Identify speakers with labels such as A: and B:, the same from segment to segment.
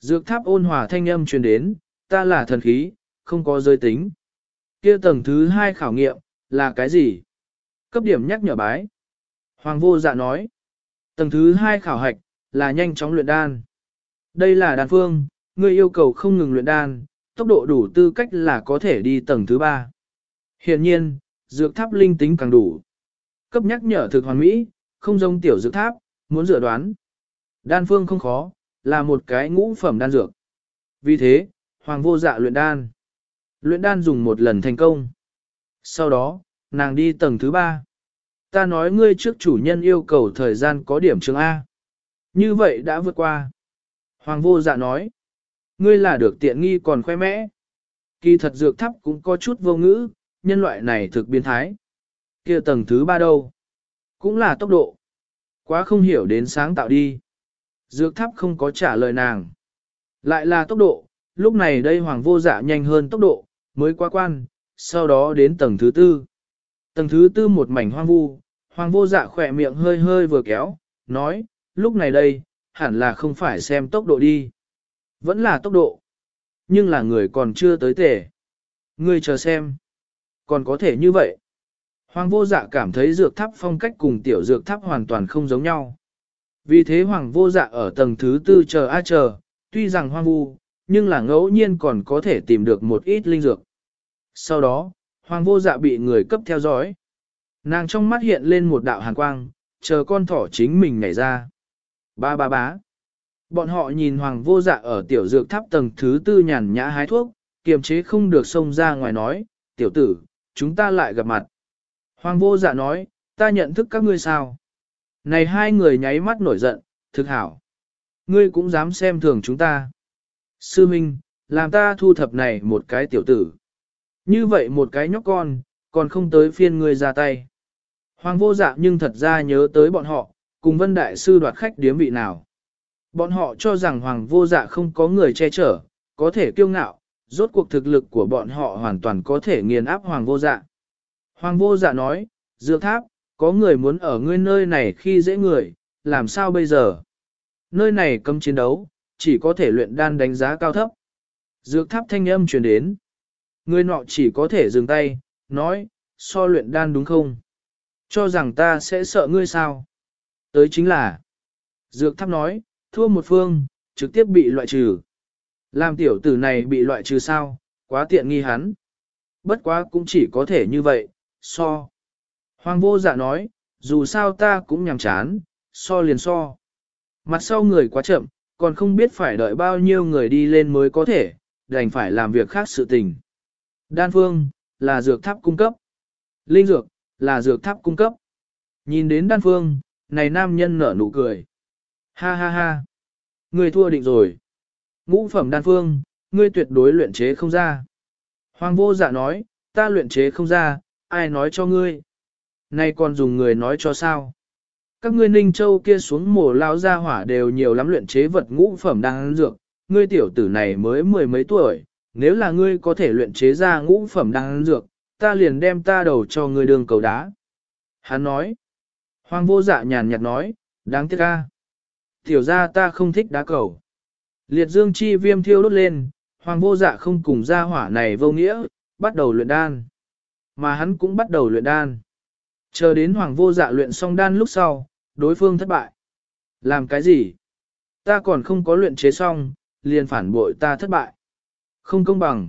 A: Dược tháp ôn hòa thanh âm truyền đến, ta là thần khí, không có giới tính. Kia tầng thứ hai khảo nghiệm, là cái gì? Cấp điểm nhắc nhở bái. Hoàng vô dạ nói. Tầng thứ hai khảo hạch, là nhanh chóng luyện đan. Đây là đan phương, người yêu cầu không ngừng luyện đan, tốc độ đủ tư cách là có thể đi tầng thứ ba. Hiện nhiên, dược tháp linh tính càng đủ. Cấp nhắc nhở thực hoàn mỹ, không giống tiểu dược tháp, muốn dự đoán. Đan phương không khó, là một cái ngũ phẩm đan dược. Vì thế, hoàng vô dạ luyện đan. Luyện đan dùng một lần thành công. Sau đó, nàng đi tầng thứ ba. Ta nói ngươi trước chủ nhân yêu cầu thời gian có điểm trường A. Như vậy đã vượt qua. Hoàng vô dạ nói. Ngươi là được tiện nghi còn khoe mẽ. Kỳ thật dược thắp cũng có chút vô ngữ, nhân loại này thực biến thái. kia tầng thứ ba đâu? Cũng là tốc độ. Quá không hiểu đến sáng tạo đi. Dược tháp không có trả lời nàng. Lại là tốc độ, lúc này đây hoàng vô dạ nhanh hơn tốc độ, mới qua quan, sau đó đến tầng thứ tư. Tầng thứ tư một mảnh hoang vu, hoàng vô dạ khỏe miệng hơi hơi vừa kéo, nói, lúc này đây, hẳn là không phải xem tốc độ đi. Vẫn là tốc độ. Nhưng là người còn chưa tới tể. Ngươi chờ xem. Còn có thể như vậy. Hoàng vô dạ cảm thấy dược tháp phong cách cùng tiểu dược tháp hoàn toàn không giống nhau. Vì thế hoàng vô dạ ở tầng thứ tư chờ a chờ, tuy rằng hoang vu, nhưng là ngẫu nhiên còn có thể tìm được một ít linh dược. Sau đó, hoàng vô dạ bị người cấp theo dõi. Nàng trong mắt hiện lên một đạo hàn quang, chờ con thỏ chính mình nhảy ra. Ba ba bá. Bọn họ nhìn hoàng vô dạ ở tiểu dược tháp tầng thứ tư nhàn nhã hái thuốc, kiềm chế không được xông ra ngoài nói, tiểu tử, chúng ta lại gặp mặt. Hoàng vô dạ nói, ta nhận thức các ngươi sao? Này hai người nháy mắt nổi giận, thực hảo. Ngươi cũng dám xem thường chúng ta. Sư Minh, làm ta thu thập này một cái tiểu tử. Như vậy một cái nhóc con, còn không tới phiên ngươi ra tay. Hoàng vô dạ nhưng thật ra nhớ tới bọn họ, cùng vân đại sư đoạt khách điếm vị nào. Bọn họ cho rằng hoàng vô dạ không có người che chở, có thể kiêu ngạo, rốt cuộc thực lực của bọn họ hoàn toàn có thể nghiền áp hoàng vô dạ. Hoàng vô dạ nói, dược tháp, có người muốn ở ngươi nơi này khi dễ người, làm sao bây giờ? Nơi này cấm chiến đấu, chỉ có thể luyện đan đánh giá cao thấp. Dược tháp thanh âm truyền đến. Người nọ chỉ có thể dừng tay, nói, so luyện đan đúng không? Cho rằng ta sẽ sợ ngươi sao? Tới chính là, dược tháp nói, thua một phương, trực tiếp bị loại trừ. Làm tiểu tử này bị loại trừ sao, quá tiện nghi hắn. Bất quá cũng chỉ có thể như vậy, so. Hoàng vô dạ nói, dù sao ta cũng nhằm chán, so liền so. Mặt sau người quá chậm, còn không biết phải đợi bao nhiêu người đi lên mới có thể, đành phải làm việc khác sự tình. Đan phương, là dược tháp cung cấp. Linh dược, là dược tháp cung cấp. Nhìn đến đan phương, này nam nhân nở nụ cười. Ha ha ha. Ngươi thua định rồi. Ngũ phẩm đan phương, ngươi tuyệt đối luyện chế không ra. Hoàng vô dạ nói, ta luyện chế không ra, ai nói cho ngươi. Nay còn dùng người nói cho sao. Các ngươi ninh châu kia xuống mổ lao ra hỏa đều nhiều lắm luyện chế vật ngũ phẩm đan dược, ngươi tiểu tử này mới mười mấy tuổi, nếu là ngươi có thể luyện chế ra ngũ phẩm đan dược, ta liền đem ta đầu cho ngươi đường cầu đá. Hắn nói, Hoàng vô dạ nhàn nhạt nói, đáng tiếc ca. Tiểu ra ta không thích đá cầu. Liệt dương chi viêm thiêu đốt lên, hoàng vô dạ không cùng ra hỏa này vô nghĩa, bắt đầu luyện đan. Mà hắn cũng bắt đầu luyện đan. Chờ đến hoàng vô dạ luyện xong đan lúc sau, đối phương thất bại. Làm cái gì? Ta còn không có luyện chế xong, liền phản bội ta thất bại. Không công bằng.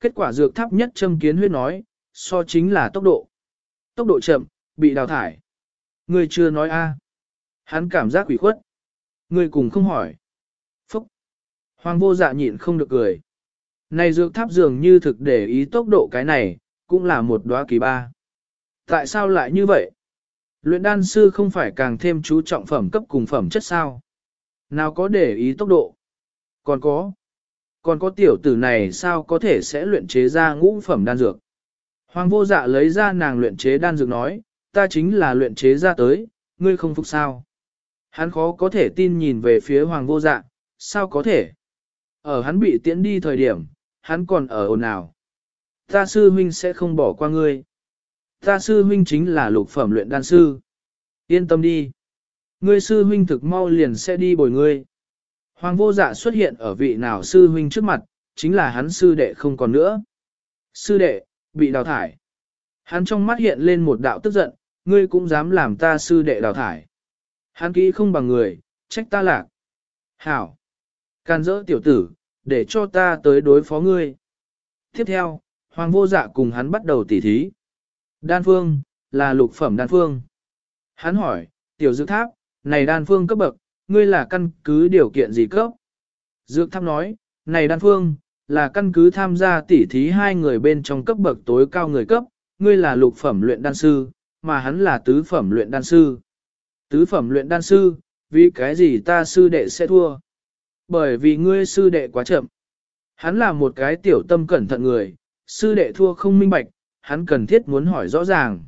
A: Kết quả dược tháp nhất châm kiến huyết nói, so chính là tốc độ. Tốc độ chậm, bị đào thải. Người chưa nói a. Hắn cảm giác quỷ khuất. Người cùng không hỏi. Phúc. Hoàng vô dạ nhịn không được cười. Này dược tháp dường như thực để ý tốc độ cái này, cũng là một đóa kỳ ba. Tại sao lại như vậy? Luyện đan sư không phải càng thêm chú trọng phẩm cấp cùng phẩm chất sao? Nào có để ý tốc độ? Còn có. Còn có tiểu tử này sao có thể sẽ luyện chế ra ngũ phẩm đan dược? Hoàng vô dạ lấy ra nàng luyện chế đan dược nói, ta chính là luyện chế ra tới, ngươi không phục sao? Hắn khó có thể tin nhìn về phía hoàng vô dạ, sao có thể? Ở hắn bị tiễn đi thời điểm, hắn còn ở ồn ào. Ta sư huynh sẽ không bỏ qua ngươi. Ta sư huynh chính là lục phẩm luyện đan sư. Yên tâm đi. Ngươi sư huynh thực mau liền sẽ đi bồi ngươi. Hoàng vô dạ xuất hiện ở vị nào sư huynh trước mặt, chính là hắn sư đệ không còn nữa. Sư đệ, bị đào thải. Hắn trong mắt hiện lên một đạo tức giận, ngươi cũng dám làm ta sư đệ đào thải. Hắn kỹ không bằng người, trách ta lạc. Hảo. Can dỡ tiểu tử, để cho ta tới đối phó ngươi. Tiếp theo, Hoàng vô dạ cùng hắn bắt đầu tỉ thí. Đan phương, là lục phẩm đan phương. Hắn hỏi, tiểu dược tháp, này đan phương cấp bậc, ngươi là căn cứ điều kiện gì cấp? Dược tháp nói, này đan phương, là căn cứ tham gia tỉ thí hai người bên trong cấp bậc tối cao người cấp, ngươi là lục phẩm luyện đan sư, mà hắn là tứ phẩm luyện đan sư. Tứ phẩm luyện đan sư, vì cái gì ta sư đệ sẽ thua? Bởi vì ngươi sư đệ quá chậm. Hắn là một cái tiểu tâm cẩn thận người, sư đệ thua không minh bạch, hắn cần thiết muốn hỏi rõ ràng.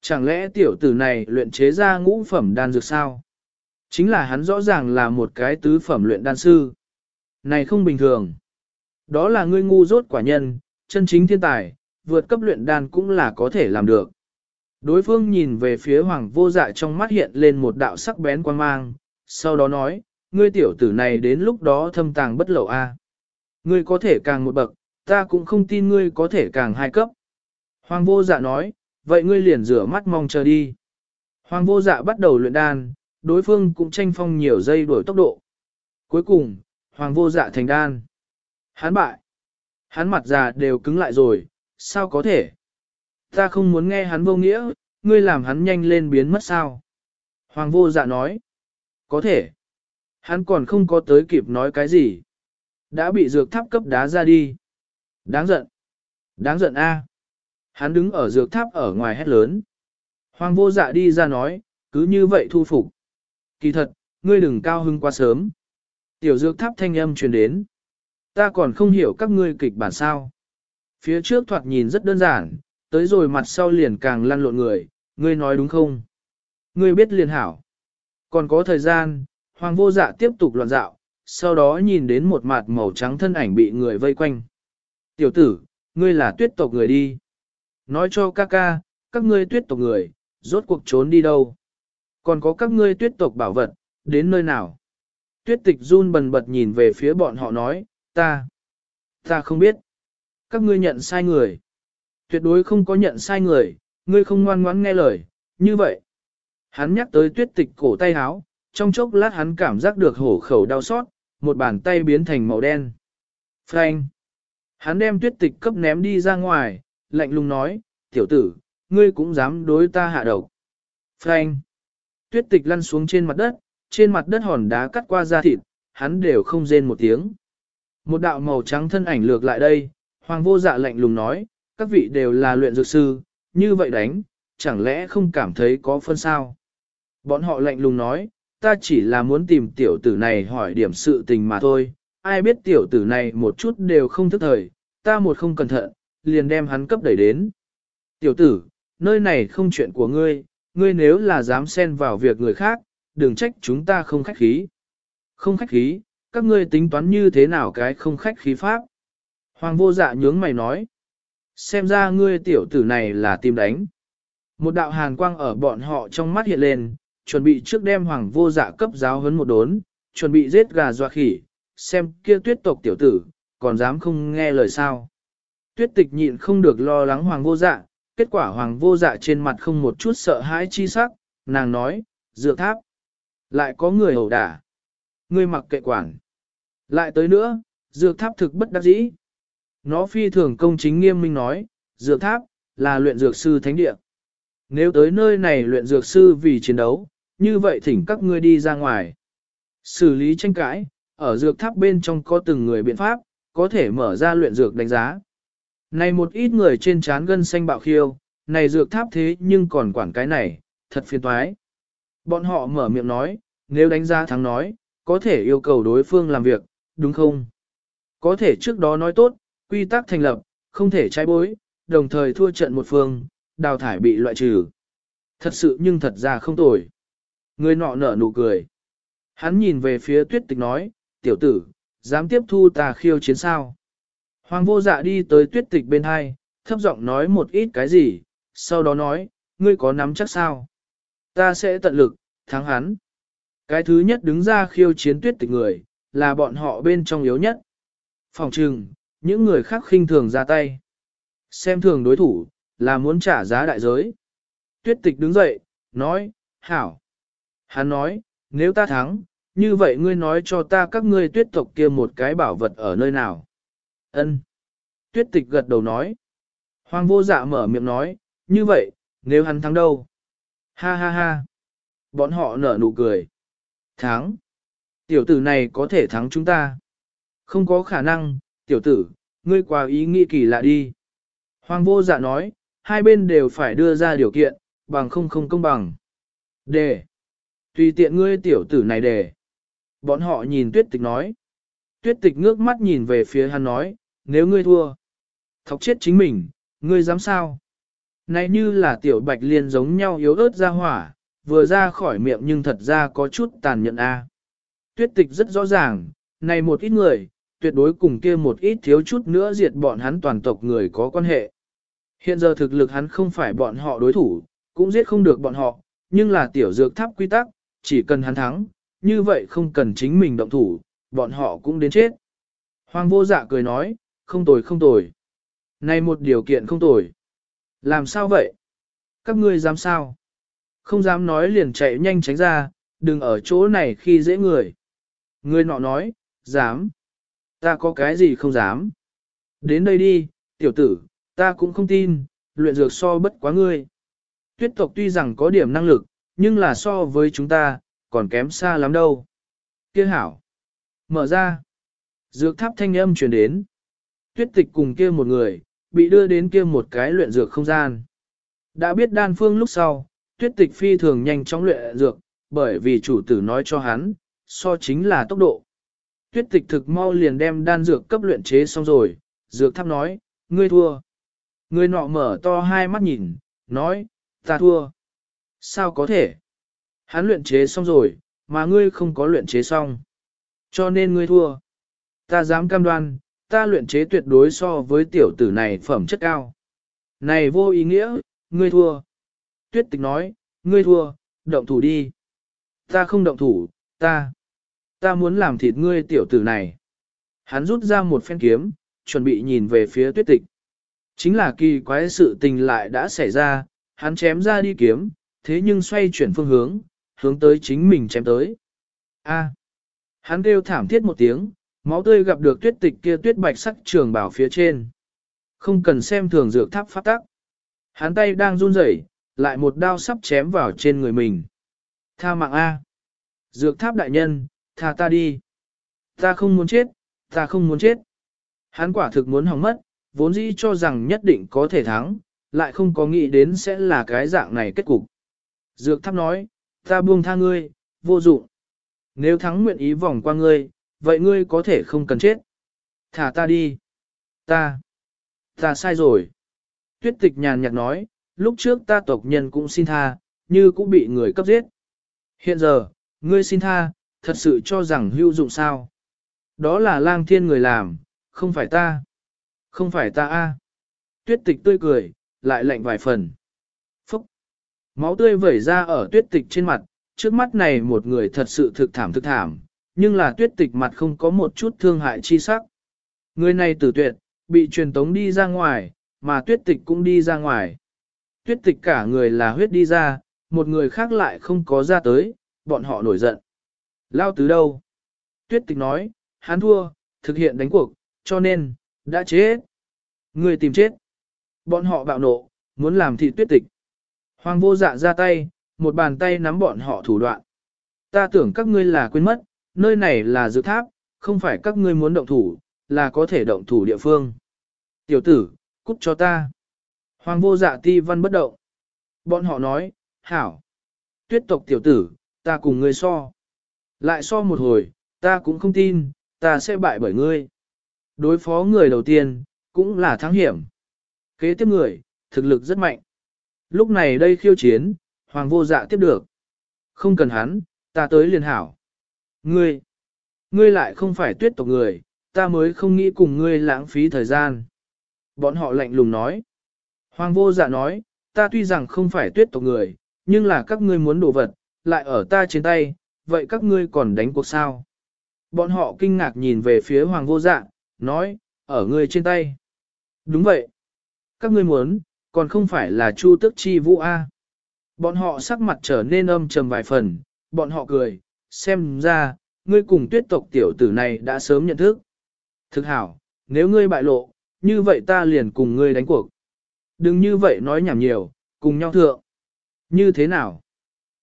A: Chẳng lẽ tiểu tử này luyện chế ra ngũ phẩm đan dược sao? Chính là hắn rõ ràng là một cái tứ phẩm luyện đan sư. Này không bình thường. Đó là ngươi ngu dốt quả nhân, chân chính thiên tài, vượt cấp luyện đan cũng là có thể làm được. Đối phương nhìn về phía hoàng vô dạ trong mắt hiện lên một đạo sắc bén quan mang, sau đó nói, ngươi tiểu tử này đến lúc đó thâm tàng bất lậu a. Ngươi có thể càng một bậc, ta cũng không tin ngươi có thể càng hai cấp. Hoàng vô dạ nói, vậy ngươi liền rửa mắt mong chờ đi. Hoàng vô dạ bắt đầu luyện đan, đối phương cũng tranh phong nhiều giây đổi tốc độ. Cuối cùng, hoàng vô dạ thành đan. Hắn bại. Hắn mặt già đều cứng lại rồi, sao có thể? Ta không muốn nghe hắn vô nghĩa, ngươi làm hắn nhanh lên biến mất sao? Hoàng vô dạ nói. Có thể. Hắn còn không có tới kịp nói cái gì. Đã bị dược tháp cấp đá ra đi. Đáng giận. Đáng giận a. Hắn đứng ở dược tháp ở ngoài hét lớn. Hoàng vô dạ đi ra nói, cứ như vậy thu phục. Kỳ thật, ngươi đừng cao hưng quá sớm. Tiểu dược tháp thanh âm truyền đến. Ta còn không hiểu các ngươi kịch bản sao. Phía trước thoạt nhìn rất đơn giản, tới rồi mặt sau liền càng lăn lộn người, ngươi nói đúng không? Ngươi biết liền hảo. Còn có thời gian, hoàng vô dạ tiếp tục loạn dạo, sau đó nhìn đến một mặt màu trắng thân ảnh bị người vây quanh. Tiểu tử, ngươi là tuyết tộc người đi. Nói cho ca ca, các ngươi tuyết tộc người, rốt cuộc trốn đi đâu. Còn có các ngươi tuyết tộc bảo vật, đến nơi nào. Tuyết tịch run bần bật nhìn về phía bọn họ nói, ta, ta không biết. Các ngươi nhận sai người. Tuyệt đối không có nhận sai người, ngươi không ngoan ngoãn nghe lời, như vậy. Hắn nhắc tới tuyết tịch cổ tay háo, trong chốc lát hắn cảm giác được hổ khẩu đau xót, một bàn tay biến thành màu đen. Frank. Hắn đem tuyết tịch cấp ném đi ra ngoài, lạnh lùng nói, tiểu tử, ngươi cũng dám đối ta hạ độc. Frank. Tuyết tịch lăn xuống trên mặt đất, trên mặt đất hòn đá cắt qua da thịt, hắn đều không rên một tiếng. Một đạo màu trắng thân ảnh lược lại đây, hoàng vô dạ lạnh lùng nói, các vị đều là luyện dược sư, như vậy đánh, chẳng lẽ không cảm thấy có phân sao? Bọn họ lạnh lùng nói, ta chỉ là muốn tìm tiểu tử này hỏi điểm sự tình mà thôi, ai biết tiểu tử này một chút đều không thức thời, ta một không cẩn thận, liền đem hắn cấp đẩy đến. Tiểu tử, nơi này không chuyện của ngươi, ngươi nếu là dám xen vào việc người khác, đừng trách chúng ta không khách khí. Không khách khí, các ngươi tính toán như thế nào cái không khách khí pháp? Hoàng vô dạ nhướng mày nói. Xem ra ngươi tiểu tử này là tìm đánh. Một đạo hàn quang ở bọn họ trong mắt hiện lên, chuẩn bị trước đem hoàng vô dạ cấp giáo huấn một đốn, chuẩn bị giết gà doa khỉ, xem kia tuyết tộc tiểu tử, còn dám không nghe lời sao. Tuyết tịch nhịn không được lo lắng hoàng vô dạ, kết quả hoàng vô dạ trên mặt không một chút sợ hãi chi sắc, nàng nói, dược tháp. Lại có người ẩu đả. Ngươi mặc kệ quản. Lại tới nữa, dược tháp thực bất đắc dĩ. Nó phi thường công chính nghiêm minh nói, dược tháp, là luyện dược sư thánh địa. Nếu tới nơi này luyện dược sư vì chiến đấu, như vậy thỉnh các ngươi đi ra ngoài. Xử lý tranh cãi, ở dược tháp bên trong có từng người biện pháp, có thể mở ra luyện dược đánh giá. Này một ít người trên trán gân xanh bạo khiêu, này dược tháp thế nhưng còn quản cái này, thật phiền toái. Bọn họ mở miệng nói, nếu đánh giá thắng nói, có thể yêu cầu đối phương làm việc, đúng không? Có thể trước đó nói tốt, quy tắc thành lập, không thể trái bối, đồng thời thua trận một phương, đào thải bị loại trừ. Thật sự nhưng thật ra không tồi. Người nọ nở nụ cười. Hắn nhìn về phía tuyết tịch nói, tiểu tử, dám tiếp thu ta khiêu chiến sao? Hoàng vô dạ đi tới tuyết tịch bên hai, thấp giọng nói một ít cái gì, sau đó nói, ngươi có nắm chắc sao? Ta sẽ tận lực, thắng hắn. Cái thứ nhất đứng ra khiêu chiến tuyết tịch người, là bọn họ bên trong yếu nhất. Phòng trừng, những người khác khinh thường ra tay. Xem thường đối thủ, là muốn trả giá đại giới. Tuyết tịch đứng dậy, nói, hảo. Hắn nói, nếu ta thắng, như vậy ngươi nói cho ta các ngươi tuyết tộc kia một cái bảo vật ở nơi nào. Ân. Tuyết tịch gật đầu nói. Hoàng vô dạ mở miệng nói, như vậy, nếu hắn thắng đâu? Ha ha ha. Bọn họ nở nụ cười. Thắng. Tiểu tử này có thể thắng chúng ta. Không có khả năng, tiểu tử, ngươi quá ý nghĩ kỳ lạ đi. Hoàng vô dạ nói, hai bên đều phải đưa ra điều kiện, bằng không không công bằng. Đề. Tùy tiện ngươi tiểu tử này đề. Bọn họ nhìn tuyết tịch nói. Tuyết tịch ngước mắt nhìn về phía hắn nói, nếu ngươi thua, thọc chết chính mình, ngươi dám sao? Này như là tiểu bạch liên giống nhau yếu ớt ra hỏa, vừa ra khỏi miệng nhưng thật ra có chút tàn nhẫn a. Tuyết tịch rất rõ ràng, này một ít người, tuyệt đối cùng kia một ít thiếu chút nữa diệt bọn hắn toàn tộc người có quan hệ. Hiện giờ thực lực hắn không phải bọn họ đối thủ, cũng giết không được bọn họ, nhưng là tiểu dược tháp quy tắc, chỉ cần hắn thắng, như vậy không cần chính mình động thủ, bọn họ cũng đến chết. Hoàng vô dạ cười nói, không tồi không tồi. Này một điều kiện không tồi. Làm sao vậy? Các ngươi dám sao? Không dám nói liền chạy nhanh tránh ra, đừng ở chỗ này khi dễ người. Người nọ nói, dám. Ta có cái gì không dám. Đến đây đi, tiểu tử, ta cũng không tin, luyện dược so bất quá ngươi. Tuyết tộc tuy rằng có điểm năng lực, nhưng là so với chúng ta, còn kém xa lắm đâu. Kia hảo. Mở ra. Dược tháp thanh âm truyền đến. Tuyết tịch cùng kia một người, bị đưa đến kia một cái luyện dược không gian. Đã biết đan phương lúc sau, tuyết tịch phi thường nhanh chóng luyện dược, bởi vì chủ tử nói cho hắn, so chính là tốc độ. Tuyết tịch thực mau liền đem đan dược cấp luyện chế xong rồi, dược tháp nói, ngươi thua. Người nọ mở to hai mắt nhìn, nói, ta thua. Sao có thể? Hắn luyện chế xong rồi, mà ngươi không có luyện chế xong. Cho nên ngươi thua. Ta dám cam đoan, ta luyện chế tuyệt đối so với tiểu tử này phẩm chất cao. Này vô ý nghĩa, ngươi thua. Tuyết tịch nói, ngươi thua, động thủ đi. Ta không động thủ, ta. Ta muốn làm thịt ngươi tiểu tử này. Hắn rút ra một phen kiếm, chuẩn bị nhìn về phía tuyết tịch. Chính là kỳ quái sự tình lại đã xảy ra, hắn chém ra đi kiếm, thế nhưng xoay chuyển phương hướng, hướng tới chính mình chém tới. A. Hắn kêu thảm thiết một tiếng, máu tươi gặp được tuyết tịch kia tuyết bạch sắc trường bảo phía trên. Không cần xem thường dược tháp phát tắc. Hắn tay đang run rẩy, lại một đao sắp chém vào trên người mình. Tha mạng A. Dược tháp đại nhân, tha ta đi. Ta không muốn chết, ta không muốn chết. Hắn quả thực muốn hỏng mất, vốn dĩ cho rằng nhất định có thể thắng, lại không có nghĩ đến sẽ là cái dạng này kết cục. Dược tháp nói, ta buông tha ngươi, vô dụng. Nếu thắng nguyện ý vòng qua ngươi, vậy ngươi có thể không cần chết. Thả ta đi. Ta. Ta sai rồi. Tuyết tịch nhàn nhạt nói, lúc trước ta tộc nhân cũng xin tha, như cũng bị người cấp giết. Hiện giờ, ngươi xin tha, thật sự cho rằng hữu dụng sao. Đó là lang thiên người làm, không phải ta. Không phải ta a. Tuyết tịch tươi cười, lại lạnh vài phần. Phúc. Máu tươi vẩy ra ở tuyết tịch trên mặt, trước mắt này một người thật sự thực thảm thực thảm, nhưng là tuyết tịch mặt không có một chút thương hại chi sắc. Người này tử tuyệt, bị truyền tống đi ra ngoài, mà tuyết tịch cũng đi ra ngoài. Tuyết tịch cả người là huyết đi ra, một người khác lại không có ra tới, bọn họ nổi giận. Lao tứ đâu? Tuyết tịch nói, hắn thua, thực hiện đánh cuộc, cho nên, đã chết. Người tìm chết. Bọn họ bạo nộ, muốn làm thị tuyết tịch. Hoàng vô dạ ra tay, một bàn tay nắm bọn họ thủ đoạn. Ta tưởng các ngươi là quên mất, nơi này là dự tháp, không phải các ngươi muốn động thủ, là có thể động thủ địa phương. Tiểu tử, cút cho ta. Hoàng vô dạ ti văn bất động. Bọn họ nói, hảo. Tuyết tộc tiểu tử, ta cùng ngươi so. Lại so một hồi, ta cũng không tin, ta sẽ bại bởi ngươi. Đối phó người đầu tiên, cũng là thắng hiểm. Kế tiếp người, thực lực rất mạnh. Lúc này đây khiêu chiến, hoàng vô dạ tiếp được. Không cần hắn, ta tới liền hảo. Ngươi, ngươi lại không phải tuyết tộc người, ta mới không nghĩ cùng ngươi lãng phí thời gian. Bọn họ lạnh lùng nói. Hoàng vô dạ nói, ta tuy rằng không phải tuyết tộc người, nhưng là các ngươi muốn đồ vật, lại ở ta trên tay, vậy các ngươi còn đánh cuộc sao? Bọn họ kinh ngạc nhìn về phía hoàng vô dạ, nói, ở ngươi trên tay. Đúng vậy. Các ngươi muốn, còn không phải là chu tức chi vũ A. Bọn họ sắc mặt trở nên âm trầm vài phần, bọn họ cười, xem ra, ngươi cùng tuyết tộc tiểu tử này đã sớm nhận thức. Thực hảo, nếu ngươi bại lộ, như vậy ta liền cùng ngươi đánh cuộc. Đừng như vậy nói nhảm nhiều, cùng nhau thượng. Như thế nào?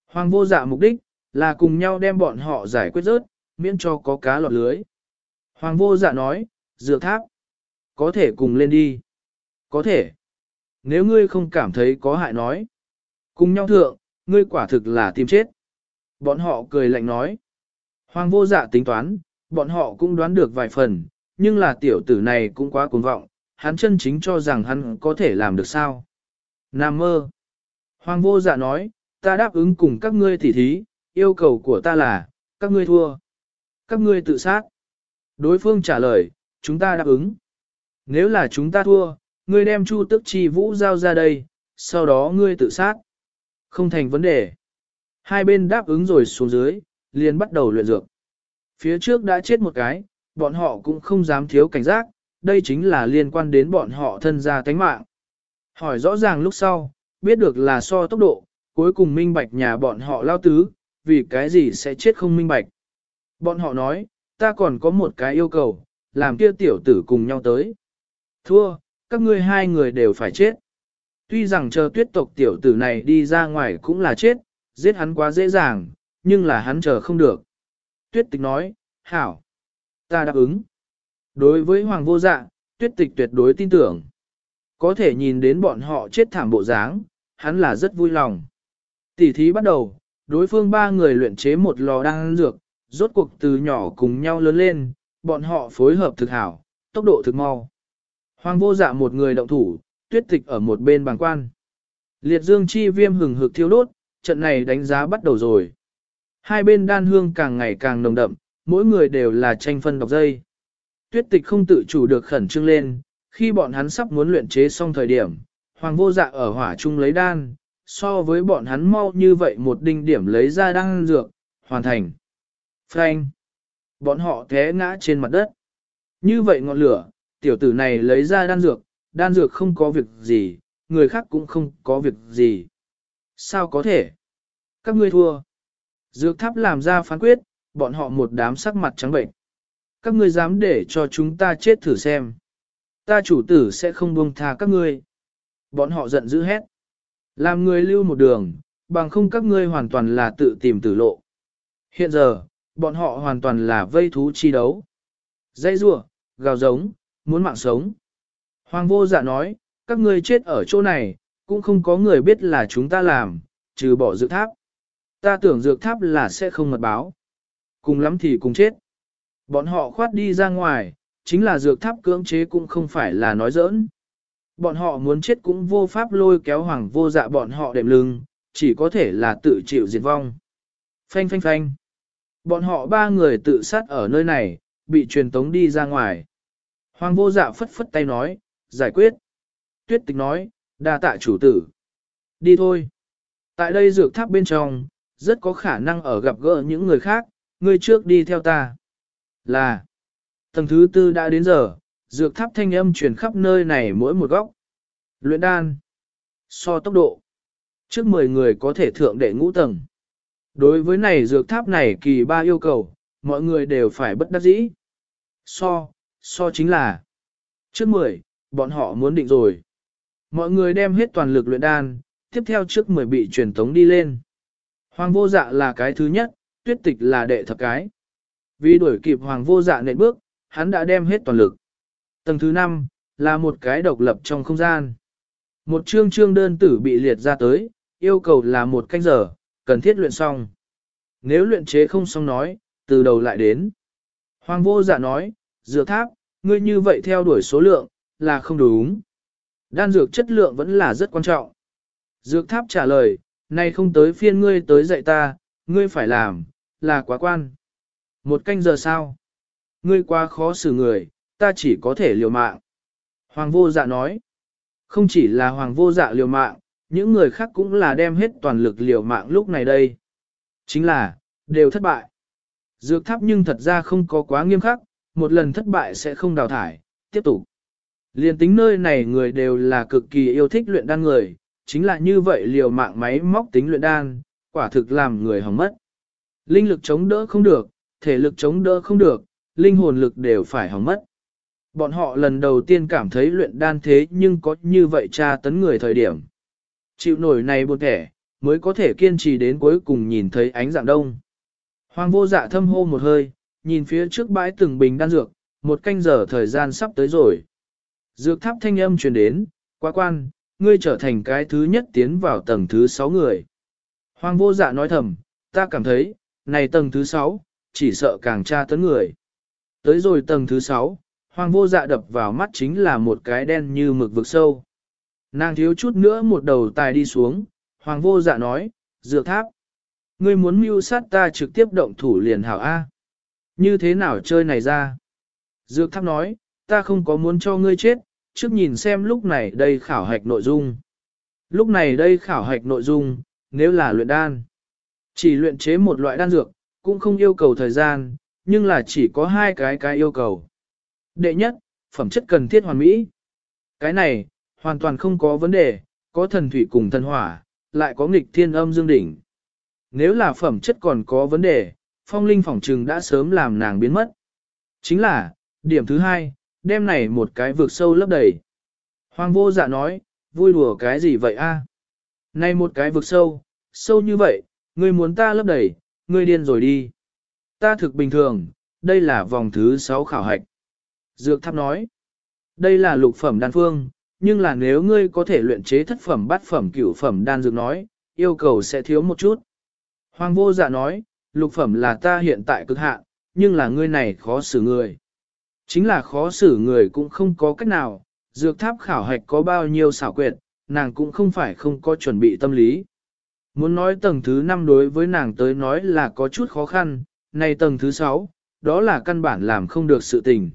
A: Hoàng vô dạ mục đích, là cùng nhau đem bọn họ giải quyết rớt, miễn cho có cá lọt lưới. Hoàng vô dạ nói, dựa tháp. Có thể cùng lên đi. Có thể. Nếu ngươi không cảm thấy có hại nói. Cùng nhau thượng, ngươi quả thực là tìm chết. Bọn họ cười lạnh nói. Hoàng vô dạ tính toán, bọn họ cũng đoán được vài phần, nhưng là tiểu tử này cũng quá cuồng vọng, hắn chân chính cho rằng hắn có thể làm được sao. Nam mơ. Hoàng vô dạ nói, ta đáp ứng cùng các ngươi tỉ thí, yêu cầu của ta là, các ngươi thua. Các ngươi tự sát. Đối phương trả lời, chúng ta đáp ứng. Nếu là chúng ta thua, ngươi đem chu tức chi vũ giao ra đây, sau đó ngươi tự sát. Không thành vấn đề. Hai bên đáp ứng rồi xuống dưới, liền bắt đầu luyện dược. Phía trước đã chết một cái, bọn họ cũng không dám thiếu cảnh giác, đây chính là liên quan đến bọn họ thân gia tánh mạng. Hỏi rõ ràng lúc sau, biết được là so tốc độ, cuối cùng minh bạch nhà bọn họ lao tứ, vì cái gì sẽ chết không minh bạch. Bọn họ nói, ta còn có một cái yêu cầu, làm kia tiểu tử cùng nhau tới. Thua, các ngươi hai người đều phải chết. Tuy rằng chờ tuyết tộc tiểu tử này đi ra ngoài cũng là chết, giết hắn quá dễ dàng, nhưng là hắn chờ không được. Tuyết tịch nói, hảo, ta đáp ứng. Đối với hoàng vô dạ, tuyết tịch tuyệt đối tin tưởng. Có thể nhìn đến bọn họ chết thảm bộ dáng, hắn là rất vui lòng. Tỷ thí bắt đầu, đối phương ba người luyện chế một lò đan dược, rốt cuộc từ nhỏ cùng nhau lớn lên, bọn họ phối hợp thực hảo, tốc độ thực mau. Hoàng vô dạ một người động thủ, tuyết tịch ở một bên bàn quan. Liệt dương chi viêm hừng hực thiêu đốt, trận này đánh giá bắt đầu rồi. Hai bên đan hương càng ngày càng nồng đậm, mỗi người đều là tranh phân độc dây. Tuyết tịch không tự chủ được khẩn trương lên, khi bọn hắn sắp muốn luyện chế xong thời điểm, hoàng vô dạ ở hỏa trung lấy đan, so với bọn hắn mau như vậy một đinh điểm lấy ra đan dược, hoàn thành. Frank! Bọn họ té ngã trên mặt đất. Như vậy ngọn lửa, tiểu tử này lấy ra đan dược, đan dược không có việc gì, người khác cũng không có việc gì. Sao có thể? Các ngươi thua. Dược tháp làm ra phán quyết, bọn họ một đám sắc mặt trắng bệnh. Các ngươi dám để cho chúng ta chết thử xem. Ta chủ tử sẽ không buông tha các ngươi. Bọn họ giận dữ hét. Làm người lưu một đường, bằng không các ngươi hoàn toàn là tự tìm tử lộ. Hiện giờ, bọn họ hoàn toàn là vây thú chi đấu. Dây rủa, gào giống, muốn mạng sống. Hoàng vô dạ nói, các ngươi chết ở chỗ này, cũng không có người biết là chúng ta làm, trừ bỏ dược tháp. Ta tưởng dược tháp là sẽ không mật báo. Cùng lắm thì cùng chết. Bọn họ khoát đi ra ngoài, chính là dược tháp cưỡng chế cũng không phải là nói giỡn. Bọn họ muốn chết cũng vô pháp lôi kéo hoàng vô dạ bọn họ đệm lưng, chỉ có thể là tự chịu diệt vong. Phanh phanh phanh. Bọn họ ba người tự sát ở nơi này, bị truyền tống đi ra ngoài. Hoàng vô dạ phất phất tay nói, giải quyết. Tuyết tịch nói, đa tạ chủ tử. Đi thôi. Tại đây dược tháp bên trong, rất có khả năng ở gặp gỡ những người khác, người trước đi theo ta. Là, tầng thứ tư đã đến giờ, dược tháp thanh âm truyền khắp nơi này mỗi một góc. Luyện đan. So tốc độ. Trước 10 người có thể thượng đệ ngũ tầng. Đối với này dược tháp này kỳ ba yêu cầu, mọi người đều phải bất đắc dĩ. So, so chính là. Trước 10, bọn họ muốn định rồi. Mọi người đem hết toàn lực luyện đan, tiếp theo trước 10 bị truyền tống đi lên. Hoàng vô dạ là cái thứ nhất, tuyết tịch là đệ thập cái. Vì đuổi kịp hoàng vô dạ nện bước, hắn đã đem hết toàn lực. Tầng thứ năm là một cái độc lập trong không gian. Một chương chương đơn tử bị liệt ra tới, yêu cầu là một canh giờ, cần thiết luyện xong. Nếu luyện chế không xong nói, từ đầu lại đến. Hoàng vô dạ nói, dựa tháp, ngươi như vậy theo đuổi số lượng, là không đúng. Đan dược chất lượng vẫn là rất quan trọng. Dược tháp trả lời, nay không tới phiên ngươi tới dạy ta, ngươi phải làm, là quá quan. Một canh giờ sao? Ngươi quá khó xử người, ta chỉ có thể liều mạng. Hoàng vô dạ nói, không chỉ là hoàng vô dạ liều mạng, những người khác cũng là đem hết toàn lực liều mạng lúc này đây. Chính là, đều thất bại. Dược tháp nhưng thật ra không có quá nghiêm khắc, một lần thất bại sẽ không đào thải, tiếp tục. Liên tính nơi này người đều là cực kỳ yêu thích luyện đan người, chính là như vậy liều mạng máy móc tính luyện đan, quả thực làm người hỏng mất. Linh lực chống đỡ không được, thể lực chống đỡ không được, linh hồn lực đều phải hỏng mất. Bọn họ lần đầu tiên cảm thấy luyện đan thế nhưng có như vậy tra tấn người thời điểm. Chịu nổi này buồn kẻ, mới có thể kiên trì đến cuối cùng nhìn thấy ánh dạng đông. Hoàng vô dạ thâm hô một hơi, nhìn phía trước bãi từng bình đan dược, một canh giờ thời gian sắp tới rồi. Dược tháp thanh âm truyền đến, quá quan, ngươi trở thành cái thứ nhất tiến vào tầng thứ sáu người. Hoàng vô dạ nói thầm, ta cảm thấy, này tầng thứ sáu, chỉ sợ càng tra tấn người. Tới rồi tầng thứ sáu, hoàng vô dạ đập vào mắt chính là một cái đen như mực vực sâu. Nàng thiếu chút nữa một đầu tài đi xuống, hoàng vô dạ nói, dược tháp. Ngươi muốn mưu sát ta trực tiếp động thủ liền hảo A. Như thế nào chơi này ra? Dược tháp nói, ta không có muốn cho ngươi chết, trước nhìn xem lúc này đây khảo hạch nội dung. Lúc này đây khảo hạch nội dung, nếu là luyện đan. Chỉ luyện chế một loại đan dược, cũng không yêu cầu thời gian, nhưng là chỉ có hai cái cái yêu cầu. Đệ nhất, phẩm chất cần thiết hoàn mỹ. Cái này, hoàn toàn không có vấn đề, có thần thủy cùng thần hỏa, lại có nghịch thiên âm dương đỉnh. Nếu là phẩm chất còn có vấn đề, phong linh phỏng trừng đã sớm làm nàng biến mất. Chính là, điểm thứ hai, đem này một cái vực sâu lấp đầy. Hoàng vô dạ nói, vui đùa cái gì vậy a? Này một cái vực sâu, sâu như vậy, ngươi muốn ta lấp đầy, ngươi điên rồi đi. Ta thực bình thường, đây là vòng thứ 6 khảo hạch. Dược tháp nói, đây là lục phẩm đan phương, nhưng là nếu ngươi có thể luyện chế thất phẩm bát phẩm cửu phẩm đan dược nói, yêu cầu sẽ thiếu một chút. Hoàng vô dạ nói, lục phẩm là ta hiện tại cực hạn, nhưng là ngươi này khó xử người. Chính là khó xử người cũng không có cách nào, dược tháp khảo hạch có bao nhiêu xảo quyệt, nàng cũng không phải không có chuẩn bị tâm lý. Muốn nói tầng thứ 5 đối với nàng tới nói là có chút khó khăn, này tầng thứ 6, đó là căn bản làm không được sự tình.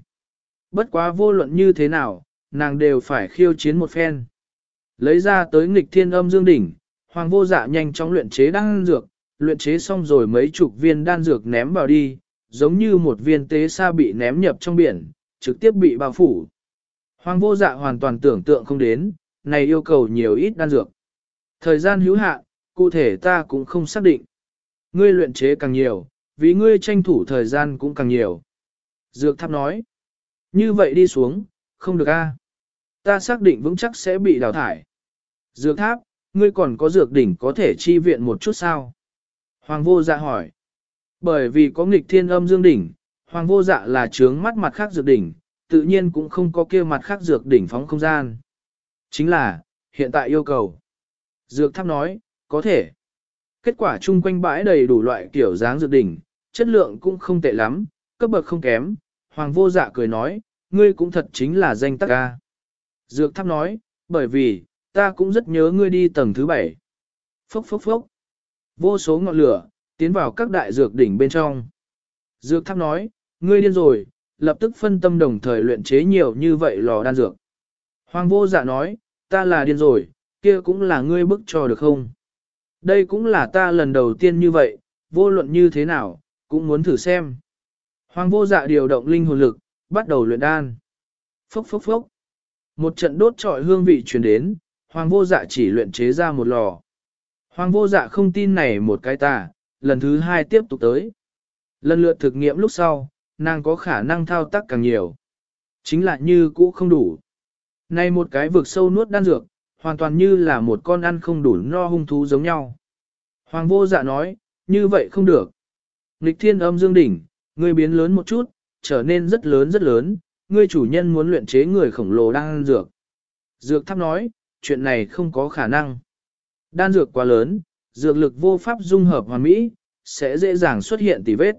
A: Bất quá vô luận như thế nào, nàng đều phải khiêu chiến một phen. Lấy ra tới nghịch thiên âm dương đỉnh, hoàng vô dạ nhanh chóng luyện chế đan dược, luyện chế xong rồi mấy chục viên đan dược ném vào đi, giống như một viên tế sa bị ném nhập trong biển, trực tiếp bị bao phủ. Hoàng vô dạ hoàn toàn tưởng tượng không đến, này yêu cầu nhiều ít đan dược. Thời gian hữu hạn, cụ thể ta cũng không xác định. Ngươi luyện chế càng nhiều, vì ngươi tranh thủ thời gian cũng càng nhiều. Dược tháp nói, như vậy đi xuống, không được a. Ta xác định vững chắc sẽ bị đào thải. Dược tháp, ngươi còn có dược đỉnh có thể chi viện một chút sao? Hoàng vô dạ hỏi. Bởi vì có nghịch thiên âm dương đỉnh, hoàng vô dạ là trướng mắt mặt khác dược đỉnh, tự nhiên cũng không có kia mặt khác dược đỉnh phóng không gian. Chính là, hiện tại yêu cầu. Dược tháp nói, có thể. Kết quả chung quanh bãi đầy đủ loại kiểu dáng dược đỉnh, chất lượng cũng không tệ lắm, cấp bậc không kém. Hoàng vô dạ cười nói, ngươi cũng thật chính là danh tắc ca. Dược tháp nói, bởi vì, ta cũng rất nhớ ngươi đi tầng thứ bảy. Phốc phốc phốc. Vô số ngọn lửa, tiến vào các đại dược đỉnh bên trong. Dược tháp nói, ngươi điên rồi, lập tức phân tâm đồng thời luyện chế nhiều như vậy lò đan dược. Hoàng vô dạ nói, ta là điên rồi, kia cũng là ngươi bức cho được không? Đây cũng là ta lần đầu tiên như vậy, vô luận như thế nào, cũng muốn thử xem. Hoàng vô dạ điều động linh hồn lực, bắt đầu luyện đan. Phốc phốc phốc. Một trận đốt trọi hương vị truyền đến, hoàng vô dạ chỉ luyện chế ra một lò. Hoàng vô dạ không tin này một cái tà, lần thứ hai tiếp tục tới. Lần lượt thực nghiệm lúc sau, nàng có khả năng thao tác càng nhiều. Chính là như cũ không đủ. Này một cái vực sâu nuốt đan dược, hoàn toàn như là một con ăn không đủ no hung thú giống nhau. Hoàng vô dạ nói, như vậy không được. Nghịch thiên âm dương đỉnh, ngươi biến lớn một chút, trở nên rất lớn rất lớn, ngươi chủ nhân muốn luyện chế người khổng lồ đang ăn dược. Dược tháp nói, chuyện này không có khả năng. Đan dược quá lớn, dược lực vô pháp dung hợp hoàn mỹ, sẽ dễ dàng xuất hiện tỉ vết.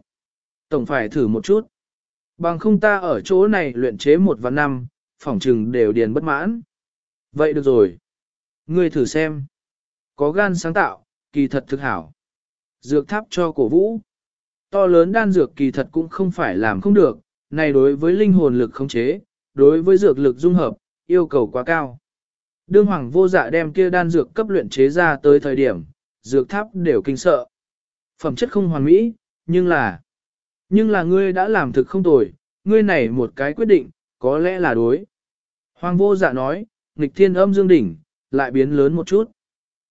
A: Tổng phải thử một chút. Bằng không ta ở chỗ này luyện chế một và năm, phỏng trừng đều điền bất mãn. Vậy được rồi. Ngươi thử xem. Có gan sáng tạo, kỳ thật thực hảo. Dược tháp cho cổ vũ. To lớn đan dược kỳ thật cũng không phải làm không được, này đối với linh hồn lực khống chế, đối với dược lực dung hợp, yêu cầu quá cao. Đương hoàng vô dạ đem kia đan dược cấp luyện chế ra tới thời điểm, dược tháp đều kinh sợ. Phẩm chất không hoàn mỹ, nhưng là Nhưng là ngươi đã làm thực không tồi, ngươi này một cái quyết định, có lẽ là đối. Hoàng vô dạ nói, nghịch thiên âm dương đỉnh, lại biến lớn một chút.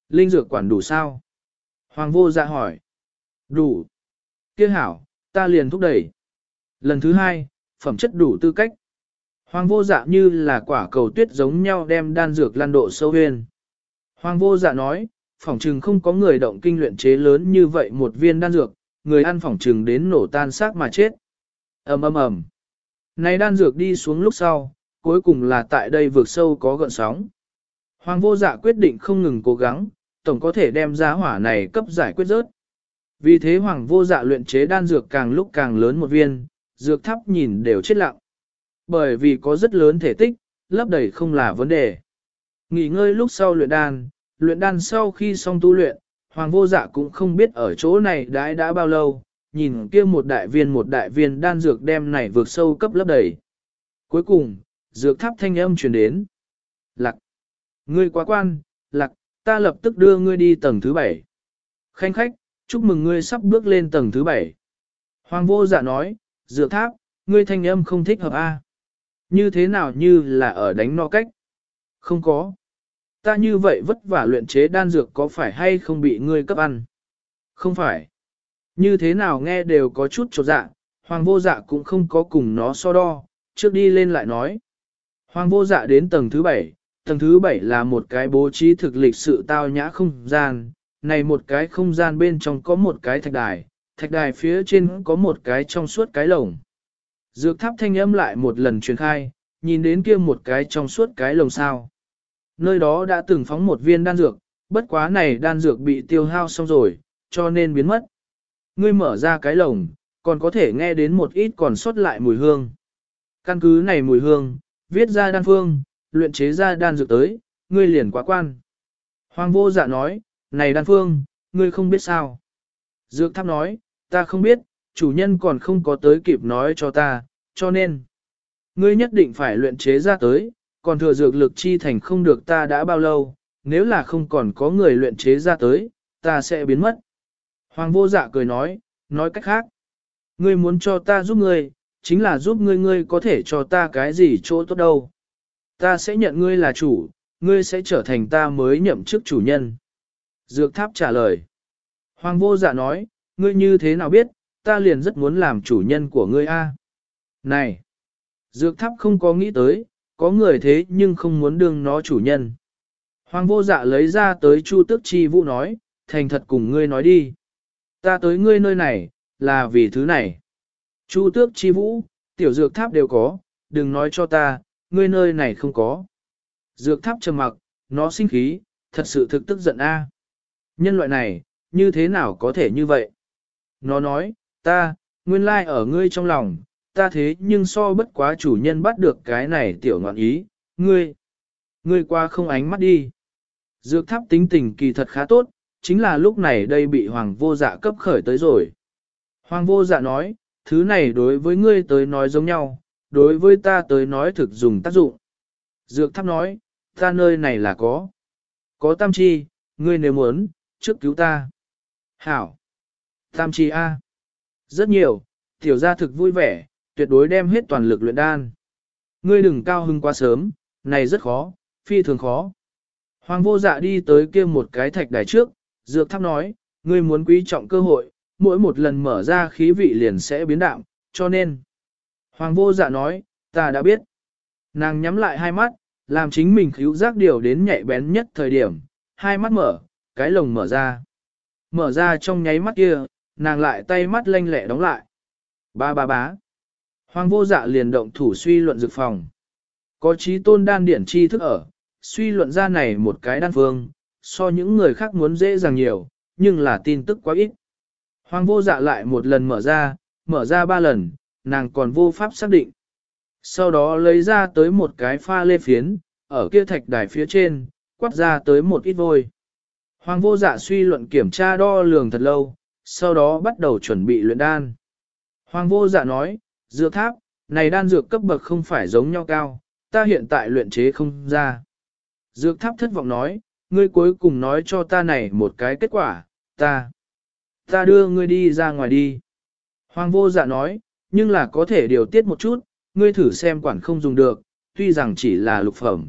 A: Linh dược quản đủ sao? Hoàng vô dạ hỏi. Đủ. Kia hảo, ta liền thúc đẩy. Lần thứ hai, phẩm chất đủ tư cách. Hoàng vô dạ như là quả cầu tuyết giống nhau đem đan dược lan độ sâu huyền Hoàng vô dạ nói, phỏng trừng không có người động kinh luyện chế lớn như vậy một viên đan dược, người ăn phỏng trừng đến nổ tan xác mà chết. ầm ầm ầm. Này đan dược đi xuống lúc sau, cuối cùng là tại đây vượt sâu có gợn sóng. Hoàng vô dạ quyết định không ngừng cố gắng, tổng có thể đem giá hỏa này cấp giải quyết rớt. Vì thế hoàng vô dạ luyện chế đan dược càng lúc càng lớn một viên, dược thắp nhìn đều chết lặng. Bởi vì có rất lớn thể tích, lấp đầy không là vấn đề. Nghỉ ngơi lúc sau luyện đan, luyện đan sau khi xong tu luyện, hoàng vô dạ cũng không biết ở chỗ này đãi đã bao lâu, nhìn kia một đại viên một đại viên đan dược đem này vượt sâu cấp lấp đầy. Cuối cùng, dược tháp thanh âm truyền đến. Lạc! Ngươi quá quan, lạc, ta lập tức đưa ngươi đi tầng thứ bảy. Khanh khách, chúc mừng ngươi sắp bước lên tầng thứ bảy. Hoàng vô dạ nói, dược tháp, ngươi thanh âm không thích hợp a. Như thế nào như là ở đánh no cách? Không có. Ta như vậy vất vả luyện chế đan dược có phải hay không bị ngươi cấp ăn? Không phải. Như thế nào nghe đều có chút trột dạ, hoàng vô dạ cũng không có cùng nó so đo, trước đi lên lại nói. Hoàng vô dạ đến tầng thứ bảy, tầng thứ bảy là một cái bố trí thực lịch sự tao nhã không gian, này một cái không gian bên trong có một cái thạch đài, thạch đài phía trên có một cái trong suốt cái lồng. Dược tháp thanh âm lại một lần truyền khai, nhìn đến kia một cái trong suốt cái lồng sao. Nơi đó đã từng phóng một viên đan dược, bất quá này đan dược bị tiêu hao xong rồi, cho nên biến mất. Ngươi mở ra cái lồng, còn có thể nghe đến một ít còn sót lại mùi hương. Căn cứ này mùi hương, viết ra đan phương, luyện chế ra đan dược tới, ngươi liền quá quan. Hoàng vô dạ nói, này đan phương, ngươi không biết sao. Dược tháp nói, ta không biết, chủ nhân còn không có tới kịp nói cho ta, cho nên, ngươi nhất định phải luyện chế ra tới, còn thừa dược lực chi thành không được ta đã bao lâu, nếu là không còn có người luyện chế ra tới, ta sẽ biến mất. Hoàng vô dạ cười nói, nói cách khác, ngươi muốn cho ta giúp ngươi, chính là giúp ngươi ngươi có thể cho ta cái gì chỗ tốt đâu. Ta sẽ nhận ngươi là chủ, ngươi sẽ trở thành ta mới nhậm chức chủ nhân. Dược tháp trả lời. Hoàng vô dạ nói, ngươi như thế nào biết, ta liền rất muốn làm chủ nhân của ngươi a. Này! Dược tháp không có nghĩ tới, có người thế nhưng không muốn đương nó chủ nhân. Hoàng vô dạ lấy ra tới Chu Tước Chi Vũ nói, thành thật cùng ngươi nói đi. Ta tới ngươi nơi này, là vì thứ này. Chu Tước Chi Vũ, tiểu dược tháp đều có, đừng nói cho ta, ngươi nơi này không có. Dược tháp trầm mặc, nó sinh khí, thật sự thực tức giận a. Nhân loại này, như thế nào có thể như vậy? Nó nói, ta, nguyên lai ở ngươi trong lòng, ta thế nhưng so bất quá chủ nhân bắt được cái này tiểu ngọn ý, ngươi, ngươi qua không ánh mắt đi. Dược tháp tính tình kỳ thật khá tốt, chính là lúc này đây bị hoàng vô dạ cấp khởi tới rồi. Hoàng vô dạ nói, thứ này đối với ngươi tới nói giống nhau, đối với ta tới nói thực dùng tác dụng. Dược tháp nói, ta nơi này là có. Có tam chi, ngươi nếu muốn, trước cứu ta. Hảo. Tam chi A. Rất nhiều, tiểu gia thực vui vẻ, tuyệt đối đem hết toàn lực luyện đan. Ngươi đừng cao hưng quá sớm, này rất khó, phi thường khó. Hoàng vô dạ đi tới kia một cái thạch đài trước, dược tháp nói, ngươi muốn quý trọng cơ hội, mỗi một lần mở ra khí vị liền sẽ biến đạm, cho nên. Hoàng vô dạ nói, ta đã biết. Nàng nhắm lại hai mắt, làm chính mình khíu giác điều đến nhạy bén nhất thời điểm, hai mắt mở, cái lồng mở ra. Mở ra trong nháy mắt kia, nàng lại tay mắt lanh lẹ đóng lại. Ba ba bá. Hoàng vô dạ liền động thủ suy luận dược phòng. Có trí tôn đan điển chi thức ở, suy luận ra này một cái đan phương, so những người khác muốn dễ dàng nhiều, nhưng là tin tức quá ít. Hoàng vô dạ lại một lần mở ra, mở ra ba lần, nàng còn vô pháp xác định. Sau đó lấy ra tới một cái pha lê phiến, ở kia thạch đài phía trên, quát ra tới một ít vôi. Hoàng vô dạ suy luận kiểm tra đo lường thật lâu, sau đó bắt đầu chuẩn bị luyện đan. Hoàng vô dạ nói, dược tháp, này đan dược cấp bậc không phải giống nhau cao, ta hiện tại luyện chế không ra. Dược tháp thất vọng nói, ngươi cuối cùng nói cho ta này một cái kết quả, ta, ta đưa ngươi đi ra ngoài đi. Hoàng vô dạ nói, nhưng là có thể điều tiết một chút, ngươi thử xem quản không dùng được, tuy rằng chỉ là lục phẩm.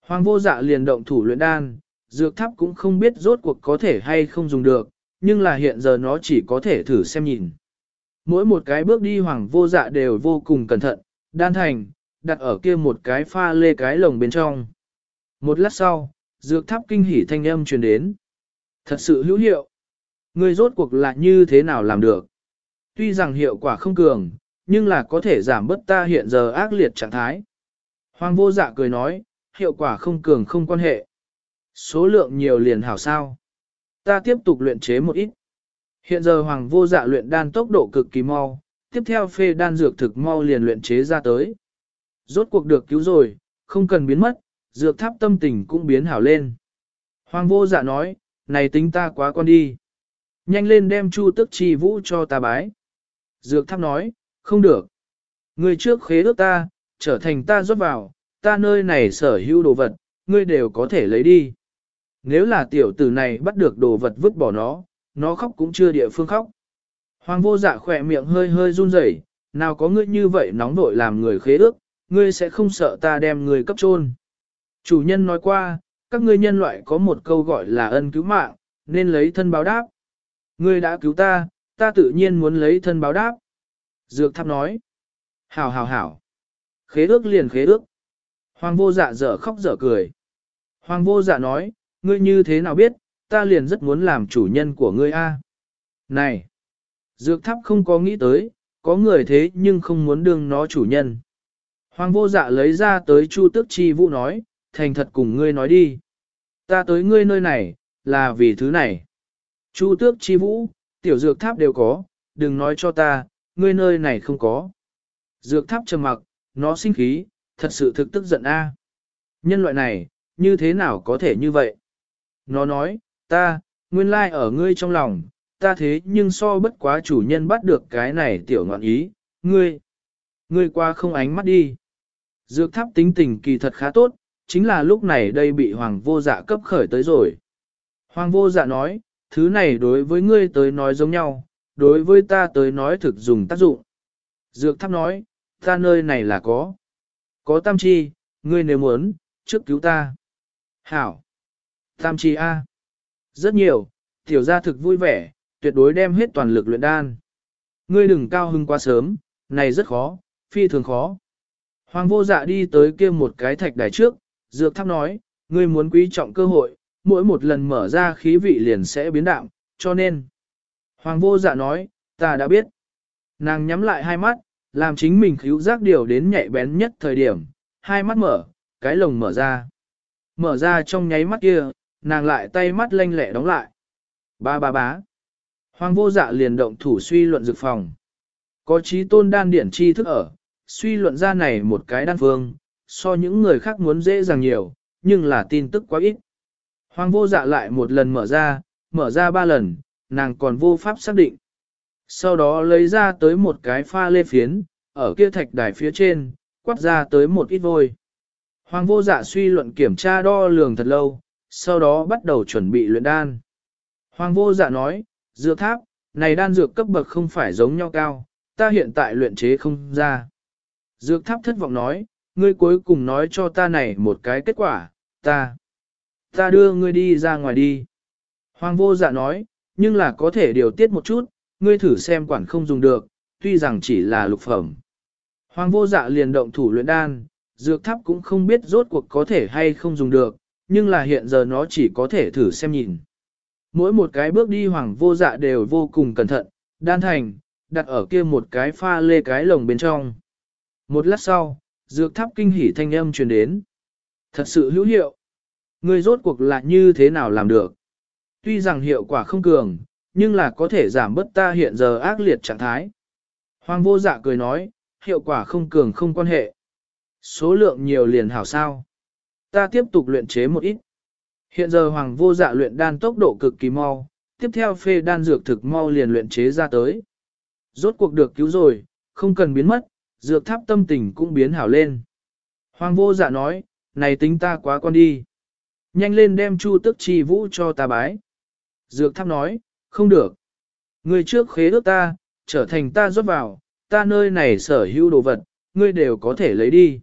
A: Hoàng vô dạ liền động thủ luyện đan, dược tháp cũng không biết rốt cuộc có thể hay không dùng được, nhưng là hiện giờ nó chỉ có thể thử xem nhìn. Mỗi một cái bước đi hoàng vô dạ đều vô cùng cẩn thận, đan thành, đặt ở kia một cái pha lê cái lồng bên trong. Một lát sau, dược tháp kinh hỉ thanh âm truyền đến. Thật sự hữu hiệu. Người rốt cuộc là như thế nào làm được? Tuy rằng hiệu quả không cường, nhưng là có thể giảm bớt ta hiện giờ ác liệt trạng thái. Hoàng vô dạ cười nói, hiệu quả không cường không quan hệ. Số lượng nhiều liền hảo sao. Ta tiếp tục luyện chế một ít. Hiện giờ hoàng vô dạ luyện đan tốc độ cực kỳ mau, tiếp theo phê đan dược thực mau liền luyện chế ra tới. Rốt cuộc được cứu rồi, không cần biến mất, dược tháp tâm tình cũng biến hảo lên. Hoàng vô dạ nói, này tính ta quá con đi. Nhanh lên đem chu tức chi vũ cho ta bái. Dược tháp nói, không được. Người trước khế ước ta, trở thành ta rót vào, ta nơi này sở hữu đồ vật, ngươi đều có thể lấy đi. Nếu là tiểu tử này bắt được đồ vật vứt bỏ nó, nó khóc cũng chưa địa phương khóc. Hoàng vô dạ khỏe miệng hơi hơi run rẩy, nào có ngươi như vậy nóng nội làm người khế ước, ngươi sẽ không sợ ta đem người cấp trôn. Chủ nhân nói qua, các ngươi nhân loại có một câu gọi là ân cứu mạng, nên lấy thân báo đáp. Ngươi đã cứu ta, ta tự nhiên muốn lấy thân báo đáp. Dược tháp nói. Hảo hảo hảo. Khế ước liền khế ước. Hoàng vô dạ dở khóc dở cười. Hoàng vô dạ nói, ngươi như thế nào biết, ta liền rất muốn làm chủ nhân của ngươi a. Này! Dược tháp không có nghĩ tới, có người thế nhưng không muốn đương nó chủ nhân. Hoàng vô dạ lấy ra tới Chu Tước Chi Vũ nói, thành thật cùng ngươi nói đi. Ta tới ngươi nơi này, là vì thứ này. Chu Tước Chi Vũ, tiểu dược tháp đều có, đừng nói cho ta, ngươi nơi này không có. Dược tháp trầm mặc, nó sinh khí, thật sự thực tức giận a. Nhân loại này, như thế nào có thể như vậy? Nó nói, ta, nguyên lai ở ngươi trong lòng, ta thế nhưng so bất quá chủ nhân bắt được cái này tiểu ngọn ý, ngươi, ngươi qua không ánh mắt đi. Dược tháp tính tình kỳ thật khá tốt, chính là lúc này đây bị hoàng vô dạ cấp khởi tới rồi. Hoàng vô dạ nói, thứ này đối với ngươi tới nói giống nhau, đối với ta tới nói thực dùng tác dụng. Dược tháp nói, ta nơi này là có. Có tam chi, ngươi nếu muốn, trước cứu ta. Hảo. Tam chi A. Rất nhiều, tiểu gia thực vui vẻ, tuyệt đối đem hết toàn lực luyện đan. Ngươi đừng cao hưng quá sớm, này rất khó, phi thường khó. Hoàng vô dạ đi tới kia một cái thạch đài trước, dược tháp nói, ngươi muốn quý trọng cơ hội, mỗi một lần mở ra khí vị liền sẽ biến đạm, cho nên. Hoàng vô dạ nói, ta đã biết. Nàng nhắm lại hai mắt, làm chính mình khíu giác điều đến nhạy bén nhất thời điểm, hai mắt mở, cái lồng mở ra. Mở ra trong nháy mắt kia, nàng lại tay mắt lanh lẹ đóng lại. Ba ba bá. Hoàng vô dạ liền động thủ suy luận dược phòng. Có trí tôn đan điển chi thức ở, suy luận ra này một cái đan phương, so những người khác muốn dễ dàng nhiều, nhưng là tin tức quá ít. Hoàng vô dạ lại một lần mở ra, mở ra ba lần, nàng còn vô pháp xác định. Sau đó lấy ra tới một cái pha lê phiến, ở kia thạch đài phía trên, quát ra tới một ít vôi. Hoàng vô dạ suy luận kiểm tra đo lường thật lâu, sau đó bắt đầu chuẩn bị luyện đan. Hoàng vô dạ nói, dược tháp, này đan dược cấp bậc không phải giống nhau cao, ta hiện tại luyện chế không ra. Dược tháp thất vọng nói, ngươi cuối cùng nói cho ta này một cái kết quả, ta, ta đưa ngươi đi ra ngoài đi. Hoàng vô dạ nói, nhưng là có thể điều tiết một chút, ngươi thử xem quản không dùng được, tuy rằng chỉ là lục phẩm. Hoàng vô dạ liền động thủ luyện đan, dược tháp cũng không biết rốt cuộc có thể hay không dùng được, nhưng là hiện giờ nó chỉ có thể thử xem nhìn. Mỗi một cái bước đi hoàng vô dạ đều vô cùng cẩn thận, đan thành, đặt ở kia một cái pha lê cái lồng bên trong. Một lát sau, dược tháp kinh hỉ thanh âm truyền đến. Thật sự hữu hiệu. Người rốt cuộc là như thế nào làm được? Tuy rằng hiệu quả không cường, nhưng là có thể giảm bớt ta hiện giờ ác liệt trạng thái. Hoàng vô dạ cười nói, hiệu quả không cường không quan hệ. Số lượng nhiều liền hảo sao. Ta tiếp tục luyện chế một ít. Hiện giờ hoàng vô dạ luyện đan tốc độ cực kỳ mau, tiếp theo phê đan dược thực mau liền luyện chế ra tới. Rốt cuộc được cứu rồi, không cần biến mất, dược tháp tâm tình cũng biến hảo lên. Hoàng vô dạ nói, này tính ta quá con đi. Nhanh lên đem chu tức chi vũ cho ta bái. Dược tháp nói, không được. Người trước khế ước ta, trở thành ta rót vào, ta nơi này sở hữu đồ vật, ngươi đều có thể lấy đi.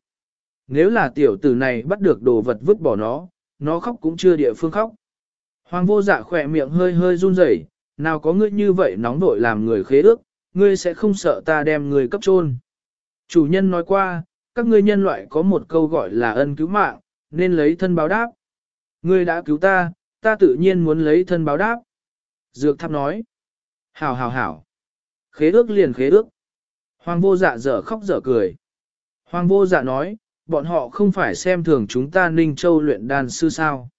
A: Nếu là tiểu tử này bắt được đồ vật vứt bỏ nó, nó khóc cũng chưa địa phương khóc. Hoàng vô dạ khỏe miệng hơi hơi run rẩy, nào có ngươi như vậy nóng vội làm người khế ước, ngươi sẽ không sợ ta đem người cấp trôn. Chủ nhân nói qua, các ngươi nhân loại có một câu gọi là ân cứu mạng, nên lấy thân báo đáp. Ngươi đã cứu ta, ta tự nhiên muốn lấy thân báo đáp. Dược tháp nói. Hảo hảo hảo. Khế ước liền khế ước. Hoàng vô dạ dở khóc dở cười. Hoàng vô dạ nói, bọn họ không phải xem thường chúng ta Ninh Châu luyện đan sư sao.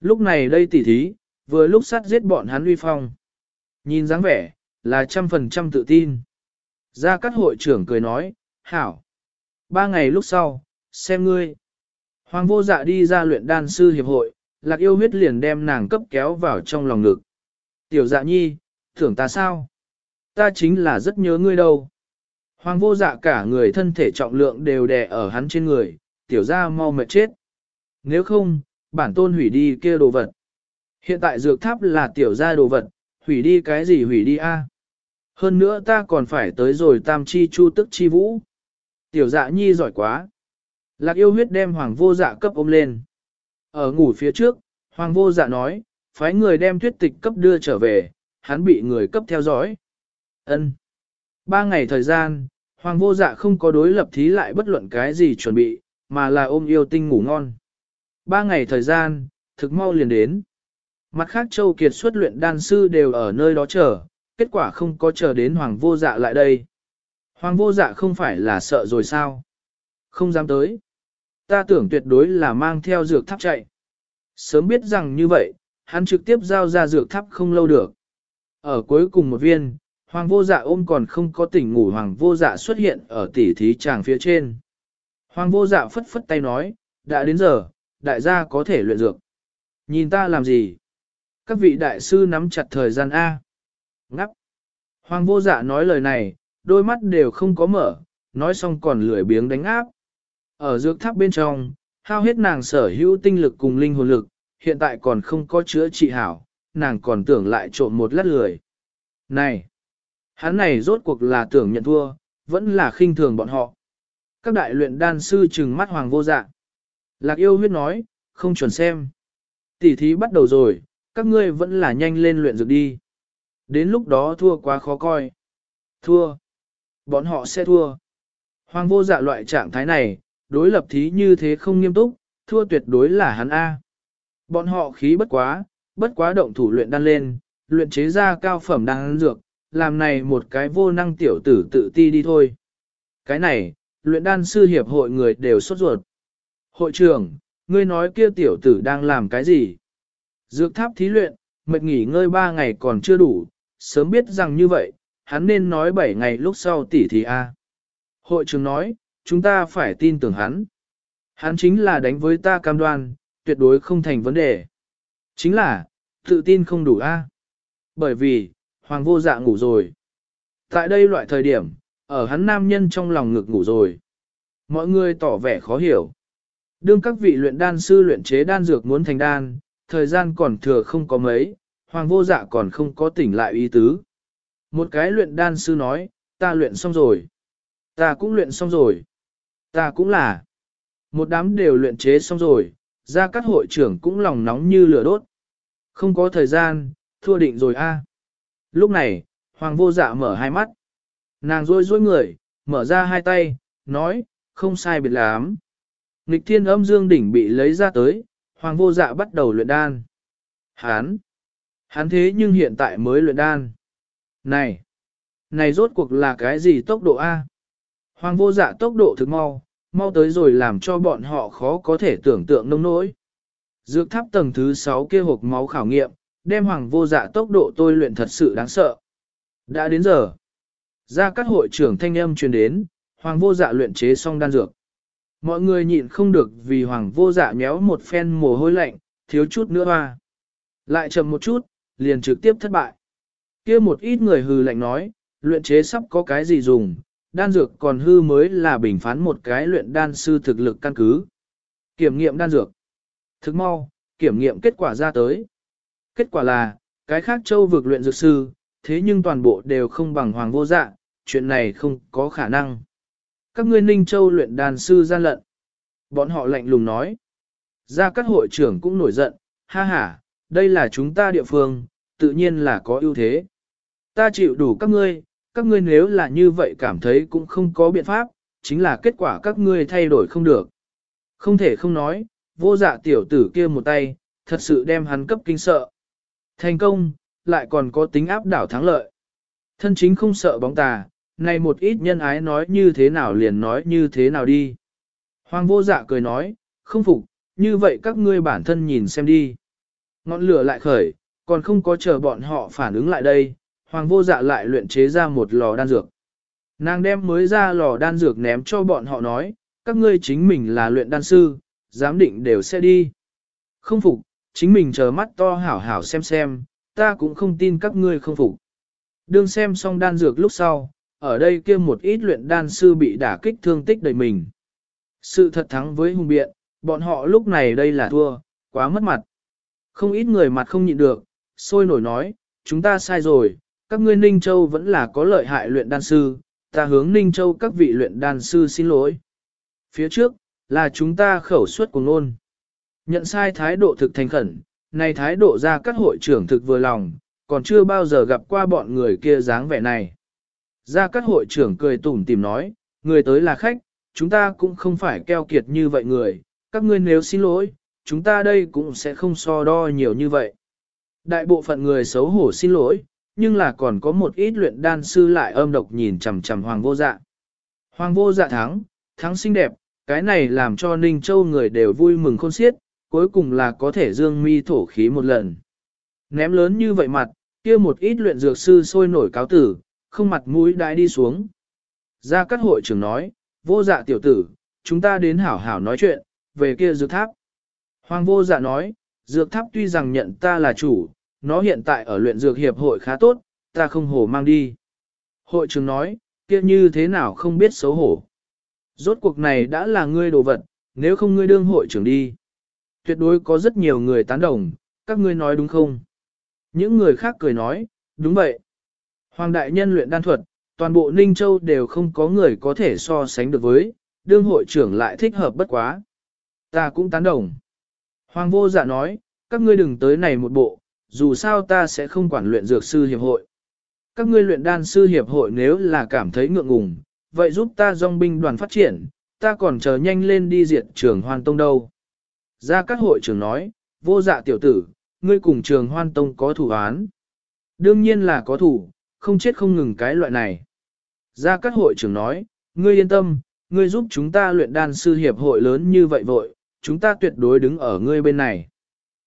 A: Lúc này đây tỉ thí, vừa lúc sát giết bọn hắn uy phong. Nhìn dáng vẻ, là trăm phần trăm tự tin. Gia Cát hội trưởng cười nói, hảo. Ba ngày lúc sau, xem ngươi. Hoàng vô dạ đi ra luyện đan sư hiệp hội, lạc yêu huyết liền đem nàng cấp kéo vào trong lòng ngực. Tiểu dạ nhi, thưởng ta sao? Ta chính là rất nhớ ngươi đâu. Hoàng vô dạ cả người thân thể trọng lượng đều đè ở hắn trên người, tiểu ra mau mệt chết. Nếu không, bản tôn hủy đi kia đồ vật. Hiện tại dược tháp là tiểu ra đồ vật, hủy đi cái gì hủy đi a? Hơn nữa ta còn phải tới rồi tam chi chu tức chi vũ. Tiểu dạ nhi giỏi quá. Lạc yêu huyết đem hoàng vô dạ cấp ôm lên. Ở ngủ phía trước, hoàng vô dạ nói, phái người đem tuyết tịch cấp đưa trở về, hắn bị người cấp theo dõi. Ân. Ba ngày thời gian, hoàng vô dạ không có đối lập thí lại bất luận cái gì chuẩn bị, mà là ôm yêu tinh ngủ ngon. Ba ngày thời gian, thực mau liền đến. Mặt khác châu kiệt xuất luyện đan sư đều ở nơi đó chờ, kết quả không có chờ đến hoàng vô dạ lại đây. Hoàng vô dạ không phải là sợ rồi sao? Không dám tới. Ta tưởng tuyệt đối là mang theo dược tháp chạy. Sớm biết rằng như vậy, hắn trực tiếp giao ra dược tháp không lâu được. Ở cuối cùng một viên, hoàng vô dạ ôm còn không có tỉnh ngủ hoàng vô dạ xuất hiện ở tỉ thí tràng phía trên. Hoàng vô dạ phất phất tay nói, đã đến giờ, đại gia có thể luyện dược. Nhìn ta làm gì? Các vị đại sư nắm chặt thời gian A. Ngắp. Hoàng vô dạ nói lời này, đôi mắt đều không có mở, nói xong còn lười biếng đánh áp. Ở dược tháp bên trong, hao hết nàng sở hữu tinh lực cùng linh hồn lực, hiện tại còn không có chữa trị hảo, nàng còn tưởng lại trộn một lát lười. Này! Hắn này rốt cuộc là tưởng nhận thua, vẫn là khinh thường bọn họ. Các đại luyện đan sư trừng mắt hoàng vô dạ. Lạc yêu huyết nói, không chuẩn xem. Tỷ thí bắt đầu rồi, các ngươi vẫn là nhanh lên luyện dược đi. Đến lúc đó thua quá khó coi. Thua. Bọn họ sẽ thua. Hoàng vô dạ loại trạng thái này, đối lập thí như thế không nghiêm túc, thua tuyệt đối là hắn A. Bọn họ khí bất quá, bất quá động thủ luyện đan lên, luyện chế ra cao phẩm đan dược, làm này một cái vô năng tiểu tử tự ti đi thôi. Cái này, luyện đan sư hiệp hội người đều sốt ruột. Hội trưởng, ngươi nói kia tiểu tử đang làm cái gì? Dược tháp thí luyện, mệt nghỉ ngơi ba ngày còn chưa đủ, sớm biết rằng như vậy, hắn nên nói bảy ngày lúc sau tỉ thì a. Hội trưởng nói, chúng ta phải tin tưởng hắn. Hắn chính là đánh với ta cam đoan, tuyệt đối không thành vấn đề. Chính là, tự tin không đủ a. Bởi vì, hoàng vô dạ ngủ rồi. Tại đây loại thời điểm, ở hắn nam nhân trong lòng ngực ngủ rồi. Mọi người tỏ vẻ khó hiểu. Đương các vị luyện đan sư luyện chế đan dược muốn thành đan, thời gian còn thừa không có mấy, hoàng vô dạ còn không có tỉnh lại ý tứ. Một cái luyện đan sư nói, ta luyện xong rồi. Ta cũng luyện xong rồi. Ta cũng là. Một đám đều luyện chế xong rồi, ra các hội trưởng cũng lòng nóng như lửa đốt. Không có thời gian, thua định rồi a. Lúc này, hoàng vô dạ mở hai mắt. Nàng rôi rôi người, mở ra hai tay, nói, không sai biệt lắm. Nịch thiên âm dương đỉnh bị lấy ra tới, hoàng vô dạ bắt đầu luyện đan. Hán! Hán thế nhưng hiện tại mới luyện đan. Này! Này rốt cuộc là cái gì tốc độ A? Hoàng vô dạ tốc độ thực mau, mau tới rồi làm cho bọn họ khó có thể tưởng tượng nông nỗi. Dược tháp tầng thứ 6 kia hộp máu khảo nghiệm, đem hoàng vô dạ tốc độ tôi luyện thật sự đáng sợ. Đã đến giờ. Ra các hội trưởng thanh âm truyền đến, hoàng vô dạ luyện chế xong đan dược. Mọi người nhịn không được vì hoàng vô dạ méo một phen mồ hôi lạnh, thiếu chút nữa hoa. Lại chậm một chút, liền trực tiếp thất bại. kia một ít người hư lạnh nói, luyện chế sắp có cái gì dùng, đan dược còn hư mới là bình phán một cái luyện đan sư thực lực căn cứ. Kiểm nghiệm đan dược. Thức mau, kiểm nghiệm kết quả ra tới. Kết quả là, cái khác châu vực luyện dược sư, thế nhưng toàn bộ đều không bằng hoàng vô dạ, chuyện này không có khả năng. Các ngươi Ninh Châu luyện đàn sư gian lận. Bọn họ lạnh lùng nói. ra các hội trưởng cũng nổi giận, ha ha, đây là chúng ta địa phương, tự nhiên là có ưu thế. Ta chịu đủ các ngươi, các ngươi nếu là như vậy cảm thấy cũng không có biện pháp, chính là kết quả các ngươi thay đổi không được. Không thể không nói, vô dạ tiểu tử kia một tay, thật sự đem hắn cấp kinh sợ. Thành công, lại còn có tính áp đảo thắng lợi. Thân chính không sợ bóng tà, này một ít nhân ái nói như thế nào liền nói như thế nào đi. Hoàng vô dạ cười nói, không phục, như vậy các ngươi bản thân nhìn xem đi. Ngọn lửa lại khởi, còn không có chờ bọn họ phản ứng lại đây, hoàng vô dạ lại luyện chế ra một lò đan dược. Nàng đem mới ra lò đan dược ném cho bọn họ nói, các ngươi chính mình là luyện đan sư, giám định đều sẽ đi. Không phục, chính mình chờ mắt to hảo hảo xem xem, ta cũng không tin các ngươi không phục. Đương xem xong đan dược lúc sau, ở đây kia một ít luyện đan sư bị đả kích thương tích đầy mình. Sự thật thắng với hùng biện, bọn họ lúc này đây là thua, quá mất mặt. Không ít người mặt không nhịn được, sôi nổi nói, chúng ta sai rồi, các ngươi Ninh Châu vẫn là có lợi hại luyện đan sư, ta hướng Ninh Châu các vị luyện đan sư xin lỗi. Phía trước, là chúng ta khẩu suất của ngôn. Nhận sai thái độ thực thành khẩn, này thái độ ra các hội trưởng thực vừa lòng, còn chưa bao giờ gặp qua bọn người kia dáng vẻ này. Ra các hội trưởng cười tủm tìm nói, người tới là khách, chúng ta cũng không phải keo kiệt như vậy người, các ngươi nếu xin lỗi, chúng ta đây cũng sẽ không so đo nhiều như vậy. Đại bộ phận người xấu hổ xin lỗi, nhưng là còn có một ít luyện đan sư lại âm độc nhìn chằm chằm hoàng vô dạ. Hoàng vô dạ thắng, thắng xinh đẹp, cái này làm cho Ninh Châu người đều vui mừng khôn xiết, cuối cùng là có thể dương mi thổ khí một lần. Ném lớn như vậy mặt, kia một ít luyện dược sư sôi nổi cáo tử, không mặt mũi đãi đi xuống. Ra các hội trưởng nói, vô dạ tiểu tử, chúng ta đến hảo hảo nói chuyện, về kia dược tháp. Hoàng vô dạ nói, dược tháp tuy rằng nhận ta là chủ, nó hiện tại ở luyện dược hiệp hội khá tốt, ta không hổ mang đi. Hội trưởng nói, kia như thế nào không biết xấu hổ. Rốt cuộc này đã là ngươi đồ vật, nếu không ngươi đương hội trưởng đi. Tuyệt đối có rất nhiều người tán đồng, các ngươi nói đúng không? Những người khác cười nói, đúng vậy. Hoàng đại nhân luyện đan thuật, toàn bộ Ninh Châu đều không có người có thể so sánh được với, đương hội trưởng lại thích hợp bất quá. Ta cũng tán đồng. Hoàng vô dạ nói, các ngươi đừng tới này một bộ, dù sao ta sẽ không quản luyện dược sư hiệp hội. Các ngươi luyện đan sư hiệp hội nếu là cảm thấy ngượng ngùng, vậy giúp ta dòng binh đoàn phát triển, ta còn chờ nhanh lên đi diệt trường hoàn tông đâu. Ra các hội trưởng nói, vô dạ tiểu tử, ngươi cùng trường hoan tông có thủ án. Đương nhiên là có thủ, không chết không ngừng cái loại này. Ra các hội trưởng nói, ngươi yên tâm, ngươi giúp chúng ta luyện đan sư hiệp hội lớn như vậy vội, chúng ta tuyệt đối đứng ở ngươi bên này.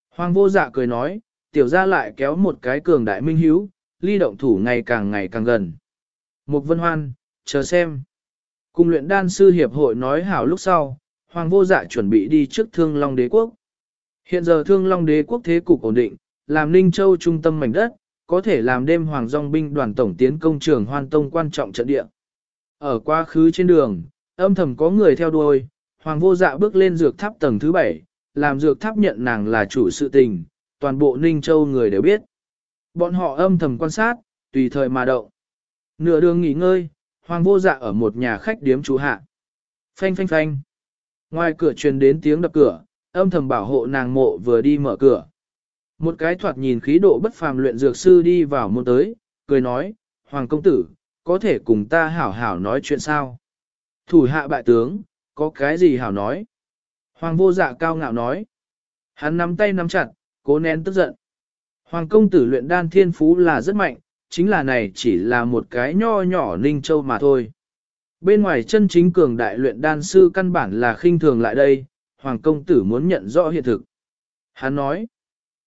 A: Hoàng vô dạ cười nói, tiểu ra lại kéo một cái cường đại minh hiếu, ly động thủ ngày càng ngày càng gần. Mục vân hoan, chờ xem. Cùng luyện đan sư hiệp hội nói hảo lúc sau, Hoàng vô dạ chuẩn bị đi trước Thương Long đế quốc. Hiện giờ Thương Long đế quốc thế cục ổn định, làm Ninh Châu trung tâm mảnh đất, có thể làm đêm Hoàng Dòng binh đoàn tổng tiến công trường Hoan Tông quan trọng trận địa. Ở quá khứ trên đường, âm thầm có người theo đuôi, Hoàng vô dạ bước lên dược tháp tầng thứ bảy, làm dược tháp nhận nàng là chủ sự tình, toàn bộ Ninh Châu người đều biết. Bọn họ âm thầm quan sát, tùy thời mà động. Nửa đường nghỉ ngơi, Hoàng vô dạ ở một nhà khách điếm trú hạ. Phanh phanh phanh. Ngoài cửa truyền đến tiếng đập cửa, âm thầm bảo hộ nàng mộ vừa đi mở cửa. Một cái thoạt nhìn khí độ bất phàm luyện dược sư đi vào môn tới, cười nói, Hoàng công tử, có thể cùng ta hảo hảo nói chuyện sao? Thủ hạ bại tướng, có cái gì hảo nói? Hoàng vô dạ cao ngạo nói. Hắn nắm tay nắm chặt, cố nén tức giận. Hoàng công tử luyện đan thiên phú là rất mạnh, chính là này chỉ là một cái nho nhỏ ninh châu mà thôi. Bên ngoài chân chính cường đại luyện đan sư căn bản là khinh thường lại đây, Hoàng công tử muốn nhận rõ hiện thực. Hắn nói,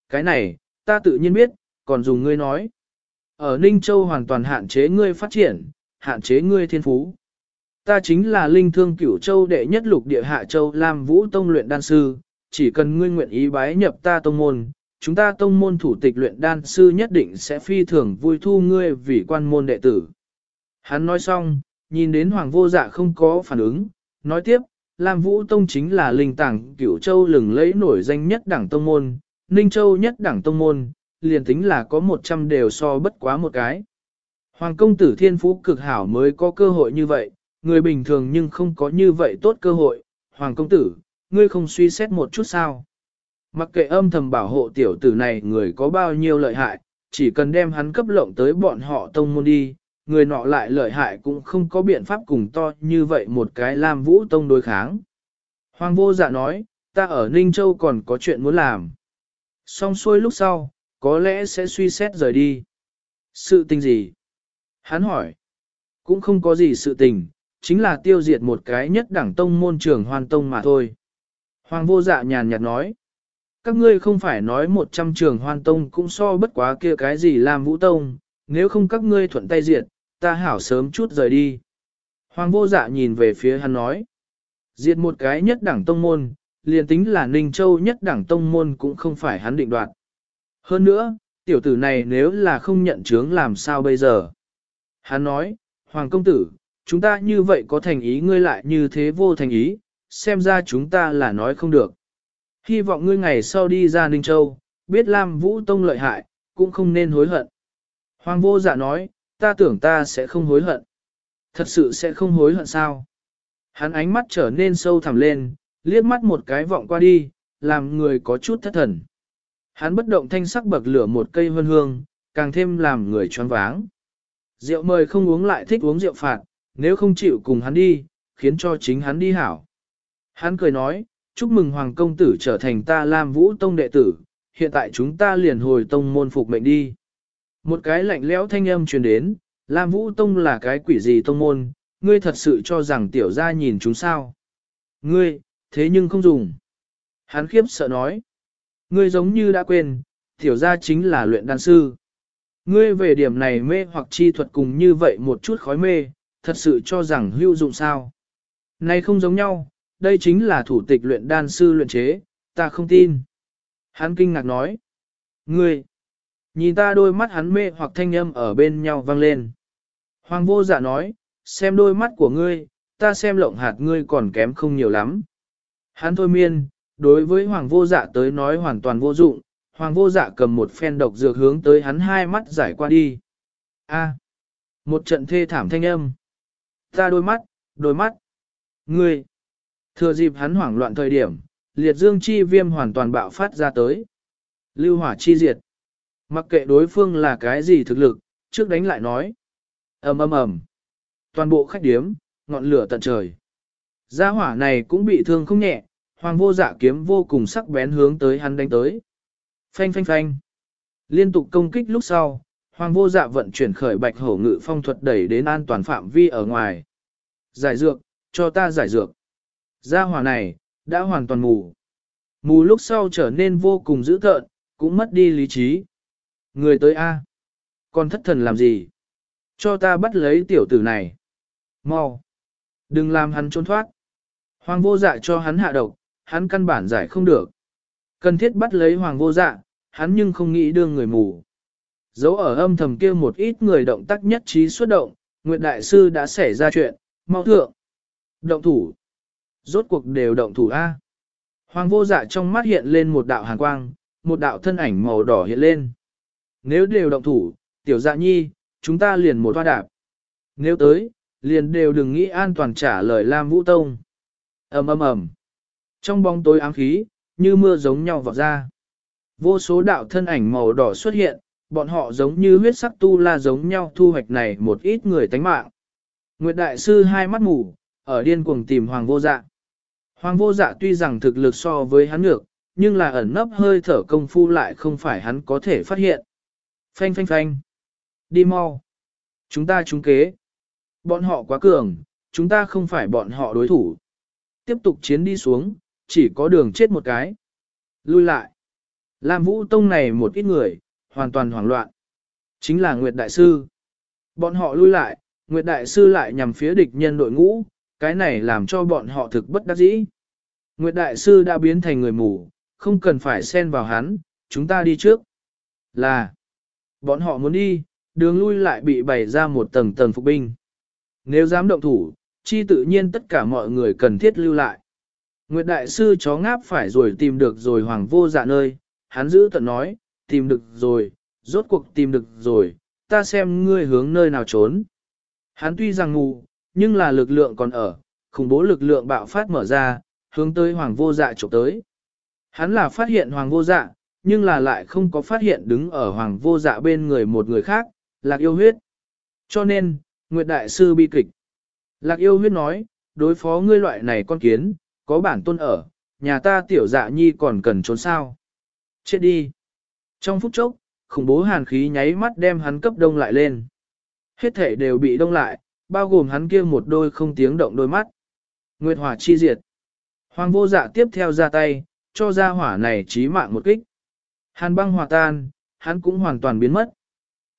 A: cái này, ta tự nhiên biết, còn dùng ngươi nói. Ở Ninh Châu hoàn toàn hạn chế ngươi phát triển, hạn chế ngươi thiên phú. Ta chính là linh thương cửu châu đệ nhất lục địa hạ châu Lam Vũ Tông luyện đan sư, chỉ cần ngươi nguyện ý bái nhập ta tông môn, chúng ta tông môn thủ tịch luyện đan sư nhất định sẽ phi thường vui thu ngươi vì quan môn đệ tử. Hắn nói xong, nhìn đến Hoàng vô dạ không có phản ứng, nói tiếp, Lam Vũ Tông chính là linh tảng cửu châu lừng lẫy nổi danh nhất đảng tông môn, Ninh Châu nhất đảng tông môn, liền tính là có 100 đều so bất quá một cái. Hoàng công tử thiên phú cực hảo mới có cơ hội như vậy, người bình thường nhưng không có như vậy tốt cơ hội. Hoàng công tử, ngươi không suy xét một chút sao? Mặc kệ âm thầm bảo hộ tiểu tử này người có bao nhiêu lợi hại, chỉ cần đem hắn cấp lộng tới bọn họ tông môn đi, người nọ lại lợi hại cũng không có biện pháp cùng to như vậy một cái Lam Vũ Tông đối kháng. Hoàng vô dạ nói, ta ở Ninh Châu còn có chuyện muốn làm. Xong xuôi lúc sau, có lẽ sẽ suy xét rời đi. Sự tình gì? Hắn hỏi. Cũng không có gì sự tình, chính là tiêu diệt một cái nhất đẳng tông môn trường hoàn tông mà thôi. Hoàng vô dạ nhàn nhạt nói. Các ngươi không phải nói một trăm trường hoàn tông cũng so bất quá kia cái gì làm vũ tông, nếu không các ngươi thuận tay diệt, ta hảo sớm chút rời đi. Hoàng vô dạ nhìn về phía hắn nói. Diệt một cái nhất đẳng tông môn, liền tính là Ninh Châu nhất đẳng tông môn cũng không phải hắn định đoạt. Hơn nữa, tiểu tử này nếu là không nhận chướng làm sao bây giờ? Hắn nói, Hoàng công tử, chúng ta như vậy có thành ý ngươi lại như thế vô thành ý, xem ra chúng ta là nói không được. Hy vọng ngươi ngày sau đi ra Ninh Châu, biết Lam Vũ Tông lợi hại, cũng không nên hối hận. Hoàng vô dạ nói, ta tưởng ta sẽ không hối hận. Thật sự sẽ không hối hận sao? Hắn ánh mắt trở nên sâu thẳm lên, liếc mắt một cái vọng qua đi, làm người có chút thất thần. Hắn bất động thanh sắc bậc lửa một cây vân hương, càng thêm làm người choáng váng. Rượu mời không uống lại thích uống rượu phạt, nếu không chịu cùng hắn đi, khiến cho chính hắn đi hảo. Hắn cười nói, chúc mừng Hoàng Công Tử trở thành ta Lam Vũ Tông đệ tử, hiện tại chúng ta liền hồi tông môn phục mệnh đi. Một cái lạnh lẽo thanh âm truyền đến, Lam Vũ Tông là cái quỷ gì tông môn, ngươi thật sự cho rằng tiểu gia nhìn chúng sao. Ngươi, thế nhưng không dùng. Hắn khiếp sợ nói. Ngươi giống như đã quên, tiểu gia chính là luyện đan sư. Ngươi về điểm này mê hoặc chi thuật cùng như vậy một chút khói mê, thật sự cho rằng hữu dụng sao. Này không giống nhau, đây chính là thủ tịch luyện đan sư luyện chế, ta không tin. Hắn kinh ngạc nói. Ngươi, nhìn ta đôi mắt hắn mê hoặc thanh âm ở bên nhau vang lên. Hoàng vô dạ nói, xem đôi mắt của ngươi, ta xem lộng hạt ngươi còn kém không nhiều lắm. Hắn thôi miên, đối với hoàng vô dạ tới nói hoàn toàn vô dụng, hoàng vô dạ cầm một phen độc dược hướng tới hắn hai mắt giải qua đi. A, một trận thê thảm thanh âm. Ta đôi mắt, đôi mắt. Ngươi, thừa dịp hắn hoảng loạn thời điểm, liệt dương chi viêm hoàn toàn bạo phát ra tới. Lưu hỏa chi diệt. Mặc kệ đối phương là cái gì thực lực, trước đánh lại nói. ầm ầm ầm. Toàn bộ khách điếm, ngọn lửa tận trời. Gia hỏa này cũng bị thương không nhẹ, hoàng vô dạ kiếm vô cùng sắc bén hướng tới hắn đánh tới. Phanh phanh phanh. Liên tục công kích lúc sau, hoàng vô dạ vận chuyển khởi bạch hổ ngự phong thuật đẩy đến an toàn phạm vi ở ngoài. Giải dược, cho ta giải dược. Gia hỏa này, đã hoàn toàn mù. Mù lúc sau trở nên vô cùng dữ thợn, cũng mất đi lý trí. Người tới A. Còn thất thần làm gì? Cho ta bắt lấy tiểu tử này. Mau. Đừng làm hắn trốn thoát. Hoàng vô dạ cho hắn hạ độc, hắn căn bản giải không được. Cần thiết bắt lấy hoàng vô dạ, hắn nhưng không nghĩ đương người mù. Dấu ở âm thầm kia một ít người động tác nhất trí xuất động, Nguyệt Đại Sư đã xảy ra chuyện, mau thượng. Động thủ. Rốt cuộc đều động thủ A. Hoàng vô dạ trong mắt hiện lên một đạo hàn quang, một đạo thân ảnh màu đỏ hiện lên. Nếu đều động thủ, tiểu dạ nhi, chúng ta liền một hoa đạp. Nếu tới, liền đều đừng nghĩ an toàn trả lời Lam Vũ Tông. ầm ầm ầm. Trong bóng tối ám khí, như mưa giống nhau vọt ra. Vô số đạo thân ảnh màu đỏ xuất hiện, bọn họ giống như huyết sắc tu la giống nhau thu hoạch này một ít người tánh mạng. Nguyệt Đại Sư hai mắt mù, ở điên cuồng tìm Hoàng Vô Dạ. Hoàng Vô Dạ tuy rằng thực lực so với hắn ngược, nhưng là ẩn nấp hơi thở công phu lại không phải hắn có thể phát hiện. Phanh phanh phanh. Đi mau. Chúng ta trúng kế. Bọn họ quá cường, chúng ta không phải bọn họ đối thủ. Tiếp tục chiến đi xuống, chỉ có đường chết một cái. Lui lại. Lam Vũ Tông này một ít người, hoàn toàn hoảng loạn. Chính là Nguyệt Đại Sư. Bọn họ lui lại, Nguyệt Đại Sư lại nhằm phía địch nhân đội ngũ, cái này làm cho bọn họ thực bất đắc dĩ. Nguyệt Đại Sư đã biến thành người mù, không cần phải xen vào hắn, chúng ta đi trước. Là, bọn họ muốn đi, đường lui lại bị bày ra một tầng tầng phục binh. Nếu dám động thủ, chi tự nhiên tất cả mọi người cần thiết lưu lại. Nguyệt Đại Sư chó ngáp phải rồi tìm được rồi hoàng vô dạ nơi, hắn giữ tận nói, tìm được rồi, rốt cuộc tìm được rồi, ta xem ngươi hướng nơi nào trốn. Hắn tuy rằng ngu, nhưng là lực lượng còn ở, khủng bố lực lượng bạo phát mở ra, hướng tới hoàng vô dạ chụp tới. Hắn là phát hiện hoàng vô dạ, nhưng là lại không có phát hiện đứng ở hoàng vô dạ bên người một người khác, lạc yêu huyết. Cho nên, Nguyệt Đại Sư bi kịch. Lạc yêu huyết nói, đối phó ngươi loại này con kiến, có bản tôn ở, nhà ta tiểu dạ nhi còn cần trốn sao. Chết đi. Trong phút chốc, khủng bố hàn khí nháy mắt đem hắn cấp đông lại lên. Hết thể đều bị đông lại, bao gồm hắn kia một đôi không tiếng động đôi mắt. Nguyệt hỏa chi diệt. Hoàng vô dạ tiếp theo ra tay, cho ra hỏa này chí mạng một kích. Hàn băng hòa tan, hắn cũng hoàn toàn biến mất.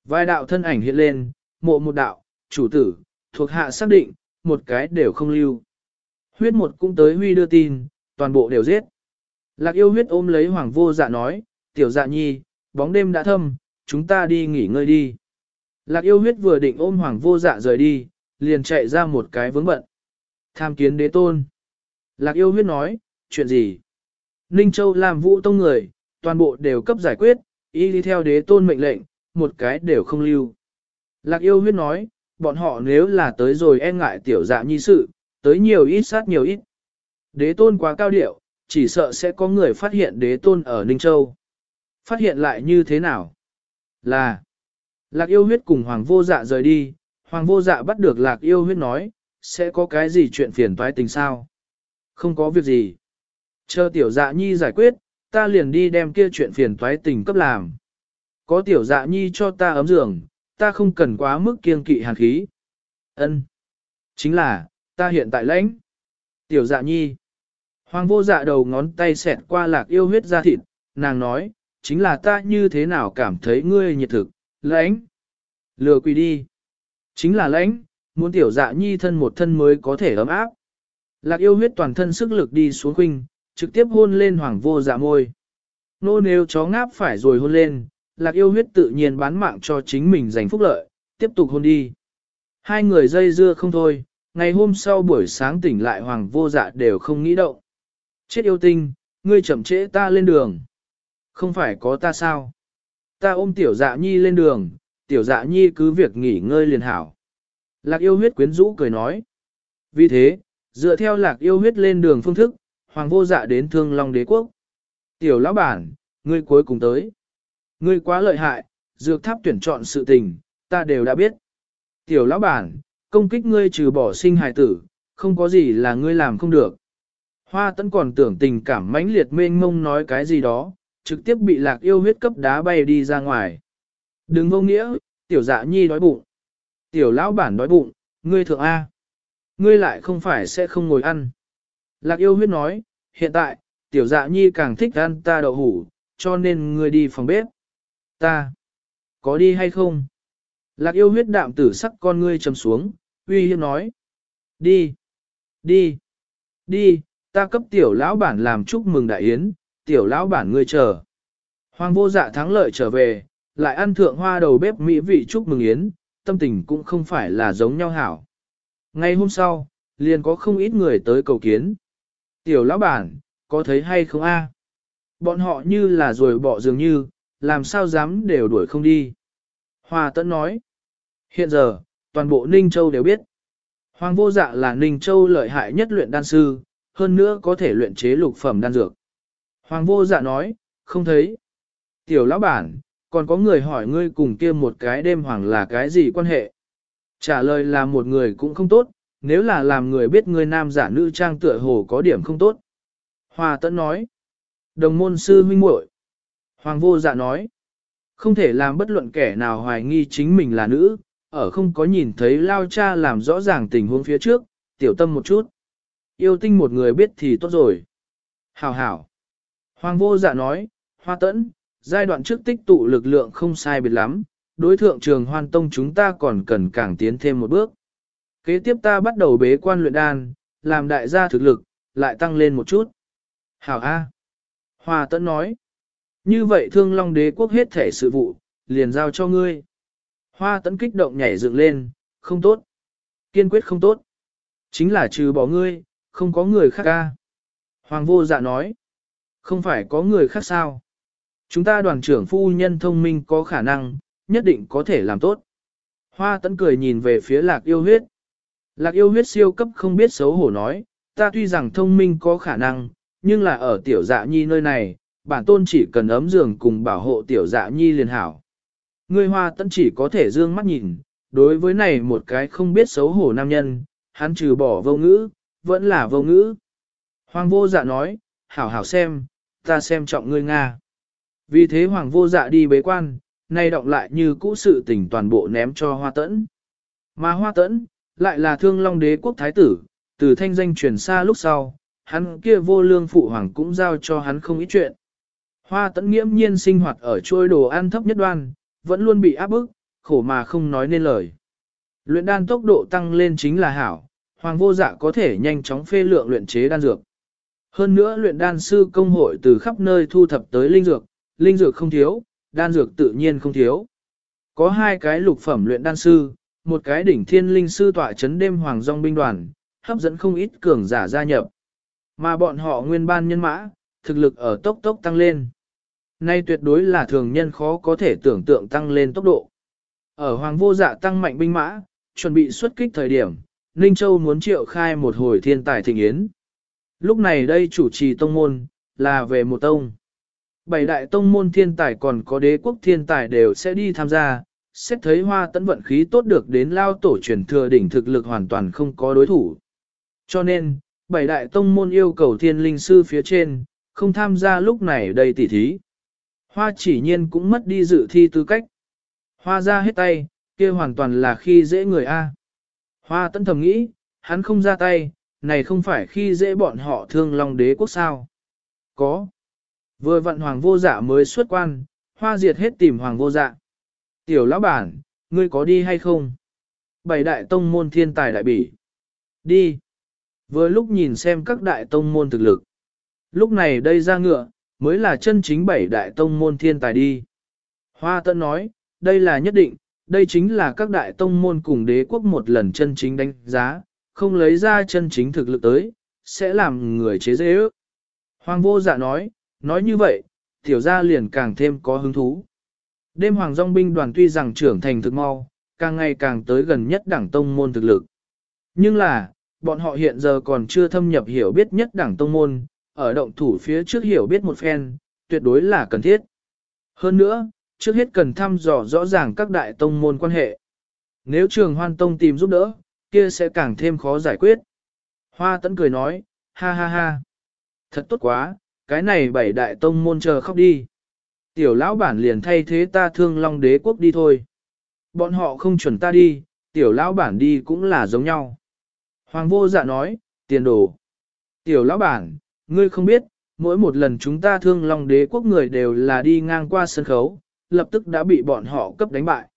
A: Vài đạo thân ảnh hiện lên, mộ một đạo, chủ tử, thuộc hạ xác định, một cái đều không lưu. Huyết một cũng tới huy đưa tin, toàn bộ đều giết. Lạc yêu huyết ôm lấy hoàng vô dạ nói, tiểu dạ nhi, bóng đêm đã thâm, chúng ta đi nghỉ ngơi đi. Lạc yêu huyết vừa định ôm hoàng vô dạ rời đi, liền chạy ra một cái vướng bận. Tham kiến đế tôn. Lạc yêu huyết nói, chuyện gì? Ninh Châu làm vũ tông người, toàn bộ đều cấp giải quyết, y đi theo đế tôn mệnh lệnh, một cái đều không lưu. Lạc yêu huyết nói, bọn họ nếu là tới rồi e ngại tiểu dạ nhi sự, tới nhiều ít sát nhiều ít. Đế tôn quá cao điệu, chỉ sợ sẽ có người phát hiện đế tôn ở Ninh Châu. Phát hiện lại như thế nào? Là, lạc yêu huyết cùng hoàng vô dạ rời đi, hoàng vô dạ bắt được lạc yêu huyết nói, sẽ có cái gì chuyện phiền toái tình sao? Không có việc gì. Chờ tiểu dạ nhi giải quyết, ta liền đi đem kia chuyện phiền toái tình cấp làm. Có tiểu dạ nhi cho ta ấm giường, ta không cần quá mức kiêng kỵ hàn khí. Ân, Chính là, ta hiện tại lãnh. Tiểu dạ nhi. Hoàng vô dạ đầu ngón tay xẹt qua lạc yêu huyết ra thịt, nàng nói, chính là ta như thế nào cảm thấy ngươi nhiệt thực, lãnh. Lừa quỳ đi. Chính là lãnh, muốn tiểu dạ nhi thân một thân mới có thể ấm áp. Lạc yêu huyết toàn thân sức lực đi xuống khuynh, trực tiếp hôn lên hoàng vô dạ môi. Nô nếu chó ngáp phải rồi hôn lên, lạc yêu huyết tự nhiên bán mạng cho chính mình giành phúc lợi, tiếp tục hôn đi. Hai người dây dưa không thôi, ngày hôm sau buổi sáng tỉnh lại hoàng vô dạ đều không nghĩ động. Chết yêu tinh, ngươi chậm trễ ta lên đường. Không phải có ta sao? Ta ôm tiểu dạ nhi lên đường, tiểu dạ nhi cứ việc nghỉ ngơi liền hảo. Lạc yêu huyết quyến rũ cười nói. Vì thế, dựa theo lạc yêu huyết lên đường phương thức, hoàng vô dạ đến thương long đế quốc. Tiểu lão bản, ngươi cuối cùng tới. Ngươi quá lợi hại, dược tháp tuyển chọn sự tình, ta đều đã biết. Tiểu lão bản, công kích ngươi trừ bỏ sinh hài tử, không có gì là ngươi làm không được. Hoa tấn còn tưởng tình cảm mãnh liệt mênh mông nói cái gì đó, trực tiếp bị lạc yêu huyết cấp đá bay đi ra ngoài. Đừng vô nghĩa, tiểu dạ nhi đói bụng. Tiểu lão bản đói bụng, ngươi thượng A. Ngươi lại không phải sẽ không ngồi ăn. Lạc yêu huyết nói, hiện tại, tiểu dạ nhi càng thích ăn ta đậu hủ, cho nên ngươi đi phòng bếp. Ta, có đi hay không? Lạc yêu huyết đạm tử sắc con ngươi trầm xuống, uy hiếp nói. Đi, đi, đi, ta cấp tiểu lão bản làm chúc mừng đại yến, tiểu lão bản ngươi chờ. Hoàng vô dạ thắng lợi trở về, lại ăn thượng hoa đầu bếp mỹ vị chúc mừng yến, tâm tình cũng không phải là giống nhau hảo. Ngay hôm sau, liền có không ít người tới cầu kiến. Tiểu lão bản, có thấy hay không a? Bọn họ như là rồi bỏ dường như, làm sao dám đều đuổi không đi. Hoa tấn nói. Hiện giờ, toàn bộ Ninh Châu đều biết. Hoàng vô dạ là Ninh Châu lợi hại nhất luyện đan sư, hơn nữa có thể luyện chế lục phẩm đan dược. Hoàng vô dạ nói, không thấy. Tiểu lão bản, còn có người hỏi ngươi cùng kia một cái đêm hoàng là cái gì quan hệ? Trả lời là một người cũng không tốt, nếu là làm người biết ngươi nam giả nữ trang tựa hồ có điểm không tốt. Hoa Tẫn nói, đồng môn sư huynh muội. Hoàng vô dạ nói, không thể làm bất luận kẻ nào hoài nghi chính mình là nữ, ở không có nhìn thấy lao cha làm rõ ràng tình huống phía trước, tiểu tâm một chút. Yêu tinh một người biết thì tốt rồi. Hảo hảo. Hoàng vô dạ nói, hoa tẫn, giai đoạn trước tích tụ lực lượng không sai biệt lắm, đối thượng trường hoan tông chúng ta còn cần càng tiến thêm một bước. Kế tiếp ta bắt đầu bế quan luyện đan, làm đại gia thực lực, lại tăng lên một chút. Hảo A. Hoa tẫn nói, như vậy thương long đế quốc hết thể sự vụ, liền giao cho ngươi. Hoa tẫn kích động nhảy dựng lên, không tốt. Kiên quyết không tốt. Chính là trừ bỏ ngươi, không có người khác ca. Hoàng vô dạ nói. Không phải có người khác sao? Chúng ta đoàn trưởng phu nhân thông minh có khả năng, nhất định có thể làm tốt. Hoa Tẫn cười nhìn về phía lạc yêu huyết. Lạc yêu huyết siêu cấp không biết xấu hổ nói, ta tuy rằng thông minh có khả năng, nhưng là ở tiểu dạ nhi nơi này, bản tôn chỉ cần ấm giường cùng bảo hộ tiểu dạ nhi liền hảo. Ngươi hoa tấn chỉ có thể dương mắt nhìn, đối với này một cái không biết xấu hổ nam nhân, hắn trừ bỏ vô ngữ, vẫn là vô ngữ. Hoàng vô dạ nói, hảo hảo xem, ta xem trọng ngươi Nga. Vì thế hoàng vô dạ đi bế quan, nay động lại như cũ sự tình toàn bộ ném cho hoa tẫn. Mà hoa tẫn, lại là thương long đế quốc thái tử, từ thanh danh truyền xa lúc sau, hắn kia vô lương phụ hoàng cũng giao cho hắn không ít chuyện. Hoa tẫn nghiễm nhiên sinh hoạt ở trôi đồ ăn thấp nhất đoan, vẫn luôn bị áp bức, khổ mà không nói nên lời. Luyện đan tốc độ tăng lên chính là hảo, hoàng vô dạ có thể nhanh chóng phê lượng luyện chế đan dược. Hơn nữa luyện đan sư công hội từ khắp nơi thu thập tới linh dược, linh dược không thiếu, đan dược tự nhiên không thiếu. Có hai cái lục phẩm luyện đan sư, một cái đỉnh thiên linh sư tọa chấn đêm hoàng dòng binh đoàn, hấp dẫn không ít cường giả gia nhập. Mà bọn họ nguyên ban nhân mã, thực lực ở tốc tốc tăng lên. Nay tuyệt đối là thường nhân khó có thể tưởng tượng tăng lên tốc độ. Ở hoàng vô dạ tăng mạnh binh mã, chuẩn bị xuất kích thời điểm, Ninh Châu muốn triệu khai một hồi thiên tài thịnh yến. Lúc này đây chủ trì tông môn, là về một tông. Bảy đại tông môn thiên tài còn có đế quốc thiên tài đều sẽ đi tham gia, xét thấy hoa tấn vận khí tốt được đến lao tổ truyền thừa đỉnh thực lực hoàn toàn không có đối thủ. Cho nên, bảy đại tông môn yêu cầu thiên linh sư phía trên, không tham gia lúc này đây tỉ thí. Hoa chỉ nhiên cũng mất đi dự thi tư cách. Hoa ra hết tay, kia hoàn toàn là khi dễ người A. Hoa tấn thầm nghĩ, hắn không ra tay, này không phải khi dễ bọn họ thương long đế quốc sao. Có. Vừa vận hoàng vô dạ mới xuất quan, hoa diệt hết tìm hoàng vô dạ. Tiểu lão bản, ngươi có đi hay không? Bảy đại tông môn thiên tài đại bỉ. Đi. Vừa lúc nhìn xem các đại tông môn thực lực. Lúc này đây ra ngựa, mới là chân chính bảy đại tông môn thiên tài đi. Hoa tân nói, đây là nhất định, đây chính là các đại tông môn cùng đế quốc một lần chân chính đánh giá, không lấy ra chân chính thực lực tới, sẽ làm người chế dễ ước. Hoàng vô dạ nói, nói như vậy, tiểu gia liền càng thêm có hứng thú. Đêm hoàng dòng binh đoàn tuy rằng trưởng thành thực mau, càng ngày càng tới gần nhất đảng tông môn thực lực. Nhưng là, bọn họ hiện giờ còn chưa thâm nhập hiểu biết nhất đảng tông môn, ở động thủ phía trước hiểu biết một phen, tuyệt đối là cần thiết. Hơn nữa, trước hết cần thăm dò rõ ràng các đại tông môn quan hệ. Nếu trường hoan tông tìm giúp đỡ, kia sẽ càng thêm khó giải quyết. Hoa tấn cười nói, ha ha ha. Thật tốt quá, cái này bảy đại tông môn chờ khóc đi. Tiểu lão bản liền thay thế ta thương long đế quốc đi thôi. Bọn họ không chuẩn ta đi, tiểu lão bản đi cũng là giống nhau. Hoàng vô dạ nói, tiền đồ. Tiểu lão bản, ngươi không biết, mỗi một lần chúng ta thương long đế quốc người đều là đi ngang qua sân khấu, lập tức đã bị bọn họ cấp đánh bại.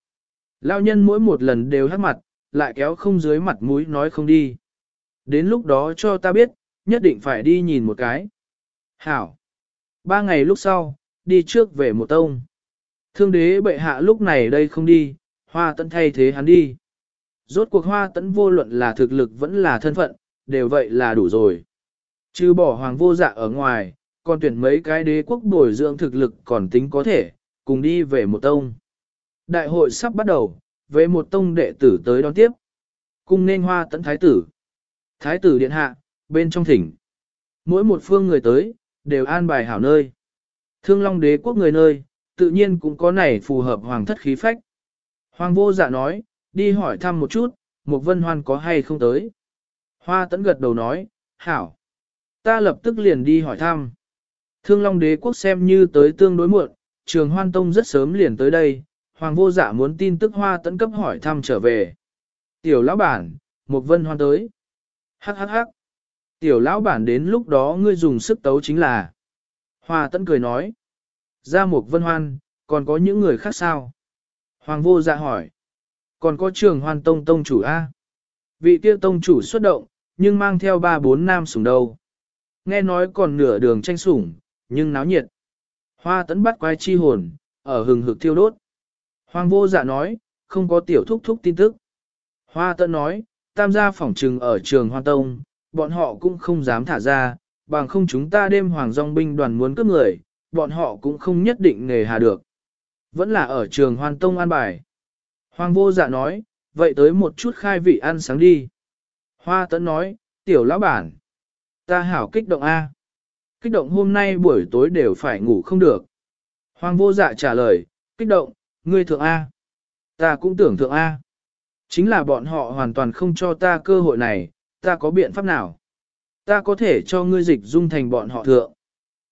A: Lão nhân mỗi một lần đều hát mặt, lại kéo không dưới mặt mũi nói không đi. Đến lúc đó cho ta biết, nhất định phải đi nhìn một cái. Hảo. Ba ngày lúc sau, đi trước về một tông. Thương đế bệ hạ lúc này đây không đi, hoa tấn thay thế hắn đi. Rốt cuộc hoa tấn vô luận là thực lực vẫn là thân phận, đều vậy là đủ rồi. Chứ bỏ hoàng vô dạ ở ngoài, còn tuyển mấy cái đế quốc bồi dưỡng thực lực còn tính có thể, cùng đi về một tông. Đại hội sắp bắt đầu, về một tông đệ tử tới đón tiếp. cùng nên hoa tấn thái tử. Thái tử điện hạ, bên trong thỉnh. Mỗi một phương người tới, đều an bài hảo nơi. Thương Long đế quốc người nơi, tự nhiên cũng có này phù hợp hoàng thất khí phách. Hoàng vô dạ nói, đi hỏi thăm một chút, một vân hoan có hay không tới. Hoa tấn gật đầu nói, hảo. Ta lập tức liền đi hỏi thăm. Thương Long đế quốc xem như tới tương đối muộn, trường hoan tông rất sớm liền tới đây, hoàng vô dạ muốn tin tức hoa tấn cấp hỏi thăm trở về. Tiểu lão bản, một vân hoan tới. Hắc hắc hắc. Tiểu lão bản đến lúc đó ngươi dùng sức tấu chính là. Hoa tấn cười nói gia mục vân hoan, còn có những người khác sao? Hoàng vô dạ hỏi. Còn có trường hoan tông tông chủ A. Vị kia tông chủ xuất động, nhưng mang theo ba bốn nam sủng đầu. Nghe nói còn nửa đường tranh sủng, nhưng náo nhiệt. Hoa tấn bắt quái chi hồn, ở hừng hực thiêu đốt. Hoàng vô dạ nói, không có tiểu thúc thúc tin tức. Hoa tấn nói, tam gia phỏng trừng ở trường hoan tông, bọn họ cũng không dám thả ra, bằng không chúng ta đêm hoàng dòng binh đoàn muốn cướp người, bọn họ cũng không nhất định nghề hà được. Vẫn là ở trường hoan tông an bài. Hoàng vô dạ nói, vậy tới một chút khai vị ăn sáng đi. Hoa tấn nói, tiểu lão bản. Ta hảo kích động A. Kích động hôm nay buổi tối đều phải ngủ không được. Hoàng vô dạ trả lời, kích động, ngươi thượng A. Ta cũng tưởng thượng A. Chính là bọn họ hoàn toàn không cho ta cơ hội này, ta có biện pháp nào? Ta có thể cho ngươi dịch dung thành bọn họ thượng.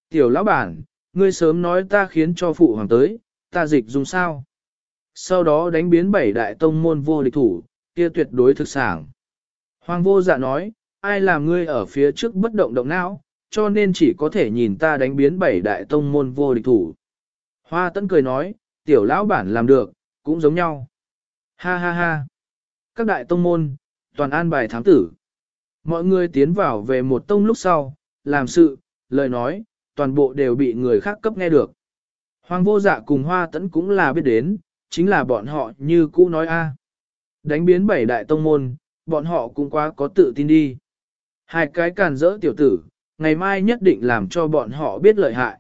A: Tiểu lão bản, ngươi sớm nói ta khiến cho phụ hoàng tới, ta dịch dùng sao? Sau đó đánh biến bảy đại tông môn vô địch thủ, kia tuyệt đối thực sản. Hoàng vô dạ nói, ai làm ngươi ở phía trước bất động động não, cho nên chỉ có thể nhìn ta đánh biến bảy đại tông môn vô địch thủ. Hoa tấn cười nói, tiểu lão bản làm được, cũng giống nhau. Ha ha ha. Các đại tông môn, toàn an bài thám tử. Mọi người tiến vào về một tông lúc sau, làm sự, lời nói, toàn bộ đều bị người khác cấp nghe được. Hoàng vô dạ cùng hoa tấn cũng là biết đến, chính là bọn họ như cũ nói a Đánh biến bảy đại tông môn, bọn họ cũng quá có tự tin đi. Hai cái càn rỡ tiểu tử, ngày mai nhất định làm cho bọn họ biết lợi hại.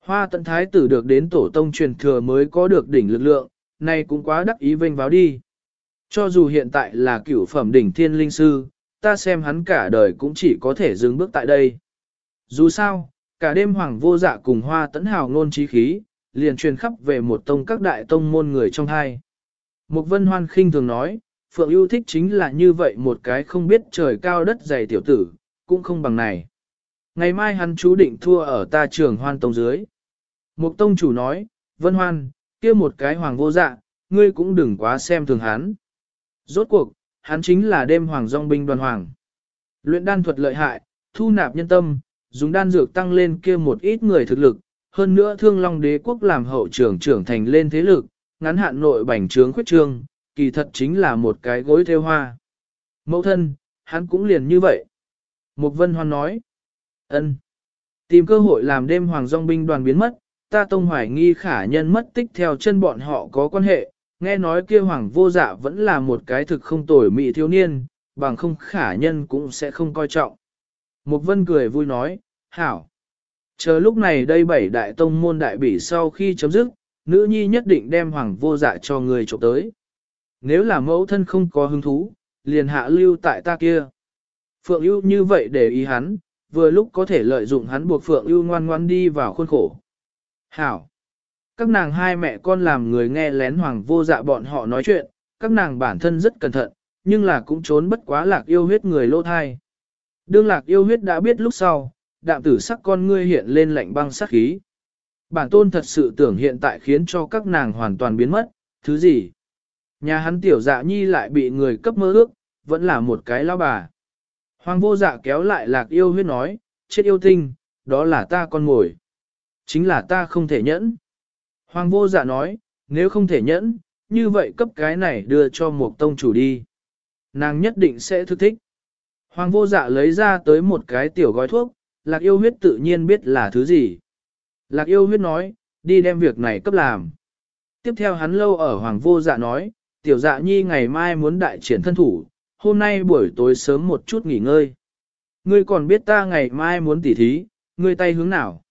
A: Hoa tận thái tử được đến tổ tông truyền thừa mới có được đỉnh lực lượng, này cũng quá đắc ý vênh báo đi. Cho dù hiện tại là cửu phẩm đỉnh thiên linh sư, ta xem hắn cả đời cũng chỉ có thể dừng bước tại đây. Dù sao, cả đêm hoàng vô dạ cùng hoa tấn hào ngôn trí khí, liền truyền khắp về một tông các đại tông môn người trong hai. Mục vân hoan khinh thường nói, Phượng yêu thích chính là như vậy một cái không biết trời cao đất dày tiểu tử, cũng không bằng này. Ngày mai hắn chú định thua ở ta trường hoan tông dưới. Mục tông chủ nói, vân hoan, kia một cái hoàng vô dạ, ngươi cũng đừng quá xem thường hắn. Rốt cuộc, hắn chính là đêm hoàng dòng binh đoàn hoàng. Luyện đan thuật lợi hại, thu nạp nhân tâm, dùng đan dược tăng lên kia một ít người thực lực, hơn nữa thương long đế quốc làm hậu trưởng trưởng thành lên thế lực, ngắn hạn nội bành trướng khuyết trương, kỳ thật chính là một cái gối theo hoa. Mẫu thân, hắn cũng liền như vậy. Mục Vân Hoan nói, ân, tìm cơ hội làm đêm hoàng dòng binh đoàn biến mất, ta tông hoài nghi khả nhân mất tích theo chân bọn họ có quan hệ, nghe nói kia hoàng vô dạ vẫn là một cái thực không tồi mị thiếu niên, bằng không khả nhân cũng sẽ không coi trọng. Mục Vân cười vui nói, hảo. Chờ lúc này đây bảy đại tông môn đại bỉ sau khi chấm dứt, nữ nhi nhất định đem hoàng vô dạ cho người trộm tới. Nếu là mẫu thân không có hứng thú, liền hạ lưu tại ta kia. Phượng ưu như vậy để ý hắn, vừa lúc có thể lợi dụng hắn buộc Phượng ưu ngoan ngoan đi vào khuôn khổ. Hảo! Các nàng hai mẹ con làm người nghe lén hoàng vô dạ bọn họ nói chuyện, các nàng bản thân rất cẩn thận, nhưng là cũng trốn bất quá lạc yêu huyết người lô thai. Đương lạc yêu huyết đã biết lúc sau, đạm tử sắc con ngươi hiện lên lạnh băng sắc khí. Bản tôn thật sự tưởng hiện tại khiến cho các nàng hoàn toàn biến mất, thứ gì? Nhà hắn tiểu dạ nhi lại bị người cấp mơ ước, vẫn là một cái lao bà. Hoàng vô dạ kéo lại lạc yêu huyết nói, chết yêu tinh, đó là ta con ngồi. Chính là ta không thể nhẫn. Hoàng vô dạ nói, nếu không thể nhẫn, như vậy cấp cái này đưa cho một tông chủ đi. Nàng nhất định sẽ thư thích. Hoàng vô dạ lấy ra tới một cái tiểu gói thuốc, lạc yêu huyết tự nhiên biết là thứ gì. Lạc yêu huyết nói, đi đem việc này cấp làm. Tiếp theo hắn lâu ở hoàng vô dạ nói, tiểu dạ nhi ngày mai muốn đại triển thân thủ, hôm nay buổi tối sớm một chút nghỉ ngơi. Ngươi còn biết ta ngày mai muốn tỉ thí, ngươi tay hướng nào?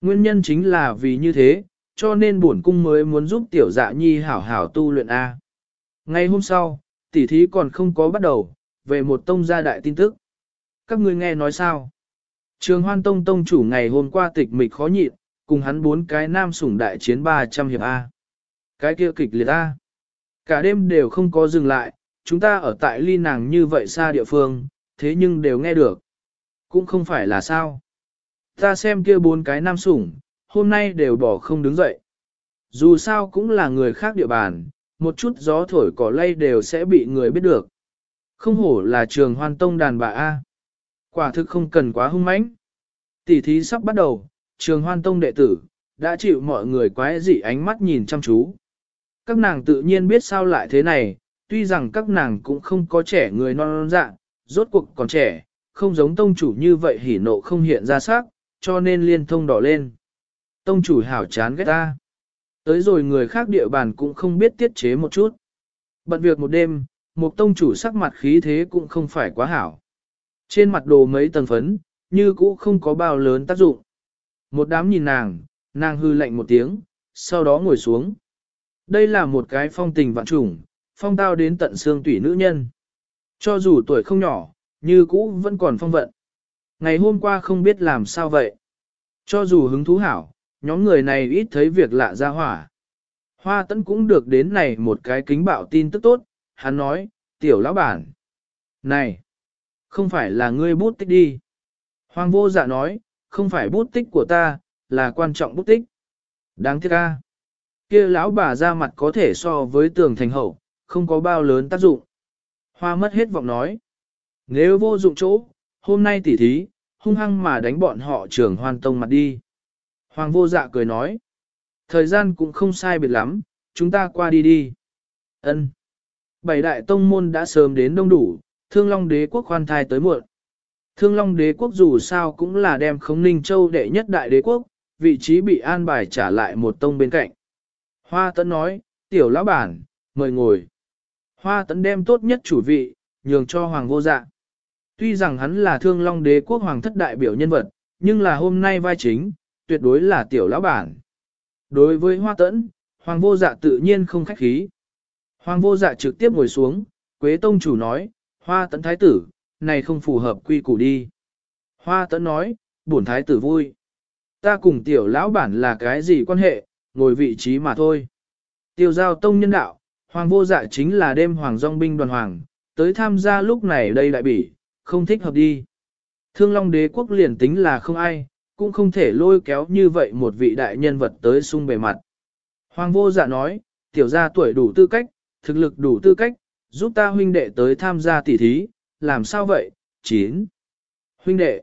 A: Nguyên nhân chính là vì như thế, cho nên bổn cung mới muốn giúp tiểu dạ nhi hảo hảo tu luyện A. Ngày hôm sau, tỉ thí còn không có bắt đầu, về một tông gia đại tin tức. Các ngươi nghe nói sao? Trường hoan tông tông chủ ngày hôm qua tịch mịch khó nhịn, cùng hắn bốn cái nam sủng đại chiến 300 hiệp A. Cái kia kịch liệt A. Cả đêm đều không có dừng lại, chúng ta ở tại ly nàng như vậy xa địa phương, thế nhưng đều nghe được. Cũng không phải là sao. Ta xem kia bốn cái nam sủng, hôm nay đều bỏ không đứng dậy. Dù sao cũng là người khác địa bàn, một chút gió thổi cỏ lay đều sẽ bị người biết được. Không hổ là trường hoan tông đàn bà A. Quả thực không cần quá hung mãnh. Tỷ thí sắp bắt đầu, trường hoan tông đệ tử, đã chịu mọi người quái dị ánh mắt nhìn chăm chú. Các nàng tự nhiên biết sao lại thế này, tuy rằng các nàng cũng không có trẻ người non non dạ, rốt cuộc còn trẻ, không giống tông chủ như vậy hỉ nộ không hiện ra sắc, cho nên liên thông đỏ lên. Tông chủ hảo chán ghét ta. Tới rồi người khác địa bàn cũng không biết tiết chế một chút. Bận việc một đêm, một tông chủ sắc mặt khí thế cũng không phải quá hảo. Trên mặt đồ mấy tầng phấn, như cũ không có bao lớn tác dụng. Một đám nhìn nàng, nàng hư lạnh một tiếng, sau đó ngồi xuống. Đây là một cái phong tình vạn trùng, phong tao đến tận xương tủy nữ nhân. Cho dù tuổi không nhỏ, như cũ vẫn còn phong vận. Ngày hôm qua không biết làm sao vậy. Cho dù hứng thú hảo, nhóm người này ít thấy việc lạ ra hỏa. Hoa tấn cũng được đến này một cái kính bạo tin tức tốt, hắn nói, tiểu lão bản. Này, không phải là ngươi bút tích đi. Hoàng vô dạ nói, không phải bút tích của ta, là quan trọng bút tích. Đáng tiếc ca. kia lão bà ra mặt có thể so với tường thành hậu, không có bao lớn tác dụng. Hoa mất hết vọng nói. Nếu vô dụng chỗ, hôm nay tỉ thí, hung hăng mà đánh bọn họ trưởng hoàn tông mặt đi. Hoàng vô dạ cười nói. Thời gian cũng không sai biệt lắm, chúng ta qua đi đi. Ân. Bảy đại tông môn đã sớm đến đông đủ, thương long đế quốc khoan thai tới muộn. Thương long đế quốc dù sao cũng là đem khống ninh châu đệ nhất đại đế quốc, vị trí bị an bài trả lại một tông bên cạnh. Hoa tấn nói, tiểu lão bản, mời ngồi. Hoa tấn đem tốt nhất chủ vị, nhường cho hoàng vô dạ. Tuy rằng hắn là thương long đế quốc hoàng thất đại biểu nhân vật, nhưng là hôm nay vai chính, tuyệt đối là tiểu lão bản. Đối với hoa tấn, hoàng vô dạ tự nhiên không khách khí. Hoàng vô dạ trực tiếp ngồi xuống, Quế Tông chủ nói, hoa tấn thái tử, này không phù hợp quy củ đi. Hoa tấn nói, bổn thái tử vui. Ta cùng tiểu lão bản là cái gì quan hệ, ngồi vị trí mà thôi. Tiêu giao tông nhân đạo, hoàng vô dạ chính là đêm hoàng dòng binh đoàn hoàng, tới tham gia lúc này đây đại bỉ, không thích hợp đi. Thương Long đế quốc liền tính là không ai, cũng không thể lôi kéo như vậy một vị đại nhân vật tới sung bề mặt. Hoàng vô dạ nói, tiểu gia tuổi đủ tư cách, thực lực đủ tư cách, giúp ta huynh đệ tới tham gia tỉ thí, làm sao vậy? 9. Huynh đệ.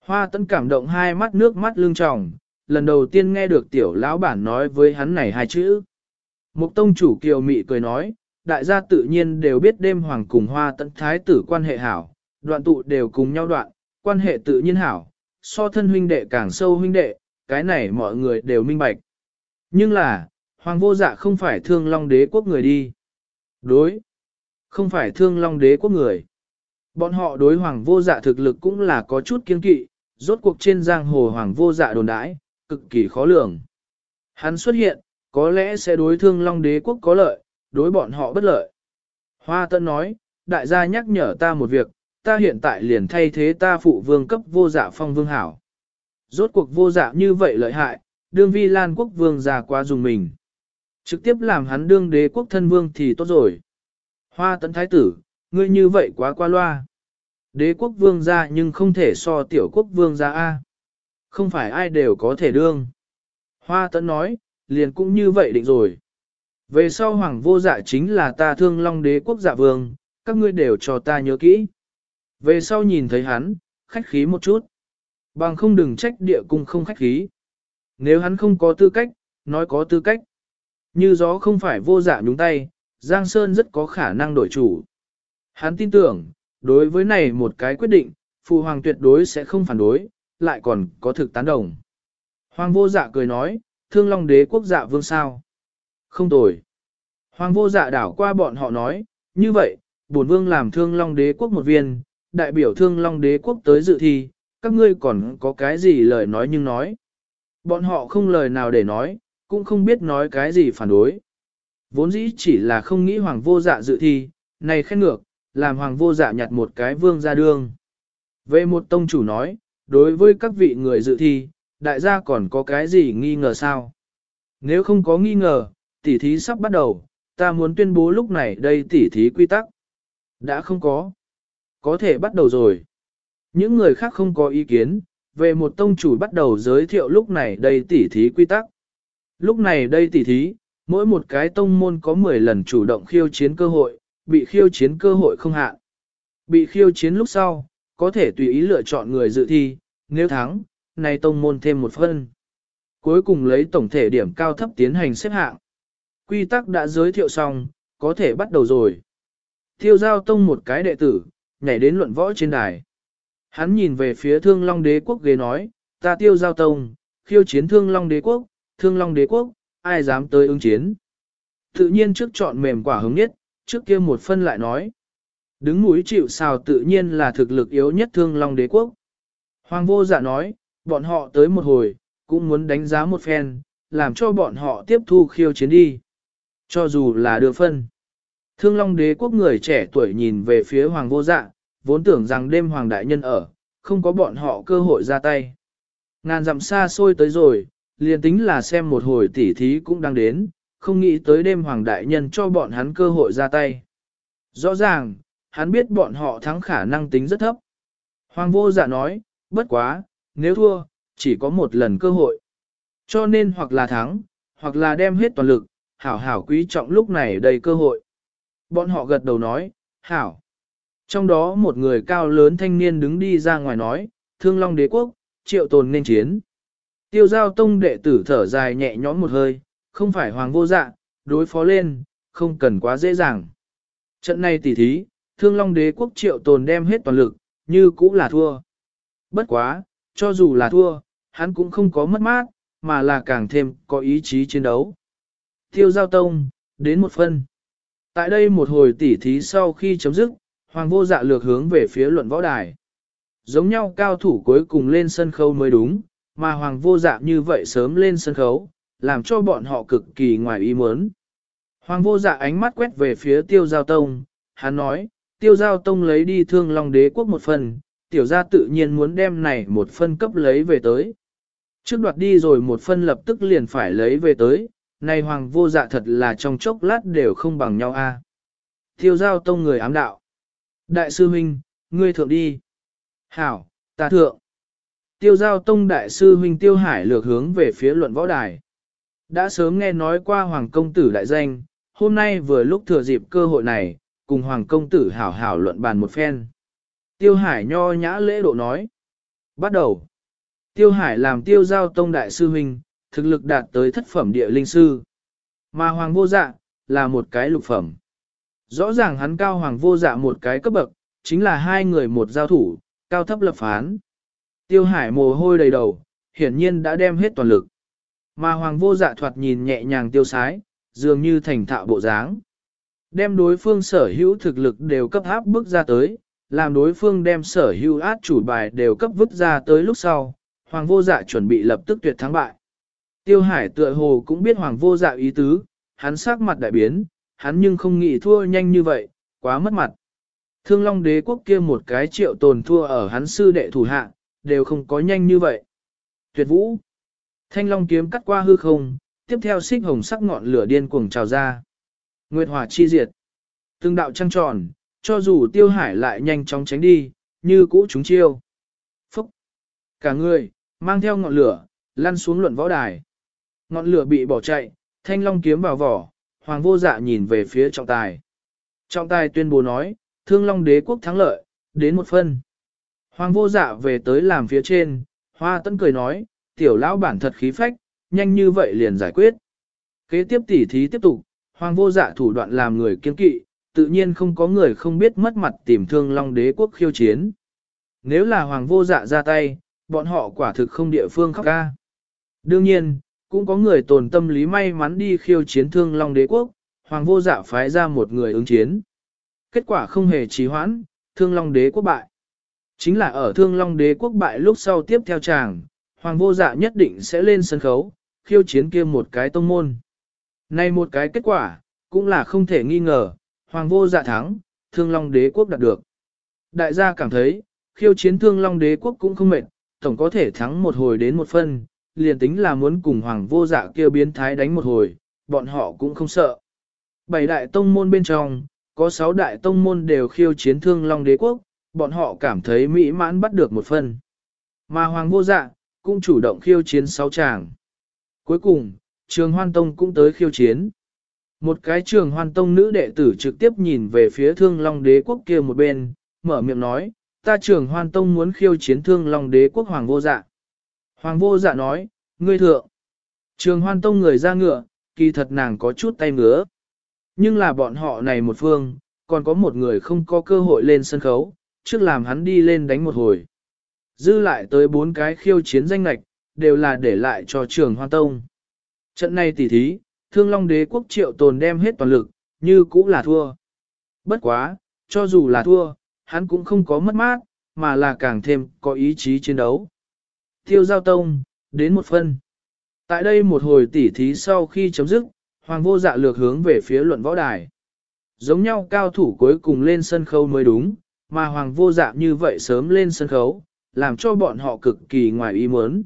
A: Hoa tấn cảm động hai mắt nước mắt lưng tròng, lần đầu tiên nghe được tiểu lão bản nói với hắn này hai chữ. Mục tông chủ kiều mị cười nói, đại gia tự nhiên đều biết đêm hoàng cùng hoa tấn thái tử quan hệ hảo, đoạn tụ đều cùng nhau đoạn, quan hệ tự nhiên hảo, so thân huynh đệ càng sâu huynh đệ, cái này mọi người đều minh bạch. Nhưng là, hoàng vô dạ không phải thương long đế quốc người đi. Đối, không phải thương long đế quốc người. Bọn họ đối hoàng vô dạ thực lực cũng là có chút kiên kỵ, rốt cuộc trên giang hồ hoàng vô dạ đồn đãi, cực kỳ khó lường. Hắn xuất hiện, có lẽ sẽ đối thương long đế quốc có lợi, đối bọn họ bất lợi. Hoa Tân nói, đại gia nhắc nhở ta một việc, ta hiện tại liền thay thế ta phụ vương cấp vô dạ phong vương hảo. Rốt cuộc vô dạ như vậy lợi hại, đương vi lan quốc vương già quá dùng mình. Trực tiếp làm hắn đương đế quốc thân vương thì tốt rồi. Hoa tấn thái tử, ngươi như vậy quá qua loa. Đế quốc vương gia nhưng không thể so tiểu quốc vương gia A. Không phải ai đều có thể đương. Hoa tấn nói, liền cũng như vậy định rồi. Về sau hoàng vô dạ chính là ta thương long đế quốc dạ vương, các ngươi đều cho ta nhớ kỹ. Về sau nhìn thấy hắn, khách khí một chút. Bằng không đừng trách địa cung không khách khí. Nếu hắn không có tư cách, nói có tư cách. Như gió không phải vô dạ nhúng tay, Giang Sơn rất có khả năng đổi chủ. Hắn tin tưởng, đối với này một cái quyết định, Phụ Hoàng tuyệt đối sẽ không phản đối, lại còn có thực tán đồng. Hoàng vô dạ cười nói, thương long đế quốc dạ vương sao. Không tồi. Hoàng vô dạ đảo qua bọn họ nói, như vậy, bổn vương làm thương long đế quốc một viên, đại biểu thương long đế quốc tới dự thi, các ngươi còn có cái gì lời nói nhưng nói. Bọn họ không lời nào để nói, cũng không biết nói cái gì phản đối. Vốn dĩ chỉ là không nghĩ hoàng vô dạ dự thi, này khen ngược, làm hoàng vô dạ nhặt một cái vương ra đương. Về một tông chủ nói, đối với các vị người dự thi, đại gia còn có cái gì nghi ngờ sao? Nếu không có nghi ngờ, tỉ thí sắp bắt đầu, ta muốn tuyên bố lúc này đây tỉ thí quy tắc. Đã không có. Có thể bắt đầu rồi. Những người khác không có ý kiến, về một tông chủ bắt đầu giới thiệu lúc này đây tỉ thí quy tắc. Lúc này đây tỉ thí, mỗi một cái tông môn có 10 lần chủ động khiêu chiến cơ hội, bị khiêu chiến cơ hội không hạn. Bị khiêu chiến lúc sau, có thể tùy ý lựa chọn người dự thi, nếu thắng, này tông môn thêm một phân. Cuối cùng lấy tổng thể điểm cao thấp tiến hành xếp hạng. Quy tắc đã giới thiệu xong, có thể bắt đầu rồi. Thiêu giao tông một cái đệ tử, nhảy đến luận võ trên đài. Hắn nhìn về phía thương long đế quốc ghế nói, ta tiêu giao tông, khiêu chiến thương long đế quốc, thương long đế quốc, ai dám tới ứng chiến. Tự nhiên trước chọn mềm quả hứng nhất, trước kia một phân lại nói. Đứng mũi chịu sào tự nhiên là thực lực yếu nhất thương long đế quốc. Hoàng vô dạ nói, bọn họ tới một hồi, cũng muốn đánh giá một phen, làm cho bọn họ tiếp thu khiêu chiến đi. Cho dù là đưa phân. Thương Long đế quốc người trẻ tuổi nhìn về phía Hoàng vô dạ, vốn tưởng rằng đêm Hoàng đại nhân ở, không có bọn họ cơ hội ra tay. Ngàn dặm xa xôi tới rồi, liền tính là xem một hồi tỉ thí cũng đang đến, không nghĩ tới đêm Hoàng đại nhân cho bọn hắn cơ hội ra tay. Rõ ràng, hắn biết bọn họ thắng khả năng tính rất thấp. Hoàng vô dạ nói, bất quá, nếu thua, chỉ có một lần cơ hội. Cho nên hoặc là thắng, hoặc là đem hết toàn lực, hảo hảo quý trọng lúc này đầy cơ hội. Bọn họ gật đầu nói, hảo. Trong đó một người cao lớn thanh niên đứng đi ra ngoài nói, thương long đế quốc, triệu tồn nên chiến. Tiêu giao tông đệ tử thở dài nhẹ nhõm một hơi, không phải hoàng vô dạ, đối phó lên, không cần quá dễ dàng. Trận này tỉ thí, thương long đế quốc triệu tồn đem hết toàn lực, như cũ là thua. Bất quá, cho dù là thua, hắn cũng không có mất mát, mà là càng thêm có ý chí chiến đấu. Tiêu giao tông, đến một phân. Tại đây một hồi tỉ thí sau khi chấm dứt, hoàng vô dạ lược hướng về phía luận võ đài. Giống nhau cao thủ cuối cùng lên sân khấu mới đúng, mà hoàng vô dạ như vậy sớm lên sân khấu, làm cho bọn họ cực kỳ ngoài ý muốn. Hoàng vô dạ ánh mắt quét về phía tiêu giao tông, hắn nói, tiêu giao tông lấy đi thương long đế quốc một phần, tiểu gia tự nhiên muốn đem này một phân cấp lấy về tới. Trước đoạt đi rồi một phân lập tức liền phải lấy về tới, này hoàng vô dạ thật là trong chốc lát đều không bằng nhau a. Tiêu giao tông người ám đạo. Đại sư huynh, ngươi thượng đi. Hảo, ta thượng. Tiêu giao tông đại sư huynh tiêu hải lược hướng về phía luận võ đài. Đã sớm nghe nói qua hoàng công tử đại danh, hôm nay vừa lúc thừa dịp cơ hội này, cùng hoàng công tử hảo hảo luận bàn một phen. Tiêu hải nho nhã lễ độ nói. Bắt đầu. Tiêu hải làm tiêu giao tông đại sư huynh, thực lực đạt tới thất phẩm địa linh sư. Mà hoàng vô dạ, là một cái lục phẩm. Rõ ràng hắn cao hoàng vô dạ một cái cấp bậc, chính là hai người một giao thủ, cao thấp lập phán. Tiêu hải mồ hôi đầy đầu, hiển nhiên đã đem hết toàn lực. Mà hoàng vô dạ thoạt nhìn nhẹ nhàng tiêu sái, dường như thành thạo bộ dáng. Đem đối phương sở hữu thực lực đều cấp áp bước ra tới, làm đối phương đem sở hữu át chủ bài đều cấp vứt ra tới lúc sau, hoàng vô dạ chuẩn bị lập tức tuyệt thắng bại. Tiêu hải tựa hồ cũng biết hoàng vô dạ ý tứ, hắn sắc mặt đại biến, hắn nhưng không nghĩ thua nhanh như vậy, quá mất mặt. Thương Long đế quốc kia một cái triệu tồn thua ở hắn sư đệ thủ hạ, đều không có nhanh như vậy. Tuyệt vũ. Thanh Long kiếm cắt qua hư không, tiếp theo xích hồng sắc ngọn lửa điên cuồng trào ra. Nguyệt hỏa chi diệt. Từng đạo trăng tròn, cho dù tiêu hải lại nhanh chóng tránh đi, như cũ chúng chiêu. Phúc. Cả người, mang theo ngọn lửa, lăn xuống luận võ đài. Ngọn lửa bị bỏ chạy, thanh long kiếm vào vỏ, hoàng vô dạ nhìn về phía trọng tài. Trọng tài tuyên bố nói, thương long đế quốc thắng lợi, đến một phân. Hoàng vô dạ về tới làm phía trên, hoa tấn cười nói, tiểu lão bản thật khí phách, nhanh như vậy liền giải quyết. Kế tiếp tỉ thí tiếp tục, hoàng vô dạ thủ đoạn làm người kiên kỵ, tự nhiên không có người không biết mất mặt tìm thương long đế quốc khiêu chiến. Nếu là hoàng vô dạ ra tay, bọn họ quả thực không địa phương khóc ca. Đương nhiên, cũng có người tồn tâm lý may mắn đi khiêu chiến thương long đế quốc, hoàng vô dạ phái ra một người ứng chiến. Kết quả không hề trì hoãn, thương long đế quốc bại. Chính là ở thương long đế quốc bại lúc sau tiếp theo chàng, hoàng vô dạ nhất định sẽ lên sân khấu, khiêu chiến kia một cái tông môn. Này một cái kết quả, cũng là không thể nghi ngờ, hoàng vô dạ thắng, thương long đế quốc đạt được. Đại gia cảm thấy, khiêu chiến thương long đế quốc cũng không mệt, tổng có thể thắng một hồi đến một phân, liền tính là muốn cùng hoàng vô dạ kia biến thái đánh một hồi, bọn họ cũng không sợ. Bảy đại tông môn bên trong, có sáu đại tông môn đều khiêu chiến thương long đế quốc, bọn họ cảm thấy mỹ mãn bắt được một phần, Mà hoàng vô dạ, cũng chủ động khiêu chiến sáu chàng. Cuối cùng, trường hoan tông cũng tới khiêu chiến. Một cái trường hoan tông nữ đệ tử trực tiếp nhìn về phía thương long đế quốc kia một bên, mở miệng nói, ta trường hoan tông muốn khiêu chiến thương long đế quốc hoàng vô dạ. Hoàng vô dạ nói, ngươi thượng. Trường hoan tông người ra ngựa, kỳ thật nàng có chút tay ngứa. Nhưng là bọn họ này một phương, còn có một người không có cơ hội lên sân khấu, trước làm hắn đi lên đánh một hồi. Dư lại tới bốn cái khiêu chiến danh lạch, đều là để lại cho trường hoan tông. Trận này tỉ thí, thương long đế quốc triệu tồn đem hết toàn lực, như cũ là thua. Bất quá, cho dù là thua, hắn cũng không có mất mát, mà là càng thêm có ý chí chiến đấu. Tiêu giao tông, đến một phân. Tại đây một hồi tỉ thí sau khi chấm dứt, hoàng vô dạ lược hướng về phía luận võ đài. Giống nhau cao thủ cuối cùng lên sân khấu mới đúng, mà hoàng vô dạ như vậy sớm lên sân khấu, làm cho bọn họ cực kỳ ngoài ý muốn.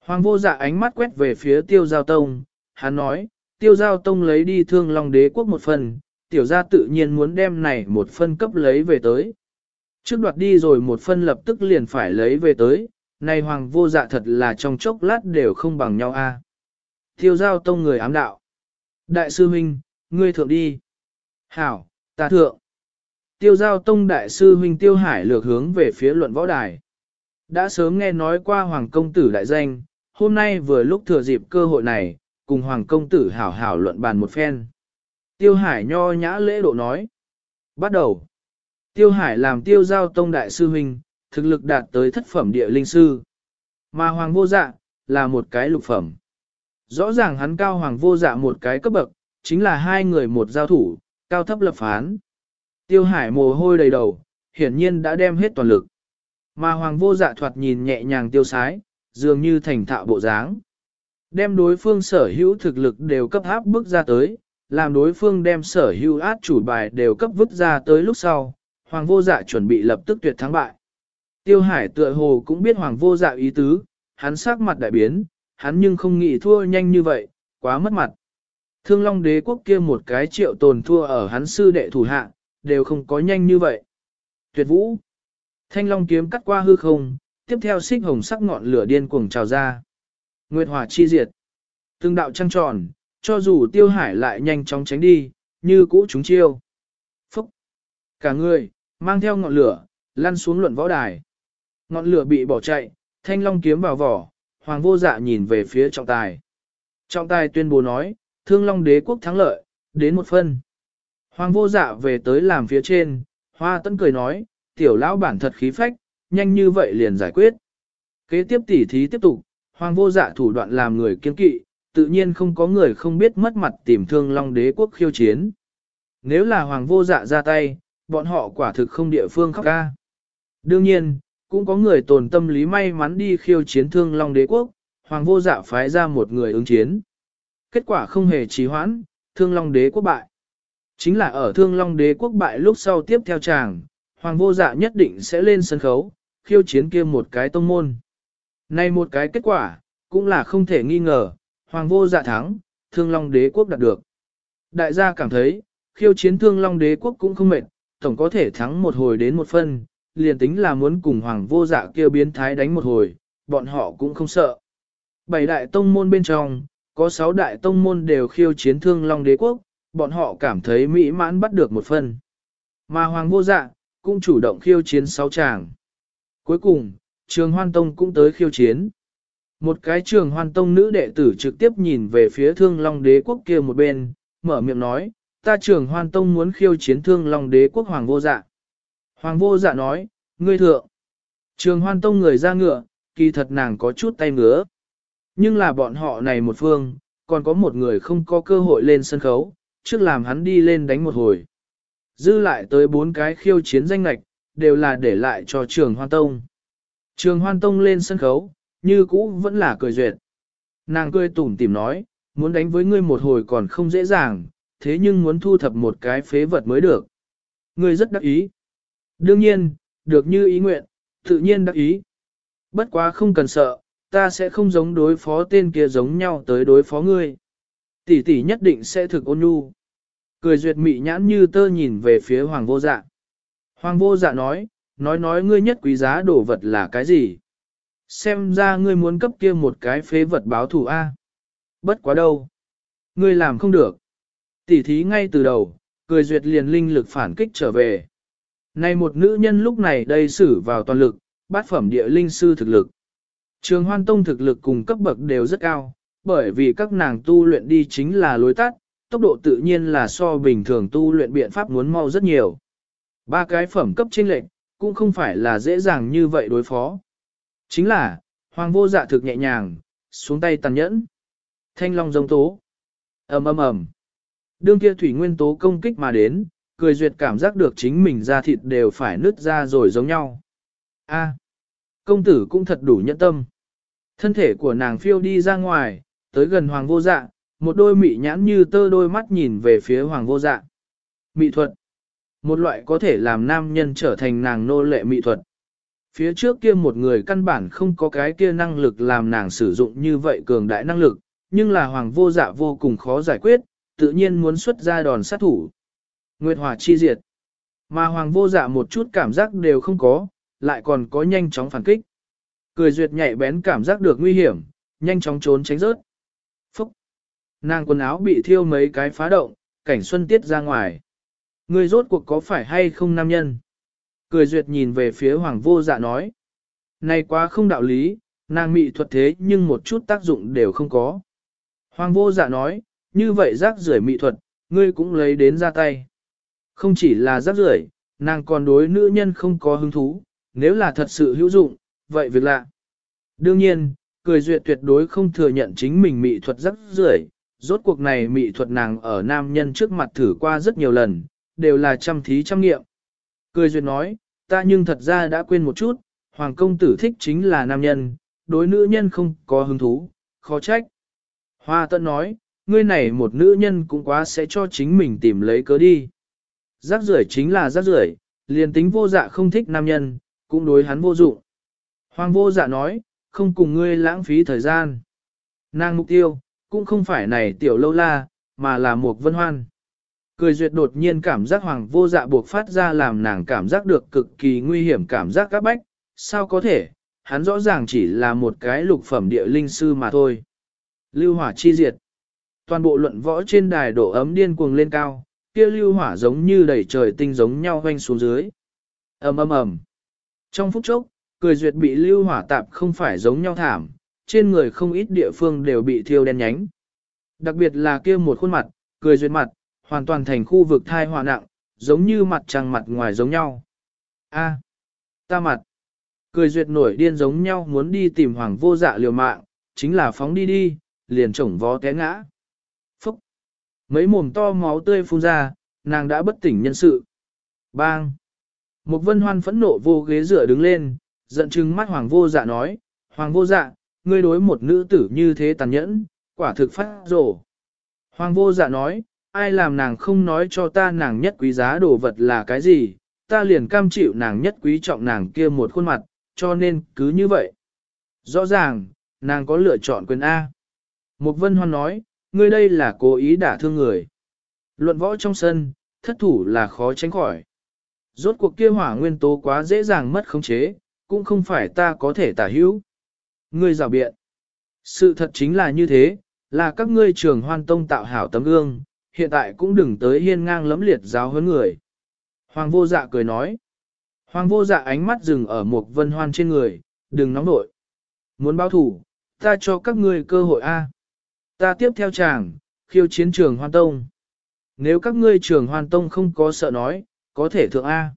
A: Hoàng vô dạ ánh mắt quét về phía tiêu giao tông, hắn nói, tiêu giao tông lấy đi thương long đế quốc một phần, tiểu gia tự nhiên muốn đem này một phân cấp lấy về tới. Trước đoạt đi rồi một phân lập tức liền phải lấy về tới, này hoàng vô dạ thật là trong chốc lát đều không bằng nhau a. À. Tiêu giao tông người ám đạo. Đại sư huynh, ngươi thượng đi. Hảo, ta thượng. Tiêu giao tông đại sư huynh tiêu hải lược hướng về phía luận võ đài. Đã sớm nghe nói qua hoàng công tử đại danh, hôm nay vừa lúc thừa dịp cơ hội này, cùng hoàng công tử hảo hảo luận bàn một phen. Tiêu hải nho nhã lễ độ nói. Bắt đầu. Tiêu hải làm tiêu giao tông đại sư huynh, thực lực đạt tới thất phẩm địa linh sư. Mà hoàng vô dạ, là một cái lục phẩm. Rõ ràng hắn cao hoàng vô dạ một cái cấp bậc, chính là hai người một giao thủ, cao thấp lập phán. Tiêu hải mồ hôi đầy đầu, hiển nhiên đã đem hết toàn lực. Mà hoàng vô dạ thoạt nhìn nhẹ nhàng tiêu sái, dường như thành thạo bộ dáng. Đem đối phương sở hữu thực lực đều cấp áp bước ra tới, làm đối phương đem sở hữu át chủ bài đều cấp vứt ra tới lúc sau, hoàng vô dạ chuẩn bị lập tức tuyệt thắng bại. Tiêu hải tựa hồ cũng biết hoàng vô dạ ý tứ, hắn sắc mặt đại biến, hắn nhưng không nghĩ thua nhanh như vậy, quá mất mặt. Thương Long đế quốc kia một cái triệu tồn thua ở hắn sư đệ thủ hạ, đều không có nhanh như vậy. Tuyệt vũ. Thanh Long kiếm cắt qua hư không, tiếp theo xích hồng sắc ngọn lửa điên cuồng trào ra. Nguyệt hỏa chi diệt. Từng đạo trăng tròn, cho dù tiêu hải lại nhanh chóng tránh đi, như cũ chúng chiêu. Phúc. Cả người, mang theo ngọn lửa, lăn xuống luận võ đài. Ngọn lửa bị bỏ chạy, thanh long kiếm vào vỏ, hoàng vô dạ nhìn về phía trọng tài. Trọng tài tuyên bố nói, thương long đế quốc thắng lợi, đến một phân. Hoàng vô dạ về tới làm phía trên, hoa tấn cười nói, tiểu lão bản thật khí phách, nhanh như vậy liền giải quyết. Kế tiếp tỉ thí tiếp tục, hoàng vô dạ thủ đoạn làm người kiên kỵ, tự nhiên không có người không biết mất mặt tìm thương long đế quốc khiêu chiến. Nếu là hoàng vô dạ ra tay, bọn họ quả thực không địa phương khóc ca. Đương nhiên, cũng có người tồn tâm lý may mắn đi khiêu chiến thương long đế quốc, hoàng vô dạ phái ra một người ứng chiến. Kết quả không hề trì hoãn, thương long đế quốc bại. Chính là ở thương long đế quốc bại lúc sau tiếp theo chàng, hoàng vô dạ nhất định sẽ lên sân khấu, khiêu chiến kia một cái tông môn. Này một cái kết quả, cũng là không thể nghi ngờ, hoàng vô dạ thắng, thương long đế quốc đạt được. Đại gia cảm thấy, khiêu chiến thương long đế quốc cũng không mệt, tổng có thể thắng một hồi đến một phân, liền tính là muốn cùng hoàng vô dạ kêu biến thái đánh một hồi, bọn họ cũng không sợ. Bảy đại tông môn bên trong, có sáu đại tông môn đều khiêu chiến thương long đế quốc, bọn họ cảm thấy mỹ mãn bắt được một phần, Mà hoàng vô dạ, cũng chủ động khiêu chiến sáu chàng. Cuối cùng, trường hoan tông cũng tới khiêu chiến. Một cái trường hoan tông nữ đệ tử trực tiếp nhìn về phía thương long đế quốc kia một bên, mở miệng nói, ta trường hoan tông muốn khiêu chiến thương long đế quốc hoàng vô dạ. Hoàng vô dạ nói, ngươi thượng. Trường hoan tông người ra ngựa, kỳ thật nàng có chút tay ngứa. Nhưng là bọn họ này một phương, còn có một người không có cơ hội lên sân khấu, trước làm hắn đi lên đánh một hồi. Dư lại tới bốn cái khiêu chiến danh lạch, đều là để lại cho trường hoan tông. Trường hoan tông lên sân khấu, như cũ vẫn là cười duyệt. Nàng cười tủm tìm nói, muốn đánh với ngươi một hồi còn không dễ dàng, thế nhưng muốn thu thập một cái phế vật mới được. Ngươi rất đắc ý. Đương nhiên, được như ý nguyện, tự nhiên đắc ý. Bất quá không cần sợ, ta sẽ không giống đối phó tên kia giống nhau tới đối phó ngươi. Tỷ tỷ nhất định sẽ thực ôn nhu. Cười duyệt mị nhãn như tơ nhìn về phía hoàng vô dạ. Hoàng vô dạ nói, nói nói ngươi nhất quý giá đồ vật là cái gì? Xem ra ngươi muốn cấp kia một cái phế vật báo thù A. Bất quá đâu. Ngươi làm không được. Tỷ thí ngay từ đầu, cười duyệt liền linh lực phản kích trở về. Này một nữ nhân lúc này đây xử vào toàn lực, bát phẩm địa linh sư thực lực. Trường hoan tông thực lực cùng cấp bậc đều rất cao, bởi vì các nàng tu luyện đi chính là lối tắt, tốc độ tự nhiên là so bình thường tu luyện biện pháp muốn mau rất nhiều. Ba cái phẩm cấp trên lệnh, cũng không phải là dễ dàng như vậy đối phó. Chính là, hoàng vô dạ thực nhẹ nhàng, xuống tay tàn nhẫn. Thanh long giống tố. ầm ầm ầm. Đương kia thủy nguyên tố công kích mà đến, cười duyệt cảm giác được chính mình da thịt đều phải nứt ra rồi giống nhau. A, công tử cũng thật đủ nhẫn tâm. Thân thể của nàng phiêu đi ra ngoài, tới gần hoàng vô dạ, một đôi mị nhãn như tơ đôi mắt nhìn về phía hoàng vô dạ. Mị thuật. Một loại có thể làm nam nhân trở thành nàng nô lệ mị thuật. Phía trước kia một người căn bản không có cái kia năng lực làm nàng sử dụng như vậy cường đại năng lực, nhưng là hoàng vô dạ vô cùng khó giải quyết, tự nhiên muốn xuất ra đòn sát thủ. Nguyệt hỏa chi diệt. Mà hoàng vô dạ một chút cảm giác đều không có, lại còn có nhanh chóng phản kích. Cười duyệt nhạy bén cảm giác được nguy hiểm, nhanh chóng trốn tránh rớt. Nàng quần áo bị thiêu mấy cái phá động, cảnh xuân tiết ra ngoài. Người rốt cuộc có phải hay không nam nhân? Cười duyệt nhìn về phía hoàng vô dạ nói. Này quá không đạo lý, nàng mị thuật thế nhưng một chút tác dụng đều không có. Hoàng vô dạ nói, như vậy rác rưởi mị thuật, ngươi cũng lấy đến ra tay. Không chỉ là rác rưởi, nàng còn đối nữ nhân không có hứng thú, nếu là thật sự hữu dụng, vậy việc lạ. Đương nhiên, cười duyệt tuyệt đối không thừa nhận chính mình mị thuật rác rưởi, rốt cuộc này mị thuật nàng ở nam nhân trước mặt thử qua rất nhiều lần, đều là chăm thí chăm nghiệm. Cười duyệt nói, ta nhưng thật ra đã quên một chút, hoàng công tử thích chính là nam nhân, đối nữ nhân không có hứng thú, khó trách. Hoa tận nói, ngươi này một nữ nhân cũng quá sẽ cho chính mình tìm lấy cớ đi. Giác rưởi chính là giác rưởi, liền tính vô dạ không thích nam nhân, cũng đối hắn vô dụng. Hoàng vô dạ nói, không cùng ngươi lãng phí thời gian. Nàng mục tiêu, cũng không phải này tiểu lâu la, mà là một vân hoan. Cười duyệt đột nhiên cảm giác hoàng vô dạ buộc phát ra làm nàng cảm giác được cực kỳ nguy hiểm cảm giác các bách, sao có thể, hắn rõ ràng chỉ là một cái lục phẩm địa linh sư mà thôi. Lưu hỏa chi diệt. Toàn bộ luận võ trên đài độ ấm điên cuồng lên cao, kia lưu hỏa giống như đẩy trời tinh giống nhau hoanh xuống dưới. ầm ầm ầm. Trong phút chốc, cười duyệt bị lưu hỏa tạp không phải giống nhau thảm, trên người không ít địa phương đều bị thiêu đen nhánh. Đặc biệt là kia một khuôn mặt, cười duyệt mặt, hoàn toàn thành khu vực thai hòa nặng, giống như mặt trăng mặt ngoài giống nhau. A, ta mặt. Cười duyệt nổi điên giống nhau muốn đi tìm hoàng vô dạ liều mạng, chính là phóng đi đi, liền chổng vó té ngã. Phúc. Mấy mồm to máu tươi phun ra, nàng đã bất tỉnh nhân sự. Bang. Một vân hoan phẫn nộ vô ghế dựa đứng lên, giận chừng mắt hoàng vô dạ nói, hoàng vô dạ, ngươi đối một nữ tử như thế tàn nhẫn, quả thực phát rổ. Hoàng vô dạ nói, ai làm nàng không nói cho ta nàng nhất quý giá đồ vật là cái gì, ta liền cam chịu nàng nhất quý trọng nàng kia một khuôn mặt, cho nên cứ như vậy. Rõ ràng, nàng có lựa chọn quyền A. Mục Vân Hoan nói, ngươi đây là cố ý đả thương người. Luận võ trong sân, thất thủ là khó tránh khỏi. Rốt cuộc kia hỏa nguyên tố quá dễ dàng mất khống chế, cũng không phải ta có thể tả hữu. Ngươi rào biện. Sự thật chính là như thế, là các ngươi trường hoan tông tạo hảo tấm gương, hiện tại cũng đừng tới hiên ngang lấm liệt giáo huấn người. Hoàng vô dạ cười nói. Hoàng vô dạ ánh mắt dừng ở một vân hoan trên người, đừng nóng nổi. Muốn báo thủ, ta cho các ngươi cơ hội A. Ta tiếp theo chàng, khiêu chiến trường hoan tông. Nếu các ngươi trường hoan tông không có sợ nói, có thể thượng A.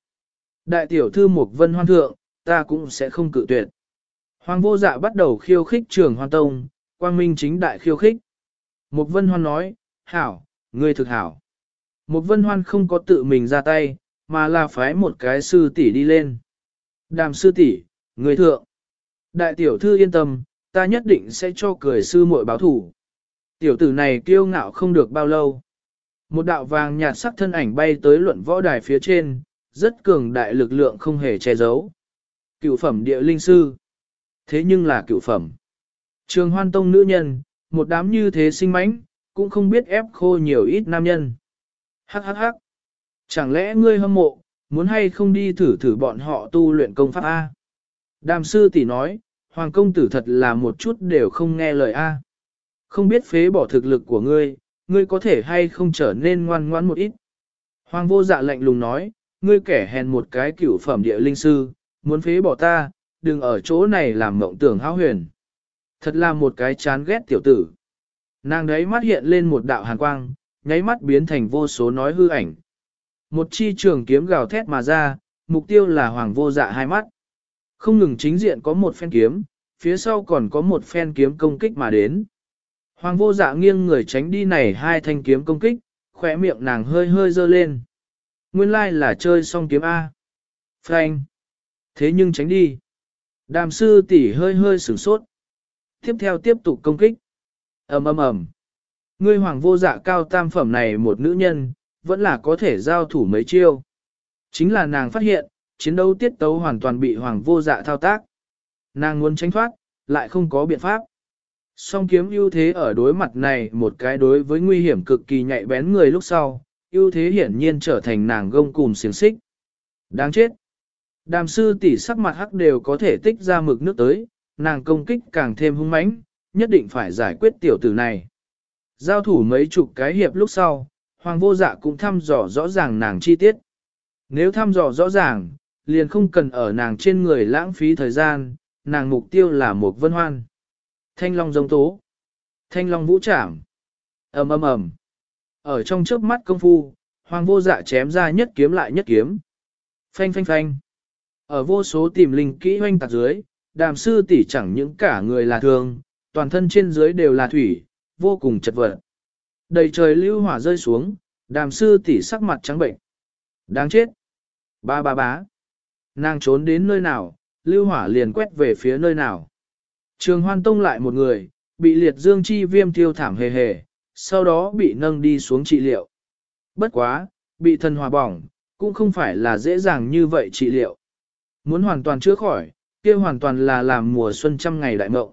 A: Đại tiểu thư một vân hoan thượng, ta cũng sẽ không cự tuyệt. Hoàng vô dạ bắt đầu khiêu khích trường hoan tông, quang minh chính đại khiêu khích. Mục vân hoan nói, hảo, ngươi thực hảo. Mục vân hoan không có tự mình ra tay, mà là phái một cái sư tỷ đi lên. Đàm sư tỷ, người thượng. Đại tiểu thư yên tâm, ta nhất định sẽ cho cười sư muội báo thủ. Tiểu tử này kiêu ngạo không được bao lâu. Một đạo vàng nhạt sắc thân ảnh bay tới luận võ đài phía trên, rất cường đại lực lượng không hề che giấu. Cựu phẩm địa linh sư. Thế nhưng là cựu phẩm. Trường hoan tông nữ nhân, một đám như thế sinh mãnh, cũng không biết ép khô nhiều ít nam nhân. Hắc hắc hắc. Chẳng lẽ ngươi hâm mộ, muốn hay không đi thử thử bọn họ tu luyện công pháp A? Đàm sư tỷ nói, hoàng công tử thật là một chút đều không nghe lời A. Không biết phế bỏ thực lực của ngươi, ngươi có thể hay không trở nên ngoan ngoãn một ít. Hoàng vô dạ lạnh lùng nói, ngươi kẻ hèn một cái cửu phẩm địa linh sư, muốn phế bỏ ta, đừng ở chỗ này làm mộng tưởng hão huyền. Thật là một cái chán ghét tiểu tử. Nàng đấy mắt hiện lên một đạo hàn quang, nháy mắt biến thành vô số nói hư ảnh. Một chi trường kiếm gào thét mà ra, mục tiêu là hoàng vô dạ hai mắt. Không ngừng chính diện có một phen kiếm, phía sau còn có một phen kiếm công kích mà đến. Hoàng vô dạ nghiêng người tránh đi này hai thanh kiếm công kích, khỏe miệng nàng hơi hơi dơ lên. Nguyên lai like là chơi xong kiếm A. Frank. Thế nhưng tránh đi. Đàm sư tỷ hơi hơi sửng sốt. Tiếp theo tiếp tục công kích. ầm ầm ầm. Ngươi hoàng vô dạ cao tam phẩm này một nữ nhân, vẫn là có thể giao thủ mấy chiêu. Chính là nàng phát hiện, chiến đấu tiết tấu hoàn toàn bị hoàng vô dạ thao tác. Nàng muốn tránh thoát, lại không có biện pháp. Song kiếm ưu thế ở đối mặt này một cái đối với nguy hiểm cực kỳ nhạy bén người lúc sau, ưu thế hiển nhiên trở thành nàng gông cùm xiềng xích. Đáng chết! Đàm sư tỷ sắc mặt hắc đều có thể tích ra mực nước tới, nàng công kích càng thêm hung mãnh, nhất định phải giải quyết tiểu tử này. Giao thủ mấy chục cái hiệp lúc sau, hoàng vô dạ cũng thăm dò rõ ràng nàng chi tiết. Nếu thăm dò rõ ràng, liền không cần ở nàng trên người lãng phí thời gian, nàng mục tiêu là một vân hoan. Thanh long giống tố. Thanh long vũ trảm. ầm ầm ầm. Ở trong trước mắt công phu, hoàng vô dạ chém ra nhất kiếm lại nhất kiếm. Phanh phanh phanh. Ở vô số tìm linh kỹ hoanh tạc dưới, đàm sư tỷ chẳng những cả người là thường, toàn thân trên dưới đều là thủy, vô cùng chật vật. Đầy trời lưu hỏa rơi xuống, đàm sư tỷ sắc mặt trắng bệnh. Đáng chết. Ba ba bá. Nàng trốn đến nơi nào, lưu hỏa liền quét về phía nơi nào. Trường hoan tông lại một người, bị liệt dương chi viêm tiêu thảm hề hề, sau đó bị nâng đi xuống trị liệu. Bất quá, bị thần hòa bỏng, cũng không phải là dễ dàng như vậy trị liệu. Muốn hoàn toàn chữa khỏi, kia hoàn toàn là làm mùa xuân trăm ngày đại mộng.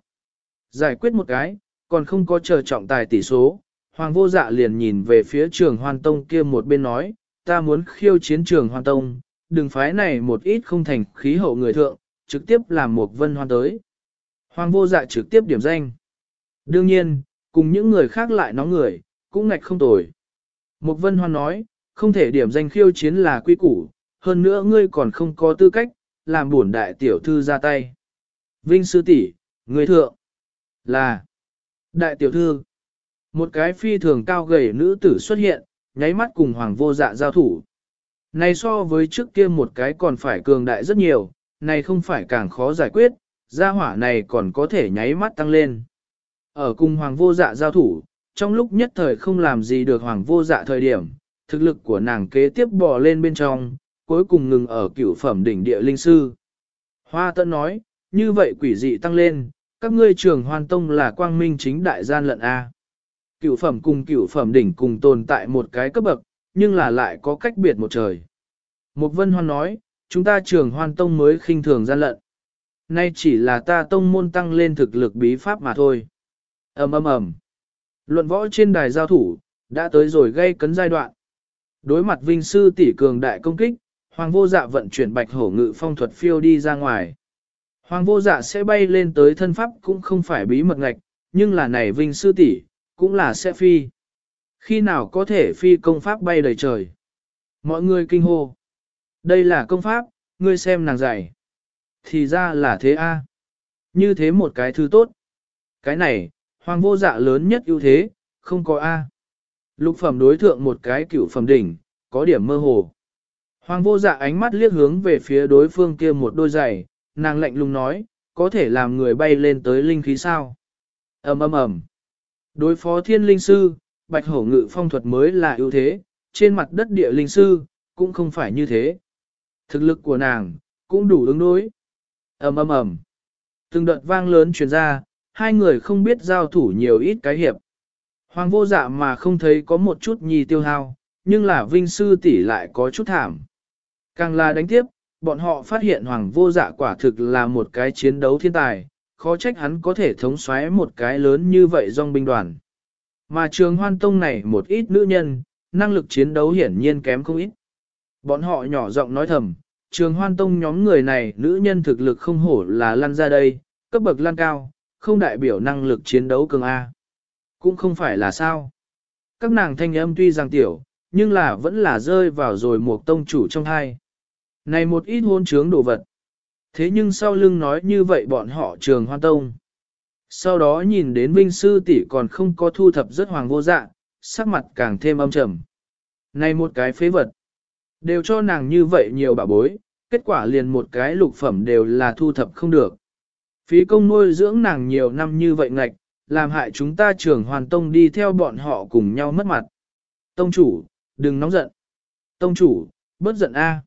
A: Giải quyết một cái, còn không có chờ trọng tài tỷ số, Hoàng vô dạ liền nhìn về phía trường hoan tông kia một bên nói, ta muốn khiêu chiến trường hoan tông, đừng phái này một ít không thành khí hậu người thượng, trực tiếp làm một vân hoan tới. Hoàng vô dạ trực tiếp điểm danh. Đương nhiên, cùng những người khác lại nó người, cũng ngạch không tồi. Một vân hoan nói, không thể điểm danh khiêu chiến là quy củ, hơn nữa ngươi còn không có tư cách, làm bổn đại tiểu thư ra tay. Vinh sư tỷ, người thượng, là đại tiểu thư. Một cái phi thường cao gầy nữ tử xuất hiện, nháy mắt cùng hoàng vô dạ giao thủ. Này so với trước kia một cái còn phải cường đại rất nhiều, này không phải càng khó giải quyết, gia hỏa này còn có thể nháy mắt tăng lên. Ở cùng hoàng vô dạ giao thủ, trong lúc nhất thời không làm gì được hoàng vô dạ thời điểm, thực lực của nàng kế tiếp bò lên bên trong, cuối cùng ngừng ở cửu phẩm đỉnh địa linh sư. Hoa tận nói, như vậy quỷ dị tăng lên, các ngươi trường hoan tông là quang minh chính đại gian lận A. Cửu phẩm cùng cửu phẩm đỉnh cùng tồn tại một cái cấp bậc, nhưng là lại có cách biệt một trời. Mục Vân Hoan nói, chúng ta trường hoan tông mới khinh thường gian lận. Nay chỉ là ta tông môn tăng lên thực lực bí pháp mà thôi. ầm ầm ầm. Luận võ trên đài giao thủ, đã tới rồi gây cấn giai đoạn. Đối mặt vinh sư tỷ cường đại công kích, hoàng vô dạ vận chuyển bạch hổ ngự phong thuật phiêu đi ra ngoài. Hoàng vô dạ sẽ bay lên tới thân pháp cũng không phải bí mật ngạch, nhưng là này vinh sư tỷ cũng là sẽ phi. Khi nào có thể phi công pháp bay đầy trời? Mọi người kinh hô. Đây là công pháp, ngươi xem nàng dạy. Thì ra là thế a. Như thế một cái thứ tốt. Cái này, hoàng vô dạ lớn nhất ưu thế, không có a. Lục phẩm đối thượng một cái cửu phẩm đỉnh, có điểm mơ hồ. Hoàng vô dạ ánh mắt liếc hướng về phía đối phương kia một đôi giày, nàng lạnh lùng nói, có thể làm người bay lên tới linh khí sao. ầm ầm ầm. Đối phó thiên linh sư, bạch hổ ngự phong thuật mới là ưu thế, trên mặt đất địa linh sư, cũng không phải như thế. Thực lực của nàng, cũng đủ ứng đối. ầm ầm ầm. Từng đợt vang lớn truyền ra, hai người không biết giao thủ nhiều ít cái hiệp. Hoàng vô dạ mà không thấy có một chút nhì tiêu hao, nhưng là vinh sư tỷ lại có chút thảm. Càng là đánh tiếp, bọn họ phát hiện hoàng vô dạ quả thực là một cái chiến đấu thiên tài, khó trách hắn có thể thống xoáy một cái lớn như vậy dòng binh đoàn. Mà trường hoan tông này một ít nữ nhân, năng lực chiến đấu hiển nhiên kém không ít. Bọn họ nhỏ giọng nói thầm, trường hoan tông nhóm người này nữ nhân thực lực không hổ là lăn ra đây, cấp bậc lăn cao, không đại biểu năng lực chiến đấu cường A. Cũng không phải là sao. Các nàng thanh âm tuy rằng tiểu, nhưng là vẫn là rơi vào rồi một tông chủ trong hai. Này một ít hôn trướng đồ vật. Thế nhưng sau lưng nói như vậy bọn họ trường hoan tông. Sau đó nhìn đến Vinh Sư tỷ còn không có thu thập rất hoàng vô dạ, sắc mặt càng thêm âm trầm. Này một cái phế vật. Đều cho nàng như vậy nhiều bà bối, kết quả liền một cái lục phẩm đều là thu thập không được. Phí công nuôi dưỡng nàng nhiều năm như vậy ngạch, làm hại chúng ta trưởng hoàn tông đi theo bọn họ cùng nhau mất mặt. Tông chủ, đừng nóng giận. Tông chủ, bớt giận a.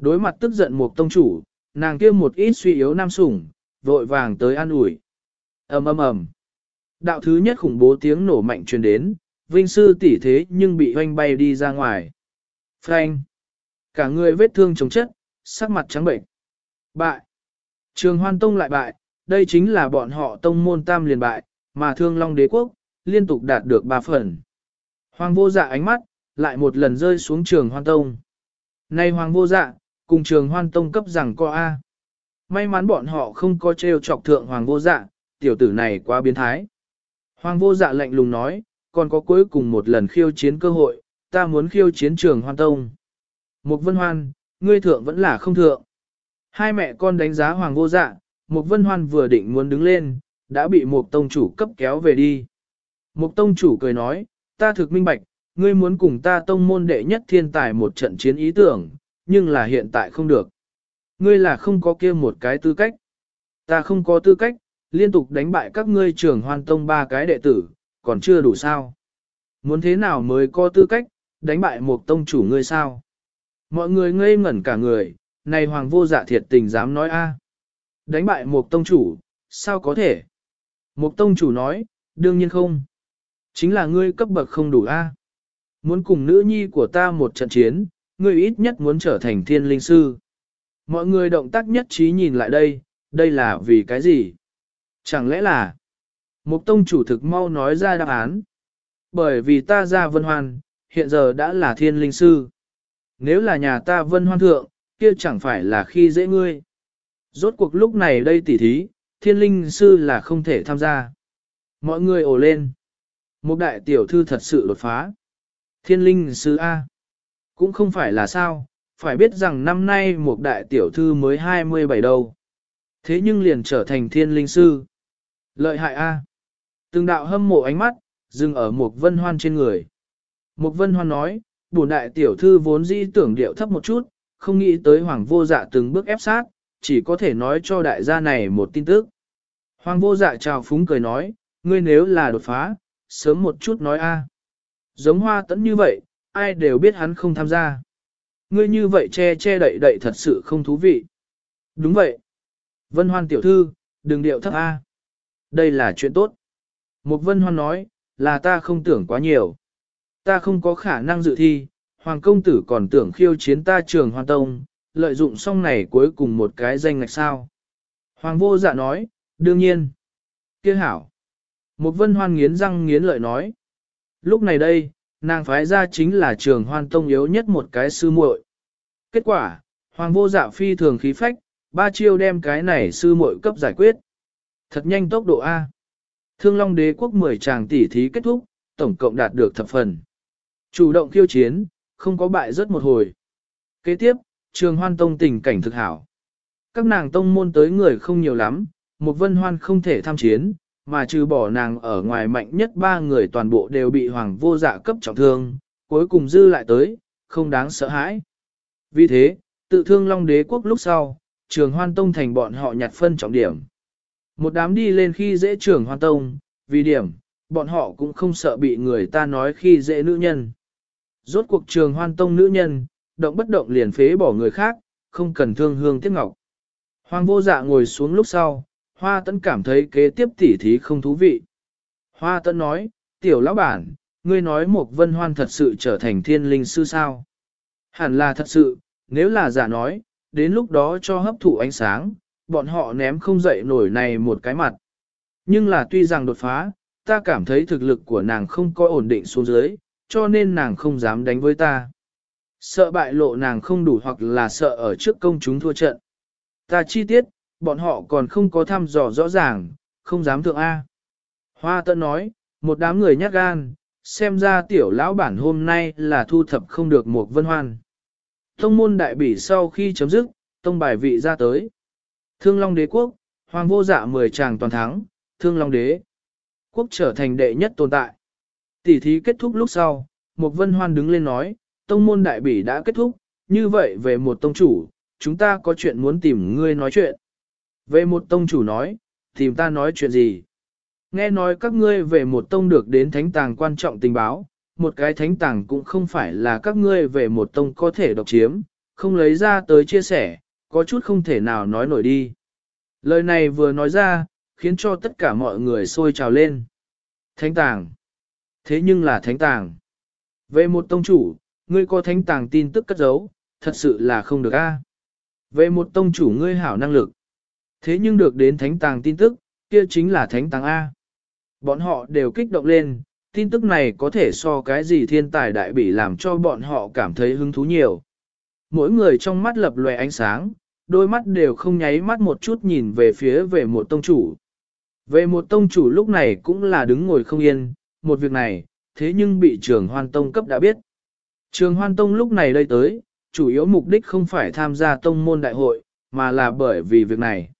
A: Đối mặt tức giận một tông chủ, nàng kia một ít suy yếu nam sủng, vội vàng tới an ủi. ầm ầm ầm. Đạo thứ nhất khủng bố tiếng nổ mạnh truyền đến, vinh sư tỷ thế nhưng bị hoanh bay đi ra ngoài. Frank. Cả người vết thương chống chất, sắc mặt trắng bệnh. Bại. Trường hoan tông lại bại, đây chính là bọn họ tông môn tam liền bại, mà thương long đế quốc, liên tục đạt được 3 phần. Hoàng vô dạ ánh mắt, lại một lần rơi xuống trường hoan tông. Này hoàng vô dạ, cùng trường hoan tông cấp rằng co A. May mắn bọn họ không có trêu chọc thượng hoàng vô dạ, tiểu tử này quá biến thái. Hoàng vô dạ lạnh lùng nói, còn có cuối cùng một lần khiêu chiến cơ hội, ta muốn khiêu chiến trường hoan tông. Mục vân hoan, ngươi thượng vẫn là không thượng. Hai mẹ con đánh giá hoàng vô dạ, mục vân hoan vừa định muốn đứng lên, đã bị mục tông chủ cấp kéo về đi. Mục tông chủ cười nói, ta thực minh bạch, ngươi muốn cùng ta tông môn đệ nhất thiên tài một trận chiến ý tưởng, nhưng là hiện tại không được. Ngươi là không có kia một cái tư cách. Ta không có tư cách, liên tục đánh bại các ngươi trưởng hoan tông ba cái đệ tử, còn chưa đủ sao. Muốn thế nào mới có tư cách, đánh bại một tông chủ ngươi sao? Mọi người ngây ngẩn cả người, này hoàng vô dạ thiệt tình dám nói a Đánh bại một tông chủ, sao có thể? Một tông chủ nói, đương nhiên không. Chính là ngươi cấp bậc không đủ a Muốn cùng nữ nhi của ta một trận chiến, ngươi ít nhất muốn trở thành thiên linh sư. Mọi người động tác nhất trí nhìn lại đây, đây là vì cái gì? Chẳng lẽ là... Mục tông chủ thực mau nói ra đáp án. Bởi vì ta ra vân hoan, hiện giờ đã là thiên linh sư. Nếu là nhà ta vân hoan thượng, kia chẳng phải là khi dễ ngươi. Rốt cuộc lúc này đây tỉ thí, thiên linh sư là không thể tham gia. Mọi người ồ lên. Một đại tiểu thư thật sự đột phá. Thiên linh sư A. Cũng không phải là sao, phải biết rằng năm nay một đại tiểu thư mới 27 đâu. Thế nhưng liền trở thành thiên linh sư. Lợi hại A. Từng đạo hâm mộ ánh mắt, dừng ở một vân hoan trên người. Một vân hoan nói, bổn đại tiểu thư vốn dĩ tưởng điệu thấp một chút, không nghĩ tới hoàng vô dạ từng bước ép sát, chỉ có thể nói cho đại gia này một tin tức. Hoàng vô dạ chào phúng cười nói, ngươi nếu là đột phá, sớm một chút nói a. Giống hoa tẫn như vậy, ai đều biết hắn không tham gia. Ngươi như vậy che che đậy đậy thật sự không thú vị. Đúng vậy. Vân hoan tiểu thư, đừng điệu thấp a. Đây là chuyện tốt. Một vân hoan nói, là ta không tưởng quá nhiều. Ta không có khả năng dự thi, hoàng công tử còn tưởng khiêu chiến ta trường hoan tông, lợi dụng xong này cuối cùng một cái danh ngạch sao. Hoàng vô dạ nói, đương nhiên. kia hảo. Một vân hoan nghiến răng nghiến lợi nói. Lúc này đây, nàng phái ra chính là trường hoan tông yếu nhất một cái sư muội. Kết quả, hoàng vô dạ phi thường khí phách, ba chiêu đem cái này sư muội cấp giải quyết. Thật nhanh tốc độ A. Thương Long đế quốc 10 tràng tỷ thí kết thúc, tổng cộng đạt được thập phần. Chủ động khiêu chiến, không có bại rất một hồi. Kế tiếp, trường hoan tông tình cảnh thực hảo. Các nàng tông môn tới người không nhiều lắm, một vân hoan không thể tham chiến, mà trừ bỏ nàng ở ngoài mạnh nhất ba người toàn bộ đều bị hoàng vô dạ cấp trọng thương, cuối cùng dư lại tới, không đáng sợ hãi. Vì thế, tự thương long đế quốc lúc sau, trường hoan tông thành bọn họ nhặt phân trọng điểm. Một đám đi lên khi dễ trường hoan tông, vì điểm, bọn họ cũng không sợ bị người ta nói khi dễ nữ nhân. Rốt cuộc trường hoan tông nữ nhân, động bất động liền phế bỏ người khác, không cần thương hương tiếc ngọc. Hoàng vô dạ ngồi xuống lúc sau, hoa tấn cảm thấy kế tiếp tỉ thí không thú vị. Hoa tấn nói, tiểu lão bản, ngươi nói một vân hoan thật sự trở thành thiên linh sư sao. Hẳn là thật sự, nếu là giả nói, đến lúc đó cho hấp thụ ánh sáng, bọn họ ném không dậy nổi này một cái mặt. Nhưng là tuy rằng đột phá, ta cảm thấy thực lực của nàng không có ổn định xuống dưới, cho nên nàng không dám đánh với ta. Sợ bại lộ nàng không đủ hoặc là sợ ở trước công chúng thua trận. Ta chi tiết, bọn họ còn không có thăm dò rõ ràng, không dám thượng A. Hoa tận nói, một đám người nhát gan, xem ra tiểu lão bản hôm nay là thu thập không được một vân hoan. Tông môn đại bỉ sau khi chấm dứt, tông bài vị ra tới. Thương Long đế quốc, hoàng vô dạ mười chàng toàn thắng, Thương Long đế. Quốc trở thành đệ nhất tồn tại. Tỷ thí kết thúc lúc sau, một vân hoan đứng lên nói, tông môn đại bỉ đã kết thúc, như vậy về một tông chủ, chúng ta có chuyện muốn tìm ngươi nói chuyện. Về một tông chủ nói, tìm ta nói chuyện gì? Nghe nói các ngươi về một tông được đến thánh tàng quan trọng tình báo, một cái thánh tàng cũng không phải là các ngươi về một tông có thể độc chiếm, không lấy ra tới chia sẻ, có chút không thể nào nói nổi đi. Lời này vừa nói ra, khiến cho tất cả mọi người sôi trào lên. Thánh tàng. Thế nhưng là thánh tàng. Về một tông chủ, ngươi có thánh tàng tin tức cất giấu, thật sự là không được a. Về một tông chủ ngươi hảo năng lực. Thế nhưng được đến thánh tàng tin tức, kia chính là thánh tàng A. Bọn họ đều kích động lên, tin tức này có thể so cái gì thiên tài đại bỉ làm cho bọn họ cảm thấy hứng thú nhiều. Mỗi người trong mắt lập lòe ánh sáng, đôi mắt đều không nháy mắt một chút nhìn về phía về một tông chủ. Về một tông chủ lúc này cũng là đứng ngồi không yên, một việc này, thế nhưng bị trường hoan tông cấp đã biết. Trường hoan tông lúc này đây tới, chủ yếu mục đích không phải tham gia tông môn đại hội, mà là bởi vì việc này.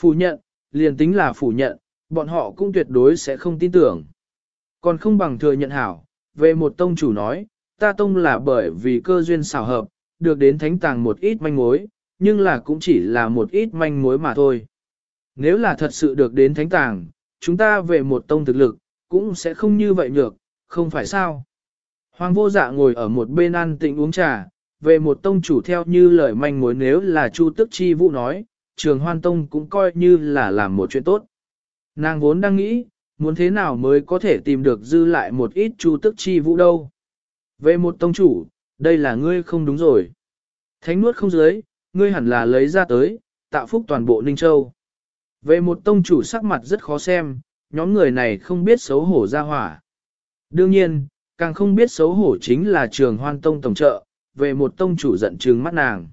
A: Phủ nhận, liền tính là phủ nhận, bọn họ cũng tuyệt đối sẽ không tin tưởng. Còn không bằng thừa nhận hảo, về một tông chủ nói, ta tông là bởi vì cơ duyên xảo hợp, được đến thánh tàng một ít manh mối, nhưng là cũng chỉ là một ít manh mối mà thôi. Nếu là thật sự được đến thánh tàng, chúng ta về một tông thực lực, cũng sẽ không như vậy nhược, không phải sao. Hoàng vô dạ ngồi ở một bên ăn tịnh uống trà, về một tông chủ theo như lời manh mối nếu là Chu Tức Chi Vũ nói, trường hoan tông cũng coi như là làm một chuyện tốt. Nàng vốn đang nghĩ, muốn thế nào mới có thể tìm được dư lại một ít Chu Tức Chi Vũ đâu. Về một tông chủ, đây là ngươi không đúng rồi. Thánh nuốt không dưới, ngươi hẳn là lấy ra tới, tạo phúc toàn bộ Ninh Châu. Về một tông chủ sắc mặt rất khó xem, nhóm người này không biết xấu hổ ra hỏa. Đương nhiên, càng không biết xấu hổ chính là trường hoan tông tổng trợ, về một tông chủ giận trừng mắt nàng.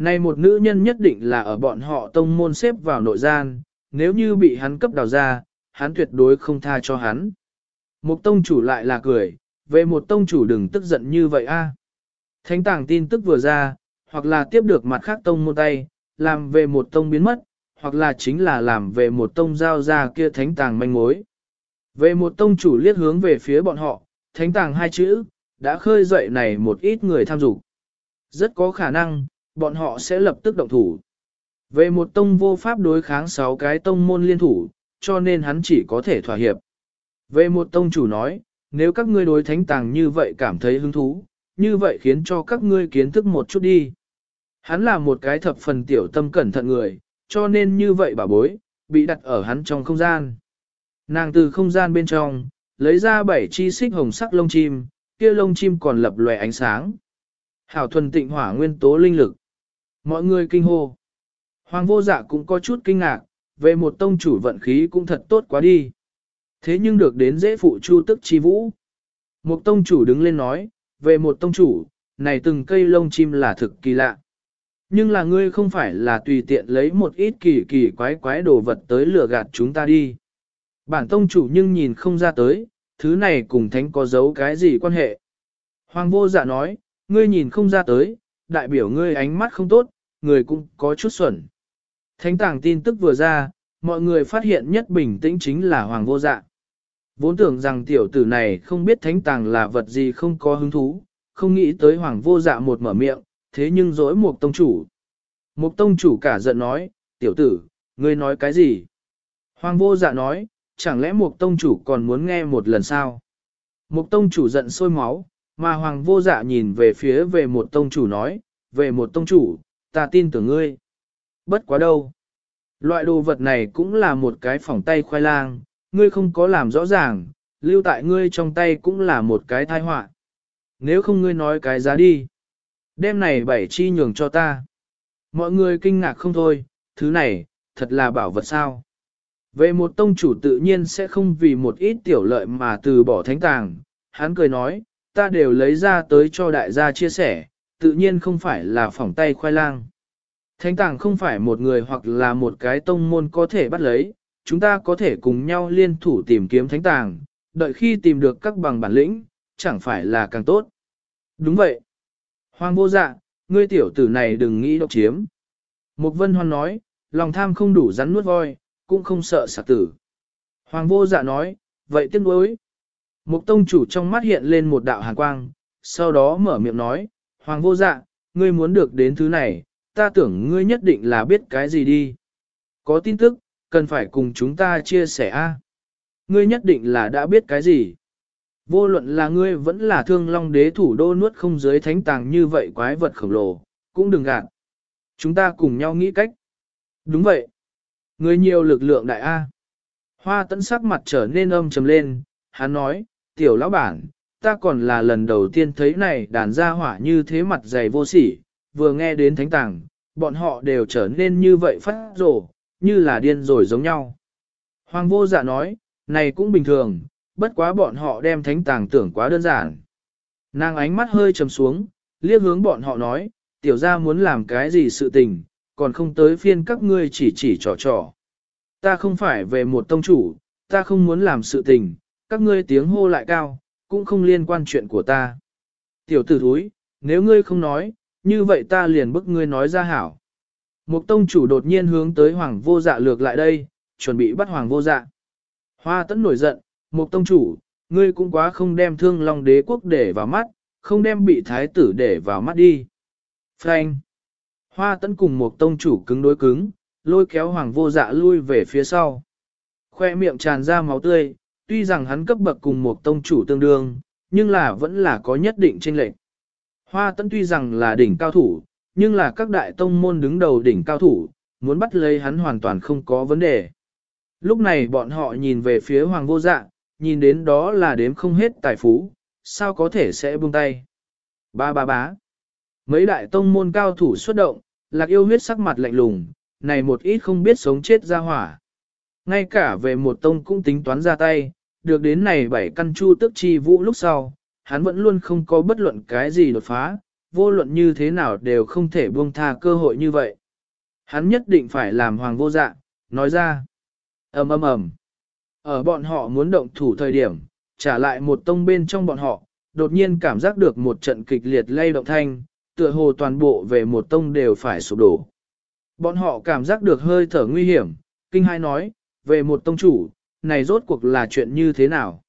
A: Này một nữ nhân nhất định là ở bọn họ tông môn xếp vào nội gian, nếu như bị hắn cấp đào ra, hắn tuyệt đối không tha cho hắn. Một tông chủ lại là cười, về một tông chủ đừng tức giận như vậy a. Thánh tàng tin tức vừa ra, hoặc là tiếp được mặt khác tông môn tay, làm về một tông biến mất, hoặc là chính là làm về một tông giao ra kia thánh tàng manh mối. Về một tông chủ liếc hướng về phía bọn họ, thánh tàng hai chữ, đã khơi dậy này một ít người tham dục. Rất có khả năng, bọn họ sẽ lập tức động thủ. Về một tông vô pháp đối kháng sáu cái tông môn liên thủ, cho nên hắn chỉ có thể thỏa hiệp. Về một tông chủ nói, nếu các ngươi đối thánh tàng như vậy cảm thấy hứng thú, như vậy khiến cho các ngươi kiến thức một chút đi. Hắn là một cái thập phần tiểu tâm cẩn thận người, cho nên như vậy bà bối, bị đặt ở hắn trong không gian. Nàng từ không gian bên trong, lấy ra bảy chi xích hồng sắc lông chim, kia lông chim còn lập lòe ánh sáng. Hảo thuần tịnh hỏa nguyên tố linh lực. Mọi người kinh hô. Hoàng vô dạ cũng có chút kinh ngạc, về một tông chủ vận khí cũng thật tốt quá đi. Thế nhưng được đến dễ phụ chu tức chi vũ. Một tông chủ đứng lên nói, về một tông chủ, này từng cây lông chim là thực kỳ lạ. Nhưng là ngươi không phải là tùy tiện lấy một ít kỳ kỳ quái quái đồ vật tới lừa gạt chúng ta đi. Bản tông chủ nhưng nhìn không ra tới, thứ này cùng thánh có giấu cái gì quan hệ. Hoàng vô dạ nói, ngươi nhìn không ra tới, đại biểu ngươi ánh mắt không tốt, người cũng có chút xuẩn. Thánh tàng tin tức vừa ra, mọi người phát hiện nhất bình tĩnh chính là hoàng vô dạ. Vốn tưởng rằng tiểu tử này không biết thánh tàng là vật gì không có hứng thú, không nghĩ tới hoàng vô dạ một mở miệng, thế nhưng dối một tông chủ. Một tông chủ cả giận nói, tiểu tử, ngươi nói cái gì? Hoàng vô dạ nói, chẳng lẽ một tông chủ còn muốn nghe một lần sao? Một tông chủ giận sôi máu, mà hoàng vô dạ nhìn về phía về một tông chủ nói, về một tông chủ, ta tin tưởng ngươi. Bất quá đâu. Loại đồ vật này cũng là một cái phỏng tay khoai lang, ngươi không có làm rõ ràng, lưu tại ngươi trong tay cũng là một cái tai họa. Nếu không ngươi nói cái giá đi. Đêm này bảy chi nhường cho ta. Mọi người kinh ngạc không thôi, thứ này, thật là bảo vật sao. Về một tông chủ tự nhiên sẽ không vì một ít tiểu lợi mà từ bỏ thánh tàng, hắn cười nói, ta đều lấy ra tới cho đại gia chia sẻ, tự nhiên không phải là phỏng tay khoai lang. Thánh tàng không phải một người hoặc là một cái tông môn có thể bắt lấy, chúng ta có thể cùng nhau liên thủ tìm kiếm thánh tàng, đợi khi tìm được các bằng bản lĩnh, chẳng phải là càng tốt. Đúng vậy. Hoàng vô dạ, ngươi tiểu tử này đừng nghĩ độc chiếm. Mục vân hoan nói, lòng tham không đủ rắn nuốt voi, cũng không sợ sạc tử. Hoàng vô dạ nói, vậy tiếc đối. Mục tông chủ trong mắt hiện lên một đạo hàn quang, sau đó mở miệng nói, Hoàng vô dạ, ngươi muốn được đến thứ này, ta tưởng ngươi nhất định là biết cái gì đi. Có tin tức, cần phải cùng chúng ta chia sẻ a. Ngươi nhất định là đã biết cái gì. Vô luận là ngươi vẫn là thương long đế thủ đô nuốt không giới thánh tàng như vậy quái vật khổng lồ, cũng đừng gạt. Chúng ta cùng nhau nghĩ cách. Đúng vậy. Ngươi nhiều lực lượng đại A. Hoa tấn sắc mặt trở nên âm trầm lên, hắn nói, tiểu lão bản, ta còn là lần đầu tiên thấy này đàn gia hỏa như thế mặt dày vô sỉ, vừa nghe đến thánh tàng, bọn họ đều trở nên như vậy phát rổ, như là điên rồi giống nhau. Hoàng vô dạ nói, này cũng bình thường, bất quá bọn họ đem thánh tàng tưởng quá đơn giản. Nàng ánh mắt hơi trầm xuống, liếc hướng bọn họ nói, tiểu gia muốn làm cái gì sự tình, còn không tới phiên các ngươi chỉ chỉ trò trò. Ta không phải về một tông chủ, ta không muốn làm sự tình, các ngươi tiếng hô lại cao, cũng không liên quan chuyện của ta. Tiểu tử thúi, nếu ngươi không nói, như vậy ta liền bức ngươi nói ra hảo. Một tông chủ đột nhiên hướng tới hoàng vô dạ lược lại đây, chuẩn bị bắt hoàng vô dạ. Hoa tấn nổi giận, một tông chủ, ngươi cũng quá không đem thương long đế quốc để vào mắt, không đem bị thái tử để vào mắt đi. Frank. Hoa tấn cùng một tông chủ cứng đối cứng, lôi kéo hoàng vô dạ lui về phía sau. Khoe miệng tràn ra máu tươi, tuy rằng hắn cấp bậc cùng một tông chủ tương đương, nhưng là vẫn là có nhất định chênh lệch. Hoa tấn tuy rằng là đỉnh cao thủ, nhưng là các đại tông môn đứng đầu đỉnh cao thủ, muốn bắt lấy hắn hoàn toàn không có vấn đề. Lúc này bọn họ nhìn về phía hoàng vô dạ, nhìn đến đó là đếm không hết tài phú, sao có thể sẽ buông tay. Ba ba bá. Mấy đại tông môn cao thủ xuất động, lạc yêu huyết sắc mặt lạnh lùng, này một ít không biết sống chết ra hỏa. Ngay cả về một tông cũng tính toán ra tay, được đến này bảy căn chu tức chi vũ lúc sau, hắn vẫn luôn không có bất luận cái gì đột phá, vô luận như thế nào đều không thể buông tha cơ hội như vậy. Hắn nhất định phải làm hoàng vô dạ, nói ra. ầm ầm ầm. Ở bọn họ muốn động thủ thời điểm, trả lại một tông bên trong bọn họ, đột nhiên cảm giác được một trận kịch liệt lay động thanh, tựa hồ toàn bộ về một tông đều phải sụp đổ. Bọn họ cảm giác được hơi thở nguy hiểm, kinh hai nói, về một tông chủ, này rốt cuộc là chuyện như thế nào?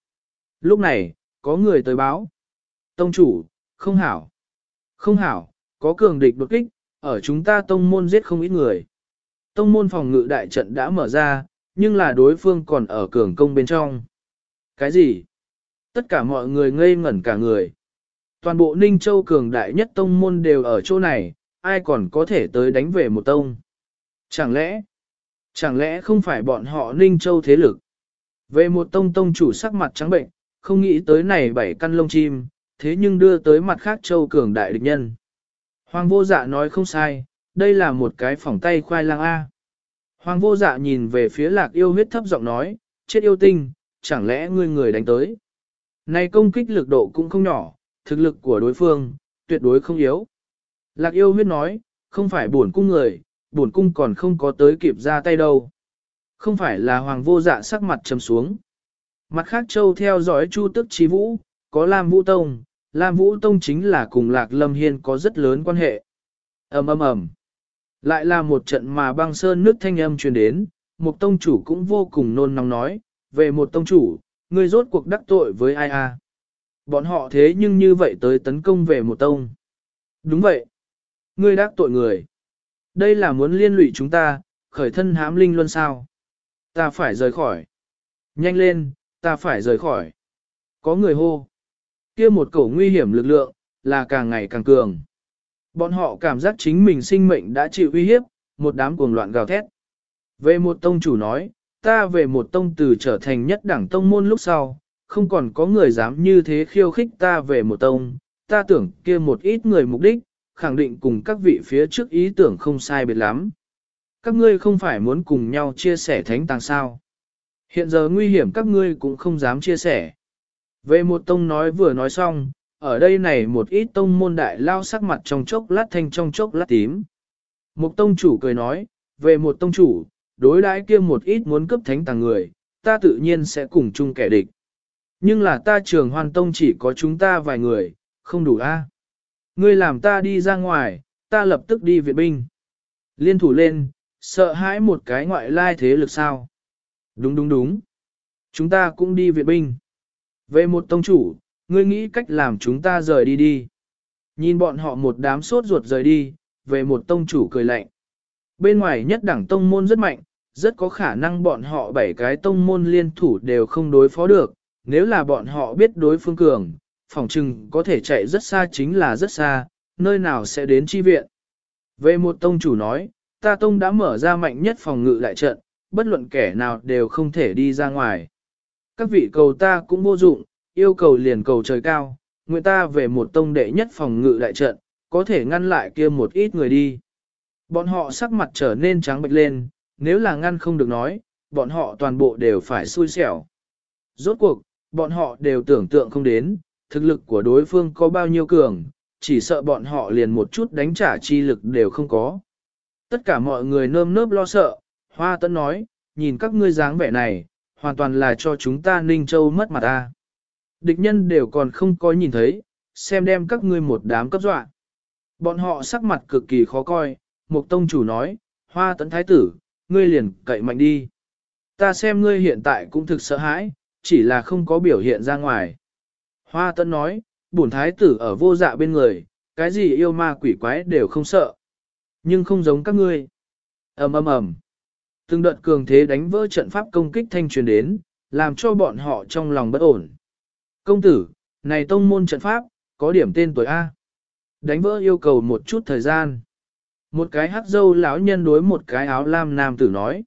A: Lúc này, có người tới báo. Tông chủ, không hảo. Không hảo, có cường địch đột kích, ở chúng ta tông môn giết không ít người. Tông môn phòng ngự đại trận đã mở ra, nhưng là đối phương còn ở cường công bên trong. Cái gì? Tất cả mọi người ngây ngẩn cả người. Toàn bộ Ninh Châu cường đại nhất tông môn đều ở chỗ này, ai còn có thể tới đánh về một tông? Chẳng lẽ, chẳng lẽ không phải bọn họ Ninh Châu thế lực? Về một tông tông chủ sắc mặt trắng bệnh, không nghĩ tới này bảy căn lông chim, thế nhưng đưa tới mặt khác Châu cường đại địch nhân. Hoàng vô dạ nói không sai, đây là một cái phỏng tay khoai lang A. Hoàng vô dạ nhìn về phía lạc yêu huyết thấp giọng nói, chết yêu tinh, chẳng lẽ ngươi người đánh tới. Này công kích lực độ cũng không nhỏ, thực lực của đối phương, tuyệt đối không yếu. Lạc yêu huyết nói, không phải buồn cung người, buồn cung còn không có tới kịp ra tay đâu. Không phải là hoàng vô dạ sắc mặt trầm xuống. Mặt khác châu theo dõi chu tức trí vũ, có Lam Vũ Tông, Lam Vũ Tông chính là cùng Lạc Lâm Hiên có rất lớn quan hệ. ầm ầm ầm. Lại là một trận mà băng sơn nước thanh âm truyền đến, một tông chủ cũng vô cùng nôn nóng nói, về một tông chủ, người rốt cuộc đắc tội với ai a? Bọn họ thế nhưng như vậy tới tấn công về một tông. Đúng vậy. Ngươi đắc tội người. Đây là muốn liên lụy chúng ta, khởi thân hãm linh luôn sao. Ta phải rời khỏi. Nhanh lên, ta phải rời khỏi. Có người hô. kia một cổ nguy hiểm lực lượng, là càng ngày càng cường. Bọn họ cảm giác chính mình sinh mệnh đã chịu uy hiếp, một đám cuồng loạn gào thét. Về một tông chủ nói, ta về một tông từ trở thành nhất đẳng tông môn lúc sau, không còn có người dám như thế khiêu khích ta về một tông, ta tưởng kia một ít người mục đích, khẳng định cùng các vị phía trước ý tưởng không sai biệt lắm. Các ngươi không phải muốn cùng nhau chia sẻ thánh tàng sao. Hiện giờ nguy hiểm các ngươi cũng không dám chia sẻ. Về một tông nói vừa nói xong, ở đây này một ít tông môn đại lao sắc mặt trong chốc lát thanh trong chốc lát tím. Một tông chủ cười nói, về một tông chủ, đối đãi kia một ít muốn cấp thánh tàng người, ta tự nhiên sẽ cùng chung kẻ địch. Nhưng là ta trường hoàn tông chỉ có chúng ta vài người, không đủ a. Ngươi làm ta đi ra ngoài, ta lập tức đi viện binh. Liên thủ lên, sợ hãi một cái ngoại lai thế lực sao. Đúng đúng đúng. Chúng ta cũng đi viện binh. Về một tông chủ, ngươi nghĩ cách làm chúng ta rời đi đi. Nhìn bọn họ một đám sốt ruột rời đi, về một tông chủ cười lạnh. Bên ngoài nhất đẳng tông môn rất mạnh, rất có khả năng bọn họ bảy cái tông môn liên thủ đều không đối phó được, nếu là bọn họ biết đối phương cường, phòng trừng có thể chạy rất xa chính là rất xa, nơi nào sẽ đến chi viện. Về một tông chủ nói, ta tông đã mở ra mạnh nhất phòng ngự đại trận, bất luận kẻ nào đều không thể đi ra ngoài. Các vị cầu ta cũng vô dụng, yêu cầu liền cầu trời cao, nguyện ta về một tông đệ nhất phòng ngự đại trận, có thể ngăn lại kia một ít người đi. Bọn họ sắc mặt trở nên trắng bệch lên, nếu là ngăn không được nói, bọn họ toàn bộ đều phải xui xẻo. Rốt cuộc, bọn họ đều tưởng tượng không đến, thực lực của đối phương có bao nhiêu cường, chỉ sợ bọn họ liền một chút đánh trả chi lực đều không có. Tất cả mọi người nơm nớp lo sợ, Hoa Tấn nói, nhìn các ngươi dáng vẻ này, hoàn toàn là cho chúng ta Ninh Châu mất mặt ta. Địch nhân đều còn không có nhìn thấy, xem đem các ngươi một đám cấp dọa. Bọn họ sắc mặt cực kỳ khó coi, Mục Tông chủ nói, Hoa Tấn Thái tử, ngươi liền cậy mạnh đi. Ta xem ngươi hiện tại cũng thực sợ hãi, chỉ là không có biểu hiện ra ngoài. Hoa Tấn nói, bổn thái tử ở vô dạ bên người, cái gì yêu ma quỷ quái đều không sợ. Nhưng không giống các ngươi. ầm ầm ầm. Từng đợt cường thế đánh vỡ trận pháp công kích thanh truyền đến, làm cho bọn họ trong lòng bất ổn. Công tử, này tông môn trận pháp, có điểm tên tuổi A. Đánh vỡ yêu cầu một chút thời gian. Một cái hắc dâu lão nhân đối một cái áo lam nam tử nói.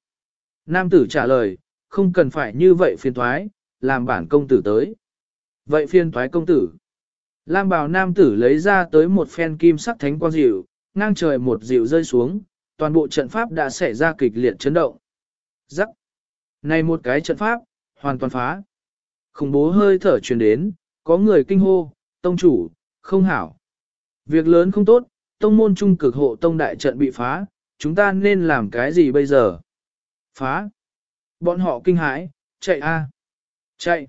A: Nam tử trả lời, không cần phải như vậy phiền thoái, làm bản công tử tới. Vậy phiền thoái công tử. Lam bào nam tử lấy ra tới một phen kim sắc thánh quang dịu, ngang trời một dịu rơi xuống, toàn bộ trận pháp đã xảy ra kịch liệt chấn động. Rắc! Này một cái trận pháp, hoàn toàn phá. Khủng bố hơi thở truyền đến, có người kinh hô, tông chủ, không hảo. Việc lớn không tốt, tông môn trung cực hộ tông đại trận bị phá, chúng ta nên làm cái gì bây giờ? Phá! Bọn họ kinh hãi, chạy a, Chạy!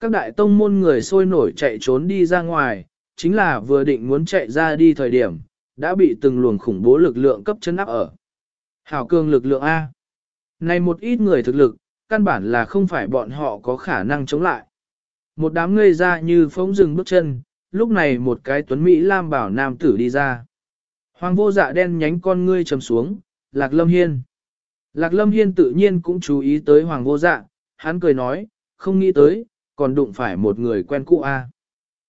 A: Các đại tông môn người sôi nổi chạy trốn đi ra ngoài, chính là vừa định muốn chạy ra đi thời điểm, đã bị từng luồng khủng bố lực lượng cấp chân áp ở. Hảo cường lực lượng A. Này một ít người thực lực, căn bản là không phải bọn họ có khả năng chống lại. Một đám ngây ra như phóng rừng bước chân, lúc này một cái tuấn Mỹ Lam bảo nam tử đi ra. Hoàng vô dạ đen nhánh con ngươi trầm xuống, Lạc Lâm Hiên. Lạc Lâm Hiên tự nhiên cũng chú ý tới Hoàng vô dạ, hắn cười nói, không nghĩ tới, còn đụng phải một người quen cũ a.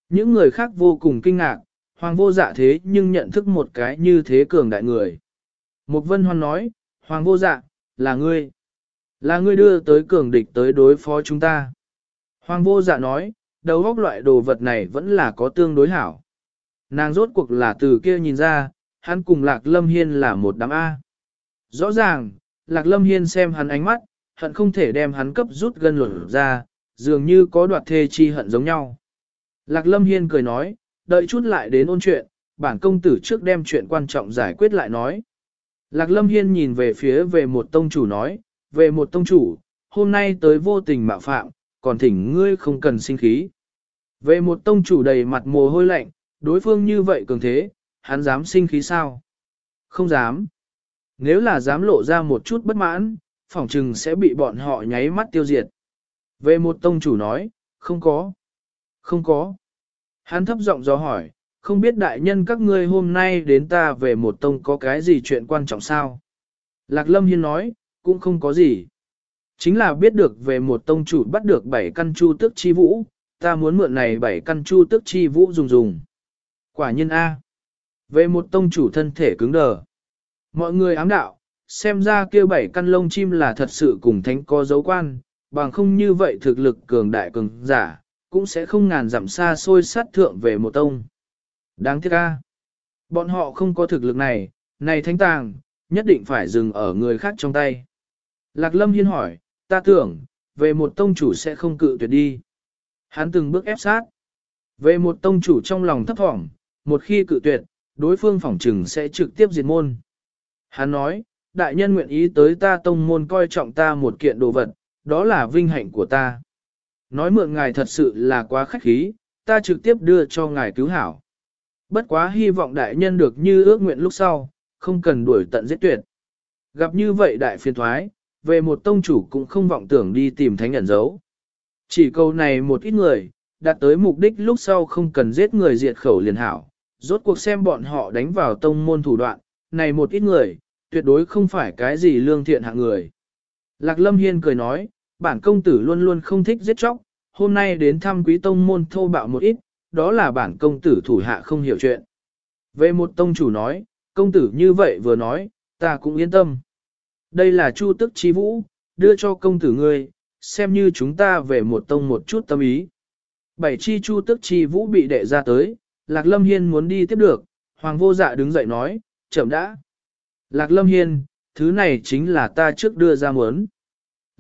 A: Những người khác vô cùng kinh ngạc, Hoàng vô dạ thế nhưng nhận thức một cái như thế cường đại người. Mục vân hoan nói, Hoàng vô dạ, là ngươi. Là ngươi đưa tới cường địch tới đối phó chúng ta. Hoàng vô dạ nói, đầu góc loại đồ vật này vẫn là có tương đối hảo. Nàng rốt cuộc là từ kia nhìn ra, hắn cùng Lạc Lâm Hiên là một đám A. Rõ ràng, Lạc Lâm Hiên xem hắn ánh mắt, hận không thể đem hắn cấp rút gân luận ra, dường như có đoạt thê chi hận giống nhau. Lạc Lâm Hiên cười nói, đợi chút lại đến ôn chuyện, bản công tử trước đem chuyện quan trọng giải quyết lại nói. Lạc Lâm Hiên nhìn về phía về một tông chủ nói, về một tông chủ, hôm nay tới vô tình mạo phạm, còn thỉnh ngươi không cần sinh khí. Về một tông chủ đầy mặt mồ hôi lạnh, đối phương như vậy cường thế, hắn dám sinh khí sao? Không dám. Nếu là dám lộ ra một chút bất mãn, phỏng chừng sẽ bị bọn họ nháy mắt tiêu diệt. Về một tông chủ nói, không có. Không có. Hắn thấp giọng do hỏi, không biết đại nhân các ngươi hôm nay đến ta về một tông có cái gì chuyện quan trọng sao? Lạc Lâm Hiên nói, cũng không có gì. Chính là biết được về một tông chủ bắt được bảy căn chu tức chi vũ, ta muốn mượn này bảy căn chu tức chi vũ dùng dùng. Quả nhân A. Về một tông chủ thân thể cứng đờ. Mọi người ám đạo, xem ra kia bảy căn lông chim là thật sự cùng thánh có dấu quan, bằng không như vậy thực lực cường đại cường giả, cũng sẽ không ngàn dặm xa xôi sát thượng về một tông. Đáng tiếc ca. Bọn họ không có thực lực này, này thánh tàng, nhất định phải dừng ở người khác trong tay. Lạc Lâm Hiên hỏi, ta tưởng, về một tông chủ sẽ không cự tuyệt đi. Hắn từng bước ép sát. Về một tông chủ trong lòng thấp thỏm, một khi cự tuyệt, đối phương phỏng trừng sẽ trực tiếp diệt môn. Hắn nói, đại nhân nguyện ý tới ta tông môn coi trọng ta một kiện đồ vật, đó là vinh hạnh của ta. Nói mượn ngài thật sự là quá khách khí, ta trực tiếp đưa cho ngài cứu hảo. Bất quá hy vọng đại nhân được như ước nguyện lúc sau, không cần đuổi tận giết tuyệt. Gặp như vậy đại phiền thoái, về một tông chủ cũng không vọng tưởng đi tìm thánh ẩn giấu. Chỉ câu này một ít người, đạt tới mục đích lúc sau không cần giết người diệt khẩu liền hảo, rốt cuộc xem bọn họ đánh vào tông môn thủ đoạn, này một ít người, tuyệt đối không phải cái gì lương thiện hạng người. Lạc Lâm Hiên cười nói, bản công tử luôn luôn không thích giết chóc, hôm nay đến thăm quý tông môn thô bạo một ít, đó là bản công tử thủ hạ không hiểu chuyện. Về một tông chủ nói, công tử như vậy vừa nói, ta cũng yên tâm. Đây là chu tức chi vũ, đưa cho công tử ngươi, xem như chúng ta về một tông một chút tâm ý. Bảy chi chu tức chi vũ bị đệ ra tới, Lạc Lâm Hiên muốn đi tiếp được, Hoàng vô dạ đứng dậy nói, chậm đã. Lạc Lâm Hiên, thứ này chính là ta trước đưa ra muốn.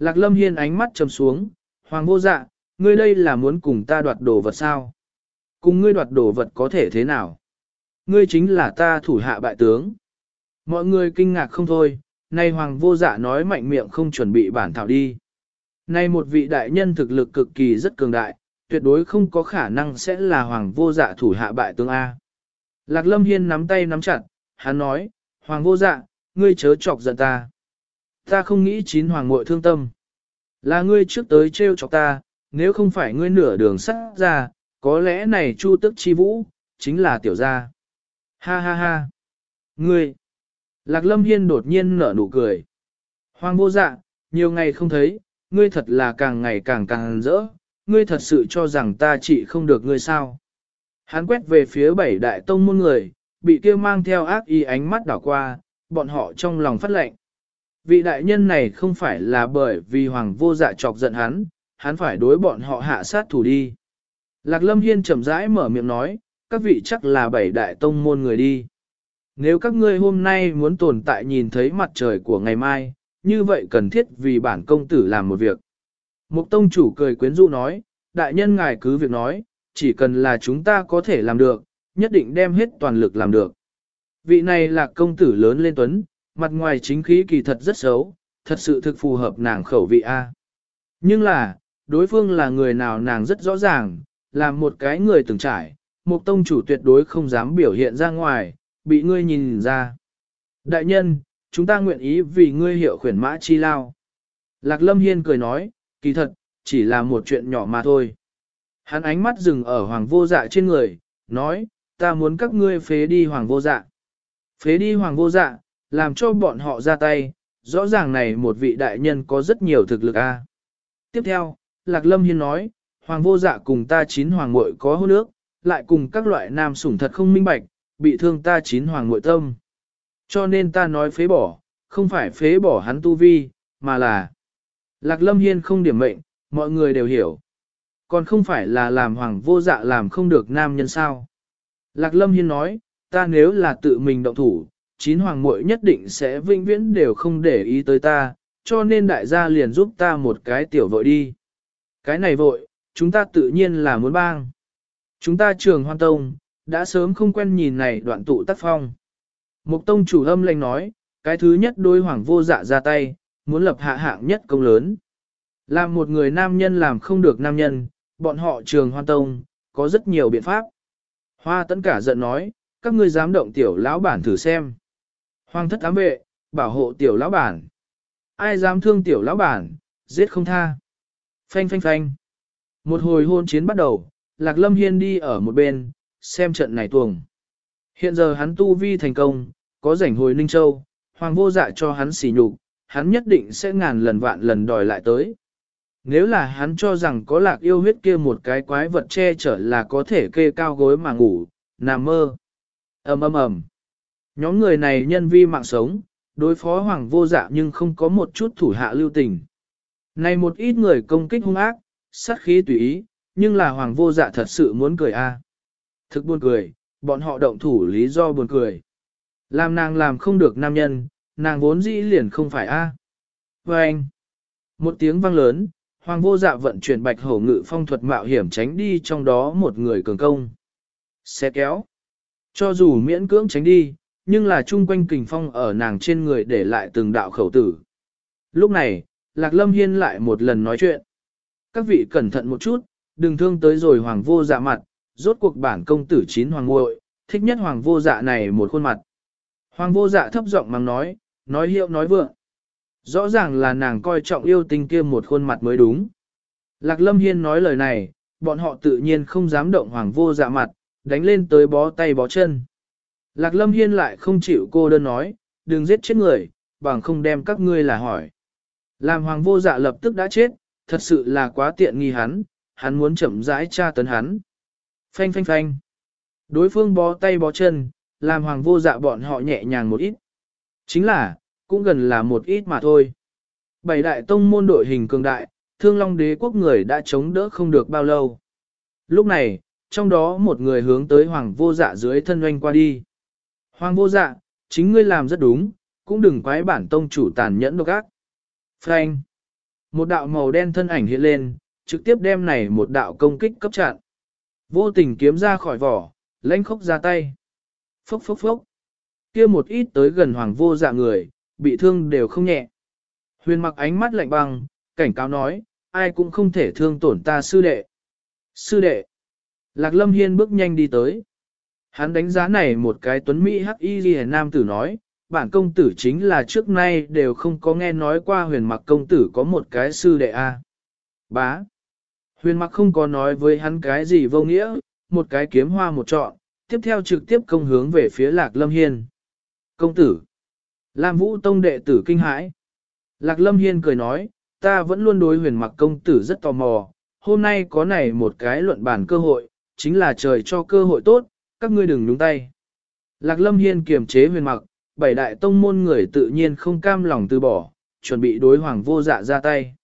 A: Lạc Lâm Hiên ánh mắt trầm xuống, Hoàng vô dạ, ngươi đây là muốn cùng ta đoạt đồ vật sao? Cùng ngươi đoạt đồ vật có thể thế nào? Ngươi chính là ta thủ hạ bại tướng. Mọi người kinh ngạc không thôi, nay Hoàng vô dạ nói mạnh miệng không chuẩn bị bản thảo đi. Nay một vị đại nhân thực lực cực kỳ rất cường đại, tuyệt đối không có khả năng sẽ là Hoàng vô dạ thủ hạ bại tướng A. Lạc Lâm Hiên nắm tay nắm chặt, hắn nói, Hoàng vô dạ, ngươi chớ chọc giận ta. Ta không nghĩ chín hoàng muội thương tâm. Là ngươi trước tới trêu chọc ta, nếu không phải ngươi nửa đường sắt ra, có lẽ này chu tức chi vũ, chính là tiểu gia. Ha ha ha. Ngươi. Lạc lâm hiên đột nhiên nở nụ cười. Hoàng vô dạ, nhiều ngày không thấy, ngươi thật là càng ngày càng càng rỡ, ngươi thật sự cho rằng ta chỉ không được ngươi sao. Hắn quét về phía bảy đại tông môn người, bị kia mang theo ác ý ánh mắt đảo qua, bọn họ trong lòng phát lệnh. Vị đại nhân này không phải là bởi vì hoàng vô dạ chọc giận hắn, hắn phải đối bọn họ hạ sát thủ đi. Lạc Lâm Hiên chậm rãi mở miệng nói, các vị chắc là bảy đại tông môn người đi. Nếu các ngươi hôm nay muốn tồn tại nhìn thấy mặt trời của ngày mai, như vậy cần thiết vì bản công tử làm một việc. Mục tông chủ cười quyến rũ nói, đại nhân ngài cứ việc nói, chỉ cần là chúng ta có thể làm được, nhất định đem hết toàn lực làm được. Vị này là công tử lớn lên tuấn, mặt ngoài chính khí kỳ thật rất xấu, thật sự thực phù hợp nàng khẩu vị A. Nhưng là, đối phương là người nào nàng rất rõ ràng, là một cái người từng trải, một tông chủ tuyệt đối không dám biểu hiện ra ngoài, bị ngươi nhìn ra. Đại nhân, chúng ta nguyện ý vì ngươi hiệu khuyển mã chi lao. Lạc Lâm Hiên cười nói, kỳ thật, chỉ là một chuyện nhỏ mà thôi. Hắn ánh mắt dừng ở hoàng vô dạ trên người, nói, ta muốn các ngươi phế đi hoàng vô dạ. Phế đi hoàng vô dạ, làm cho bọn họ ra tay, rõ ràng này một vị đại nhân có rất nhiều thực lực a. Tiếp theo, Lạc Lâm Hiên nói, hoàng vô dạ cùng ta chín hoàng muội có hôn nước, lại cùng các loại nam sủng thật không minh bạch, bị thương ta chín hoàng muội tâm. Cho nên ta nói phế bỏ, không phải phế bỏ hắn tu vi, mà là Lạc Lâm Hiên không điểm mệnh, mọi người đều hiểu. Còn không phải là làm hoàng vô dạ làm không được nam nhân sao. Lạc Lâm Hiên nói, ta nếu là tự mình động thủ, chín hoàng muội nhất định sẽ vinh viễn đều không để ý tới ta, cho nên đại gia liền giúp ta một cái tiểu vội đi. Cái này vội, chúng ta tự nhiên là muốn bang. Chúng ta trường hoan tông, đã sớm không quen nhìn này đoạn tụ tác phong. Mục tông chủ âm lành nói, cái thứ nhất đôi hoàng vô dạ ra tay, muốn lập hạ hạng nhất công lớn. Làm một người nam nhân làm không được nam nhân, bọn họ trường hoan tông, có rất nhiều biện pháp. Hoa tấn cả giận nói, các ngươi dám động tiểu lão bản thử xem. Hoàng thất ám vệ, bảo hộ tiểu lão bản. Ai dám thương tiểu lão bản, giết không tha. Phanh phanh phanh. Một hồi hôn chiến bắt đầu, Lạc Lâm Hiên đi ở một bên, xem trận này tuồng. Hiện giờ hắn tu vi thành công, có rảnh hồi Ninh Châu, Hoàng vô dạ cho hắn xỉ nhục, hắn nhất định sẽ ngàn lần vạn lần đòi lại tới. Nếu là hắn cho rằng có lạc yêu huyết kia một cái quái vật che chở là có thể kê cao gối mà ngủ, nằm mơ. ầm ầm ầm. Nhóm người này nhân vi mạng sống, đối phó hoàng vô dạ nhưng không có một chút thủ hạ lưu tình. Này một ít người công kích hung ác, sát khí tùy ý, nhưng là hoàng vô dạ thật sự muốn cười a. Thực buồn cười, bọn họ động thủ lý do buồn cười. Làm nàng làm không được nam nhân, nàng vốn dĩ liền không phải a. À. Và anh, một tiếng vang lớn, hoàng vô dạ vận chuyển bạch hổ ngự phong thuật mạo hiểm tránh đi trong đó một người cường công. Xe kéo. Cho dù miễn cưỡng tránh đi, nhưng là chung quanh kình phong ở nàng trên người để lại từng đạo khẩu tử. Lúc này, Lạc Lâm Hiên lại một lần nói chuyện. Các vị cẩn thận một chút, đừng thương tới rồi hoàng vô dạ mặt, rốt cuộc bản công tử chín hoàng ngội, thích nhất hoàng vô dạ này một khuôn mặt. Hoàng vô dạ thấp giọng mang nói, nói hiệu nói vượng. Rõ ràng là nàng coi trọng yêu tinh kia một khuôn mặt mới đúng. Lạc Lâm Hiên nói lời này, bọn họ tự nhiên không dám động hoàng vô dạ mặt, đánh lên tới bó tay bó chân. Lạc Lâm Hiên lại không chịu cô đơn nói, đừng giết chết người, bằng không đem các ngươi là hỏi. Làm hoàng vô dạ lập tức đã chết, thật sự là quá tiện nghi hắn, hắn muốn chậm rãi tra tấn hắn. Phanh phanh phanh. Đối phương bó tay bó chân, làm hoàng vô dạ bọn họ nhẹ nhàng một ít. Chính là, cũng gần là một ít mà thôi. Bảy đại tông môn đội hình cường đại, thương long đế quốc người đã chống đỡ không được bao lâu. Lúc này, trong đó một người hướng tới hoàng vô dạ dưới thân doanh qua đi. Hoàng vô dạ, chính ngươi làm rất đúng, cũng đừng quái bản tông chủ tàn nhẫn độc ác. Frank. Một đạo màu đen thân ảnh hiện lên, trực tiếp đem này một đạo công kích cấp chặn. Vô tình kiếm ra khỏi vỏ, lãnh khốc ra tay. Phốc phốc phốc. Kia một ít tới gần hoàng vô dạ người, bị thương đều không nhẹ. Huyền mặc ánh mắt lạnh băng, cảnh cáo nói, ai cũng không thể thương tổn ta sư đệ. Sư đệ. Lạc lâm hiên bước nhanh đi tới. Hắn đánh giá này một cái tuấn Mỹ hắc y ghi nam tử nói, bản công tử chính là trước nay đều không có nghe nói qua huyền mặc công tử có một cái sư đệ A. Bá. Huyền mặc không có nói với hắn cái gì vô nghĩa, một cái kiếm hoa một trọn, tiếp theo trực tiếp công hướng về phía lạc lâm hiên. Công tử. Lam vũ tông đệ tử kinh hãi. Lạc lâm hiên cười nói, ta vẫn luôn đối huyền mặc công tử rất tò mò, hôm nay có này một cái luận bản cơ hội, chính là trời cho cơ hội tốt, các ngươi đừng nhúng tay. Lạc lâm hiên kiềm chế huyền mặc, bảy đại tông môn người tự nhiên không cam lòng từ bỏ, chuẩn bị đối hoàng vô dạ ra tay.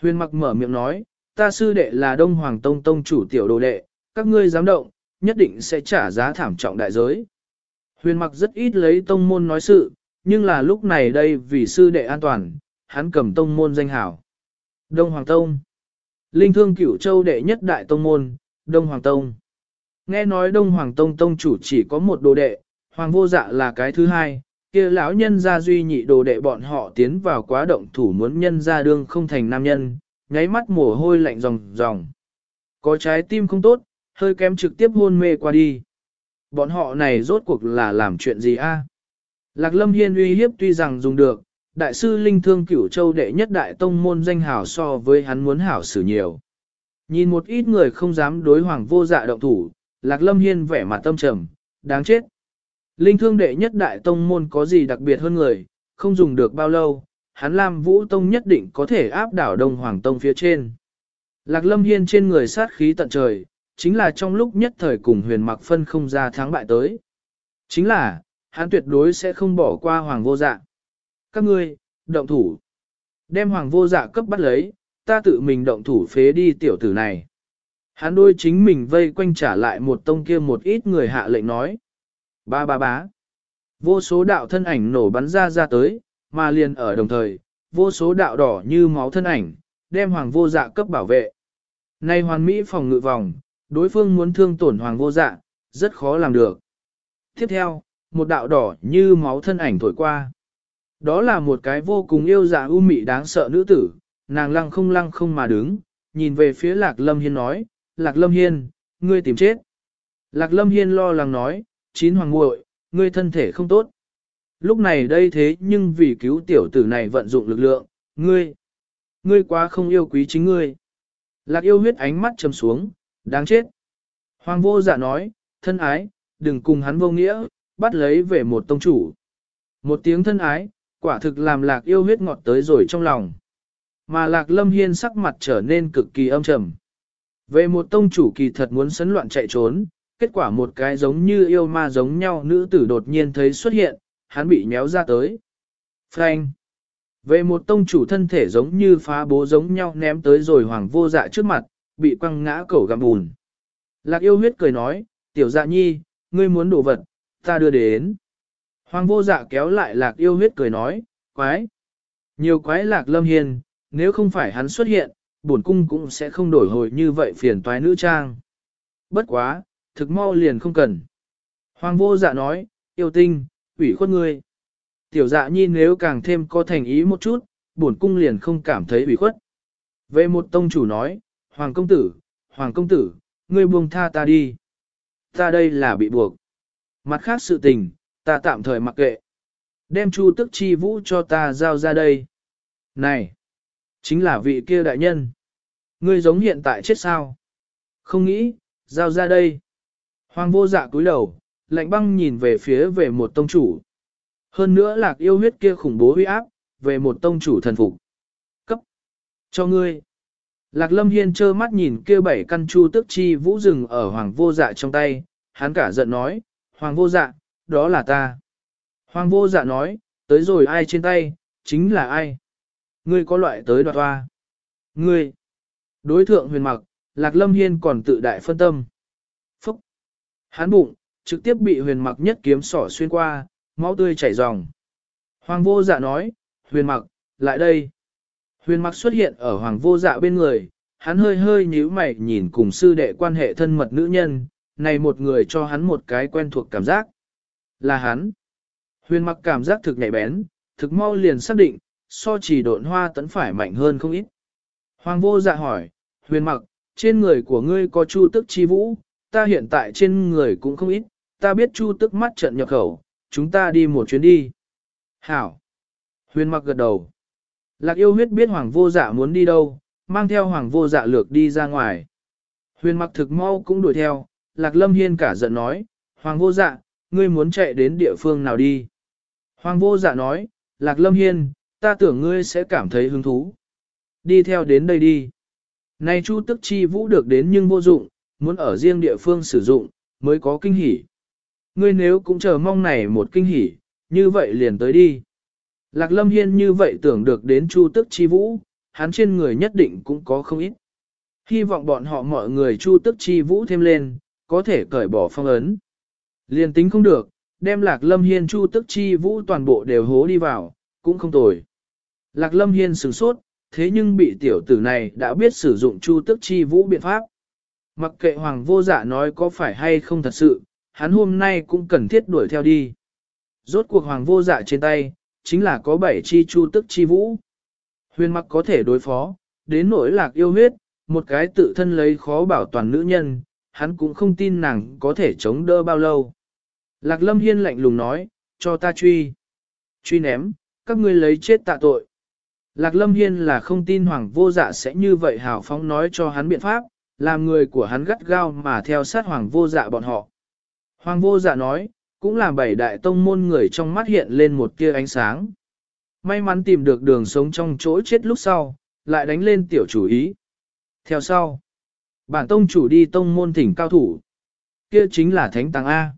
A: Huyền mặc mở miệng nói, ta sư đệ là đông hoàng tông tông chủ tiểu đồ đệ, các ngươi dám động, nhất định sẽ trả giá thảm trọng đại giới. Huyền mặc rất ít lấy tông môn nói sự, nhưng là lúc này đây vì sư đệ an toàn, hắn cầm tông môn danh hảo. Đông Hoàng Tông Linh thương cửu châu đệ nhất đại tông môn, Đông Hoàng Tông. Nghe nói Đông Hoàng Tông tông chủ chỉ có một đồ đệ, Hoàng vô dạ là cái thứ hai, kia lão nhân gia duy nhị đồ đệ bọn họ tiến vào quá động thủ muốn nhân ra đương không thành nam nhân, nháy mắt mồ hôi lạnh ròng ròng. Có trái tim không tốt, hơi kém trực tiếp hôn mê qua đi. Bọn họ này rốt cuộc là làm chuyện gì a? Lạc lâm hiên uy hiếp tuy rằng dùng được, đại sư linh thương cửu châu đệ nhất đại tông môn danh hảo so với hắn muốn hảo xử nhiều. Nhìn một ít người không dám đối hoàng vô dạ động thủ, lạc lâm hiên vẻ mặt tâm trầm, đáng chết. Linh thương đệ nhất đại tông môn có gì đặc biệt hơn người, không dùng được bao lâu, hắn Lam Vũ Tông nhất định có thể áp đảo Đông Hoàng Tông phía trên. Lạc Lâm Hiên trên người sát khí tận trời, chính là trong lúc nhất thời cùng huyền mặc phân không ra thắng bại tới. Chính là, hắn tuyệt đối sẽ không bỏ qua Hoàng vô dạ. Các ngươi, động thủ. Đem Hoàng vô dạ cấp bắt lấy, ta tự mình động thủ phế đi tiểu tử này. Hắn đôi chính mình vây quanh trả lại một tông kia một ít người hạ lệnh nói. Ba ba bá. Vô số đạo thân ảnh nổ bắn ra ra tới, mà liền ở đồng thời, vô số đạo đỏ như máu thân ảnh, đem hoàng vô dạ cấp bảo vệ. Nay hoàn mỹ phòng ngự vòng, đối phương muốn thương tổn hoàng vô dạ, rất khó làm được. Tiếp theo, một đạo đỏ như máu thân ảnh thổi qua. Đó là một cái vô cùng yêu dạ u mị đáng sợ nữ tử, nàng lăng không lăng không mà đứng, nhìn về phía Lạc Lâm Hiên nói, Lạc Lâm Hiên, ngươi tìm chết. Lạc Lâm Hiên lo lắng nói, chín hoàng muội, ngươi thân thể không tốt. Lúc này đây thế nhưng vì cứu tiểu tử này vận dụng lực lượng, ngươi, ngươi quá không yêu quý chính ngươi. Lạc yêu huyết ánh mắt trầm xuống, đáng chết. Hoàng vô dạ nói, thân ái, đừng cùng hắn vô nghĩa, bắt lấy về một tông chủ. Một tiếng thân ái, quả thực làm lạc yêu huyết ngọt tới rồi trong lòng. Mà lạc lâm hiên sắc mặt trở nên cực kỳ âm trầm. Về một tông chủ kỳ thật muốn sấn loạn chạy trốn, kết quả một cái giống như yêu ma giống nhau nữ tử đột nhiên thấy xuất hiện, hắn bị méo ra tới. Frank. Về một tông chủ thân thể giống như phá bố giống nhau ném tới rồi hoàng vô dạ trước mặt, bị quăng ngã cẩu gặm bùn. Lạc yêu huyết cười nói, tiểu dạ nhi, ngươi muốn đồ vật, ta đưa đến. Hoàng vô dạ kéo lại lạc yêu huyết cười nói, quái. Nhiều quái lạc lâm hiền, nếu không phải hắn xuất hiện, bổn cung cũng sẽ không đổi hồi như vậy phiền toái nữ trang. Bất quá, thực mau liền không cần. Hoàng vô dạ nói, yêu tinh, ủy khuất ngươi. Tiểu dạ nhi nếu càng thêm có thành ý một chút, bổn cung liền không cảm thấy ủy khuất. Về một tông chủ nói, Hoàng công tử, Hoàng công tử, ngươi buông tha ta đi. Ta đây là bị buộc. Mặt khác sự tình, ta tạm thời mặc kệ. Đem chu tức chi vũ cho ta giao ra đây. Này, chính là vị kia đại nhân. Ngươi giống hiện tại chết sao? Không nghĩ, giao ra đây. Hoàng vô dạ cúi đầu, lạnh băng nhìn về phía về một tông chủ. Hơn nữa lạc yêu huyết kia khủng bố huy áp, về một tông chủ thần phục. Cấp. Cho ngươi. Lạc lâm hiên trơ mắt nhìn kia bảy căn chu tức chi vũ rừng ở hoàng vô dạ trong tay, hắn cả giận nói, hoàng vô dạ, đó là ta. Hoàng vô dạ nói, tới rồi ai trên tay, chính là ai. Ngươi có loại tới đoạt hoa. Ngươi, đối thượng huyền mặc, Lạc Lâm Hiên còn tự đại phân tâm. Phúc, hắn bụng, trực tiếp bị huyền mặc nhất kiếm sỏ xuyên qua, máu tươi chảy ròng. Hoàng vô dạ nói, huyền mặc, lại đây. Huyền mặc xuất hiện ở hoàng vô dạ bên người, hắn hơi hơi nhíu mày nhìn cùng sư đệ quan hệ thân mật nữ nhân, này một người cho hắn một cái quen thuộc cảm giác. Là hắn. Huyền mặc cảm giác thực nhạy bén, thực mau liền xác định, so chỉ độn hoa tấn phải mạnh hơn không ít. Hoàng vô dạ hỏi, huyền mặc, trên người của ngươi có chu tức chi vũ, ta hiện tại trên người cũng không ít, ta biết chu tức mắt trận nhập khẩu, chúng ta đi một chuyến đi. Hảo. Huyền mặc gật đầu. Lạc yêu huyết biết hoàng vô dạ muốn đi đâu, mang theo hoàng vô dạ lược đi ra ngoài. Huyền mặc thực mau cũng đuổi theo, lạc lâm hiên cả giận nói, hoàng vô dạ, ngươi muốn chạy đến địa phương nào đi. Hoàng vô dạ nói, lạc lâm hiên, ta tưởng ngươi sẽ cảm thấy hứng thú. Đi theo đến đây đi. Này chu tức chi vũ được đến nhưng vô dụng, muốn ở riêng địa phương sử dụng, mới có kinh hỉ. Ngươi nếu cũng chờ mong này một kinh hỉ, như vậy liền tới đi. Lạc lâm hiên như vậy tưởng được đến chu tức chi vũ, hắn trên người nhất định cũng có không ít. Hy vọng bọn họ mọi người chu tức chi vũ thêm lên, có thể cởi bỏ phong ấn. Liền tính không được, đem lạc lâm hiên chu tức chi vũ toàn bộ đều hố đi vào, cũng không tồi. Lạc lâm hiên sửng sốt, thế nhưng bị tiểu tử này đã biết sử dụng chu tức chi vũ biện pháp. Mặc kệ hoàng vô dạ nói có phải hay không thật sự, hắn hôm nay cũng cần thiết đuổi theo đi. Rốt cuộc hoàng vô dạ trên tay, chính là có bảy chi chu tức chi vũ. Huyền mặc có thể đối phó, đến nỗi lạc yêu huyết, một cái tự thân lấy khó bảo toàn nữ nhân, hắn cũng không tin nàng có thể chống đỡ bao lâu. Lạc lâm hiên lạnh lùng nói, cho ta truy. Truy ném, các ngươi lấy chết tạ tội. Lạc lâm hiên là không tin hoàng vô dạ sẽ như vậy hào phóng nói cho hắn biện pháp, làm người của hắn gắt gao mà theo sát hoàng vô dạ bọn họ. Hoàng vô dạ nói, cũng làm bảy đại tông môn người trong mắt hiện lên một tia ánh sáng. May mắn tìm được đường sống trong chỗ chết lúc sau, lại đánh lên tiểu chủ ý. Theo sau, bản tông chủ đi tông môn thỉnh cao thủ. Kia chính là thánh tàng A.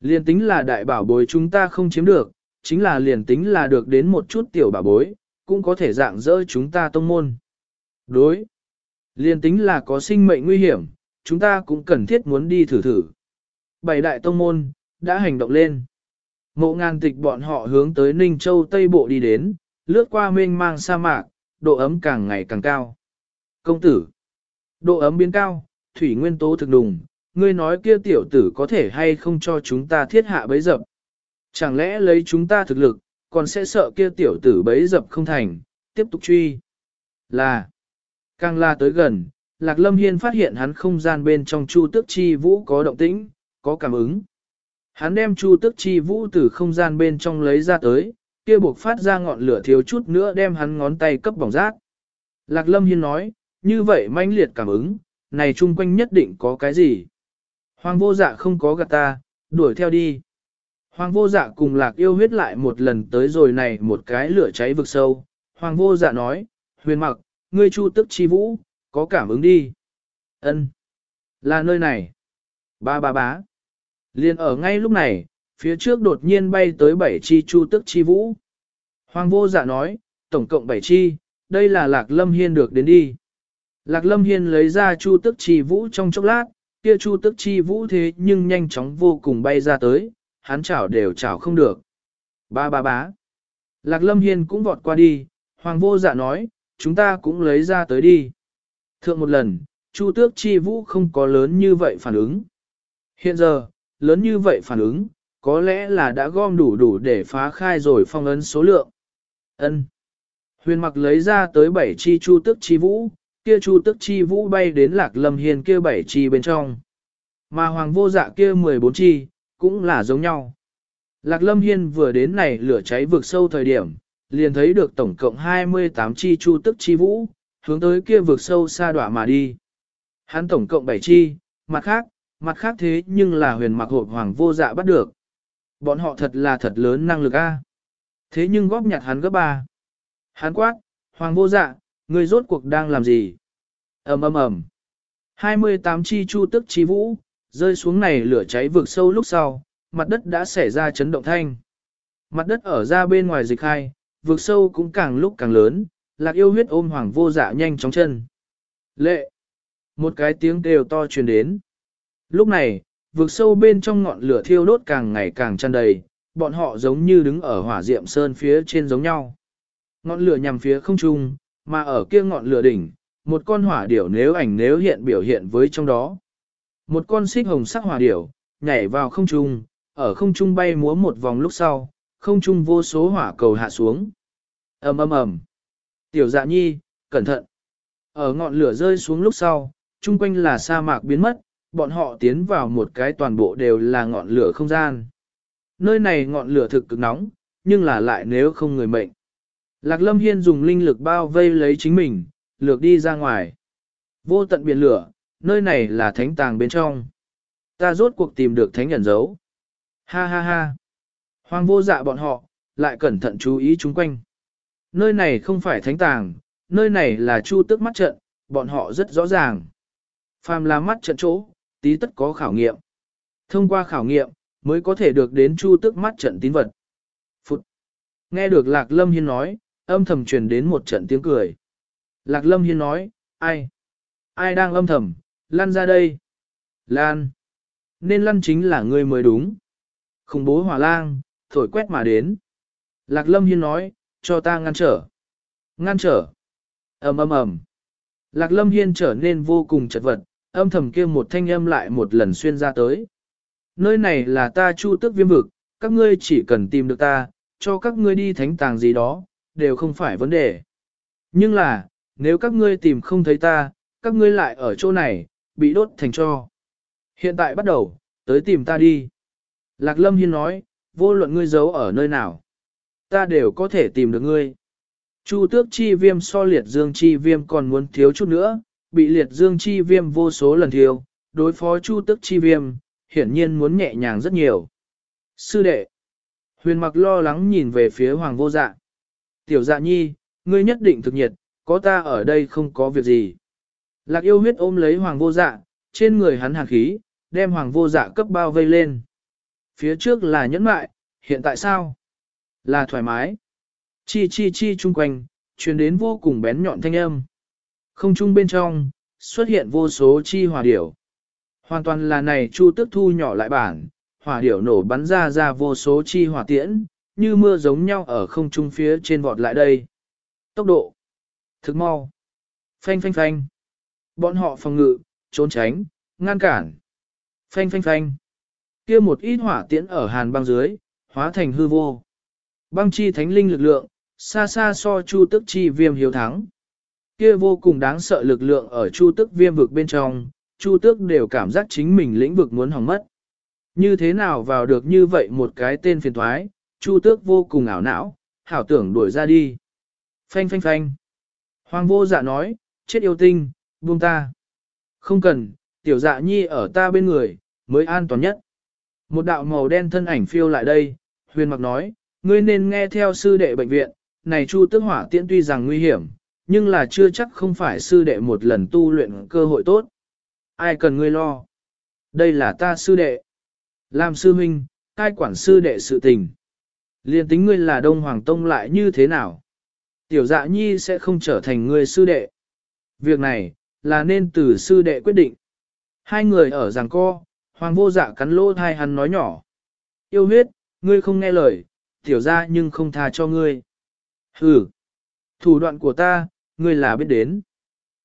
A: Liền tính là đại bảo bối chúng ta không chiếm được, chính là liền tính là được đến một chút tiểu bảo bối, cũng có thể dạng dỡ chúng ta tông môn. Đối. liên tính là có sinh mệnh nguy hiểm, chúng ta cũng cần thiết muốn đi thử thử. Bảy đại tông môn, đã hành động lên. Mộ ngàn tịch bọn họ hướng tới Ninh Châu Tây Bộ đi đến, lướt qua mênh mang sa mạc, độ ấm càng ngày càng cao. Công tử, độ ấm biến cao, thủy nguyên tố thực đùng, ngươi nói kia tiểu tử có thể hay không cho chúng ta thiết hạ bấy dập. Chẳng lẽ lấy chúng ta thực lực, còn sẽ sợ kia tiểu tử bấy dập không thành, tiếp tục truy. Là, càng la tới gần, Lạc Lâm Hiên phát hiện hắn không gian bên trong chu tước chi vũ có động tĩnh, có cảm ứng. Hắn đem chu tước chi vũ từ không gian bên trong lấy ra tới, kia buộc phát ra ngọn lửa thiếu chút nữa đem hắn ngón tay cấp bỏng rát. Lạc Lâm Hiên nói, như vậy manh liệt cảm ứng, này chung quanh nhất định có cái gì. Hoàng vô dạ không có gạt ta, đuổi theo đi. Hoàng vô dạ cùng lạc yêu huyết lại một lần tới rồi này một cái lửa cháy vực sâu. Hoàng vô dạ nói, huyền mặc, ngươi chu tức chi vũ, có cảm ứng đi. ân Là nơi này. Ba ba bá. Liên ở ngay lúc này, phía trước đột nhiên bay tới bảy chi chu tức chi vũ. Hoàng vô dạ nói, tổng cộng bảy chi, đây là lạc lâm hiên được đến đi. Lạc lâm hiên lấy ra chu tức chi vũ trong chốc lát, kia chu tức chi vũ thế nhưng nhanh chóng vô cùng bay ra tới, hắn chảo đều chảo không được. Ba ba bá. Lạc lâm hiên cũng vọt qua đi, hoàng vô dạ nói, chúng ta cũng lấy ra tới đi. Thượng một lần, chu tước chi vũ không có lớn như vậy phản ứng. Hiện giờ, lớn như vậy phản ứng, có lẽ là đã gom đủ đủ để phá khai rồi phong ấn số lượng. Ân. Huyền mặc lấy ra tới bảy chi chu tước chi vũ, kia chu tước chi vũ bay đến lạc lâm hiên kia bảy chi bên trong. Mà hoàng vô dạ kia 14 chi, cũng là giống nhau. Lạc lâm hiên vừa đến này lửa cháy vượt sâu thời điểm, liền thấy được tổng cộng 28 chi chu tức chi vũ, hướng tới kia vượt sâu xa đọa mà đi. Hắn tổng cộng 7 chi, mặt khác, mặt khác thế nhưng là huyền mặc hộp hoàng vô dạ bắt được. Bọn họ thật là thật lớn năng lực a. Thế nhưng góp nhặt hắn gấp ba. Hắn quát, hoàng vô dạ, người rốt cuộc đang làm gì? ầm ầm ầm. 28 chi chu tức chi vũ, rơi xuống này lửa cháy vượt sâu lúc sau, mặt đất đã xảy ra chấn động thanh. Mặt đất ở ra bên ngoài dịch hai, vượt sâu cũng càng lúc càng lớn, lạc yêu huyết ôm hoàng vô dạ nhanh chóng chân. Lệ! Một cái tiếng đều to truyền đến. Lúc này, vượt sâu bên trong ngọn lửa thiêu đốt càng ngày càng tràn đầy, bọn họ giống như đứng ở hỏa diệm sơn phía trên giống nhau. Ngọn lửa nhằm phía không trung, mà ở kia ngọn lửa đỉnh, một con hỏa điểu nếu ảnh nếu hiện biểu hiện với trong đó. Một con xích hồng sắc hỏa điểu, nhảy vào không trung, ở không trung bay múa một vòng lúc sau, không trung vô số hỏa cầu hạ xuống. ầm ầm ầm. Tiểu dạ nhi, cẩn thận. Ở ngọn lửa rơi xuống lúc sau, chung quanh là sa mạc biến mất, bọn họ tiến vào một cái toàn bộ đều là ngọn lửa không gian. Nơi này ngọn lửa thực cực nóng, nhưng là lại nếu không người mệnh. Lạc Lâm Hiên dùng linh lực bao vây lấy chính mình, lược đi ra ngoài. Vô tận biển lửa, nơi này là thánh tàng bên trong. Ta rốt cuộc tìm được thánh nhận dấu. Ha ha ha. Hoàng vô dạ bọn họ, lại cẩn thận chú ý chúng quanh. Nơi này không phải thánh tàng, nơi này là chu tức mắt trận, bọn họ rất rõ ràng. Phàm là mắt trận chỗ, tí tất có khảo nghiệm. Thông qua khảo nghiệm, mới có thể được đến chu tức mắt trận tín vật. Phụt. Nghe được Lạc Lâm Hiên nói, âm thầm truyền đến một trận tiếng cười. Lạc Lâm Hiên nói, ai? Ai đang âm thầm, lan ra đây. Lan. Nên lăn chính là ngươi mới đúng. Khủng bố hỏa lang, thổi quét mà đến. Lạc Lâm Hiên nói, cho ta ngăn trở. Ngăn trở. ầm ầm ầm. Lạc Lâm Hiên trở nên vô cùng chật vật, âm thầm kia một thanh âm lại một lần xuyên ra tới. Nơi này là ta chu tức viêm vực, các ngươi chỉ cần tìm được ta, cho các ngươi đi thánh tàng gì đó, đều không phải vấn đề. Nhưng là, nếu các ngươi tìm không thấy ta, các ngươi lại ở chỗ này, bị đốt thành cho. Hiện tại bắt đầu, tới tìm ta đi. Lạc Lâm Hiên nói, vô luận ngươi giấu ở nơi nào, ta đều có thể tìm được ngươi. Chu tước chi viêm so liệt dương chi viêm còn muốn thiếu chút nữa, bị liệt dương chi viêm vô số lần thiếu, đối phó chu tước chi viêm, hiển nhiên muốn nhẹ nhàng rất nhiều. Sư đệ, huyền mặc lo lắng nhìn về phía hoàng vô dạ. Tiểu dạ nhi, ngươi nhất định thực nhiệt, có ta ở đây không có việc gì. Lạc yêu huyết ôm lấy hoàng vô dạ, trên người hắn hàn khí, đem hoàng vô dạ cấp bao vây lên. Phía trước là nhẫn mại, hiện tại sao? Là thoải mái. Chi chi chi chung quanh, truyền đến vô cùng bén nhọn thanh âm. Không chung bên trong, xuất hiện vô số chi hỏa điểu. Hoàn toàn là này chu tức thu nhỏ lại bản, hỏa điểu nổ bắn ra ra vô số chi hỏa tiễn, như mưa giống nhau ở không trung phía trên vọt lại đây. Tốc độ, thực mau, phanh phanh phanh. Bọn họ phòng ngự, trốn tránh, ngăn cản. Phanh phanh phanh. Kia một ít hỏa tiễn ở hàn băng dưới, hóa thành hư vô. Băng chi thánh linh lực lượng, xa xa so chu tức chi viêm hiếu thắng. Kia vô cùng đáng sợ lực lượng ở chu tức viêm vực bên trong, chu tước đều cảm giác chính mình lĩnh vực muốn hỏng mất. Như thế nào vào được như vậy một cái tên phiền thoái, chu tước vô cùng ảo não, hảo tưởng đuổi ra đi. Phanh phanh phanh. Hoàng vô dạ nói, chết yêu tinh, buông ta. Không cần, tiểu dạ nhi ở ta bên người, mới an toàn nhất. Một đạo màu đen thân ảnh phiêu lại đây, huyền mặc nói, ngươi nên nghe theo sư đệ bệnh viện, này chu tước hỏa tiễn tuy rằng nguy hiểm, nhưng là chưa chắc không phải sư đệ một lần tu luyện cơ hội tốt. Ai cần ngươi lo? Đây là ta sư đệ. Làm sư huynh, ai quản sư đệ sự tình. Liên tính ngươi là Đông Hoàng Tông lại như thế nào? Tiểu dạ nhi sẽ không trở thành ngươi sư đệ. Việc này, là nên từ sư đệ quyết định. Hai người ở giằng co, Hoàng vô dạ cắn lỗ thai hắn nói nhỏ. Yêu huyết, ngươi không nghe lời, tiểu ra nhưng không tha cho ngươi. Hừ, thủ đoạn của ta, ngươi là biết đến.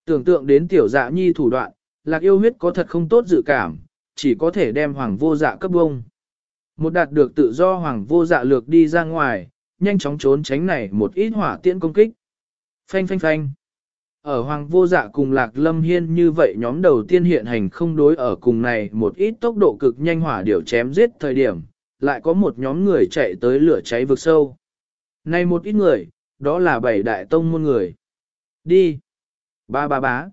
A: Tưởng tượng đến tiểu dạ nhi thủ đoạn, lạc yêu huyết có thật không tốt dự cảm, chỉ có thể đem hoàng vô dạ cấp bông. Một đạt được tự do hoàng vô dạ lược đi ra ngoài, nhanh chóng trốn tránh này một ít hỏa tiễn công kích. Phanh phanh phanh. Ở hoàng vô dạ cùng lạc lâm hiên như vậy nhóm đầu tiên hiện hành không đối ở cùng này một ít tốc độ cực nhanh hỏa điểu chém giết thời điểm, lại có một nhóm người chạy tới lửa cháy vực sâu. Này một ít người, đó là bảy đại tông môn người. Đi. Ba ba bá.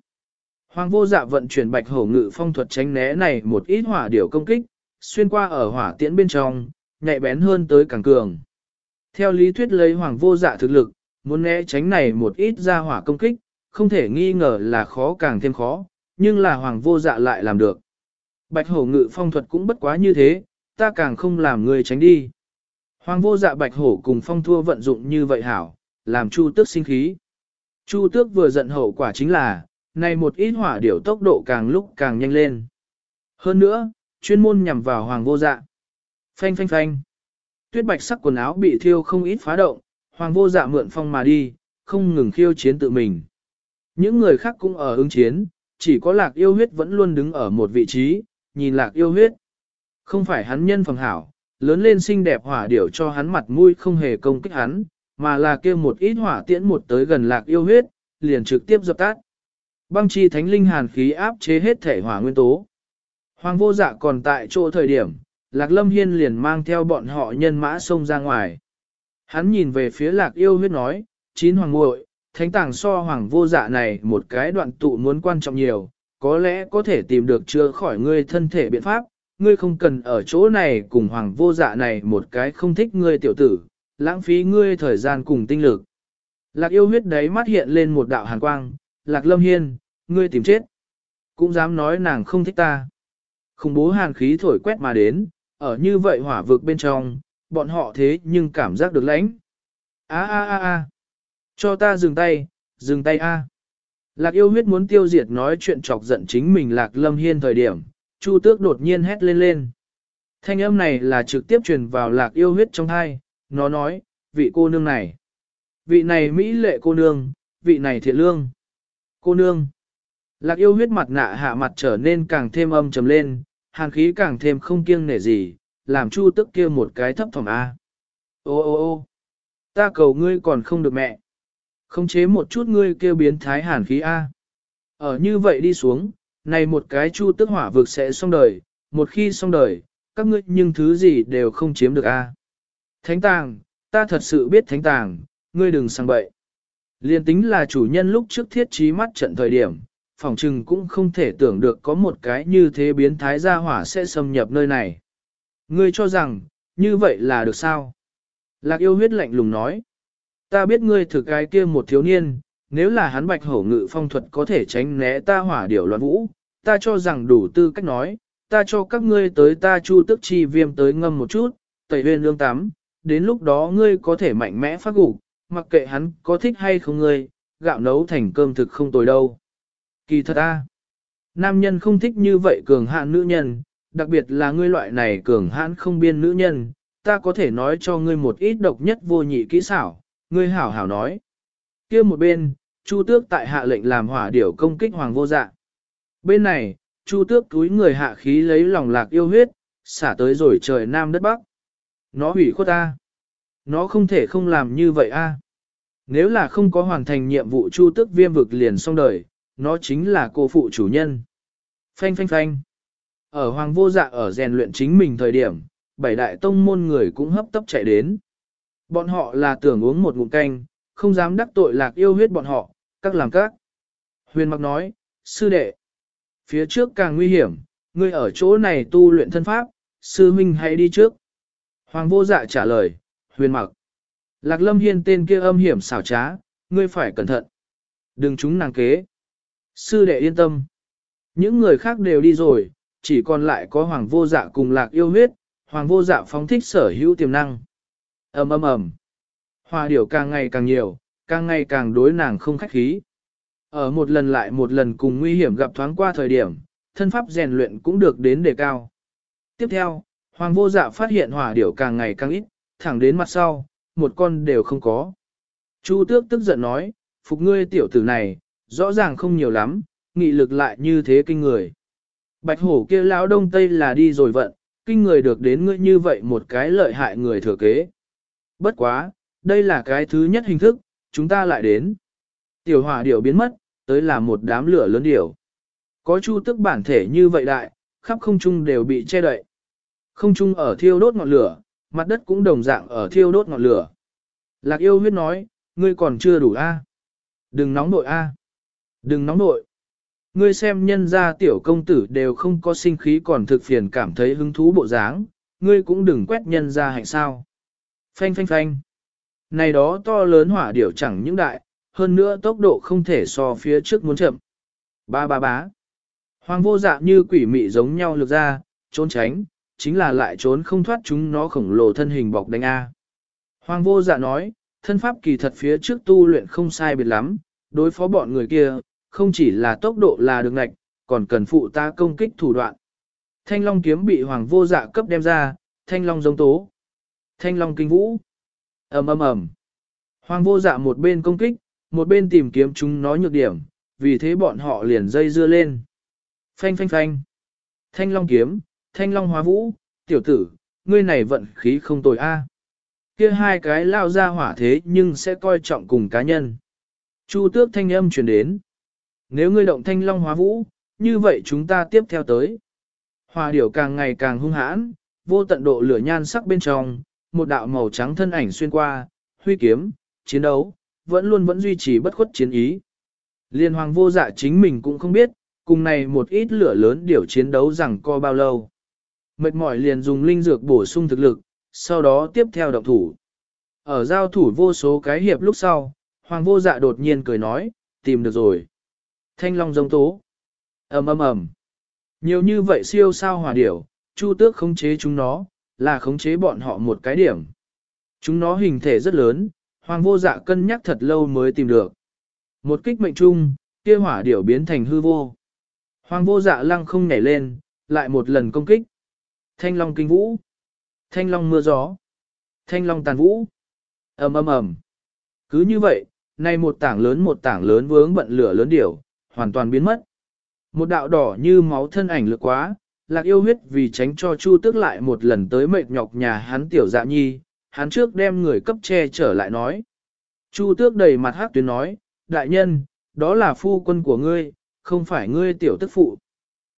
A: Hoàng vô dạ vận chuyển bạch hổ ngự phong thuật tránh né này một ít hỏa điểu công kích, xuyên qua ở hỏa tiễn bên trong, nhạy bén hơn tới càng cường. Theo lý thuyết lấy hoàng vô dạ thực lực, muốn né tránh này một ít ra hỏa công kích, không thể nghi ngờ là khó càng thêm khó, nhưng là hoàng vô dạ lại làm được. Bạch hổ ngự phong thuật cũng bất quá như thế, ta càng không làm người tránh đi. Hoàng vô dạ bạch hổ cùng phong thua vận dụng như vậy hảo, làm Chu tước sinh khí. Chu tước vừa giận hậu quả chính là, này một ít hỏa điểu tốc độ càng lúc càng nhanh lên. Hơn nữa, chuyên môn nhằm vào hoàng vô dạ. Phanh phanh phanh. Tuyết bạch sắc quần áo bị thiêu không ít phá động, hoàng vô dạ mượn phong mà đi, không ngừng khiêu chiến tự mình. Những người khác cũng ở ứng chiến, chỉ có lạc yêu huyết vẫn luôn đứng ở một vị trí, nhìn lạc yêu huyết. Không phải hắn nhân phẩm hảo, lớn lên xinh đẹp hỏa điểu cho hắn mặt mũi không hề công kích hắn, mà là kêu một ít hỏa tiễn một tới gần lạc yêu huyết, liền trực tiếp dập tắt. Băng chi thánh linh hàn khí áp chế hết thể hỏa nguyên tố. Hoàng vô dạ còn tại chỗ thời điểm, lạc lâm hiên liền mang theo bọn họ nhân mã xông ra ngoài. Hắn nhìn về phía lạc yêu huyết nói, chín hoàng muội thánh tàng so hoàng vô dạ này một cái đoạn tụ muốn quan trọng nhiều, có lẽ có thể tìm được chữa khỏi ngươi thân thể biện pháp, ngươi không cần ở chỗ này cùng hoàng vô dạ này một cái không thích ngươi tiểu tử, lãng phí ngươi thời gian cùng tinh lực. Lạc yêu huyết đấy mắt hiện lên một đạo hàn quang, lạc lâm hiên, ngươi tìm chết. Cũng dám nói nàng không thích ta. Khủng bố hàn khí thổi quét mà đến, ở như vậy hỏa vực bên trong, bọn họ thế nhưng cảm giác được lãnh. A a a a. Cho ta dừng tay, dừng tay a. Lạc yêu huyết muốn tiêu diệt nói chuyện chọc giận chính mình lạc lâm hiên thời điểm, Chu tước đột nhiên hét lên lên. Thanh âm này là trực tiếp truyền vào lạc yêu huyết trong hai, nó nói, vị cô nương này. Vị này mỹ lệ cô nương, vị này thiện lương. Cô nương. Lạc yêu huyết mặt nạ hạ mặt trở nên càng thêm âm trầm lên, hàn khí càng thêm không kiêng nể gì, làm chu tức kia một cái thấp thỏm A. Ô ô ô ta cầu ngươi còn không được mẹ. Không chế một chút ngươi kêu biến thái hàn khí A. Ở như vậy đi xuống, này một cái chu tức hỏa vực sẽ xong đời, một khi xong đời, các ngươi nhưng thứ gì đều không chiếm được A. Thánh tàng, ta thật sự biết thánh tàng, ngươi đừng sang bậy. Liên tính là chủ nhân lúc trước thiết trí mắt trận thời điểm, phòng trừng cũng không thể tưởng được có một cái như thế biến thái gia hỏa sẽ xâm nhập nơi này. Ngươi cho rằng, như vậy là được sao? Lạc yêu huyết lạnh lùng nói. Ta biết ngươi thực cái kia một thiếu niên, nếu là hắn bạch hổ ngự phong thuật có thể tránh né ta hỏa điểu loạn vũ, ta cho rằng đủ tư cách nói, ta cho các ngươi tới ta chu tức chi viêm tới ngâm một chút, tẩy huyền lương tắm, đến lúc đó ngươi có thể mạnh mẽ phát gục, mặc kệ hắn có thích hay không ngươi, gạo nấu thành cơm thực không tồi đâu. Kỳ thật a, nam nhân không thích như vậy cường hạn nữ nhân, đặc biệt là ngươi loại này cường hãn không biên nữ nhân, ta có thể nói cho ngươi một ít độc nhất vô nhị kỹ xảo, ngươi hảo hảo nói. kia một bên, Chu Tước tại hạ lệnh làm hỏa điểu công kích hoàng vô dạ. Bên này, Chu Tước túi người hạ khí lấy lòng lạc yêu huyết, xả tới rồi trời nam đất bắc. Nó hủy khuất ta. Nó không thể không làm như vậy a. Nếu là không có hoàn thành nhiệm vụ Chu Tước viêm vực liền xong đời, nó chính là cô phụ chủ nhân. Phanh phanh phanh. Ở hoàng vô dạ ở rèn luyện chính mình thời điểm, bảy đại tông môn người cũng hấp tấp chạy đến. Bọn họ là tưởng uống một ngụm canh, không dám đắc tội lạc yêu huyết bọn họ, các làm các. Huyền mặc nói, sư đệ, phía trước càng nguy hiểm, ngươi ở chỗ này tu luyện thân pháp, sư huynh hãy đi trước. Hoàng vô dạ trả lời, huyền mặc. Lạc lâm hiên tên kia âm hiểm xảo trá, ngươi phải cẩn thận. Đừng chúng nàng kế. Sư đệ yên tâm. Những người khác đều đi rồi, chỉ còn lại có hoàng vô dạ cùng lạc yêu huyết, hoàng vô dạ phóng thích sở hữu tiềm năng ầm ầm ầm, Hoa điểu càng ngày càng nhiều, càng ngày càng đối nàng không khách khí. Ở một lần lại một lần cùng nguy hiểm gặp thoáng qua thời điểm, thân pháp rèn luyện cũng được đến đề cao. Tiếp theo, hoàng vô dạ phát hiện hỏa điểu càng ngày càng ít, thẳng đến mặt sau, một con đều không có. Chu tước tức giận nói, phục ngươi tiểu tử này, rõ ràng không nhiều lắm, nghị lực lại như thế kinh người. Bạch hổ kia lão đông tây là đi rồi vận, kinh người được đến ngươi như vậy một cái lợi hại người thừa kế. Bất quá, đây là cái thứ nhất hình thức, chúng ta lại đến. Tiểu hỏa điểu biến mất, tới là một đám lửa lớn điểu. Có chu tức bản thể như vậy đại, khắp không trung đều bị che đậy. Không trung ở thiêu đốt ngọn lửa, mặt đất cũng đồng dạng ở thiêu đốt ngọn lửa. Lạc yêu huyết nói, ngươi còn chưa đủ a, Đừng nóng nội a, Đừng nóng nội. Ngươi xem nhân gia tiểu công tử đều không có sinh khí còn thực phiền cảm thấy hứng thú bộ dáng, ngươi cũng đừng quét nhân gia hạnh sao. Phanh phanh phanh. Này đó to lớn hỏa điểu chẳng những đại, hơn nữa tốc độ không thể so phía trước muốn chậm. Ba ba bá. Hoàng vô dạ như quỷ mị giống nhau lược ra, trốn tránh, chính là lại trốn không thoát chúng nó khổng lồ thân hình bọc đánh A. Hoàng vô dạ nói, thân pháp kỳ thật phía trước tu luyện không sai biệt lắm, đối phó bọn người kia, không chỉ là tốc độ là được ngạch, còn cần phụ ta công kích thủ đoạn. Thanh long kiếm bị hoàng vô dạ cấp đem ra, thanh long giống tố. Thanh long kinh vũ. ầm ầm ầm. Hoàng vô dạ một bên công kích, một bên tìm kiếm chúng nó nhược điểm, vì thế bọn họ liền dây dưa lên. Phanh phanh phanh. Thanh long kiếm, thanh long hóa vũ, tiểu tử, ngươi này vận khí không tồi a. Kia hai cái lao ra hỏa thế nhưng sẽ coi trọng cùng cá nhân. Chu tước thanh âm truyền đến. Nếu ngươi động thanh long hóa vũ, như vậy chúng ta tiếp theo tới. Hòa điểu càng ngày càng hung hãn, vô tận độ lửa nhan sắc bên trong, một đạo màu trắng thân ảnh xuyên qua, huy kiếm, chiến đấu, vẫn luôn vẫn duy trì bất khuất chiến ý. Liên hoàng vô dạ chính mình cũng không biết, cùng này một ít lửa lớn điều chiến đấu rằng co bao lâu. Mệt mỏi liền dùng linh dược bổ sung thực lực, sau đó tiếp theo động thủ. Ở giao thủ vô số cái hiệp lúc sau, hoàng vô dạ đột nhiên cười nói, tìm được rồi. Thanh long giống tố. ầm ầm ầm. Nhiều như vậy siêu sao hỏa điểu, chu tước khống chế chúng nó, là khống chế bọn họ một cái điểm. Chúng nó hình thể rất lớn, hoàng vô dạ cân nhắc thật lâu mới tìm được. Một kích mệnh trung, kia hỏa điểu biến thành hư vô. Hoàng vô dạ lăng không nhảy lên, lại một lần công kích. Thanh long kinh vũ. Thanh long mưa gió. Thanh long tàn vũ. ầm ầm ầm. Cứ như vậy, nay một tảng lớn một tảng lớn vướng bận lửa lớn điểu, hoàn toàn biến mất. Một đạo đỏ như máu thân ảnh lực quá, lạc yêu huyết vì tránh cho Chu tước lại một lần tới mệt nhọc nhà hắn tiểu dạ nhi, hắn trước đem người cấp che trở lại nói. Chu tước đầy mặt hát tuyến nói, đại nhân, đó là phu quân của ngươi, không phải ngươi tiểu tức phụ.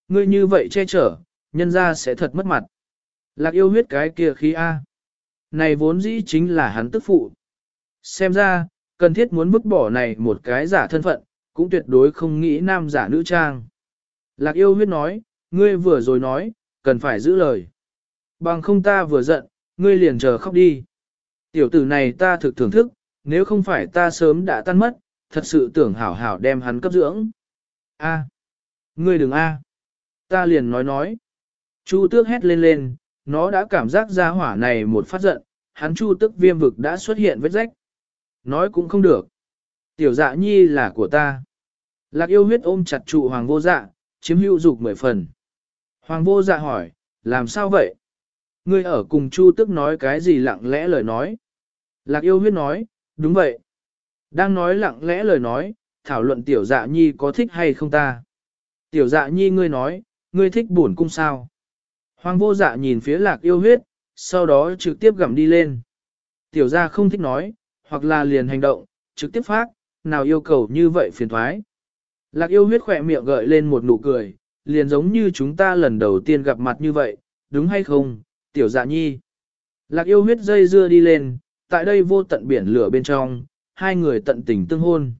A: Ngươi như vậy che chở, nhân ra sẽ thật mất mặt. Lạc yêu huyết cái kia khí A. Này vốn dĩ chính là hắn tức phụ. Xem ra, cần thiết muốn vứt bỏ này một cái giả thân phận, cũng tuyệt đối không nghĩ nam giả nữ trang. Lạc yêu huyết nói, ngươi vừa rồi nói, cần phải giữ lời. Bằng không ta vừa giận, ngươi liền chờ khóc đi. Tiểu tử này ta thực thưởng thức, nếu không phải ta sớm đã tan mất, thật sự tưởng hảo hảo đem hắn cấp dưỡng. A, ngươi đừng a, ta liền nói nói. Chu tước hét lên lên, nó đã cảm giác ra hỏa này một phát giận, hắn chu tước viêm vực đã xuất hiện vết rách. Nói cũng không được. Tiểu dạ nhi là của ta. Lạc yêu huyết ôm chặt trụ hoàng vô dạ, chiếm hữu dục mười phần. Hoàng vô dạ hỏi, làm sao vậy? Ngươi ở cùng chu tức nói cái gì lặng lẽ lời nói? Lạc yêu huyết nói, đúng vậy. Đang nói lặng lẽ lời nói, thảo luận tiểu dạ nhi có thích hay không ta. Tiểu dạ nhi ngươi nói, ngươi thích buồn cung sao? Hoàng vô dạ nhìn phía lạc yêu huyết, sau đó trực tiếp gặm đi lên. Tiểu gia không thích nói, hoặc là liền hành động, trực tiếp phát, nào yêu cầu như vậy phiền thoái. Lạc yêu huyết khỏe miệng gợi lên một nụ cười, liền giống như chúng ta lần đầu tiên gặp mặt như vậy, đúng hay không, tiểu dạ nhi. Lạc yêu huyết dây dưa đi lên, tại đây vô tận biển lửa bên trong, hai người tận tình tương hôn.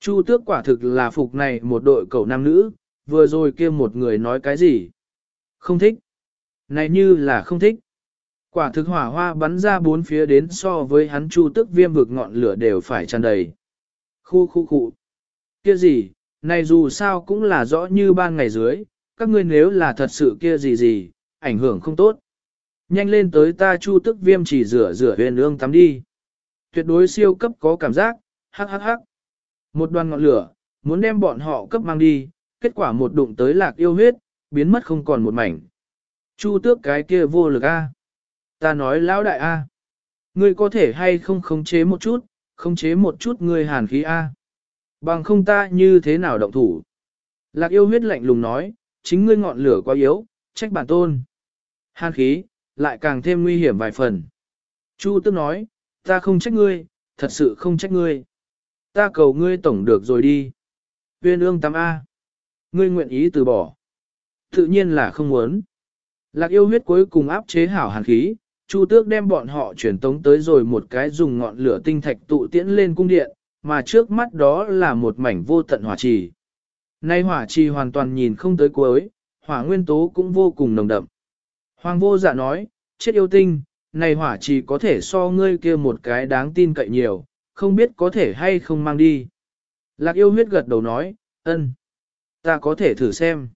A: Chu tước quả thực là phục này một đội cậu nam nữ, vừa rồi kia một người nói cái gì? Không thích. Này như là không thích. Quả thực hỏa hoa bắn ra bốn phía đến so với hắn chu tước viêm vực ngọn lửa đều phải tràn đầy. Khu khu khu. Kia gì, này dù sao cũng là rõ như ban ngày dưới, các ngươi nếu là thật sự kia gì gì, ảnh hưởng không tốt. Nhanh lên tới ta chu tức viêm chỉ rửa rửa huyền ương tắm đi. Tuyệt đối siêu cấp có cảm giác, hắc hắc hắc. Một đoàn ngọn lửa, muốn đem bọn họ cấp mang đi, kết quả một đụng tới lạc yêu huyết, biến mất không còn một mảnh. Chu tước cái kia vô lực a. Ta nói lão đại a. Ngươi có thể hay không khống chế một chút, khống chế một chút ngươi hàn khí a. Bằng không ta như thế nào động thủ. Lạc yêu huyết lạnh lùng nói, chính ngươi ngọn lửa quá yếu, trách bản tôn. Hàn khí, lại càng thêm nguy hiểm vài phần. Chu tức nói, ta không trách ngươi, thật sự không trách ngươi. Ta cầu ngươi tổng được rồi đi. Viên ương 8A. Ngươi nguyện ý từ bỏ. Tự nhiên là không muốn. Lạc yêu huyết cuối cùng áp chế hảo hàn khí, Chu tước đem bọn họ chuyển tống tới rồi một cái dùng ngọn lửa tinh thạch tụ tiễn lên cung điện, mà trước mắt đó là một mảnh vô tận hỏa trì. Nay hỏa trì hoàn toàn nhìn không tới cuối, hỏa nguyên tố cũng vô cùng nồng đậm. Hoàng vô dạ nói, chết yêu tinh, này hỏa trì có thể so ngươi kia một cái đáng tin cậy nhiều, không biết có thể hay không mang đi. Lạc yêu huyết gật đầu nói, ân, ta có thể thử xem.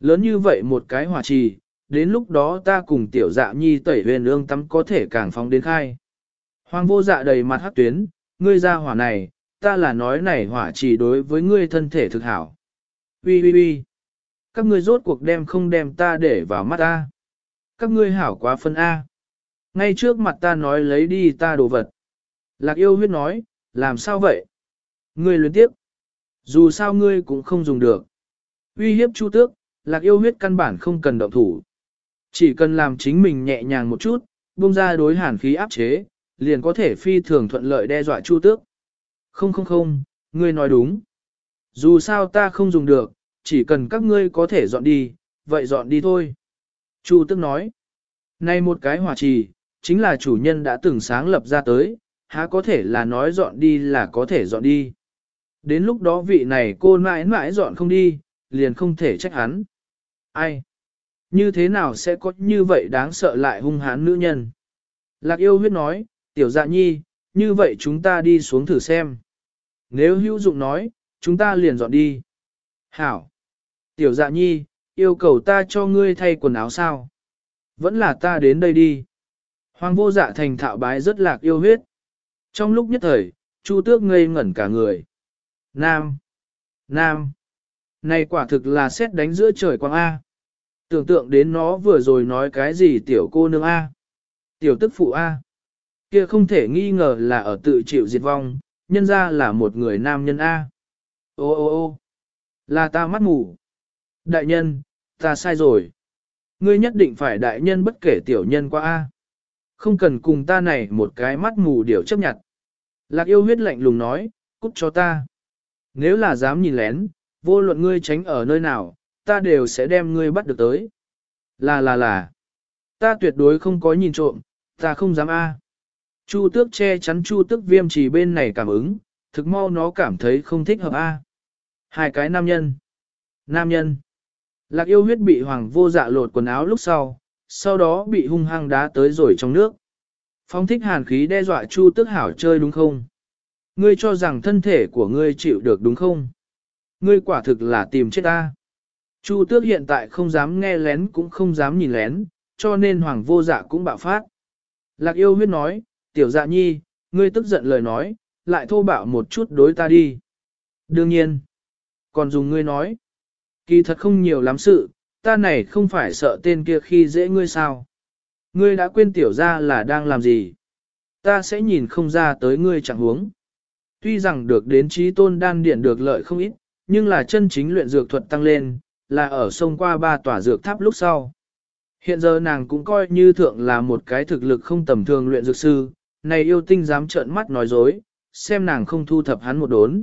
A: Lớn như vậy một cái hỏa trì, đến lúc đó ta cùng tiểu dạ nhi tẩy huyền ương tắm có thể càng phóng đến khai. Hoàng vô dạ đầy mặt hát tuyến, ngươi ra hỏa này, ta là nói này hỏa chỉ đối với ngươi thân thể thực hảo. Ui ui ui, các ngươi rốt cuộc đem không đem ta để vào mắt ta. Các ngươi hảo quá phân A. Ngay trước mặt ta nói lấy đi ta đồ vật. Lạc yêu huyết nói, làm sao vậy? Ngươi luyến tiếp. Dù sao ngươi cũng không dùng được. Uy hiếp chu tước, lạc yêu huyết căn bản không cần động thủ. Chỉ cần làm chính mình nhẹ nhàng một chút, buông ra đối hàn khí áp chế, liền có thể phi thường thuận lợi đe dọa chu tước. Không không không, ngươi nói đúng. Dù sao ta không dùng được, chỉ cần các ngươi có thể dọn đi, vậy dọn đi thôi. Chu tước nói, này một cái hỏa trì, chính là chủ nhân đã từng sáng lập ra tới, há có thể là nói dọn đi là có thể dọn đi. Đến lúc đó vị này cô mãi mãi dọn không đi, liền không thể trách hắn. Ai? Như thế nào sẽ có như vậy đáng sợ lại hung hãn nữ nhân? Lạc yêu huyết nói, tiểu dạ nhi, như vậy chúng ta đi xuống thử xem. Nếu hữu dụng nói, chúng ta liền dọn đi. Hảo! Tiểu dạ nhi, yêu cầu ta cho ngươi thay quần áo sao? Vẫn là ta đến đây đi. Hoàng vô dạ thành thạo bái rất lạc yêu huyết. Trong lúc nhất thời, Chu tước ngây ngẩn cả người. Nam! Nam! Này quả thực là xét đánh giữa trời quang A. Tưởng tượng đến nó vừa rồi nói cái gì tiểu cô nương A. Tiểu tức phụ A. Kia không thể nghi ngờ là ở tự chịu diệt vong, nhân ra là một người nam nhân A. Ô ô ô là ta mắt mù. Đại nhân, ta sai rồi. Ngươi nhất định phải đại nhân bất kể tiểu nhân qua A. Không cần cùng ta này một cái mắt mù điều chấp nhận. Lạc yêu huyết lạnh lùng nói, cút cho ta. Nếu là dám nhìn lén, vô luận ngươi tránh ở nơi nào, ta đều sẽ đem ngươi bắt được tới. Là là là, ta tuyệt đối không có nhìn trộm, ta không dám a. Chu tước che chắn chu tước viêm chỉ bên này cảm ứng, thực mau nó cảm thấy không thích hợp a. Hai cái nam nhân. Nam nhân. Lạc yêu huyết bị hoàng vô dạ lột quần áo lúc sau, sau đó bị hung hăng đá tới rồi trong nước. Phong thích hàn khí đe dọa chu tước hảo chơi đúng không? Ngươi cho rằng thân thể của ngươi chịu được đúng không? Ngươi quả thực là tìm chết ta. Chu tước hiện tại không dám nghe lén cũng không dám nhìn lén, cho nên hoàng vô dạ cũng bạo phát. Lạc yêu huyết nói, tiểu dạ nhi, ngươi tức giận lời nói, lại thô bạo một chút đối ta đi. Đương nhiên, còn dùng ngươi nói, kỳ thật không nhiều lắm sự, ta này không phải sợ tên kia khi dễ ngươi sao. Ngươi đã quên tiểu ra là đang làm gì. Ta sẽ nhìn không ra tới ngươi chẳng huống. Tuy rằng được đến trí tôn đan điện được lợi không ít, nhưng là chân chính luyện dược thuật tăng lên, là ở sông qua ba tòa dược tháp lúc sau. Hiện giờ nàng cũng coi như thượng là một cái thực lực không tầm thường luyện dược sư, này yêu tinh dám trợn mắt nói dối, xem nàng không thu thập hắn một đốn.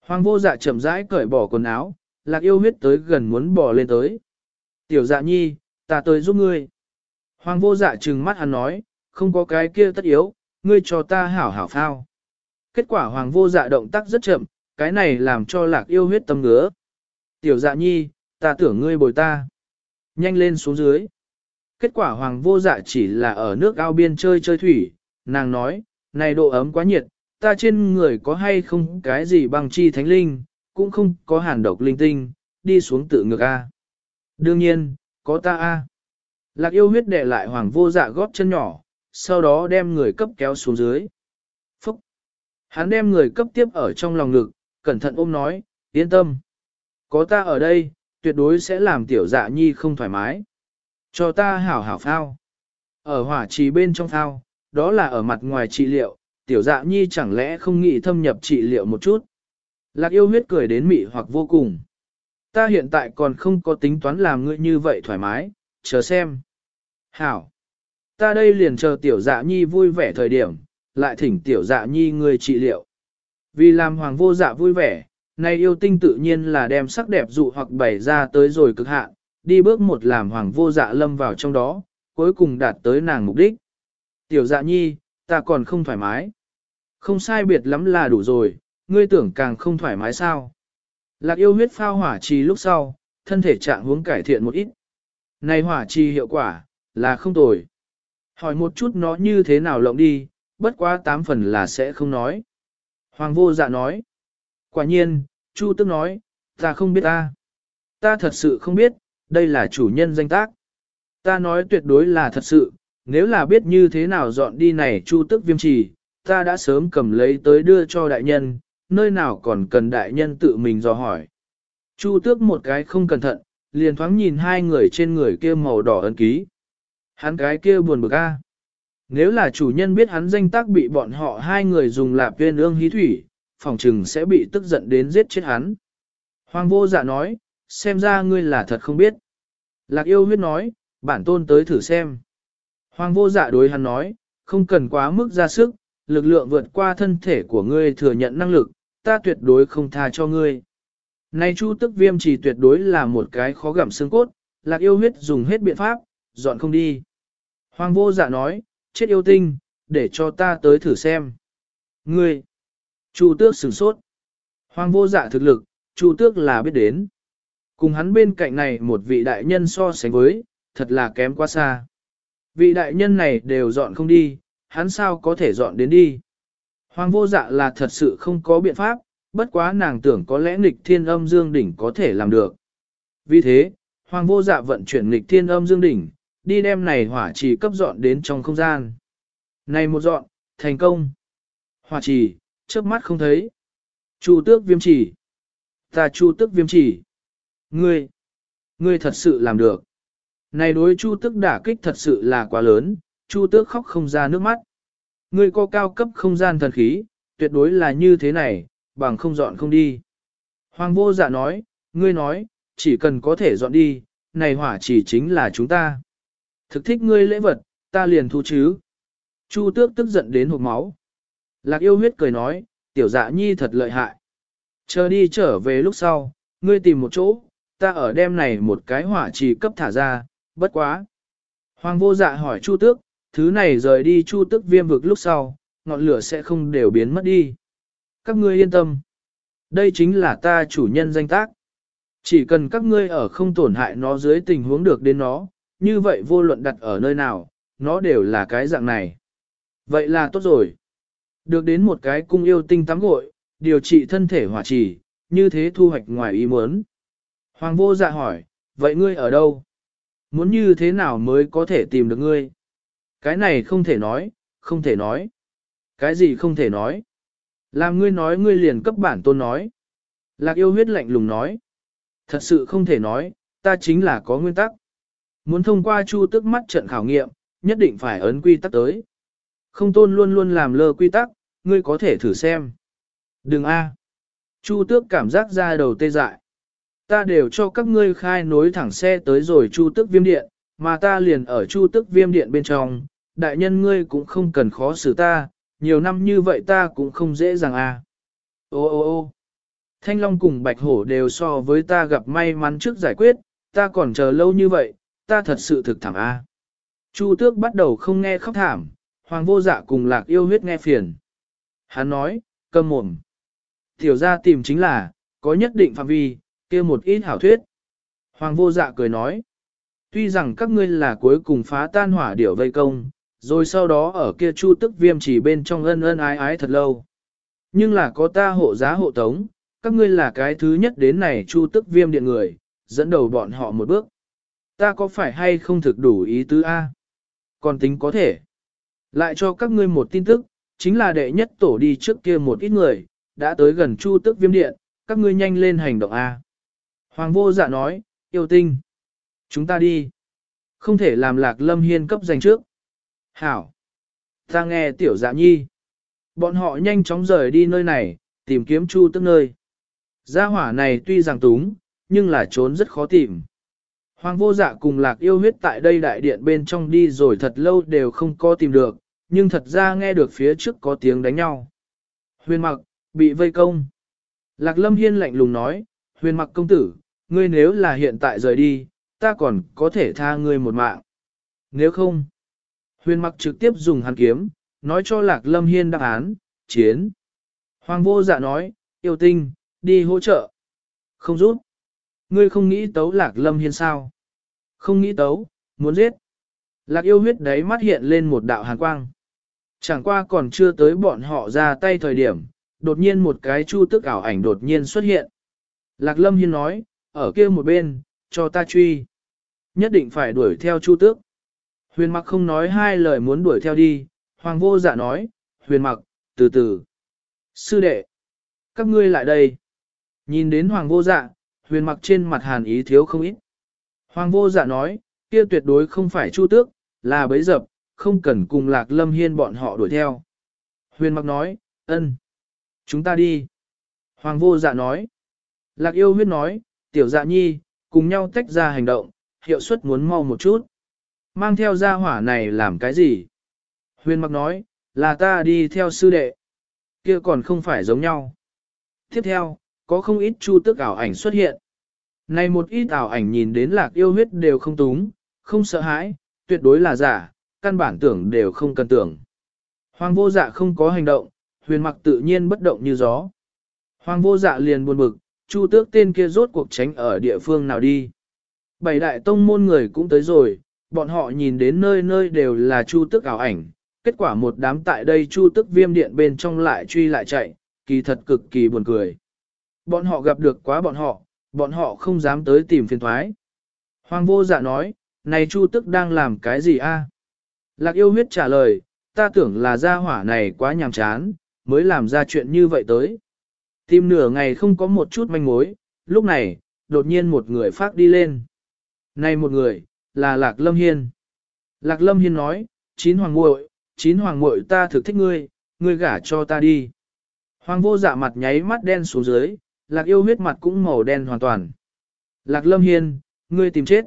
A: Hoàng vô dạ chậm rãi cởi bỏ quần áo, lạc yêu huyết tới gần muốn bỏ lên tới. Tiểu dạ nhi, ta tới giúp ngươi. Hoàng vô dạ trừng mắt hắn nói, không có cái kia tất yếu, ngươi cho ta hảo hảo phao. Kết quả hoàng vô dạ động tác rất chậm, cái này làm cho lạc yêu huyết tâm ngứa. Tiểu dạ nhi, ta tưởng ngươi bồi ta. Nhanh lên xuống dưới. Kết quả hoàng vô dạ chỉ là ở nước ao biên chơi chơi thủy, nàng nói, này độ ấm quá nhiệt, ta trên người có hay không cái gì bằng chi thánh linh, cũng không có hàn độc linh tinh, đi xuống tự ngược A. Đương nhiên, có ta A. Lạc yêu huyết đệ lại hoàng vô dạ góp chân nhỏ, sau đó đem người cấp kéo xuống dưới. Phúc! Hắn đem người cấp tiếp ở trong lòng ngực, cẩn thận ôm nói, yên tâm. Có ta ở đây, tuyệt đối sẽ làm tiểu dạ nhi không thoải mái. Cho ta hảo hảo phao. Ở hỏa trì bên trong phao, đó là ở mặt ngoài trị liệu, tiểu dạ nhi chẳng lẽ không nghĩ thâm nhập trị liệu một chút. Lạc yêu huyết cười đến mị hoặc vô cùng. Ta hiện tại còn không có tính toán làm ngươi như vậy thoải mái, chờ xem. Hảo. Ta đây liền chờ tiểu dạ nhi vui vẻ thời điểm, lại thỉnh tiểu dạ nhi người trị liệu. Vì làm hoàng vô dạ vui vẻ, nay yêu tinh tự nhiên là đem sắc đẹp dụ hoặc bày ra tới rồi cực hạn, đi bước một làm hoàng vô dạ lâm vào trong đó, cuối cùng đạt tới nàng mục đích. Tiểu dạ nhi, ta còn không thoải mái. Không sai biệt lắm là đủ rồi, ngươi tưởng càng không thoải mái sao. Lạc yêu huyết phao hỏa trì lúc sau, thân thể trạng hướng cải thiện một ít. Này hỏa trì hiệu quả, là không tồi. Hỏi một chút nó như thế nào lộng đi, bất quá tám phần là sẽ không nói. Hoàng vô dạ nói. Quả nhiên, Chu tức nói, ta không biết ta. Ta thật sự không biết, đây là chủ nhân danh tác. Ta nói tuyệt đối là thật sự, nếu là biết như thế nào dọn đi này chu tức viêm trì, ta đã sớm cầm lấy tới đưa cho đại nhân, nơi nào còn cần đại nhân tự mình dò hỏi. Chu tước một cái không cẩn thận, liền thoáng nhìn hai người trên người kia màu đỏ ấn ký. Hắn cái kia buồn bực a. Nếu là chủ nhân biết hắn danh tác bị bọn họ hai người dùng lạp viên ương hí thủy, phòng trừng sẽ bị tức giận đến giết chết hắn. Hoàng vô dạ nói, xem ra ngươi là thật không biết. Lạc yêu huyết nói, bản tôn tới thử xem. Hoàng vô dạ đối hắn nói, không cần quá mức ra sức, lực lượng vượt qua thân thể của ngươi thừa nhận năng lực, ta tuyệt đối không tha cho ngươi. Này chu tức viêm chỉ tuyệt đối là một cái khó gặm xương cốt, lạc yêu huyết dùng hết biện pháp, dọn không đi. Hoàng vô dạ nói, chết yêu tinh, để cho ta tới thử xem. Ngươi, chu tước sửng sốt. Hoàng vô dạ thực lực, chu tước là biết đến. Cùng hắn bên cạnh này một vị đại nhân so sánh với, thật là kém quá xa. Vị đại nhân này đều dọn không đi, hắn sao có thể dọn đến đi. Hoàng vô dạ là thật sự không có biện pháp, bất quá nàng tưởng có lẽ nghịch thiên âm dương đỉnh có thể làm được. Vì thế, Hoàng vô dạ vận chuyển nghịch thiên âm dương đỉnh, đi đem này hỏa trì cấp dọn đến trong không gian. Này một dọn, thành công. Hỏa trì, trước mắt không thấy. Chu tước viêm chỉ. Ta chu tước viêm chỉ. Ngươi, ngươi thật sự làm được. Này đối chu tước đả kích thật sự là quá lớn, chu tước khóc không ra nước mắt. Ngươi có cao cấp không gian thần khí, tuyệt đối là như thế này, bằng không dọn không đi. Hoàng vô dạ nói, ngươi nói, chỉ cần có thể dọn đi, này hỏa chỉ chính là chúng ta. Thực thích ngươi lễ vật, ta liền thu chứ. Chu tước tức giận đến hộp máu. Lạc yêu huyết cười nói, tiểu dạ nhi thật lợi hại. Chờ đi trở về lúc sau, ngươi tìm một chỗ, ta ở đêm này một cái hỏa trì cấp thả ra, bất quá. Hoàng vô dạ hỏi Chu tước, thứ này rời đi Chu tước viêm vực lúc sau, ngọn lửa sẽ không đều biến mất đi. Các ngươi yên tâm. Đây chính là ta chủ nhân danh tác. Chỉ cần các ngươi ở không tổn hại nó dưới tình huống được đến nó, như vậy vô luận đặt ở nơi nào, nó đều là cái dạng này. Vậy là tốt rồi. Được đến một cái cung yêu tinh tắm gội, điều trị thân thể hỏa trì, như thế thu hoạch ngoài ý muốn. Hoàng vô dạ hỏi, vậy ngươi ở đâu? Muốn như thế nào mới có thể tìm được ngươi? Cái này không thể nói, không thể nói. Cái gì không thể nói? Làm ngươi nói ngươi liền cấp bản tôn nói. Lạc yêu huyết lạnh lùng nói. Thật sự không thể nói, ta chính là có nguyên tắc. Muốn thông qua chu tức mắt trận khảo nghiệm, nhất định phải ấn quy tắc tới. Không tôn luôn luôn làm lơ quy tắc, ngươi có thể thử xem. Đừng a. Chu tước cảm giác ra đầu tê dại. Ta đều cho các ngươi khai nối thẳng xe tới rồi chu tước viêm điện, mà ta liền ở chu tước viêm điện bên trong, đại nhân ngươi cũng không cần khó xử ta, nhiều năm như vậy ta cũng không dễ dàng à? Ô ô ô Thanh Long cùng Bạch Hổ đều so với ta gặp may mắn trước giải quyết, ta còn chờ lâu như vậy, ta thật sự thực thảm a. Chu tước bắt đầu không nghe khóc thảm, hoàng vô dạ cùng lạc yêu huyết nghe phiền. Hắn nói, câm mồm. Tiểu ra tìm chính là, có nhất định phạm vi, kia một ít hảo thuyết. Hoàng vô dạ cười nói, tuy rằng các ngươi là cuối cùng phá tan hỏa điểu vây công, rồi sau đó ở kia chu tức viêm chỉ bên trong ân ân ái ái thật lâu. Nhưng là có ta hộ giá hộ tống, các ngươi là cái thứ nhất đến này chu tức viêm điện người, dẫn đầu bọn họ một bước. Ta có phải hay không thực đủ ý tứ A? Còn tính có thể. Lại cho các ngươi một tin tức, chính là đệ nhất tổ đi trước kia một ít người, đã tới gần chu tức viêm điện, các ngươi nhanh lên hành động A. Hoàng vô dạ nói, yêu tinh. Chúng ta đi. Không thể làm lạc lâm hiên cấp giành trước. Hảo. Ta nghe tiểu dạ nhi. Bọn họ nhanh chóng rời đi nơi này, tìm kiếm chu tức nơi. Gia hỏa này tuy rằng túng, nhưng là trốn rất khó tìm. Hoàng vô dạ cùng lạc yêu huyết tại đây đại điện bên trong đi rồi thật lâu đều không có tìm được, nhưng thật ra nghe được phía trước có tiếng đánh nhau. Huyền mặc, bị vây công. Lạc lâm hiên lạnh lùng nói, huyền mặc công tử, ngươi nếu là hiện tại rời đi, ta còn có thể tha ngươi một mạng. Nếu không, huyền mặc trực tiếp dùng hàn kiếm, nói cho lạc lâm hiên đáp án, chiến. Hoàng vô dạ nói, yêu tinh, đi hỗ trợ. Không rút. Ngươi không nghĩ tấu lạc lâm hiên sao? Không nghĩ tấu, muốn giết. Lạc yêu huyết đấy mắt hiện lên một đạo hàn quang. Chẳng qua còn chưa tới bọn họ ra tay thời điểm, đột nhiên một cái chu tức ảo ảnh đột nhiên xuất hiện. Lạc lâm hiên nói, ở kia một bên, cho ta truy. Nhất định phải đuổi theo chu tước. Huyền mặc không nói hai lời muốn đuổi theo đi, hoàng vô dạ nói, huyền mặc, từ từ. Sư đệ, các ngươi lại đây. Nhìn đến hoàng vô dạ, huyền mặc trên mặt hàn ý thiếu không ít. Hoàng vô dạ nói, kia tuyệt đối không phải chu tước, là bấy dập, không cần cùng lạc lâm hiên bọn họ đuổi theo. Huyền mặc nói, ân, chúng ta đi. Hoàng vô dạ nói, lạc yêu huyết nói, tiểu dạ nhi, cùng nhau tách ra hành động, hiệu suất muốn mau một chút. Mang theo gia hỏa này làm cái gì? Huyền mặc nói, là ta đi theo sư đệ. Kia còn không phải giống nhau. Tiếp theo, có không ít chu tức ảo ảnh xuất hiện. Này một ít ảo ảnh nhìn đến lạc yêu huyết đều không túng, không sợ hãi, tuyệt đối là giả, căn bản tưởng đều không cần tưởng. Hoàng vô dạ không có hành động, huyền mặc tự nhiên bất động như gió. Hoàng vô dạ liền buồn bực, chu tước tên kia rốt cuộc tránh ở địa phương nào đi. Bảy đại tông môn người cũng tới rồi, bọn họ nhìn đến nơi nơi đều là chu tước ảo ảnh. Kết quả một đám tại đây chu tước viêm điện bên trong lại truy lại chạy, kỳ thật cực kỳ buồn cười. Bọn họ gặp được quá bọn họ, bọn họ không dám tới tìm phiền thoái. Hoàng vô dạ nói, này chu tức đang làm cái gì a? Lạc yêu huyết trả lời, ta tưởng là gia hỏa này quá nhàm chán, mới làm ra chuyện như vậy tới. Tìm nửa ngày không có một chút manh mối, lúc này, đột nhiên một người phát đi lên. Này một người, là Lạc Lâm Hiên. Lạc Lâm Hiên nói, chín hoàng muội, chín hoàng muội ta thực thích ngươi, ngươi gả cho ta đi. Hoàng vô dạ mặt nháy mắt đen xuống dưới, Lạc yêu huyết mặt cũng màu đen hoàn toàn. Lạc Lâm Hiên, ngươi tìm chết.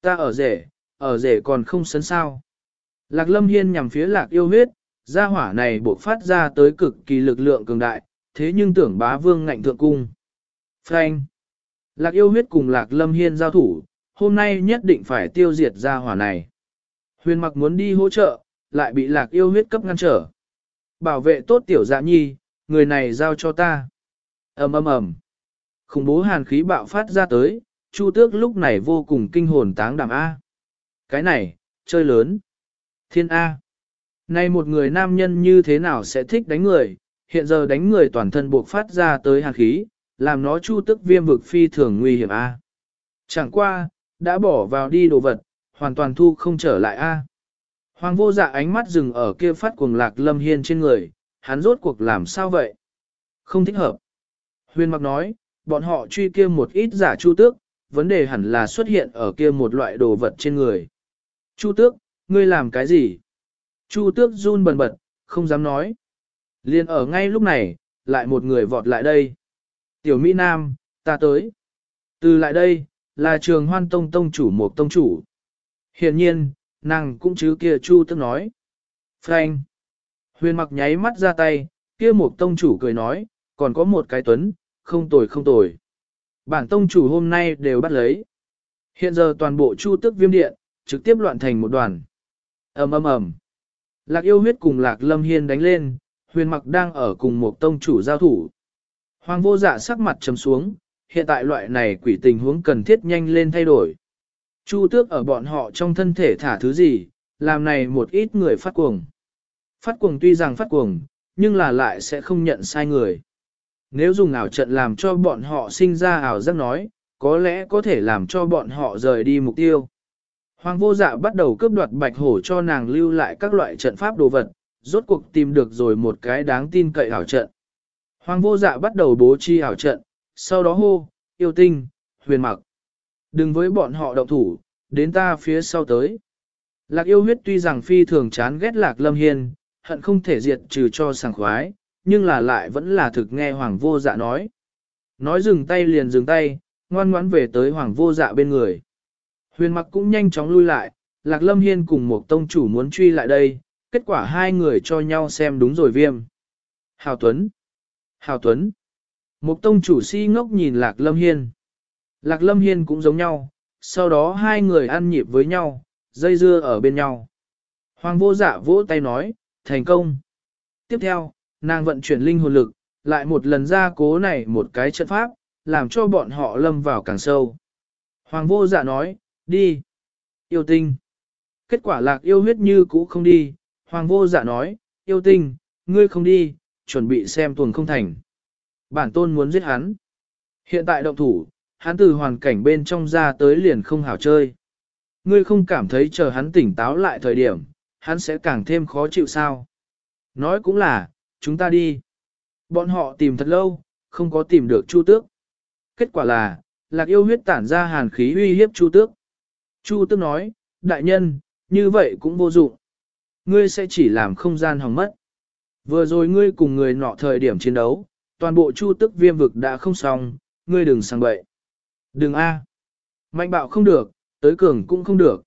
A: Ta ở rể, ở rể còn không sấn sao. Lạc Lâm Hiên nhằm phía Lạc yêu huyết, gia hỏa này bộc phát ra tới cực kỳ lực lượng cường đại, thế nhưng tưởng bá vương ngạnh thượng cung. Frank. Lạc yêu huyết cùng Lạc Lâm Hiên giao thủ, hôm nay nhất định phải tiêu diệt ra hỏa này. Huyền mặc muốn đi hỗ trợ, lại bị Lạc yêu huyết cấp ngăn trở. Bảo vệ tốt tiểu dạ nhi, người này giao cho ta. ầm ầm ầm. Khủng bố hàn khí bạo phát ra tới, Chu Tước lúc này vô cùng kinh hồn táng đảm A. Cái này, chơi lớn. Thiên A. Nay một người nam nhân như thế nào sẽ thích đánh người, hiện giờ đánh người toàn thân buộc phát ra tới hàn khí, làm nó chu tức viêm vực phi thường nguy hiểm A. À? Chẳng qua, đã bỏ vào đi đồ vật, hoàn toàn thu không trở lại A. À? Hoàng vô dạ ánh mắt dừng ở kia phát cuồng lạc lâm hiên trên người, hắn rốt cuộc làm sao vậy? Không thích hợp. Huyền mặc nói, bọn họ truy kia một ít giả chu tước, vấn đề hẳn là xuất hiện ở kia một loại đồ vật trên người. Chu tước, ngươi làm cái gì? Chu tước run bần bật, không dám nói. Liên ở ngay lúc này, lại một người vọt lại đây. Tiểu Mỹ Nam, ta tới. Từ lại đây, là trường hoan tông tông chủ một tông chủ. Hiện nhiên, nàng cũng chứ kia Chu tước nói. Frank. Huyền mặc nháy mắt ra tay, kia một tông chủ cười nói, còn có một cái tuấn, không tồi không tồi. Bản tông chủ hôm nay đều bắt lấy. Hiện giờ toàn bộ chu tức viêm điện, trực tiếp loạn thành một đoàn. ầm ầm ầm. Lạc yêu huyết cùng lạc lâm hiên đánh lên, huyền mặc đang ở cùng một tông chủ giao thủ. Hoàng vô dạ sắc mặt trầm xuống, hiện tại loại này quỷ tình huống cần thiết nhanh lên thay đổi. Chu tước ở bọn họ trong thân thể thả thứ gì, làm này một ít người phát cuồng. Phát cuồng tuy rằng phát cuồng, nhưng là lại sẽ không nhận sai người. Nếu dùng ảo trận làm cho bọn họ sinh ra ảo giác nói, có lẽ có thể làm cho bọn họ rời đi mục tiêu. Hoàng vô dạ bắt đầu cướp đoạt bạch hổ cho nàng lưu lại các loại trận pháp đồ vật, rốt cuộc tìm được rồi một cái đáng tin cậy ảo trận. Hoàng vô dạ bắt đầu bố trí ảo trận, sau đó hô, yêu tinh, huyền mặc. Đừng với bọn họ động thủ, đến ta phía sau tới. Lạc yêu huyết tuy rằng phi thường chán ghét lạc lâm hiên, hận không thể diệt trừ cho sảng khoái, nhưng là lại vẫn là thực nghe hoàng vô dạ nói. Nói dừng tay liền dừng tay, ngoan ngoãn về tới hoàng vô dạ bên người. Huyền mặc cũng nhanh chóng lui lại, Lạc Lâm Hiên cùng một tông chủ muốn truy lại đây, kết quả hai người cho nhau xem đúng rồi viêm. Hào Tuấn! Hào Tuấn! Một tông chủ si ngốc nhìn Lạc Lâm Hiên. Lạc Lâm Hiên cũng giống nhau, sau đó hai người ăn nhịp với nhau, dây dưa ở bên nhau. Hoàng vô dạ vỗ tay nói, thành công. Tiếp theo, nàng vận chuyển linh hồn lực, lại một lần ra cố này một cái trận pháp, làm cho bọn họ lâm vào càng sâu. Hoàng vô dạ nói, đi. Yêu tinh. Kết quả lạc yêu huyết như cũ không đi, hoàng vô dạ nói, yêu tinh, ngươi không đi, chuẩn bị xem tuần không thành. Bản tôn muốn giết hắn. Hiện tại động thủ, hắn từ hoàn cảnh bên trong ra tới liền không hảo chơi. Ngươi không cảm thấy chờ hắn tỉnh táo lại thời điểm, hắn sẽ càng thêm khó chịu sao. Nói cũng là, chúng ta đi. Bọn họ tìm thật lâu, không có tìm được Chu Tước. Kết quả là, lạc yêu huyết tản ra hàn khí uy hiếp Chu Tước. Chu Tước nói, đại nhân, như vậy cũng vô dụng. Ngươi sẽ chỉ làm không gian hỏng mất. Vừa rồi ngươi cùng người nọ thời điểm chiến đấu, toàn bộ Chu tức viêm vực đã không xong, ngươi đừng sang bậy. Đừng a, Mạnh bạo không được, tới cường cũng không được.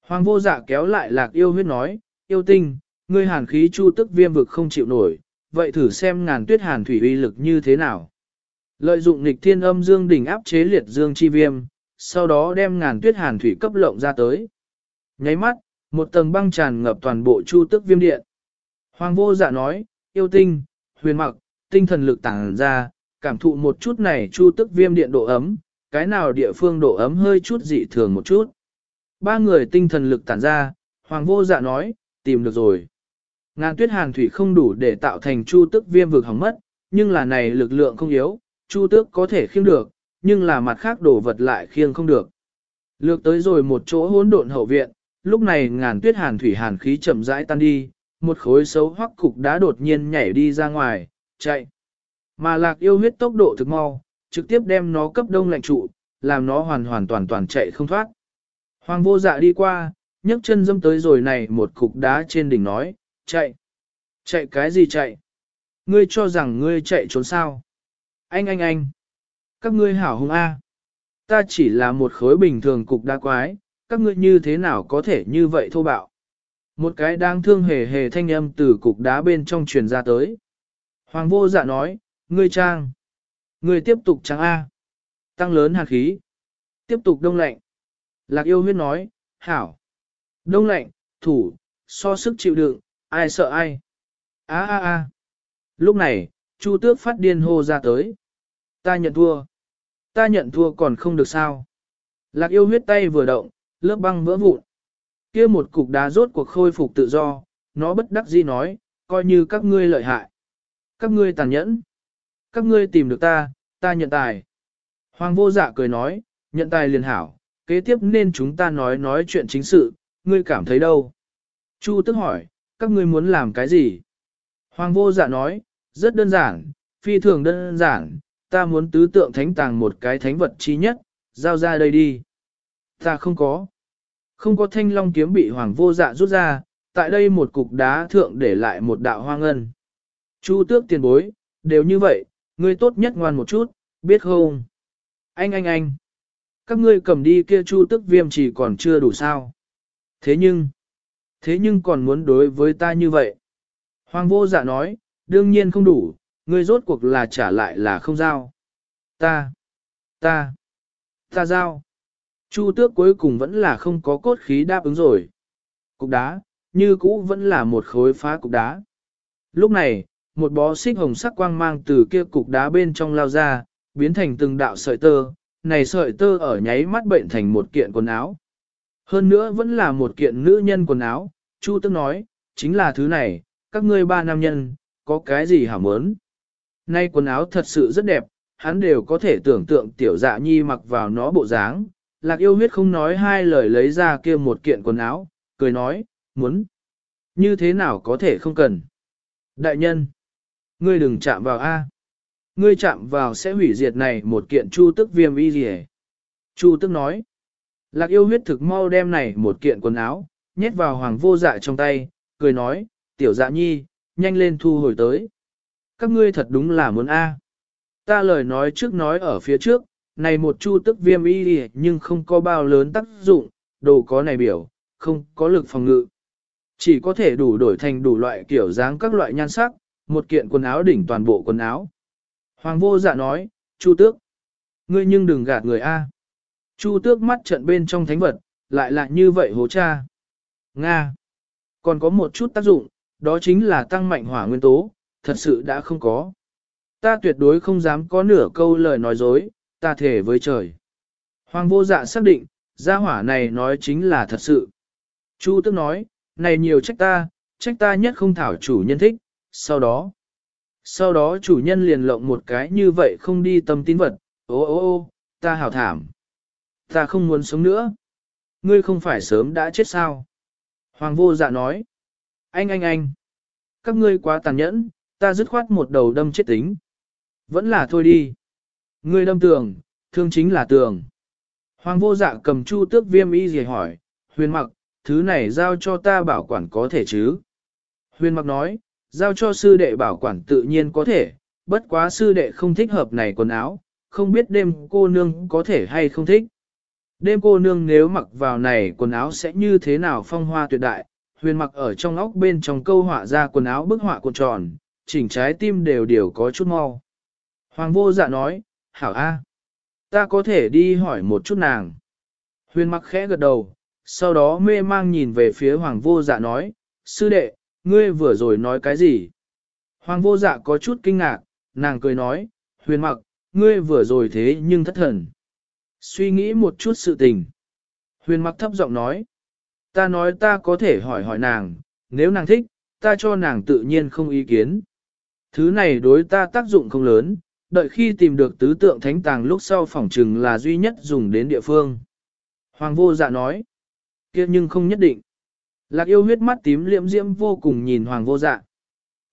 A: Hoàng vô dạ kéo lại lạc yêu huyết nói, yêu tinh, ngươi hàn khí chu tức viêm vực không chịu nổi, vậy thử xem ngàn tuyết hàn thủy uy lực như thế nào. Lợi dụng nghịch thiên âm dương đỉnh áp chế liệt dương chi viêm, sau đó đem ngàn tuyết hàn thủy cấp lộng ra tới. Nháy mắt, một tầng băng tràn ngập toàn bộ chu tức viêm điện. Hoàng vô dạ nói, yêu tinh, huyền mặc, tinh thần lực tàng ra, cảm thụ một chút này chu tức viêm điện độ ấm, cái nào địa phương độ ấm hơi chút dị thường một chút. Ba người tinh thần lực tản ra, hoàng vô dạ nói, tìm được rồi. Ngàn tuyết hàn thủy không đủ để tạo thành chu tức viêm vực hỏng mất, nhưng là này lực lượng không yếu, chu tước có thể khiêng được, nhưng là mặt khác đổ vật lại khiêng không được. Lược tới rồi một chỗ hỗn độn hậu viện, lúc này ngàn tuyết hàn thủy hàn khí chậm rãi tan đi, một khối xấu hoắc cục đá đột nhiên nhảy đi ra ngoài, chạy. Mà lạc yêu huyết tốc độ thực mau, trực tiếp đem nó cấp đông lạnh trụ, làm nó hoàn hoàn toàn toàn chạy không thoát. Hoàng vô dạ đi qua, nhấc chân dâm tới rồi này một cục đá trên đỉnh nói, chạy. Chạy cái gì chạy? Ngươi cho rằng ngươi chạy trốn sao? Anh anh anh! Các ngươi hảo hung A. Ta chỉ là một khối bình thường cục đá quái, các ngươi như thế nào có thể như vậy thô bạo? Một cái đang thương hề hề thanh âm từ cục đá bên trong truyền ra tới. Hoàng vô dạ nói, ngươi trang. Ngươi tiếp tục trang A. Tăng lớn hạt khí. Tiếp tục đông lạnh. Lạc yêu huyết nói, hảo. Đông lạnh, thủ, so sức chịu đựng, ai sợ ai. A a a. Lúc này, Chu tước phát điên hô ra tới. Ta nhận thua. Ta nhận thua còn không được sao. Lạc yêu huyết tay vừa động, lớp băng vỡ vụn. kia một cục đá rốt cuộc khôi phục tự do, nó bất đắc dĩ nói, coi như các ngươi lợi hại. Các ngươi tàn nhẫn. Các ngươi tìm được ta, ta nhận tài. Hoàng vô dạ cười nói, nhận tài liền hảo, kế tiếp nên chúng ta nói nói chuyện chính sự, ngươi cảm thấy đâu? Chu tức hỏi, các ngươi muốn làm cái gì? Hoàng vô dạ nói, rất đơn giản, phi thường đơn giản, ta muốn tứ tượng thánh tàng một cái thánh vật chi nhất, giao ra đây đi. Ta không có. Không có thanh long kiếm bị hoàng vô dạ rút ra, tại đây một cục đá thượng để lại một đạo hoang ngân. Chu tước tiền bối, đều như vậy, ngươi tốt nhất ngoan một chút, biết không? Anh anh anh, các ngươi cầm đi kia chu tước viêm chỉ còn chưa đủ sao. Thế nhưng, thế nhưng còn muốn đối với ta như vậy. Hoàng vô dạ nói, đương nhiên không đủ, ngươi rốt cuộc là trả lại là không giao. Ta, ta, ta giao. Chu tước cuối cùng vẫn là không có cốt khí đáp ứng rồi. Cục đá, như cũ vẫn là một khối phá cục đá. Lúc này, một bó xích hồng sắc quang mang từ kia cục đá bên trong lao ra, biến thành từng đạo sợi tơ, này sợi tơ ở nháy mắt bệnh thành một kiện quần áo. Hơn nữa vẫn là một kiện nữ nhân quần áo, Chu Tức nói, chính là thứ này, các ngươi ba nam nhân, có cái gì hả mớn. Nay quần áo thật sự rất đẹp, hắn đều có thể tưởng tượng tiểu dạ nhi mặc vào nó bộ dáng. Lạc yêu huyết không nói hai lời lấy ra kia một kiện quần áo, cười nói, muốn. Như thế nào có thể không cần. Đại nhân, ngươi đừng chạm vào A. Ngươi chạm vào sẽ hủy diệt này một kiện chu tức viêm y gì Chu tức nói, lạc yêu huyết thực mau đem này một kiện quần áo, nhét vào hoàng vô dạ trong tay, cười nói, tiểu dạ nhi, nhanh lên thu hồi tới. Các ngươi thật đúng là muốn A. Ta lời nói trước nói ở phía trước, này một chu tức viêm y đi nhưng không có bao lớn tác dụng, đồ có này biểu, không có lực phòng ngự. Chỉ có thể đủ đổi thành đủ loại kiểu dáng các loại nhan sắc, một kiện quần áo đỉnh toàn bộ quần áo. Hoàng vô dạ nói, Chu tước, ngươi nhưng đừng gạt người A. Chu tước mắt trận bên trong thánh vật, lại lại như vậy hố cha. Nga. Còn có một chút tác dụng, đó chính là tăng mạnh hỏa nguyên tố, thật sự đã không có. Ta tuyệt đối không dám có nửa câu lời nói dối, ta thể với trời. Hoàng vô dạ xác định, gia hỏa này nói chính là thật sự. Chu tức nói, này nhiều trách ta, trách ta nhất không thảo chủ nhân thích, sau đó. Sau đó chủ nhân liền lộng một cái như vậy không đi tâm tín vật, ô ô ô, ta hào thảm. Ta không muốn sống nữa. Ngươi không phải sớm đã chết sao? Hoàng vô dạ nói. Anh anh anh. Các ngươi quá tàn nhẫn, ta dứt khoát một đầu đâm chết tính. Vẫn là thôi đi. Ngươi đâm tường, thương chính là tường. Hoàng vô dạ cầm chu tước viêm y gì hỏi, huyền mặc, thứ này giao cho ta bảo quản có thể chứ? Huyền mặc nói, giao cho sư đệ bảo quản tự nhiên có thể, bất quá sư đệ không thích hợp này quần áo, không biết đêm cô nương có thể hay không thích. Đêm cô nương nếu mặc vào này quần áo sẽ như thế nào phong hoa tuyệt đại, huyền mặc ở trong óc bên trong câu họa ra quần áo bức họa cuộn tròn, chỉnh trái tim đều đều có chút mau. Hoàng vô dạ nói, hảo a, ta có thể đi hỏi một chút nàng. Huyền mặc khẽ gật đầu, sau đó mê mang nhìn về phía hoàng vô dạ nói, sư đệ, ngươi vừa rồi nói cái gì? Hoàng vô dạ có chút kinh ngạc, nàng cười nói, huyền mặc, ngươi vừa rồi thế nhưng thất thần. Suy nghĩ một chút sự tình. Huyền mặc thấp giọng nói, ta nói ta có thể hỏi hỏi nàng, nếu nàng thích, ta cho nàng tự nhiên không ý kiến. Thứ này đối ta tác dụng không lớn, đợi khi tìm được tứ tượng thánh tàng lúc sau phỏng trừng là duy nhất dùng đến địa phương. Hoàng vô dạ nói, kia nhưng không nhất định. Lạc yêu huyết mắt tím liệm diễm vô cùng nhìn hoàng vô dạ.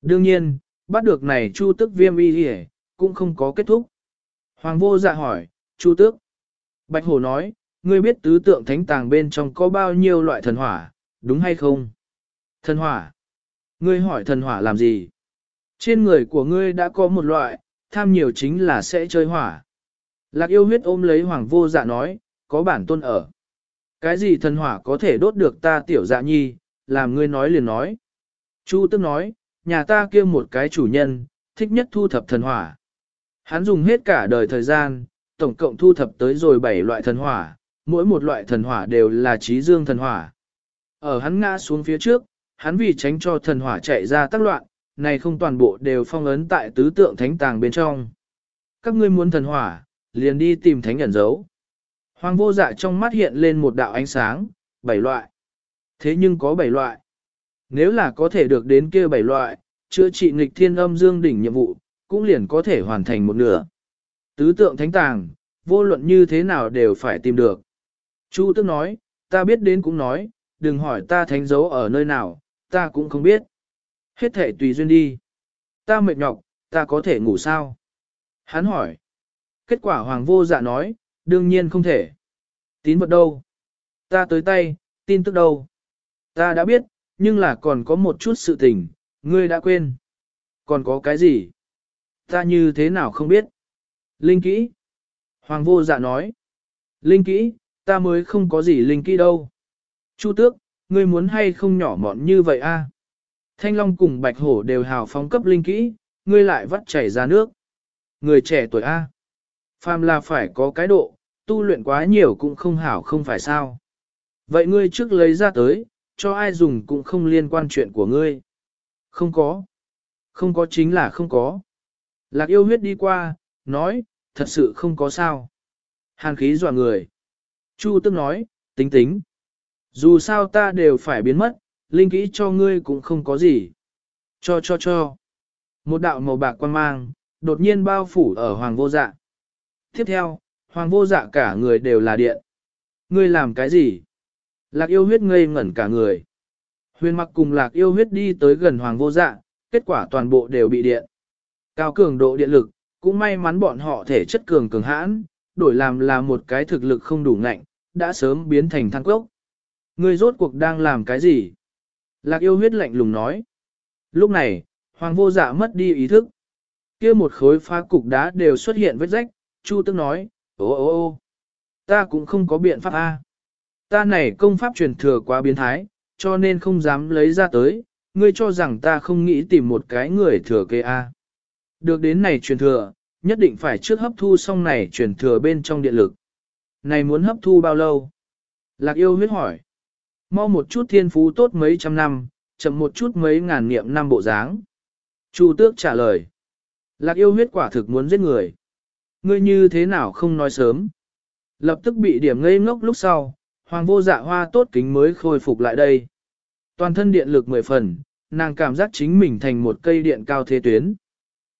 A: Đương nhiên, bắt được này chu tức viêm y hề, cũng không có kết thúc. Hoàng vô dạ hỏi, chu tước. Bạch hổ nói, ngươi biết tứ tượng thánh tàng bên trong có bao nhiêu loại thần hỏa, đúng hay không? Thần hỏa. Ngươi hỏi thần hỏa làm gì? Trên người của ngươi đã có một loại, tham nhiều chính là sẽ chơi hỏa. Lạc yêu huyết ôm lấy hoàng vô dạ nói, có bản tôn ở. Cái gì thần hỏa có thể đốt được ta tiểu dạ nhi, làm ngươi nói liền nói. Chu tức nói, nhà ta kia một cái chủ nhân, thích nhất thu thập thần hỏa. Hắn dùng hết cả đời thời gian, tổng cộng thu thập tới rồi 7 loại thần hỏa, mỗi một loại thần hỏa đều là trí dương thần hỏa. Ở hắn ngã xuống phía trước, hắn vì tránh cho thần hỏa chạy ra tác loạn, này không toàn bộ đều phong ấn tại tứ tượng thánh tàng bên trong. Các ngươi muốn thần hỏa, liền đi tìm thánh ẩn dấu. Hoàng vô dạ trong mắt hiện lên một đạo ánh sáng, bảy loại. Thế nhưng có bảy loại. Nếu là có thể được đến kia bảy loại, chữa trị nghịch thiên âm dương đỉnh nhiệm vụ, cũng liền có thể hoàn thành một nửa. Tứ tượng thánh tàng, vô luận như thế nào đều phải tìm được. Chu tức nói, ta biết đến cũng nói, đừng hỏi ta thánh dấu ở nơi nào, ta cũng không biết. Hết thể tùy duyên đi. Ta mệt nhọc, ta có thể ngủ sao? Hắn hỏi. Kết quả hoàng vô dạ nói, đương nhiên không thể. Tín vật đâu? Ta tới tay, tin tức đâu? Ta đã biết, nhưng là còn có một chút sự tình, ngươi đã quên. Còn có cái gì? Ta như thế nào không biết? Linh kỹ. Hoàng vô dạ nói. Linh kỹ, ta mới không có gì linh kỹ đâu. Chu tước, ngươi muốn hay không nhỏ mọn như vậy a? Thanh Long cùng Bạch Hổ đều hào phóng cấp linh kỹ, ngươi lại vắt chảy ra nước. Người trẻ tuổi A. Phàm là phải có cái độ, tu luyện quá nhiều cũng không hảo không phải sao. Vậy ngươi trước lấy ra tới, cho ai dùng cũng không liên quan chuyện của ngươi. Không có. Không có chính là không có. Lạc yêu huyết đi qua, nói, thật sự không có sao. Hàn khí dọa người. Chu tức nói, tính tính. Dù sao ta đều phải biến mất, linh kỹ cho ngươi cũng không có gì. Cho cho cho. Một đạo màu bạc quan mang, đột nhiên bao phủ ở hoàng vô dạ. Tiếp theo, hoàng vô dạ cả người đều là điện. Ngươi làm cái gì? Lạc yêu huyết ngây ngẩn cả người. Huyền mặc cùng lạc yêu huyết đi tới gần hoàng vô dạ, kết quả toàn bộ đều bị điện. Cao cường độ điện lực, cũng may mắn bọn họ thể chất cường cường hãn, đổi làm là một cái thực lực không đủ ngạnh, đã sớm biến thành thang cốc. Ngươi rốt cuộc đang làm cái gì? Lạc yêu huyết lạnh lùng nói. Lúc này, hoàng vô dạ mất đi ý thức. kia một khối phá cục đá đều xuất hiện vết rách, Chu tức nói, ô ô ô, ta cũng không có biện pháp A. Ta này công pháp truyền thừa quá biến thái, cho nên không dám lấy ra tới, ngươi cho rằng ta không nghĩ tìm một cái người thừa kế A. Được đến này truyền thừa, nhất định phải trước hấp thu xong này truyền thừa bên trong điện lực. Này muốn hấp thu bao lâu? Lạc yêu huyết hỏi. Mau một chút thiên phú tốt mấy trăm năm, chậm một chút mấy ngàn niệm năm bộ dáng. Chu tước trả lời. Lạc yêu huyết quả thực muốn giết người. Ngươi như thế nào không nói sớm. Lập tức bị điểm ngây ngốc lúc sau, hoàng vô dạ hoa tốt kính mới khôi phục lại đây. Toàn thân điện lực mười phần, nàng cảm giác chính mình thành một cây điện cao thế tuyến.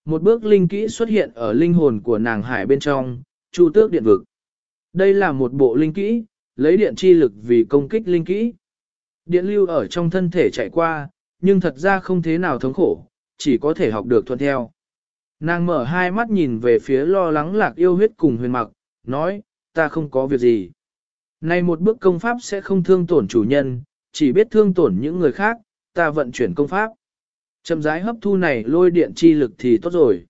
A: Một bước linh kỹ xuất hiện ở linh hồn của nàng hải bên trong, chu tước điện vực. Đây là một bộ linh kỹ, lấy điện chi lực vì công kích linh kỹ. Điện lưu ở trong thân thể chạy qua, nhưng thật ra không thế nào thống khổ, chỉ có thể học được thuận theo. Nàng mở hai mắt nhìn về phía lo lắng lạc yêu huyết cùng huyền mặc, nói, ta không có việc gì. Này một bước công pháp sẽ không thương tổn chủ nhân, chỉ biết thương tổn những người khác, ta vận chuyển công pháp. Chậm rãi hấp thu này lôi điện chi lực thì tốt rồi.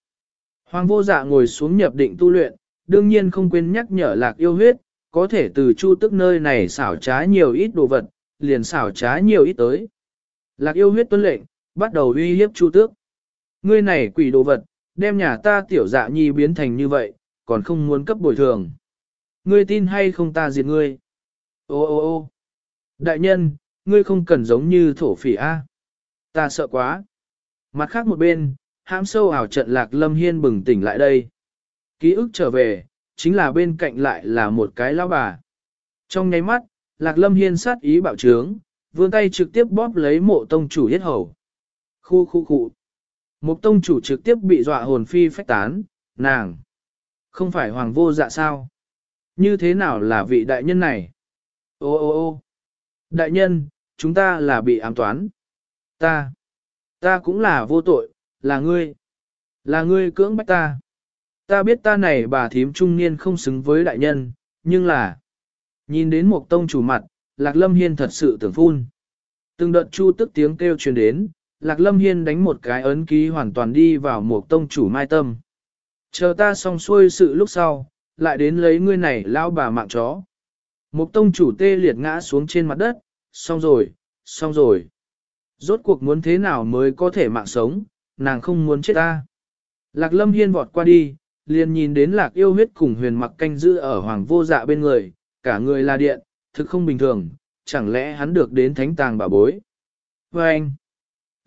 A: Hoàng vô dạ ngồi xuống nhập định tu luyện, đương nhiên không quên nhắc nhở lạc yêu huyết, có thể từ chu tức nơi này xảo trá nhiều ít đồ vật, liền xảo trá nhiều ít tới. Lạc yêu huyết tuân lệnh, bắt đầu uy hiếp chu tước. Ngươi này quỷ đồ vật, đem nhà ta tiểu dạ nhi biến thành như vậy, còn không muốn cấp bồi thường. Ngươi tin hay không ta diệt ngươi? Ô ô ô đại nhân, ngươi không cần giống như thổ phỉ A. Ta sợ quá. Mặt khác một bên, hãm sâu ảo trận lạc lâm hiên bừng tỉnh lại đây. Ký ức trở về, chính là bên cạnh lại là một cái lão bà. Trong nháy mắt, lạc lâm hiên sát ý bạo trướng, vươn tay trực tiếp bóp lấy mộ tông chủ hết hầu. Khu khu khu. một tông chủ trực tiếp bị dọa hồn phi phách tán, nàng. Không phải hoàng vô dạ sao? Như thế nào là vị đại nhân này? Ô ô ô đại nhân, chúng ta là bị ám toán. Ta, ta cũng là vô tội, là ngươi. Là ngươi cưỡng bách ta. Ta biết ta này bà thím trung niên không xứng với đại nhân, nhưng là... Nhìn đến một tông chủ mặt, Lạc Lâm Hiên thật sự tưởng phun. Từng đợt chu tức tiếng kêu truyền đến, Lạc Lâm Hiên đánh một cái ấn ký hoàn toàn đi vào một tông chủ mai tâm. Chờ ta xong xuôi sự lúc sau, lại đến lấy ngươi này lao bà mạng chó. Một tông chủ tê liệt ngã xuống trên mặt đất, xong rồi, xong rồi. Rốt cuộc muốn thế nào mới có thể mạng sống, nàng không muốn chết ta. Lạc lâm hiên vọt qua đi, liền nhìn đến lạc yêu huyết cùng huyền mặc canh giữ ở hoàng vô dạ bên người, cả người là điện, thực không bình thường, chẳng lẽ hắn được đến thánh tàng bà bối. Và anh,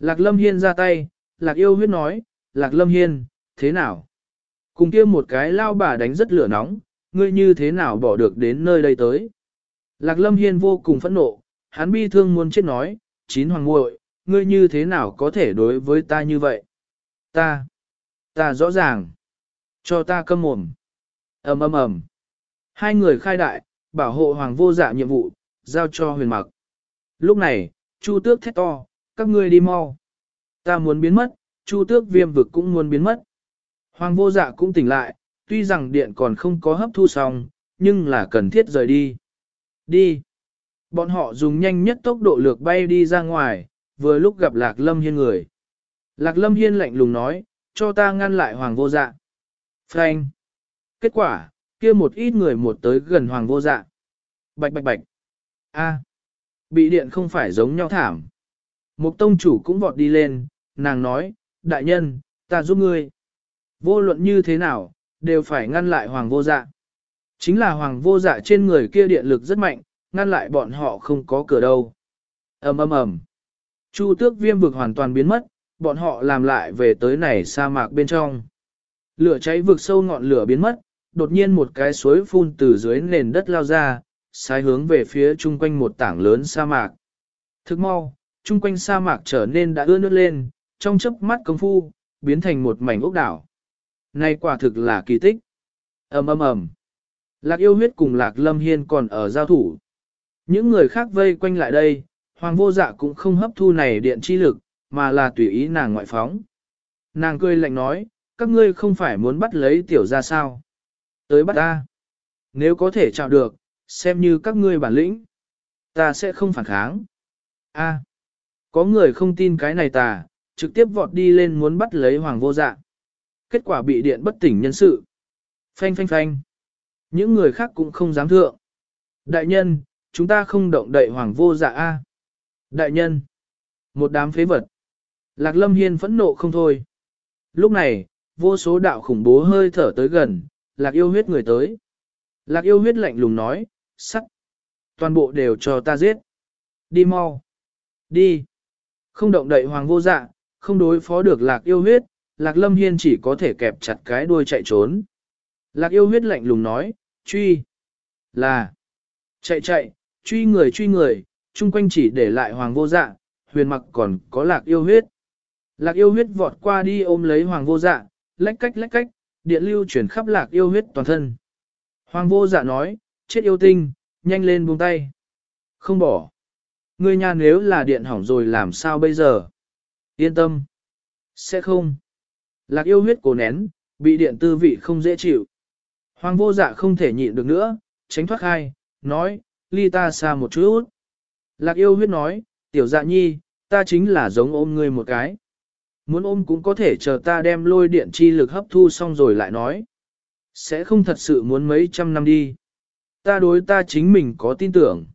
A: Lạc lâm hiên ra tay, lạc yêu huyết nói, lạc lâm hiên, thế nào? Cùng kia một cái lao bà đánh rất lửa nóng, ngươi như thế nào bỏ được đến nơi đây tới? Lạc lâm hiên vô cùng phẫn nộ, hắn bi thương muốn chết nói, chín hoàng muội, ngươi như thế nào có thể đối với ta như vậy? Ta, ta rõ ràng, cho ta câm mồm. ầm ầm ầm. Hai người khai đại, bảo hộ hoàng vô dạ nhiệm vụ, giao cho huyền mặc. Lúc này, Chu tước thét to, các ngươi đi mau. Ta muốn biến mất, Chu tước viêm vực cũng muốn biến mất. Hoàng vô dạ cũng tỉnh lại, tuy rằng điện còn không có hấp thu xong, nhưng là cần thiết rời đi. Đi. Bọn họ dùng nhanh nhất tốc độ lược bay đi ra ngoài, vừa lúc gặp Lạc Lâm Hiên người. Lạc Lâm Hiên lạnh lùng nói, cho ta ngăn lại Hoàng vô dạ. Frank. Kết quả, kia một ít người một tới gần Hoàng vô dạ. Bạch bạch bạch. A. Bị điện không phải giống nhau thảm. Một tông chủ cũng vọt đi lên, nàng nói, đại nhân, ta giúp ngươi. Vô luận như thế nào, đều phải ngăn lại Hoàng vô dạ. Chính là Hoàng vô dạ trên người kia điện lực rất mạnh, ngăn lại bọn họ không có cửa đâu. ầm ầm ầm. Chu tước viêm vực hoàn toàn biến mất, bọn họ làm lại về tới này sa mạc bên trong. Lửa cháy vực sâu ngọn lửa biến mất, đột nhiên một cái suối phun từ dưới nền đất lao ra, sai hướng về phía chung quanh một tảng lớn sa mạc. Thức mau, chung quanh sa mạc trở nên đã ưa nước lên, trong chớp mắt công phu, biến thành một mảnh ốc đảo. Này quả thực là kỳ tích. ầm ầm ầm. Lạc yêu huyết cùng lạc lâm hiên còn ở giao thủ. Những người khác vây quanh lại đây, hoàng vô dạ cũng không hấp thu này điện chi lực, mà là tùy ý nàng ngoại phóng. Nàng cười lạnh nói, các ngươi không phải muốn bắt lấy tiểu ra sao. Tới bắt ta. Nếu có thể chào được, xem như các ngươi bản lĩnh. Ta sẽ không phản kháng. A, có người không tin cái này ta, trực tiếp vọt đi lên muốn bắt lấy hoàng vô dạ. Kết quả bị điện bất tỉnh nhân sự. Phanh phanh phanh. Những người khác cũng không dám thượng. Đại nhân, chúng ta không động đậy hoàng vô dạ A. Đại nhân, một đám phế vật. Lạc lâm hiên phẫn nộ không thôi. Lúc này, vô số đạo khủng bố hơi thở tới gần, lạc yêu huyết người tới. Lạc yêu huyết lạnh lùng nói, sắt. Toàn bộ đều cho ta giết. Đi mau. Đi. Không động đậy hoàng vô dạ, không đối phó được lạc yêu huyết, lạc lâm hiên chỉ có thể kẹp chặt cái đuôi chạy trốn. Lạc yêu huyết lạnh lùng nói, truy. Là. Chạy chạy, truy người truy người, chung quanh chỉ để lại hoàng vô dạ, huyền mặc còn có lạc yêu huyết. Lạc yêu huyết vọt qua đi ôm lấy hoàng vô dạ, lách cách lách cách, điện lưu chuyển khắp lạc yêu huyết toàn thân. Hoàng vô dạ nói, chết yêu tinh, nhanh lên buông tay. Không bỏ. Ngươi nhà nếu là điện hỏng rồi làm sao bây giờ? Yên tâm. Sẽ không. Lạc yêu huyết cổ nén, bị điện tư vị không dễ chịu. Hoàng vô dạ không thể nhịn được nữa, tránh thoát khai, nói, ly ta xa một chút. Lạc yêu huyết nói, tiểu dạ nhi, ta chính là giống ôm ngươi một cái. Muốn ôm cũng có thể chờ ta đem lôi điện chi lực hấp thu xong rồi lại nói. Sẽ không thật sự muốn mấy trăm năm đi. Ta đối ta chính mình có tin tưởng.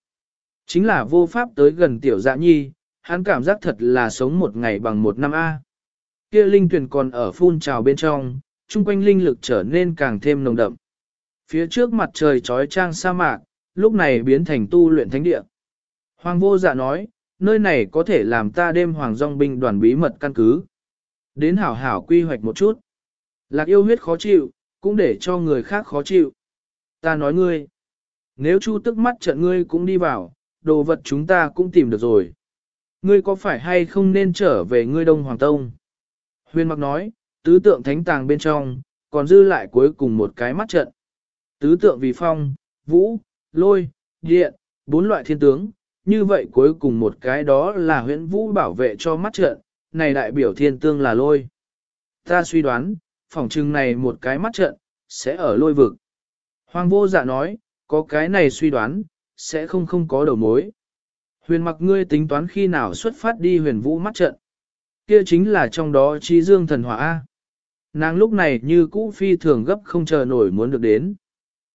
A: Chính là vô pháp tới gần tiểu dạ nhi, hắn cảm giác thật là sống một ngày bằng một năm A. Kia linh tuyển còn ở phun trào bên trong, chung quanh linh lực trở nên càng thêm nồng đậm. Phía trước mặt trời trói trang sa mạc, lúc này biến thành tu luyện thánh địa. Hoàng vô dạ nói, nơi này có thể làm ta đêm hoàng dòng binh đoàn bí mật căn cứ. Đến hảo hảo quy hoạch một chút. Lạc yêu huyết khó chịu, cũng để cho người khác khó chịu. Ta nói ngươi, nếu chu tức mắt trận ngươi cũng đi vào, đồ vật chúng ta cũng tìm được rồi. Ngươi có phải hay không nên trở về ngươi Đông Hoàng Tông? Huyền mặc nói, tứ tượng thánh tàng bên trong, còn dư lại cuối cùng một cái mắt trận. Tứ tượng vì phong, vũ, lôi, điện, bốn loại thiên tướng, như vậy cuối cùng một cái đó là huyễn vũ bảo vệ cho mắt trận, này đại biểu thiên tương là lôi. Ta suy đoán, phòng trưng này một cái mắt trận, sẽ ở lôi vực. Hoàng vô dạ nói, có cái này suy đoán, sẽ không không có đầu mối. Huyền mặc ngươi tính toán khi nào xuất phát đi huyền vũ mắt trận. Kia chính là trong đó trí dương thần hỏa A. Nàng lúc này như cũ phi thường gấp không chờ nổi muốn được đến.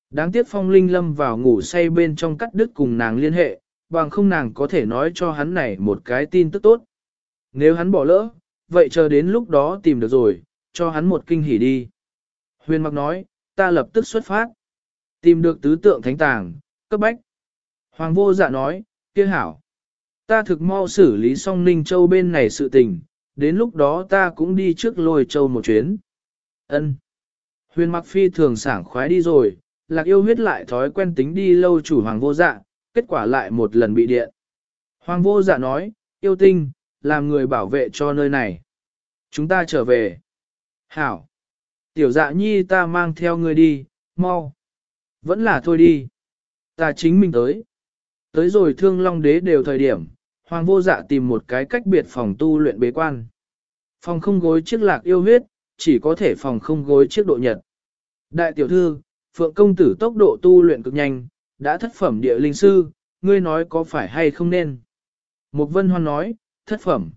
A: Đáng tiếc phong linh lâm vào ngủ say bên trong cắt đứt cùng nàng liên hệ, bằng không nàng có thể nói cho hắn này một cái tin tức tốt. Nếu hắn bỏ lỡ, vậy chờ đến lúc đó tìm được rồi, cho hắn một kinh hỉ đi. Huyền mặc nói, ta lập tức xuất phát. Tìm được tứ tượng thánh tàng, cấp bách. Hoàng vô dạ nói, kia hảo. Ta thực mau xử lý xong Ninh Châu bên này sự tình, đến lúc đó ta cũng đi trước lôi châu một chuyến. Ân. Huyền mặc phi thường sảng khoái đi rồi, lạc yêu huyết lại thói quen tính đi lâu chủ hoàng vô dạ, kết quả lại một lần bị điện. Hoàng vô dạ nói, yêu tinh, làm người bảo vệ cho nơi này. Chúng ta trở về. Hảo. Tiểu dạ nhi ta mang theo ngươi đi, mau. Vẫn là thôi đi. Ta chính mình tới. Tới rồi thương long đế đều thời điểm, hoàng vô dạ tìm một cái cách biệt phòng tu luyện bế quan. Phòng không gối chiếc lạc yêu huyết, chỉ có thể phòng không gối chiếc độ nhật. Đại tiểu thư, phượng công tử tốc độ tu luyện cực nhanh, đã thất phẩm địa linh sư, ngươi nói có phải hay không nên. Mục vân hoan nói, thất phẩm.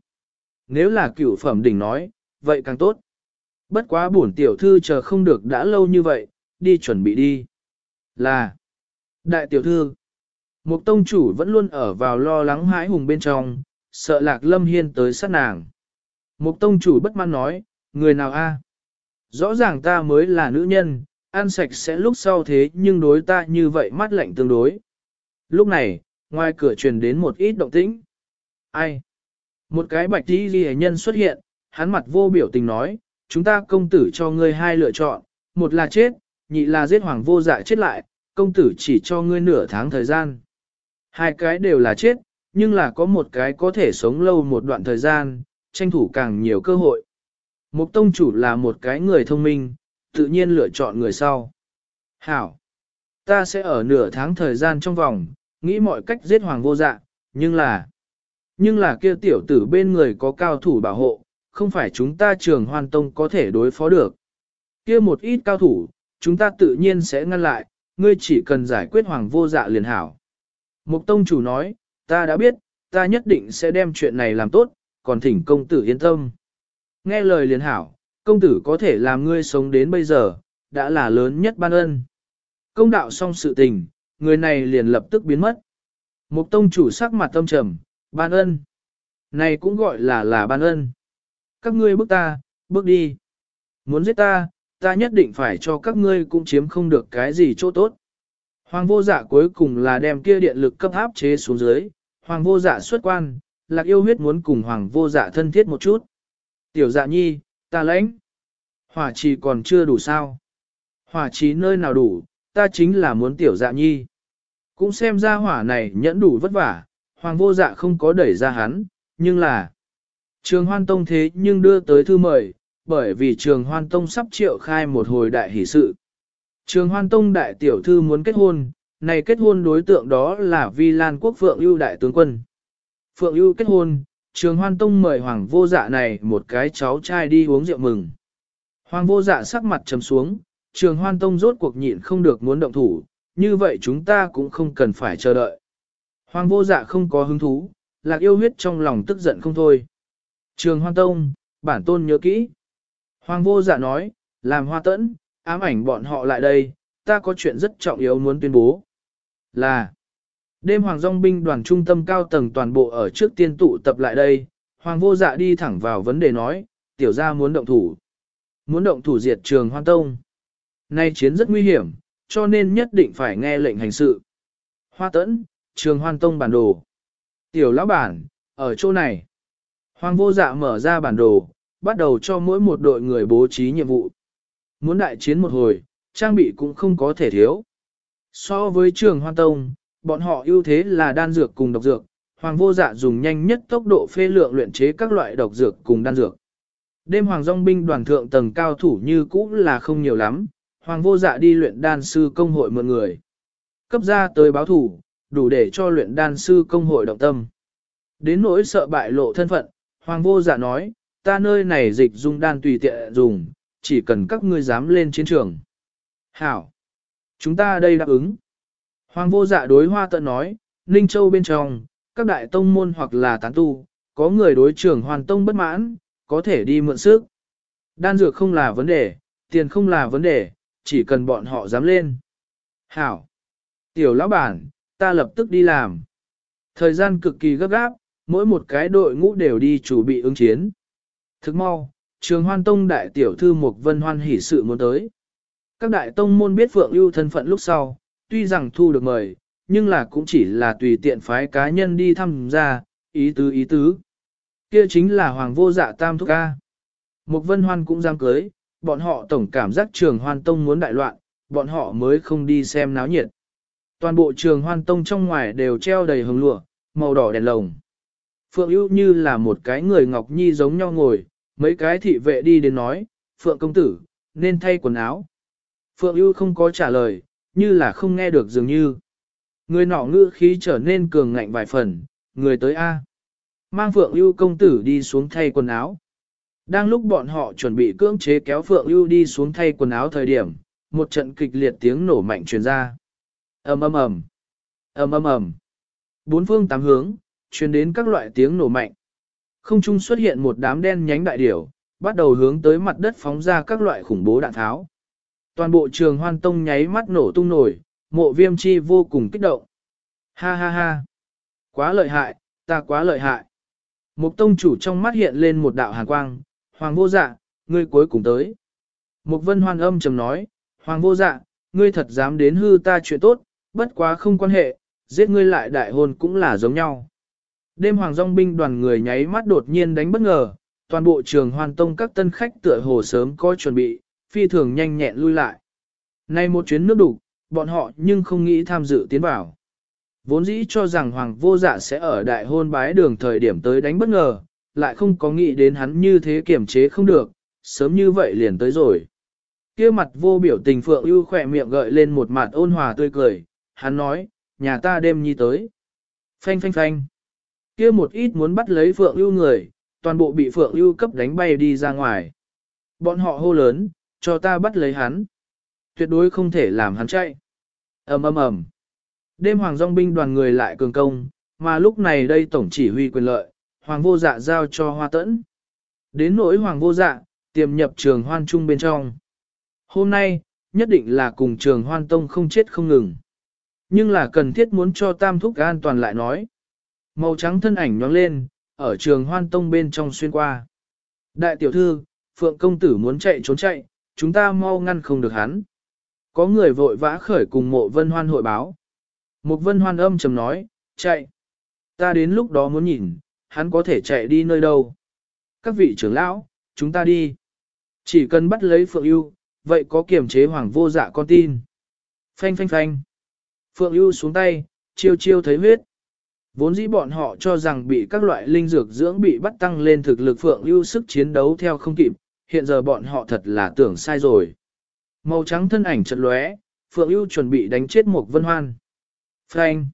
A: Nếu là cửu phẩm đỉnh nói, vậy càng tốt. Bất quá bổn tiểu thư chờ không được đã lâu như vậy, đi chuẩn bị đi. Là, đại tiểu thư, một tông chủ vẫn luôn ở vào lo lắng hãi hùng bên trong, sợ lạc lâm hiên tới sát nàng. Một tông chủ bất mãn nói, người nào a? Rõ ràng ta mới là nữ nhân, ăn sạch sẽ lúc sau thế nhưng đối ta như vậy mắt lạnh tương đối. Lúc này, ngoài cửa truyền đến một ít động tĩnh. Ai? Một cái bạch tí ghi nhân xuất hiện, hắn mặt vô biểu tình nói, chúng ta công tử cho ngươi hai lựa chọn, một là chết, nhị là giết hoàng vô dạ chết lại, công tử chỉ cho ngươi nửa tháng thời gian. Hai cái đều là chết, nhưng là có một cái có thể sống lâu một đoạn thời gian, tranh thủ càng nhiều cơ hội. Mục tông chủ là một cái người thông minh, tự nhiên lựa chọn người sau. Hảo! Ta sẽ ở nửa tháng thời gian trong vòng, nghĩ mọi cách giết hoàng vô dạ, nhưng là... Nhưng là kia tiểu tử bên người có cao thủ bảo hộ, không phải chúng ta trường hoàn tông có thể đối phó được. Kia một ít cao thủ, chúng ta tự nhiên sẽ ngăn lại, ngươi chỉ cần giải quyết hoàng vô dạ liền hảo. Mục tông chủ nói, ta đã biết, ta nhất định sẽ đem chuyện này làm tốt, còn thỉnh công tử yên tâm. Nghe lời liền hảo, công tử có thể làm ngươi sống đến bây giờ, đã là lớn nhất ban ân. Công đạo xong sự tình, người này liền lập tức biến mất. Mục tông chủ sắc mặt tâm trầm, ban ân. Này cũng gọi là là ban ân. Các ngươi bước ta, bước đi. Muốn giết ta, ta nhất định phải cho các ngươi cũng chiếm không được cái gì chỗ tốt. Hoàng vô dạ cuối cùng là đem kia điện lực cấp áp chế xuống dưới, hoàng vô dạ xuất quan, lạc yêu huyết muốn cùng hoàng vô dạ thân thiết một chút. Tiểu dạ nhi, ta lãnh. Hỏa trì còn chưa đủ sao. Hỏa trì nơi nào đủ, ta chính là muốn tiểu dạ nhi. Cũng xem ra hỏa này nhẫn đủ vất vả, hoàng vô dạ không có đẩy ra hắn, nhưng là trường hoan tông thế nhưng đưa tới thư mời, bởi vì trường hoan tông sắp triệu khai một hồi đại hỷ sự. Trường hoan tông đại tiểu thư muốn kết hôn, Này kết hôn đối tượng đó là Vi Lan quốc Phượng ưu đại tướng quân. Phượng ưu kết hôn, trường hoan tông mời hoàng vô dạ này một cái cháu trai đi uống rượu mừng. Hoàng vô dạ sắc mặt trầm xuống, trường hoan tông rốt cuộc nhịn không được muốn động thủ, như vậy chúng ta cũng không cần phải chờ đợi. Hoàng vô dạ không có hứng thú, lạc yêu huyết trong lòng tức giận không thôi. Trường hoan tông, bản tôn nhớ kỹ. Hoàng vô dạ nói, làm hoa tẫn, ám ảnh bọn họ lại đây, ta có chuyện rất trọng yếu muốn tuyên bố. Là, đêm hoàng dòng binh đoàn trung tâm cao tầng toàn bộ ở trước tiên tụ tập lại đây, hoàng vô dạ đi thẳng vào vấn đề nói, tiểu gia muốn động thủ. Muốn động thủ diệt trường hoan tông. Nay chiến rất nguy hiểm, cho nên nhất định phải nghe lệnh hành sự. Hoa tẫn, trường hoan tông bản đồ. Tiểu lão bản, ở chỗ này. Hoàng vô dạ mở ra bản đồ, bắt đầu cho mỗi một đội người bố trí nhiệm vụ. Muốn đại chiến một hồi, trang bị cũng không có thể thiếu. So với trường hoan tông, bọn họ ưu thế là đan dược cùng độc dược, hoàng vô dạ dùng nhanh nhất tốc độ phê lượng luyện chế các loại độc dược cùng đan dược. Đêm hoàng dòng binh đoàn thượng tầng cao thủ như cũ là không nhiều lắm, hoàng vô dạ đi luyện đan sư công hội mượn người. Cấp ra tới báo thủ, đủ để cho luyện đan sư công hội động tâm. Đến nỗi sợ bại lộ thân phận, hoàng vô dạ nói, ta nơi này dịch dung đan tùy tiện dùng, chỉ cần các ngươi dám lên chiến trường. Hảo! Chúng ta đây đáp ứng. Hoàng vô dạ đối hoa tận nói, Ninh Châu bên trong, các đại tông môn hoặc là tán tu, có người đối trưởng hoàn tông bất mãn, có thể đi mượn sức. Đan dược không là vấn đề, tiền không là vấn đề, chỉ cần bọn họ dám lên. Hảo! Tiểu lão bản, ta lập tức đi làm. Thời gian cực kỳ gấp gáp, mỗi một cái đội ngũ đều đi chủ bị ứng chiến. Thức mau, trường hoan tông đại tiểu thư Mục Vân Hoan hỉ sự muốn tới. Các đại tông môn biết Phượng ưu thân phận lúc sau, tuy rằng thu được mời, nhưng là cũng chỉ là tùy tiện phái cá nhân đi thăm gia, ý tứ ý tứ. Kia chính là Hoàng vô dạ tam thúc ca. Mục Vân Hoan cũng dám cưới, bọn họ tổng cảm giác trường hoan tông muốn đại loạn, bọn họ mới không đi xem náo nhiệt. Toàn bộ trường hoan tông trong ngoài đều treo đầy hồng lụa, màu đỏ đèn lồng. Phượng ưu như là một cái người ngọc nhi giống nhau ngồi, mấy cái thị vệ đi đến nói, Phượng công tử, nên thay quần áo. Phượng ưu không có trả lời, như là không nghe được dường như. Người nọ ngữ khí trở nên cường ngạnh vài phần, người tới A. Mang Phượng ưu công tử đi xuống thay quần áo. Đang lúc bọn họ chuẩn bị cưỡng chế kéo Phượng ưu đi xuống thay quần áo thời điểm, một trận kịch liệt tiếng nổ mạnh truyền ra ầm ầm ầm, ầm ầm ầm. Bốn phương tám hướng, truyền đến các loại tiếng nổ mạnh. Không trung xuất hiện một đám đen nhánh đại điểu, bắt đầu hướng tới mặt đất phóng ra các loại khủng bố đạn tháo. Toàn bộ trường hoan tông nháy mắt nổ tung nổi, mộ viêm chi vô cùng kích động. Ha ha ha! Quá lợi hại, ta quá lợi hại. Mục tông chủ trong mắt hiện lên một đạo hàn quang, hoàng vô dạ, ngươi cuối cùng tới. Mục vân hoan âm trầm nói, hoàng vô dạ, ngươi thật dám đến hư ta chuyện tốt, bất quá không quan hệ, giết ngươi lại đại hôn cũng là giống nhau. Đêm hoàng dòng binh đoàn người nháy mắt đột nhiên đánh bất ngờ, toàn bộ trường hoàn tông các tân khách tựa hồ sớm có chuẩn bị, phi thường nhanh nhẹn lui lại. Nay một chuyến nước đủ, bọn họ nhưng không nghĩ tham dự tiến vào. Vốn dĩ cho rằng hoàng vô dạ sẽ ở đại hôn bái đường thời điểm tới đánh bất ngờ, lại không có nghĩ đến hắn như thế kiểm chế không được, sớm như vậy liền tới rồi. kia mặt vô biểu tình phượng ưu khỏe miệng gợi lên một mặt ôn hòa tươi cười, hắn nói, nhà ta đêm nhi tới. Phanh phanh phanh kia một ít muốn bắt lấy Phượng ưu người, toàn bộ bị Phượng ưu cấp đánh bay đi ra ngoài. Bọn họ hô lớn, cho ta bắt lấy hắn. Tuyệt đối không thể làm hắn chạy. ầm ầm ầm. Đêm hoàng dòng binh đoàn người lại cường công, mà lúc này đây tổng chỉ huy quyền lợi, hoàng vô dạ giao cho hoa tẫn. Đến nỗi hoàng vô dạ, tiềm nhập trường hoan trung bên trong. Hôm nay, nhất định là cùng trường hoan tông không chết không ngừng. Nhưng là cần thiết muốn cho tam thúc an toàn lại nói. Màu trắng thân ảnh nhóng lên, ở trường hoan tông bên trong xuyên qua. Đại tiểu thư, Phượng công tử muốn chạy trốn chạy, chúng ta mau ngăn không được hắn. Có người vội vã khởi cùng mộ vân hoan hội báo. Một vân hoan âm trầm nói, chạy. Ta đến lúc đó muốn nhìn, hắn có thể chạy đi nơi đâu. Các vị trưởng lão, chúng ta đi. Chỉ cần bắt lấy Phượng ưu, vậy có kiểm chế hoàng vô dạ con tin. Phanh phanh phanh. Phượng ưu xuống tay, chiêu chiêu thấy huyết. Vốn dĩ bọn họ cho rằng bị các loại linh dược dưỡng bị bắt tăng lên thực lực phượng ưu sức chiến đấu theo không kịp, hiện giờ bọn họ thật là tưởng sai rồi. Màu trắng thân ảnh chật lóe, phượng ưu chuẩn bị đánh chết một vân hoan. Frank.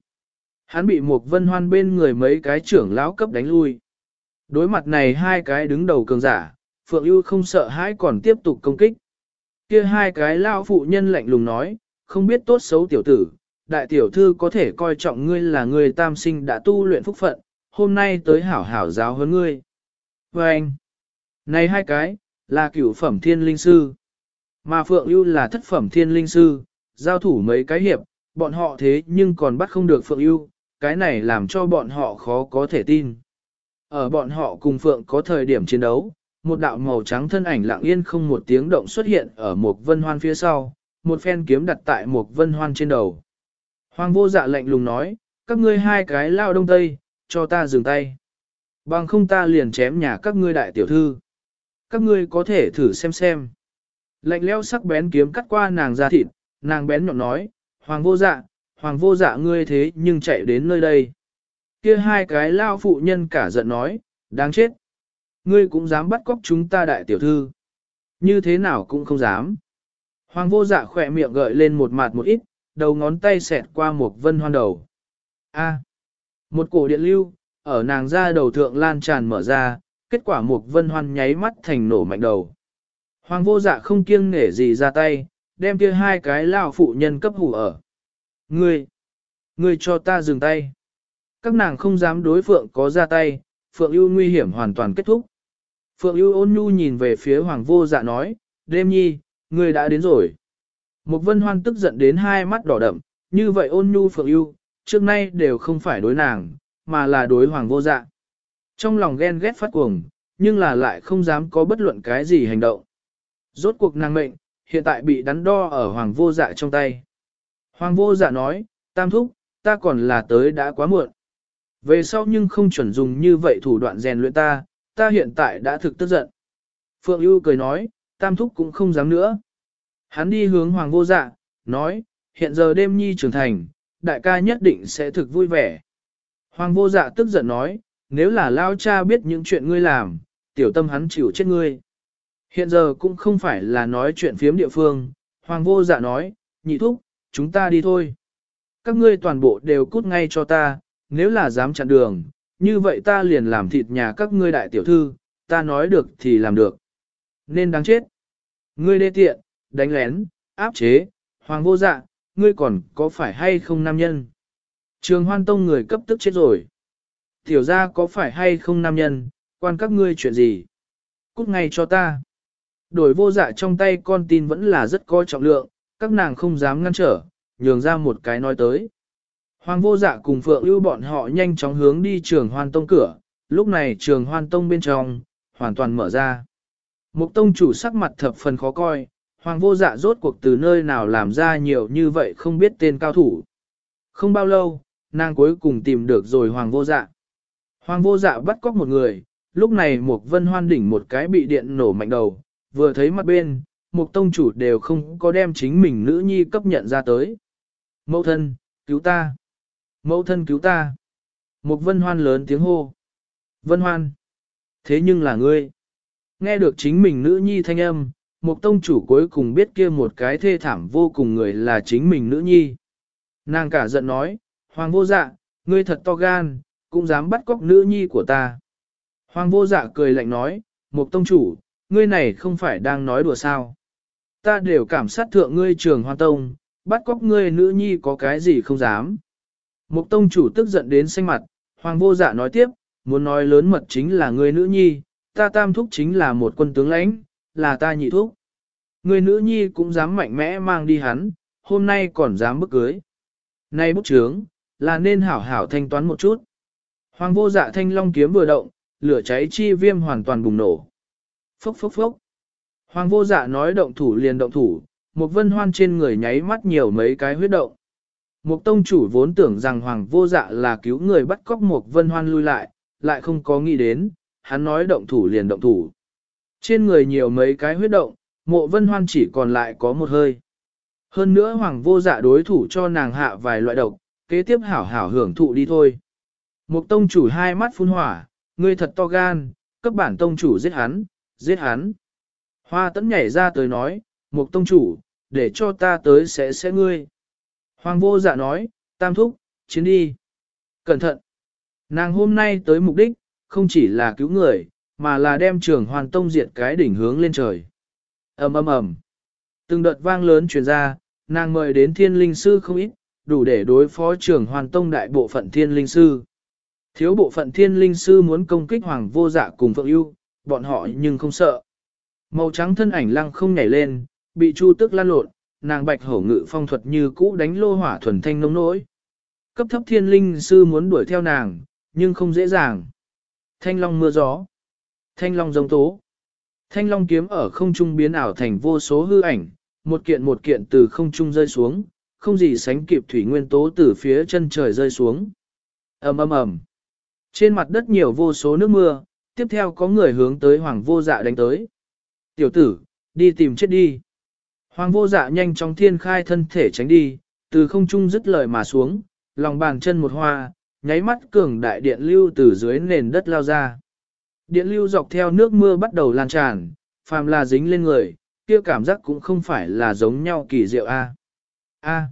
A: Hắn bị một vân hoan bên người mấy cái trưởng lão cấp đánh lui. Đối mặt này hai cái đứng đầu cường giả, Phượng ưu không sợ hãi còn tiếp tục công kích. Kia hai cái lão phụ nhân lạnh lùng nói, không biết tốt xấu tiểu tử, đại tiểu thư có thể coi trọng ngươi là người tam sinh đã tu luyện phúc phận, hôm nay tới hảo hảo giáo hơn ngươi. Và anh, này hai cái, là cửu phẩm thiên linh sư, mà Phượng yêu là thất phẩm thiên linh sư, giao thủ mấy cái hiệp, bọn họ thế nhưng còn bắt không được Phượng yêu, cái này làm cho bọn họ khó có thể tin. Ở bọn họ cùng Phượng có thời điểm chiến đấu, một đạo màu trắng thân ảnh lặng yên không một tiếng động xuất hiện ở một vân hoan phía sau, một phen kiếm đặt tại một vân hoan trên đầu. Hoàng vô dạ lạnh lùng nói, các ngươi hai cái lao đông tây, cho ta dừng tay. Bằng không ta liền chém nhà các ngươi đại tiểu thư. Các ngươi có thể thử xem xem. Lạnh leo sắc bén kiếm cắt qua nàng ra thịt, nàng bén nhọn nói, Hoàng vô dạ, Hoàng vô dạ ngươi thế nhưng chạy đến nơi đây. Kia hai cái lao phụ nhân cả giận nói, đáng chết. Ngươi cũng dám bắt cóc chúng ta đại tiểu thư. Như thế nào cũng không dám. Hoàng vô dạ khỏe miệng gợi lên một mặt một ít, đầu ngón tay xẹt qua một vân hoan đầu. A. một cổ điện lưu, ở nàng ra đầu thượng lan tràn mở ra, kết quả một vân hoan nháy mắt thành nổ mạnh đầu. Hoàng vô dạ không kiêng nể gì ra tay, đem kia hai cái lao phụ nhân cấp hủ ở. Ngươi, ngươi cho ta dừng tay. Các nàng không dám đối phượng có ra tay, phượng ưu nguy hiểm hoàn toàn kết thúc. Phượng ưu ôn nhu nhìn về phía hoàng vô dạ nói, đêm nhi, ngươi đã đến rồi. Một vân hoan tức giận đến hai mắt đỏ đậm, như vậy ôn nhu phượng ưu, trước nay đều không phải đối nàng, mà là đối hoàng vô dạ. Trong lòng ghen ghét phát cuồng, nhưng là lại không dám có bất luận cái gì hành động. Rốt cuộc nàng mệnh, hiện tại bị đắn đo ở hoàng vô dạ trong tay. Hoàng vô dạ nói, tam thúc, ta còn là tới đã quá muộn. Về sau nhưng không chuẩn dùng như vậy thủ đoạn rèn luyện ta, ta hiện tại đã thực tức giận. Phượng ưu cười nói, tam thúc cũng không dám nữa. Hắn đi hướng hoàng vô dạ, nói, hiện giờ đêm nhi trưởng thành, đại ca nhất định sẽ thực vui vẻ. Hoàng vô dạ tức giận nói, nếu là lao cha biết những chuyện ngươi làm, tiểu tâm hắn chịu chết ngươi. Hiện giờ cũng không phải là nói chuyện phiếm địa phương, hoàng vô dạ nói, nhị thúc, chúng ta đi thôi. Các ngươi toàn bộ đều cút ngay cho ta, nếu là dám chặn đường, như vậy ta liền làm thịt nhà các ngươi đại tiểu thư, ta nói được thì làm được. Nên đáng chết. Ngươi đê tiện, đánh lén, áp chế, hoàng vô dạ, ngươi còn có phải hay không nam nhân? Trường hoan tông người cấp tức chết rồi. Tiểu ra có phải hay không nam nhân, quan các ngươi chuyện gì? Cút ngay cho ta. Đổi vô dạ trong tay con tin vẫn là rất coi trọng lượng, các nàng không dám ngăn trở, nhường ra một cái nói tới. Hoàng vô dạ cùng Phượng ưu bọn họ nhanh chóng hướng đi trường hoan tông cửa, lúc này trường hoan tông bên trong, hoàn toàn mở ra. Mục tông chủ sắc mặt thập phần khó coi, hoàng vô dạ rốt cuộc từ nơi nào làm ra nhiều như vậy không biết tên cao thủ. Không bao lâu, nàng cuối cùng tìm được rồi hoàng vô dạ. Hoàng vô dạ bắt cóc một người, lúc này một vân hoan đỉnh một cái bị điện nổ mạnh đầu, vừa thấy mặt bên, một tông chủ đều không có đem chính mình nữ nhi cấp nhận ra tới. Mẫu thân, cứu ta! Mẫu thân cứu ta! Một vân hoan lớn tiếng hô. Vân hoan! Thế nhưng là ngươi! Nghe được chính mình nữ nhi thanh âm, một tông chủ cuối cùng biết kia một cái thê thảm vô cùng người là chính mình nữ nhi. Nàng cả giận nói, Hoàng vô dạ, ngươi thật to gan, cũng dám bắt cóc nữ nhi của ta. Hoàng vô dạ cười lạnh nói, một tông chủ, ngươi này không phải đang nói đùa sao. Ta đều cảm sát thượng ngươi trường Hoa tông, bắt cóc ngươi nữ nhi có cái gì không dám. Một tông chủ tức giận đến xanh mặt, hoàng vô dạ nói tiếp, muốn nói lớn mật chính là ngươi nữ nhi, ta tam thúc chính là một quân tướng lãnh, là ta nhị thúc. Người nữ nhi cũng dám mạnh mẽ mang đi hắn, hôm nay còn dám bức cưới. Nay bút trướng, là nên hảo hảo thanh toán một chút. Hoàng vô dạ thanh long kiếm vừa động, lửa cháy chi viêm hoàn toàn bùng nổ. Phốc phốc phốc. Hoàng vô dạ nói động thủ liền động thủ, một vân hoan trên người nháy mắt nhiều mấy cái huyết động. Một tông chủ vốn tưởng rằng hoàng vô dạ là cứu người bắt cóc một vân hoan lui lại, lại không có nghĩ đến, hắn nói động thủ liền động thủ. Trên người nhiều mấy cái huyết động, mộ vân hoan chỉ còn lại có một hơi. Hơn nữa hoàng vô dạ đối thủ cho nàng hạ vài loại độc, kế tiếp hảo hảo hưởng thụ đi thôi. Một tông chủ hai mắt phun hỏa, ngươi thật to gan, cấp bản tông chủ giết hắn, giết hắn. Hoa tấn nhảy ra tới nói, một tông chủ, để cho ta tới sẽ sẽ ngươi. Hoàng vô dạ nói, tam thúc, chiến đi. Cẩn thận. Nàng hôm nay tới mục đích, không chỉ là cứu người, mà là đem trường hoàn tông diệt cái đỉnh hướng lên trời. ầm ầm ầm. Từng đợt vang lớn truyền ra, nàng mời đến thiên linh sư không ít, đủ để đối phó trường hoàn tông đại bộ phận thiên linh sư. Thiếu bộ phận thiên linh sư muốn công kích hoàng vô dạ cùng phượng ưu, bọn họ nhưng không sợ. Màu trắng thân ảnh lăng không nhảy lên, bị chu tức lan lộn, nàng bạch hổ ngự phong thuật như cũ đánh lô hỏa thuần thanh nông nỗi. Cấp thấp thiên linh sư muốn đuổi theo nàng, nhưng không dễ dàng. Thanh long mưa gió. Thanh long giống tố. Thanh long kiếm ở không trung biến ảo thành vô số hư ảnh, một kiện một kiện từ không trung rơi xuống, không gì sánh kịp thủy nguyên tố từ phía chân trời rơi xuống. ầm ầm ầm. Trên mặt đất nhiều vô số nước mưa, tiếp theo có người hướng tới hoàng vô dạ đánh tới. Tiểu tử, đi tìm chết đi. Hoàng vô dạ nhanh chóng thiên khai thân thể tránh đi, từ không trung dứt lời mà xuống, lòng bàn chân một hoa, nháy mắt cường đại điện lưu từ dưới nền đất lao ra. Điện lưu dọc theo nước mưa bắt đầu lan tràn, phàm là dính lên người, kia cảm giác cũng không phải là giống nhau kỳ diệu a. A.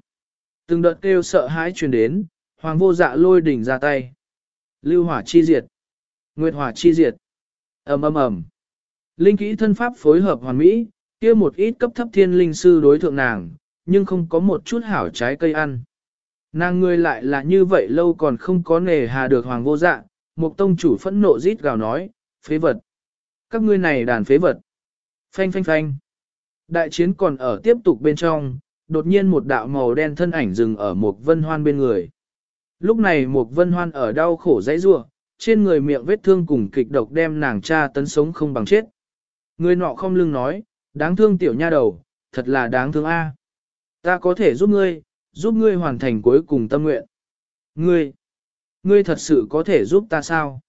A: Từng đợt kêu sợ hãi truyền đến, hoàng vô dạ lôi đỉnh ra tay. Lưu hỏa chi diệt. Nguyệt hỏa chi diệt. ầm ầm ầm. Linh kỹ thân pháp phối hợp hoàn mỹ, kia một ít cấp thấp thiên linh sư đối thượng nàng, nhưng không có một chút hảo trái cây ăn. Nàng người lại là như vậy lâu còn không có nề hà được hoàng vô dạ, một tông chủ phẫn nộ rít gào nói, phế vật. Các ngươi này đàn phế vật. Phanh phanh phanh. Đại chiến còn ở tiếp tục bên trong, đột nhiên một đạo màu đen thân ảnh dừng ở một vân hoan bên người. Lúc này một vân hoan ở đau khổ dãy rua, trên người miệng vết thương cùng kịch độc đem nàng cha tấn sống không bằng chết. Người nọ không lưng nói, đáng thương tiểu nha đầu, thật là đáng thương a. Ta có thể giúp ngươi, giúp ngươi hoàn thành cuối cùng tâm nguyện. Ngươi, ngươi thật sự có thể giúp ta sao?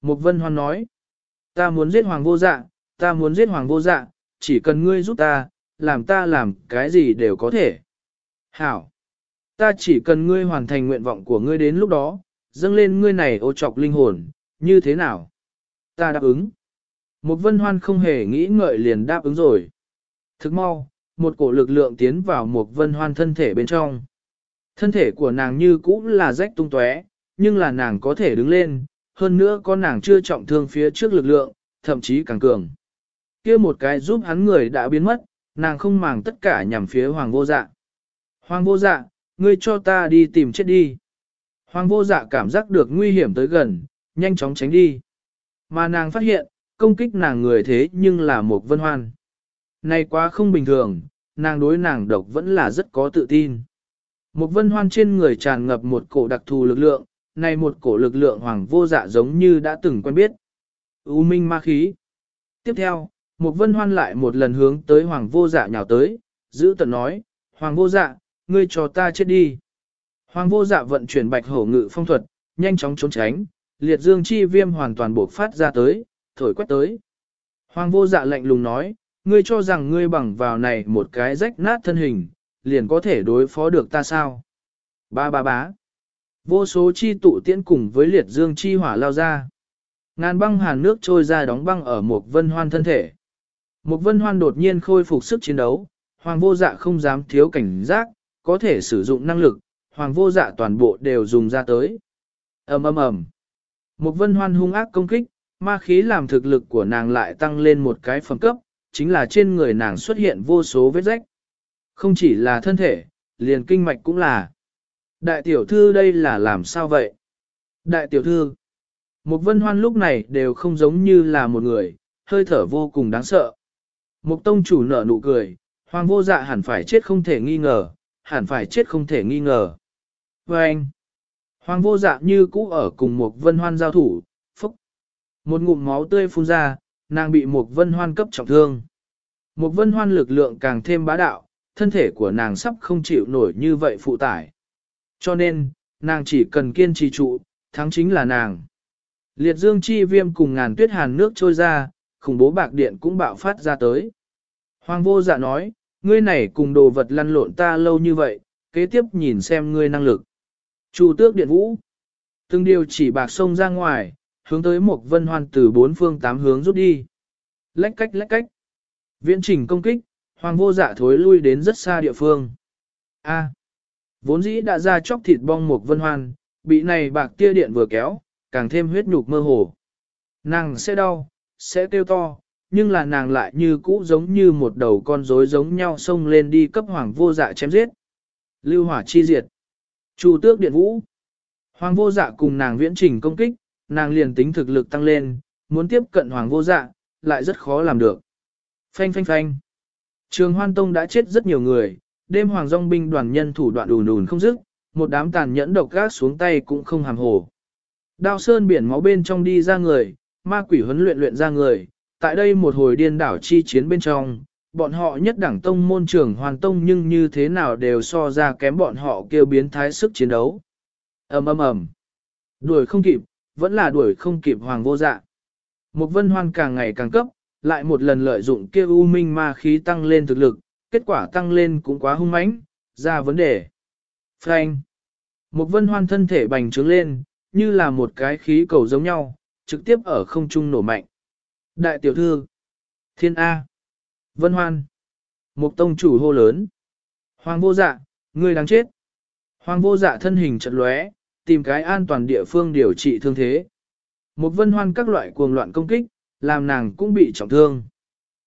A: Một vân hoan nói, ta muốn giết hoàng vô dạ, ta muốn giết hoàng vô dạ, chỉ cần ngươi giúp ta, làm ta làm cái gì đều có thể. Hảo! Ta chỉ cần ngươi hoàn thành nguyện vọng của ngươi đến lúc đó, dâng lên ngươi này ô trọc linh hồn, như thế nào? Ta đáp ứng. Một vân hoan không hề nghĩ ngợi liền đáp ứng rồi. Thức mau, một cổ lực lượng tiến vào một vân hoan thân thể bên trong. Thân thể của nàng như cũ là rách tung tóe, nhưng là nàng có thể đứng lên, hơn nữa có nàng chưa trọng thương phía trước lực lượng, thậm chí càng cường. kia một cái giúp hắn người đã biến mất, nàng không màng tất cả nhằm phía hoàng vô dạ. Hoàng vô dạ, ngươi cho ta đi tìm chết đi. Hoàng vô dạ cảm giác được nguy hiểm tới gần, nhanh chóng tránh đi. Mà nàng phát hiện, công kích nàng người thế nhưng là một vân hoan. Này quá không bình thường, nàng đối nàng độc vẫn là rất có tự tin. Một vân hoan trên người tràn ngập một cổ đặc thù lực lượng, này một cổ lực lượng hoàng vô dạ giống như đã từng quen biết. U minh ma khí. Tiếp theo, một vân hoan lại một lần hướng tới hoàng vô dạ nhào tới, giữ tận nói, hoàng vô dạ, ngươi cho ta chết đi. Hoàng vô dạ vận chuyển bạch hổ ngự phong thuật, nhanh chóng trốn tránh, liệt dương chi viêm hoàn toàn bộc phát ra tới, thổi quét tới. Hoàng vô dạ lạnh lùng nói, ngươi cho rằng ngươi bằng vào này một cái rách nát thân hình, liền có thể đối phó được ta sao? Ba ba bá. Vô số chi tụ tiễn cùng với liệt dương chi hỏa lao ra. Ngàn băng hàn nước trôi ra đóng băng ở một vân hoan thân thể. Một vân hoan đột nhiên khôi phục sức chiến đấu, hoàng vô dạ không dám thiếu cảnh giác, có thể sử dụng năng lực, hoàng vô dạ toàn bộ đều dùng ra tới. ầm ầm ầm. Một vân hoan hung ác công kích, ma khí làm thực lực của nàng lại tăng lên một cái phẩm cấp, chính là trên người nàng xuất hiện vô số vết rách. Không chỉ là thân thể, liền kinh mạch cũng là. Đại tiểu thư đây là làm sao vậy? Đại tiểu thư, một vân hoan lúc này đều không giống như là một người, hơi thở vô cùng đáng sợ. Một tông chủ nở nụ cười, hoàng vô dạ hẳn phải chết không thể nghi ngờ, hẳn phải chết không thể nghi ngờ. Và anh, hoàng vô dạ như cũ ở cùng một vân hoan giao thủ, phúc. Một ngụm máu tươi phun ra, nàng bị một vân hoan cấp trọng thương. Một vân hoan lực lượng càng thêm bá đạo, thân thể của nàng sắp không chịu nổi như vậy phụ tải. Cho nên, nàng chỉ cần kiên trì trụ, thắng chính là nàng. Liệt dương chi viêm cùng ngàn tuyết hàn nước trôi ra, khủng bố bạc điện cũng bạo phát ra tới. Hoàng vô dạ nói, ngươi này cùng đồ vật lăn lộn ta lâu như vậy, kế tiếp nhìn xem ngươi năng lực. Chu tước điện vũ. Từng điều chỉ bạc sông ra ngoài, hướng tới một vân hoan từ bốn phương tám hướng rút đi. Lách cách lách cách. Viễn trình công kích, hoàng vô dạ thối lui đến rất xa địa phương. A. Vốn dĩ đã ra chóc thịt bong một vân hoan, bị này bạc tia điện vừa kéo, càng thêm huyết nhục mơ hồ. Nàng sẽ đau, sẽ tiêu to, nhưng là nàng lại như cũ giống như một đầu con rối giống nhau xông lên đi cấp hoàng vô dạ chém giết. Lưu hỏa chi diệt. Chu tước điện vũ. Hoàng vô dạ cùng nàng viễn trình công kích, nàng liền tính thực lực tăng lên, muốn tiếp cận hoàng vô dạ, lại rất khó làm được. Phanh phanh phanh. Trường hoan tông đã chết rất nhiều người, đêm hoàng dòng binh đoàn nhân thủ đoạn đùn đùn không dứt, một đám tàn nhẫn độc gác xuống tay cũng không hàm hồ. Đao sơn biển máu bên trong đi ra người, ma quỷ huấn luyện luyện ra người, tại đây một hồi điên đảo chi chiến bên trong, bọn họ nhất đẳng tông môn trưởng hoàn tông nhưng như thế nào đều so ra kém bọn họ kêu biến thái sức chiến đấu. ầm ầm ầm, đuổi không kịp, vẫn là đuổi không kịp hoàng vô dạ. Một vân hoan càng ngày càng cấp, lại một lần lợi dụng kêu u minh ma khí tăng lên thực lực, kết quả tăng lên cũng quá hung mãnh, ra vấn đề. Frank. Một vân hoan thân thể bành trướng lên, như là một cái khí cầu giống nhau, trực tiếp ở không trung nổ mạnh. Đại tiểu thư. Thiên A. Vân hoan. Một tông chủ hô lớn. Hoàng vô dạ, ngươi đáng chết. Hoàng vô dạ thân hình chật lóe, tìm cái an toàn địa phương điều trị thương thế. Một vân hoan các loại cuồng loạn công kích, làm nàng cũng bị trọng thương.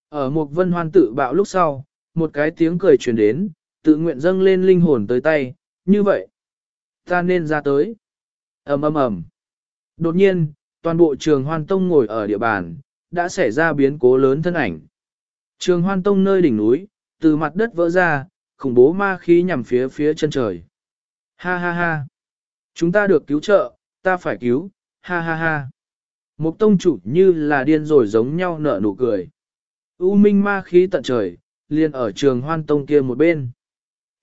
A: Ở một vân hoan tự bạo lúc sau, một cái tiếng cười truyền đến, tự nguyện dâng lên linh hồn tới tay, như vậy. Ta nên ra tới. ầm ầm ầm. Đột nhiên, toàn bộ trường hoan tông ngồi ở địa bàn, đã xảy ra biến cố lớn thân ảnh. Trường hoan tông nơi đỉnh núi, từ mặt đất vỡ ra, khủng bố ma khí nhằm phía phía chân trời. Ha ha ha. Chúng ta được cứu trợ, ta phải cứu, ha ha ha. Một tông chủ như là điên rồi giống nhau nở nụ cười. U minh ma khí tận trời, liền ở trường hoan tông kia một bên.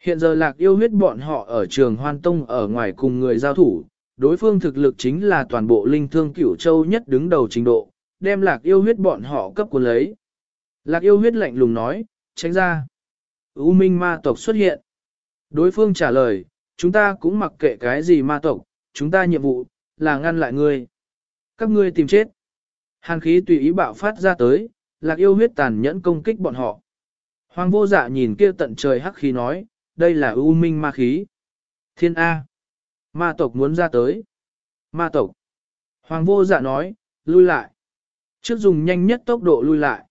A: Hiện giờ lạc yêu huyết bọn họ ở trường hoan tông ở ngoài cùng người giao thủ, đối phương thực lực chính là toàn bộ linh thương cửu châu nhất đứng đầu trình độ, đem lạc yêu huyết bọn họ cấp cuốn lấy. Lạc yêu huyết lạnh lùng nói, tránh ra. U minh ma tộc xuất hiện. Đối phương trả lời, chúng ta cũng mặc kệ cái gì ma tộc, chúng ta nhiệm vụ, là ngăn lại ngươi. Các ngươi tìm chết. Hàn khí tùy ý bạo phát ra tới, lạc yêu huyết tàn nhẫn công kích bọn họ. Hoàng vô dạ nhìn kia tận trời hắc khí nói, đây là ưu minh ma khí. Thiên A. Ma tộc muốn ra tới. Ma tộc. Hoàng vô dạ nói, lui lại. Trước dùng nhanh nhất tốc độ lui lại.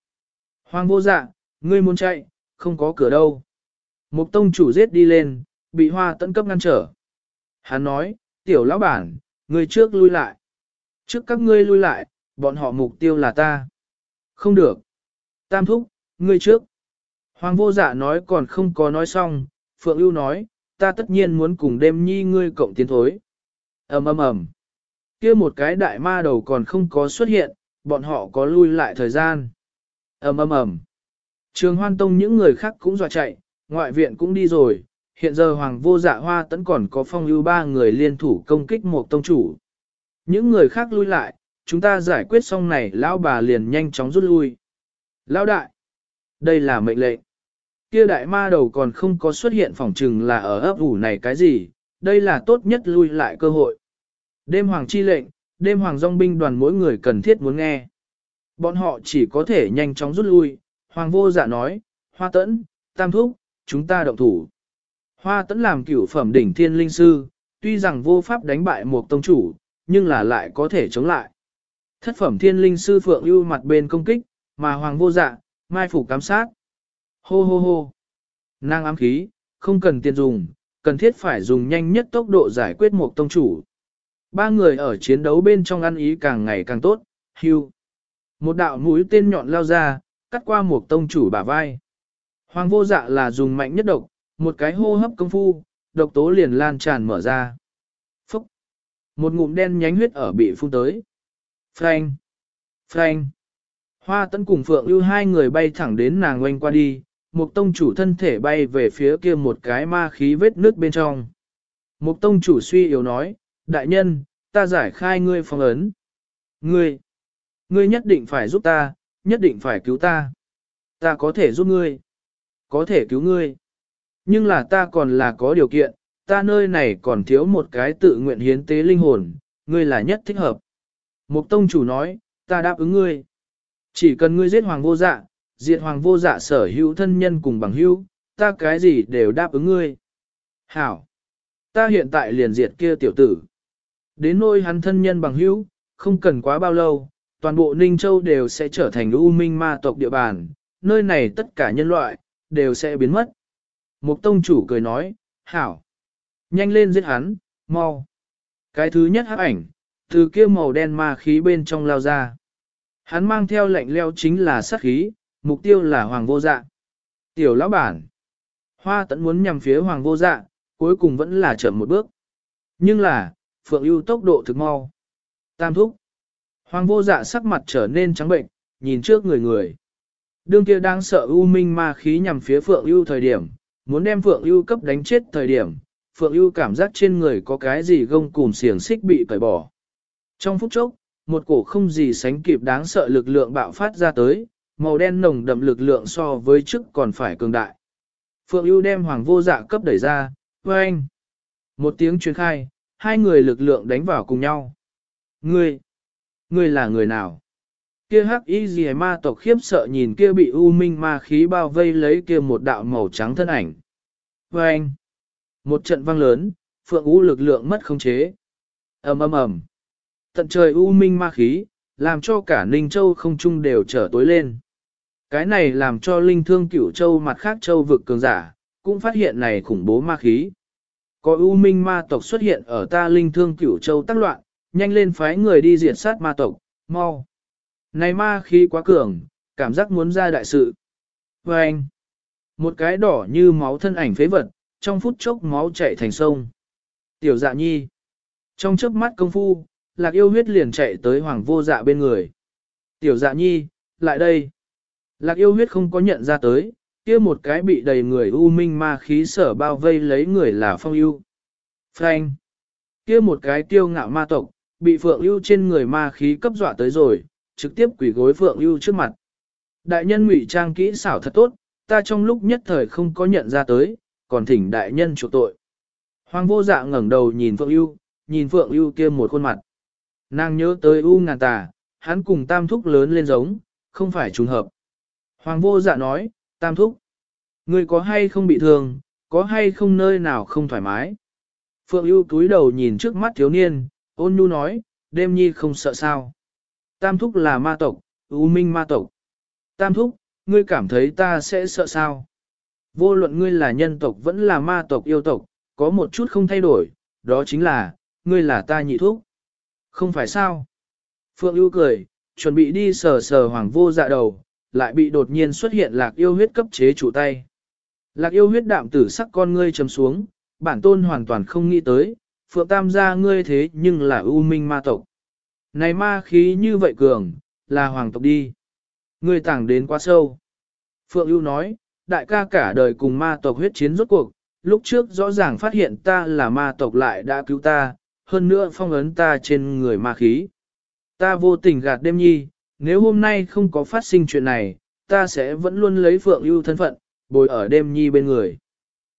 A: Hoàng vô dạ, ngươi muốn chạy, không có cửa đâu. Một tông chủ giết đi lên, bị hoa tận cấp ngăn trở. Hắn nói, tiểu lão bản, ngươi trước lui lại. Trước các ngươi lui lại, bọn họ mục tiêu là ta. Không được. Tam thúc, ngươi trước. Hoàng vô dạ nói còn không có nói xong, Phượng ưu nói, ta tất nhiên muốn cùng đêm nhi ngươi cộng tiến thối. ầm ầm ầm, kia một cái đại ma đầu còn không có xuất hiện, bọn họ có lui lại thời gian. ầm ầm ầm, trường hoan tông những người khác cũng dọa chạy, ngoại viện cũng đi rồi, hiện giờ hoàng vô dạ hoa tẫn còn có phong ưu ba người liên thủ công kích một tông chủ. Những người khác lui lại, chúng ta giải quyết xong này lão bà liền nhanh chóng rút lui. Lão đại, đây là mệnh lệnh kia đại ma đầu còn không có xuất hiện phỏng trừng là ở ấp ủ này cái gì, đây là tốt nhất lui lại cơ hội. Đêm hoàng chi lệnh, đêm hoàng dòng binh đoàn mỗi người cần thiết muốn nghe. Bọn họ chỉ có thể nhanh chóng rút lui, hoàng vô dạ nói, hoa tẫn, tam thúc, chúng ta động thủ. Hoa tẫn làm cửu phẩm đỉnh thiên linh sư, tuy rằng vô pháp đánh bại một tông chủ, nhưng là lại có thể chống lại. Thất phẩm thiên linh sư phượng ưu mặt bên công kích, mà hoàng vô dạ, mai phủ cám sát. Hô hô hô. Nàng ám khí, không cần tiền dùng, cần thiết phải dùng nhanh nhất tốc độ giải quyết một tông chủ. Ba người ở chiến đấu bên trong ăn ý càng ngày càng tốt, hưu. Một đạo mũi tên nhọn lao ra, cắt qua một tông chủ bả vai. Hoàng vô dạ là dùng mạnh nhất độc, một cái hô hấp công phu, độc tố liền lan tràn mở ra. Phúc! Một ngụm đen nhánh huyết ở bị phun tới. Frank! Frank! Hoa tấn cùng Phượng ưu hai người bay thẳng đến nàng oanh qua đi, một tông chủ thân thể bay về phía kia một cái ma khí vết nước bên trong. Một tông chủ suy yếu nói, đại nhân, ta giải khai ngươi phong ấn. Ngươi, ngươi nhất định phải giúp ta, nhất định phải cứu ta. Ta có thể giúp ngươi, có thể cứu ngươi. Nhưng là ta còn là có điều kiện, ta nơi này còn thiếu một cái tự nguyện hiến tế linh hồn, ngươi là nhất thích hợp. Một tông chủ nói, ta đáp ứng ngươi. Chỉ cần ngươi giết hoàng vô dạ, diệt hoàng vô dạ sở hữu thân nhân cùng bằng hữu, ta cái gì đều đáp ứng ngươi. Hảo. Ta hiện tại liền diệt kia tiểu tử. Đến nôi hắn thân nhân bằng hữu, không cần quá bao lâu, toàn bộ Ninh Châu đều sẽ trở thành U Minh ma tộc địa bàn, nơi này tất cả nhân loại, đều sẽ biến mất. Mục tông chủ cười nói, hảo, nhanh lên giết hắn, mau. Cái thứ nhất hắc ảnh, từ kia màu đen ma khí bên trong lao ra. Hắn mang theo lạnh leo chính là sát khí, mục tiêu là hoàng vô dạ. Tiểu lão bản, hoa tẫn muốn nhằm phía hoàng vô dạ, cuối cùng vẫn là chậm một bước. Nhưng là, phượng ưu tốc độ thực mau. Tam thúc. Hoàng vô dạ sắc mặt trở nên trắng bệnh, nhìn trước người người. Đương kia đang sợ u minh ma khí nhằm phía phượng ưu thời điểm, muốn đem phượng ưu cấp đánh chết thời điểm, phượng ưu cảm giác trên người có cái gì gông cùm xiềng xích bị cởi bỏ. Trong phút chốc, một cổ không gì sánh kịp đáng sợ lực lượng bạo phát ra tới, màu đen nồng đậm lực lượng so với trước còn phải cường đại. Phượng ưu đem hoàng vô dạ cấp đẩy ra, với anh. Một tiếng truyền khai, hai người lực lượng đánh vào cùng nhau. Ngươi, ngươi là người nào? Kia hắc y gì ma tộc khiếp sợ nhìn kia bị u minh ma khí bao vây lấy kia một đạo màu trắng thân ảnh. với anh, một trận vang lớn, phượng u lực lượng mất khống chế. ầm ầm ầm, tận trời u minh ma khí, làm cho cả Ninh Châu không trung đều trở tối lên. Cái này làm cho linh thương cửu châu mặt khác châu vực cường giả, cũng phát hiện này khủng bố ma khí. Có u minh ma tộc xuất hiện ở ta linh thương cửu châu tác loạn, nhanh lên phái người đi diệt sát ma tộc, mau. Này ma khí quá cường, cảm giác muốn ra đại sự. Và anh, một cái đỏ như máu thân ảnh phế vật, trong phút chốc máu chảy thành sông. Tiểu dạ nhi, trong chớp mắt công phu, lạc yêu huyết liền chạy tới hoàng vô dạ bên người. Tiểu dạ nhi, lại đây. Lạc yêu huyết không có nhận ra tới, kia một cái bị đầy người u minh ma khí sở bao vây lấy người là phong yêu Frank, kia một cái tiêu ngạo ma tộc, bị phượng yêu trên người ma khí cấp dọa tới rồi, trực tiếp quỷ gối phượng yêu trước mặt. Đại nhân ngụy trang kỹ xảo thật tốt, ta trong lúc nhất thời không có nhận ra tới, còn thỉnh đại nhân chủ tội. Hoàng vô dạ ngẩng đầu nhìn phượng yêu, nhìn phượng yêu kia một khuôn mặt. Nàng nhớ tới u ngàn tà, hắn cùng tam thúc lớn lên giống, không phải trùng hợp. Hoàng vô dạ nói, tam thúc, ngươi có hay không bị thương, có hay không nơi nào không thoải mái. Phượng ưu túi đầu nhìn trước mắt thiếu niên, ôn nhu nói, đêm nhi không sợ sao. Tam thúc là ma tộc, ưu minh ma tộc. Tam thúc, ngươi cảm thấy ta sẽ sợ sao? Vô luận ngươi là nhân tộc vẫn là ma tộc yêu tộc, có một chút không thay đổi, đó chính là, ngươi là ta nhị thúc. Không phải sao? Phượng ưu cười, chuẩn bị đi sờ sờ hoàng vô dạ đầu, lại bị đột nhiên xuất hiện lạc yêu huyết cấp chế chủ tay. Lạc yêu huyết đạm tử sắc con ngươi chấm xuống, bản tôn hoàn toàn không nghĩ tới, phượng tam gia ngươi thế nhưng là ưu minh ma tộc. Này ma khí như vậy cường, là hoàng tộc đi. Ngươi tảng đến quá sâu. Phượng ưu nói, đại ca cả đời cùng ma tộc huyết chiến rốt cuộc, lúc trước rõ ràng phát hiện ta là ma tộc lại đã cứu ta, hơn nữa phong ấn ta trên người ma khí. Ta vô tình gạt đêm nhi, nếu hôm nay không có phát sinh chuyện này, ta sẽ vẫn luôn lấy Phượng ưu thân phận, bồi ở đêm nhi bên người.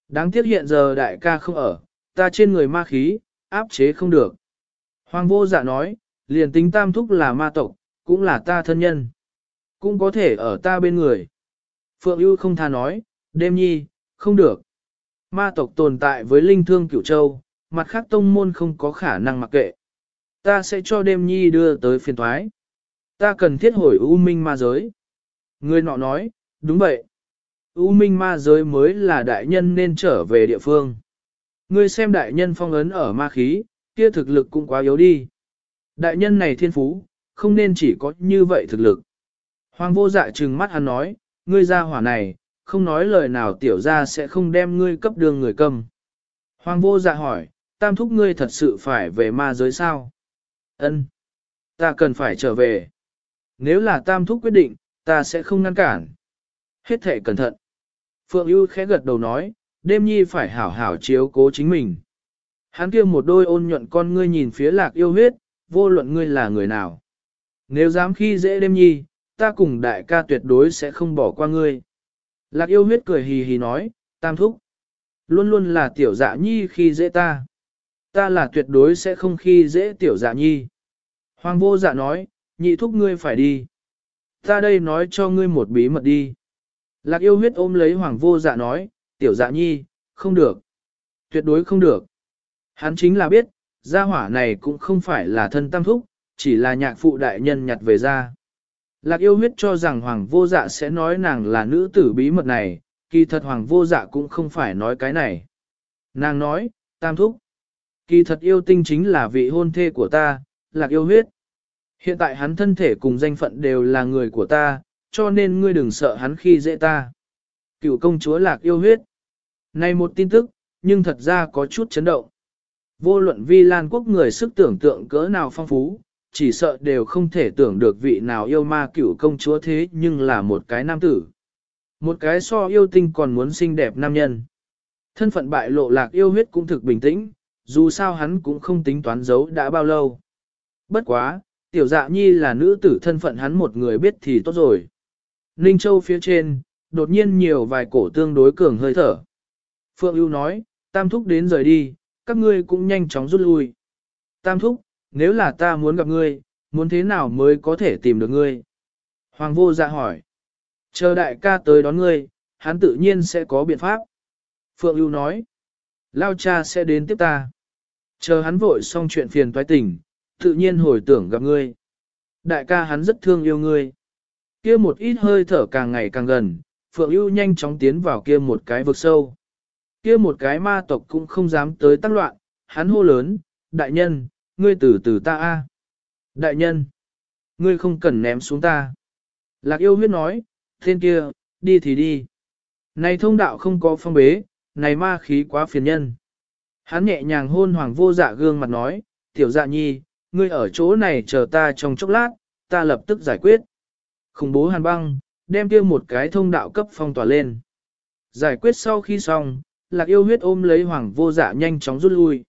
A: Đáng tiếc hiện giờ đại ca không ở, ta trên người ma khí, áp chế không được. Hoàng vô dạ nói, liền tính tam thúc là ma tộc, cũng là ta thân nhân. Cũng có thể ở ta bên người. Phượng ưu không tha nói, đêm nhi, không được. Ma tộc tồn tại với linh thương cửu châu, mặt khác tông môn không có khả năng mặc kệ. Ta sẽ cho đêm nhi đưa tới phiền thoái. Ta cần thiết hồi U Minh ma giới. Người nọ nói, đúng vậy. U Minh ma giới mới là đại nhân nên trở về địa phương. Ngươi xem đại nhân phong ấn ở ma khí, kia thực lực cũng quá yếu đi. Đại nhân này thiên phú, không nên chỉ có như vậy thực lực. Hoàng vô dạ trừng mắt hắn nói, ngươi ra hỏa này, không nói lời nào tiểu ra sẽ không đem ngươi cấp đường người cầm. Hoàng vô dạ hỏi, tam thúc ngươi thật sự phải về ma giới sao? Ân, Ta cần phải trở về nếu là tam thúc quyết định, ta sẽ không ngăn cản. Hết thể cẩn thận. Phượng ưu khẽ gật đầu nói, đêm nhi phải hảo hảo chiếu cố chính mình. Hắn kia một đôi ôn nhuận con ngươi nhìn phía lạc yêu huyết, vô luận ngươi là người nào. Nếu dám khi dễ đêm nhi, ta cùng đại ca tuyệt đối sẽ không bỏ qua ngươi. Lạc yêu huyết cười hì hì nói, tam thúc. Luôn luôn là tiểu dạ nhi khi dễ ta. Ta là tuyệt đối sẽ không khi dễ tiểu dạ nhi. Hoàng vô dạ nói, nhị thúc ngươi phải đi. Ta đây nói cho ngươi một bí mật đi. Lạc yêu huyết ôm lấy hoàng vô dạ nói, tiểu dạ nhi, không được. Tuyệt đối không được. Hắn chính là biết, gia hỏa này cũng không phải là thân tam thúc, chỉ là nhạc phụ đại nhân nhặt về ra. Lạc yêu huyết cho rằng hoàng vô dạ sẽ nói nàng là nữ tử bí mật này, kỳ thật hoàng vô dạ cũng không phải nói cái này. Nàng nói, tam thúc, kỳ thật yêu tinh chính là vị hôn thê của ta, lạc yêu huyết. Hiện tại hắn thân thể cùng danh phận đều là người của ta, cho nên ngươi đừng sợ hắn khi dễ ta. Cựu công chúa lạc yêu huyết. Này một tin tức, nhưng thật ra có chút chấn động. Vô luận vi lan quốc người sức tưởng tượng cỡ nào phong phú, chỉ sợ đều không thể tưởng được vị nào yêu ma cựu công chúa thế nhưng là một cái nam tử. Một cái so yêu tinh còn muốn xinh đẹp nam nhân. Thân phận bại lộ lạc yêu huyết cũng thực bình tĩnh, dù sao hắn cũng không tính toán giấu đã bao lâu. Bất quá, tiểu dạ nhi là nữ tử thân phận hắn một người biết thì tốt rồi. Ninh Châu phía trên, đột nhiên nhiều vài cổ tương đối cường hơi thở. Phượng ưu nói, tam thúc đến rời đi, các ngươi cũng nhanh chóng rút lui. Tam thúc, nếu là ta muốn gặp ngươi, muốn thế nào mới có thể tìm được ngươi? Hoàng vô dạ hỏi. Chờ đại ca tới đón ngươi, hắn tự nhiên sẽ có biện pháp. Phượng ưu nói. Lao cha sẽ đến tiếp ta. Chờ hắn vội xong chuyện phiền toái tình, tự nhiên hồi tưởng gặp ngươi. Đại ca hắn rất thương yêu ngươi. Kia một ít hơi thở càng ngày càng gần, Phượng ưu nhanh chóng tiến vào kia một cái vực sâu. Kia một cái ma tộc cũng không dám tới tác loạn, hắn hô lớn, đại nhân, ngươi từ từ ta a. Đại nhân, ngươi không cần ném xuống ta. Lạc yêu huyết nói, tên kia, đi thì đi. Này thông đạo không có phong bế, này ma khí quá phiền nhân. Hắn nhẹ nhàng hôn hoàng vô dạ gương mặt nói, tiểu dạ nhi, ngươi ở chỗ này chờ ta trong chốc lát, ta lập tức giải quyết. Khủng bố hàn băng, đem kia một cái thông đạo cấp phong tỏa lên. Giải quyết sau khi xong, lạc yêu huyết ôm lấy hoàng vô dạ nhanh chóng rút lui.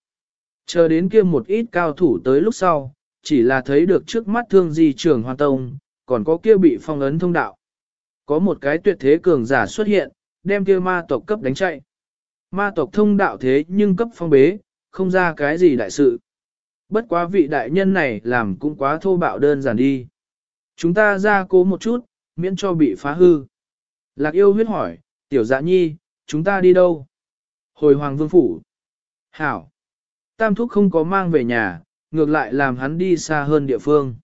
A: Chờ đến kia một ít cao thủ tới lúc sau, chỉ là thấy được trước mắt thương di trường hoàn tông, còn có kia bị phong ấn thông đạo. Có một cái tuyệt thế cường giả xuất hiện, đem kia ma tộc cấp đánh chạy. Ma tộc thông đạo thế nhưng cấp phong bế, không ra cái gì đại sự. Bất quá vị đại nhân này làm cũng quá thô bạo đơn giản đi. Chúng ta ra cố một chút, miễn cho bị phá hư. Lạc yêu huyết hỏi, tiểu dạ nhi, chúng ta đi đâu? Hồi hoàng vương phủ. Hảo. Tam thúc không có mang về nhà, ngược lại làm hắn đi xa hơn địa phương.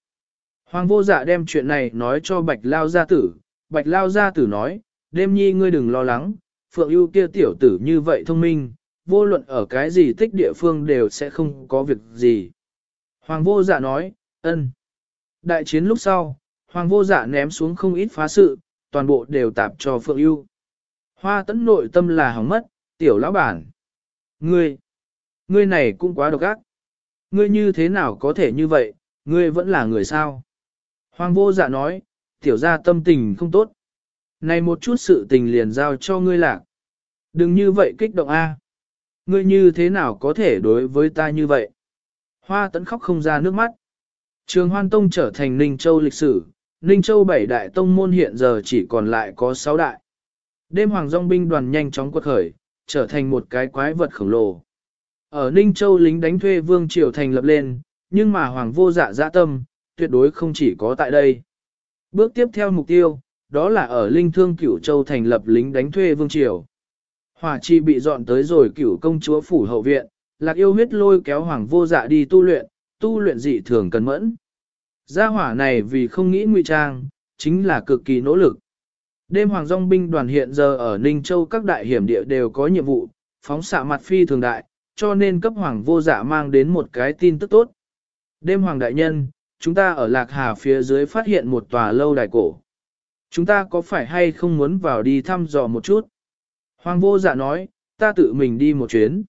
A: Hoàng vô dạ đem chuyện này nói cho bạch lao gia tử. Bạch lao gia tử nói, đêm nhi ngươi đừng lo lắng, phượng ưu kia tiểu tử như vậy thông minh, vô luận ở cái gì tích địa phương đều sẽ không có việc gì. Hoàng vô dạ nói, ân. Đại chiến lúc sau, hoàng vô dạ ném xuống không ít phá sự, toàn bộ đều tạp cho phượng ưu. Hoa tấn nội tâm là hỏng mất, tiểu lão bản. Ngươi, ngươi này cũng quá độc ác. Ngươi như thế nào có thể như vậy, ngươi vẫn là người sao? Hoàng vô dạ nói, tiểu ra tâm tình không tốt. Này một chút sự tình liền giao cho ngươi lạc. Đừng như vậy kích động a. Ngươi như thế nào có thể đối với ta như vậy? Hoa tấn khóc không ra nước mắt. Trường Hoan Tông trở thành Ninh Châu lịch sử, Ninh Châu bảy đại tông môn hiện giờ chỉ còn lại có sáu đại. Đêm Hoàng Dông binh đoàn nhanh chóng quật khởi, trở thành một cái quái vật khổng lồ. Ở Ninh Châu lính đánh thuê Vương Triều thành lập lên, nhưng mà Hoàng vô dạ dạ tâm, tuyệt đối không chỉ có tại đây. Bước tiếp theo mục tiêu, đó là ở Linh Thương Cửu Châu thành lập lính đánh thuê Vương Triều. Hỏa chi bị dọn tới rồi cửu công chúa phủ hậu viện, lạc yêu huyết lôi kéo Hoàng vô dạ đi tu luyện, tu luyện dị thường cần mẫn. Gia hỏa này vì không nghĩ ngụy trang, chính là cực kỳ nỗ lực. Đêm Hoàng dòng binh đoàn hiện giờ ở Ninh Châu các đại hiểm địa đều có nhiệm vụ, phóng xạ mặt phi thường đại, cho nên cấp Hoàng vô dạ mang đến một cái tin tức tốt. Đêm Hoàng đại nhân, chúng ta ở Lạc Hà phía dưới phát hiện một tòa lâu đài cổ. Chúng ta có phải hay không muốn vào đi thăm dò một chút? Hoàng vô dạ nói, ta tự mình đi một chuyến.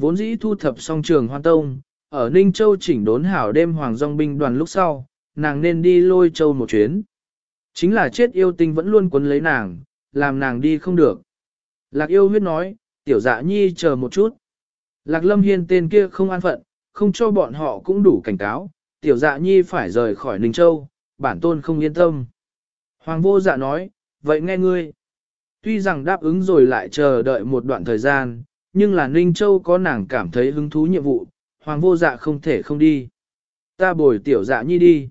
A: Vốn dĩ thu thập xong trường hoan tông, ở Ninh Châu chỉnh đốn hảo đêm Hoàng dòng binh đoàn lúc sau, nàng nên đi lôi châu một chuyến. Chính là chết yêu tinh vẫn luôn quấn lấy nàng, làm nàng đi không được. Lạc yêu huyết nói, tiểu dạ nhi chờ một chút. Lạc lâm hiên tên kia không an phận, không cho bọn họ cũng đủ cảnh cáo, tiểu dạ nhi phải rời khỏi Ninh Châu, bản tôn không yên tâm. Hoàng vô dạ nói, vậy nghe ngươi. Tuy rằng đáp ứng rồi lại chờ đợi một đoạn thời gian, nhưng là Ninh Châu có nàng cảm thấy hứng thú nhiệm vụ, Hoàng vô dạ không thể không đi. Ta bồi tiểu dạ nhi đi.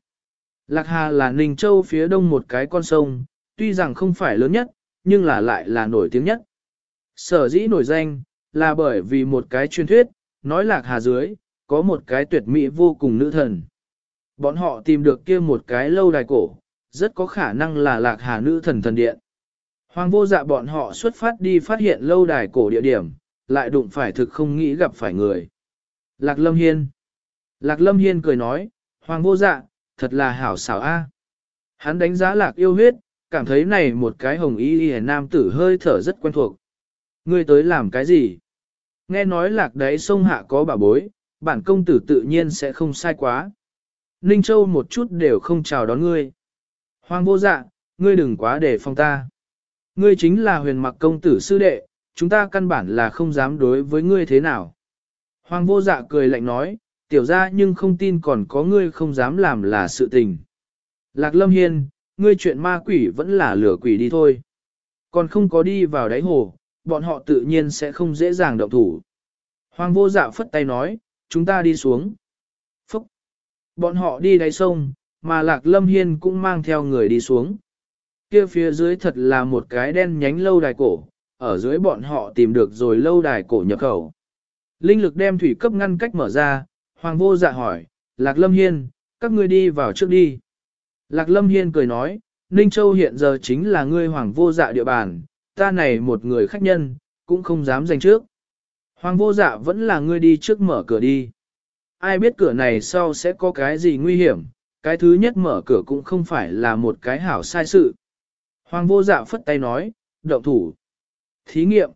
A: Lạc Hà là Ninh Châu phía đông một cái con sông, tuy rằng không phải lớn nhất, nhưng là lại là nổi tiếng nhất. Sở dĩ nổi danh, là bởi vì một cái truyền thuyết, nói lạc hà dưới, có một cái tuyệt mỹ vô cùng nữ thần. Bọn họ tìm được kia một cái lâu đài cổ, rất có khả năng là lạc hà nữ thần thần điện. Hoàng vô dạ bọn họ xuất phát đi phát hiện lâu đài cổ địa điểm, lại đụng phải thực không nghĩ gặp phải người. Lạc Lâm Hiên Lạc Lâm Hiên cười nói, Hoàng vô dạ, thật là hảo xảo a. Hắn đánh giá lạc yêu huyết, cảm thấy này một cái hồng y y nam tử hơi thở rất quen thuộc. Ngươi tới làm cái gì? Nghe nói lạc đấy sông hạ có bà bối, bản công tử tự nhiên sẽ không sai quá. Ninh Châu một chút đều không chào đón ngươi. Hoàng vô dạ, ngươi đừng quá để phong ta. Ngươi chính là huyền mặc công tử sư đệ, chúng ta căn bản là không dám đối với ngươi thế nào. Hoàng vô dạ cười lạnh nói, tiểu ra nhưng không tin còn có ngươi không dám làm là sự tình. Lạc lâm hiên, ngươi chuyện ma quỷ vẫn là lửa quỷ đi thôi. Còn không có đi vào đáy hồ, bọn họ tự nhiên sẽ không dễ dàng động thủ. Hoàng vô dạ phất tay nói, chúng ta đi xuống. Phúc! Bọn họ đi đáy sông, mà Lạc Lâm Hiên cũng mang theo người đi xuống. Kia phía dưới thật là một cái đen nhánh lâu đài cổ, ở dưới bọn họ tìm được rồi lâu đài cổ nhập khẩu. Linh lực đem thủy cấp ngăn cách mở ra, Hoàng vô dạ hỏi, Lạc Lâm Hiên, các ngươi đi vào trước đi. Lạc Lâm Hiên cười nói, Ninh Châu hiện giờ chính là ngươi Hoàng vô dạ địa bàn, ta này một người khách nhân, cũng không dám giành trước. Hoàng vô dạ vẫn là ngươi đi trước mở cửa đi. Ai biết cửa này sau sẽ có cái gì nguy hiểm, cái thứ nhất mở cửa cũng không phải là một cái hảo sai sự. Hoàng vô dạ phất tay nói, động thủ. Thí nghiệm.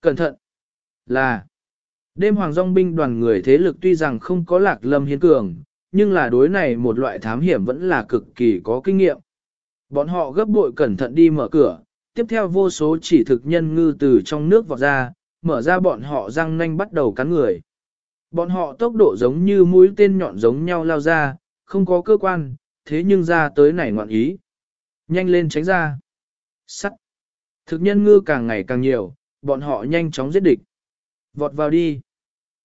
A: Cẩn thận. Là. Đêm hoàng dòng binh đoàn người thế lực tuy rằng không có lạc lâm hiến cường, nhưng là đối này một loại thám hiểm vẫn là cực kỳ có kinh nghiệm. Bọn họ gấp bội cẩn thận đi mở cửa, tiếp theo vô số chỉ thực nhân ngư từ trong nước vọt ra, mở ra bọn họ răng nanh bắt đầu cắn người. Bọn họ tốc độ giống như mũi tên nhọn giống nhau lao ra, không có cơ quan, thế nhưng ra tới này ngoạn ý. Nhanh lên tránh ra. Sắt. Thực nhân ngư càng ngày càng nhiều, bọn họ nhanh chóng giết địch. Vọt vào đi.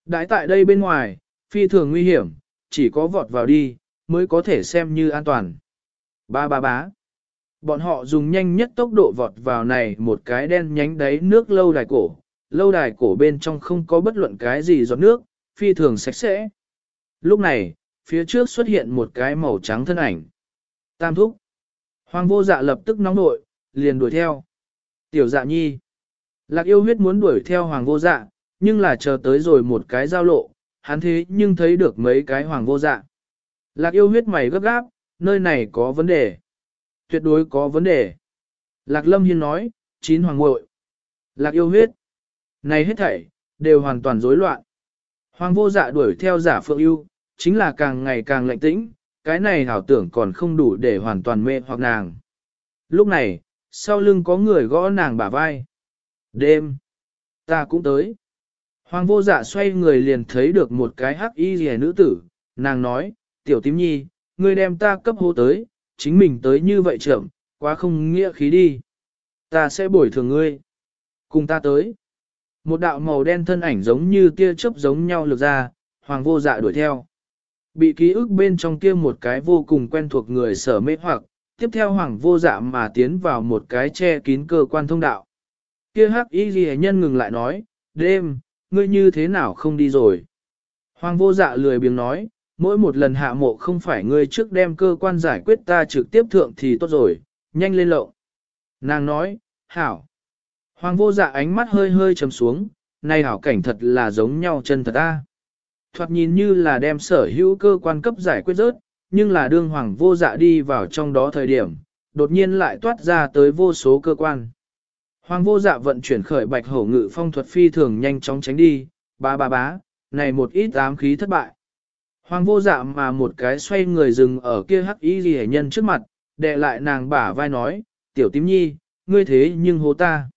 A: Đãi tại đây bên ngoài, phi thường nguy hiểm, chỉ có vọt vào đi, mới có thể xem như an toàn. Ba ba bá. Bọn họ dùng nhanh nhất tốc độ vọt vào này một cái đen nhánh đáy nước lâu đài cổ. Lâu đài cổ bên trong không có bất luận cái gì giọt nước, phi thường sạch sẽ. Lúc này, phía trước xuất hiện một cái màu trắng thân ảnh. Tam thúc. Hoàng vô dạ lập tức nóng nội, liền đuổi theo. Tiểu dạ nhi. Lạc yêu huyết muốn đuổi theo hoàng vô dạ, nhưng là chờ tới rồi một cái giao lộ, hắn thế nhưng thấy được mấy cái hoàng vô dạ. Lạc yêu huyết mày gấp gáp, nơi này có vấn đề. Tuyệt đối có vấn đề. Lạc lâm hiên nói, chín hoàng muội Lạc yêu huyết. Này hết thảy, đều hoàn toàn rối loạn. Hoàng vô dạ đuổi theo giả phượng yêu, chính là càng ngày càng lạnh tĩnh, cái này hảo tưởng còn không đủ để hoàn toàn mê hoặc nàng. Lúc này, sau lưng có người gõ nàng bả vai. Đêm, ta cũng tới. Hoàng vô dạ xoay người liền thấy được một cái hắc y rẻ nữ tử, nàng nói, tiểu tím nhi, ngươi đem ta cấp hô tới, chính mình tới như vậy trưởng, quá không nghĩa khí đi. Ta sẽ bồi thường ngươi. Cùng ta tới. Một đạo màu đen thân ảnh giống như tia chớp giống nhau lược ra, hoàng vô dạ đuổi theo. Bị ký ức bên trong kia một cái vô cùng quen thuộc người sở mê hoặc, tiếp theo hoàng vô dạ mà tiến vào một cái che kín cơ quan thông đạo. Kia hắc y ghi nhân ngừng lại nói, đêm, ngươi như thế nào không đi rồi. Hoàng vô dạ lười biếng nói, mỗi một lần hạ mộ không phải ngươi trước đem cơ quan giải quyết ta trực tiếp thượng thì tốt rồi, nhanh lên lộ. Nàng nói, hảo. Hoàng vô dạ ánh mắt hơi hơi trầm xuống, này hảo cảnh thật là giống nhau chân thật ta. Thoạt nhìn như là đem sở hữu cơ quan cấp giải quyết rớt, nhưng là đương hoàng vô dạ đi vào trong đó thời điểm, đột nhiên lại toát ra tới vô số cơ quan. Hoàng vô dạ vận chuyển khởi bạch hổ ngự phong thuật phi thường nhanh chóng tránh đi, ba ba bá, này một ít ám khí thất bại. Hoàng vô dạ mà một cái xoay người dừng ở kia hắc y ghi nhân trước mặt, đệ lại nàng bả vai nói, tiểu tím nhi, ngươi thế nhưng hô ta.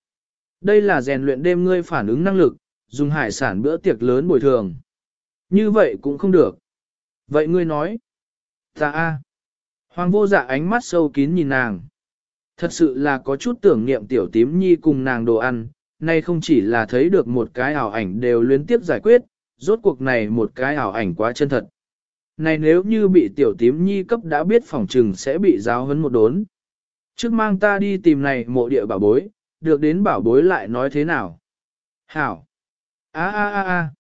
A: Đây là rèn luyện đêm ngươi phản ứng năng lực, dùng hải sản bữa tiệc lớn bồi thường. Như vậy cũng không được. Vậy ngươi nói. Ta a. Hoàng vô dạ ánh mắt sâu kín nhìn nàng. Thật sự là có chút tưởng niệm tiểu tím nhi cùng nàng đồ ăn, nay không chỉ là thấy được một cái ảo ảnh đều luyến tiếp giải quyết, rốt cuộc này một cái ảo ảnh quá chân thật. Này nếu như bị tiểu tím nhi cấp đã biết phòng trừng sẽ bị giáo hấn một đốn. Trước mang ta đi tìm này mộ địa bảo bối, được đến bảo bối lại nói thế nào. Hảo! a a a a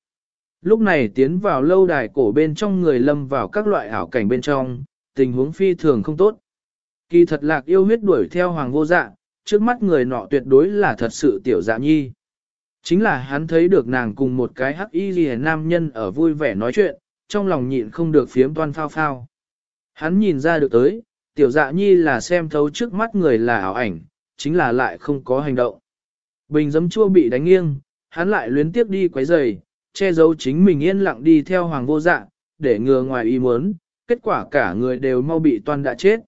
A: lúc này tiến vào lâu đài cổ bên trong người lâm vào các loại ảo cảnh bên trong, tình huống phi thường không tốt. Kỳ thật lạc yêu huyết đuổi theo hoàng vô dạ, trước mắt người nọ tuyệt đối là thật sự tiểu dạ nhi. Chính là hắn thấy được nàng cùng một cái hắc y ghi nam nhân ở vui vẻ nói chuyện, trong lòng nhịn không được phiếm toan phao phao. Hắn nhìn ra được tới, tiểu dạ nhi là xem thấu trước mắt người là ảo ảnh, chính là lại không có hành động. Bình giấm chua bị đánh nghiêng, hắn lại luyến tiếp đi quấy giày, che giấu chính mình yên lặng đi theo hoàng vô dạ, để ngừa ngoài ý muốn, kết quả cả người đều mau bị toan đã chết.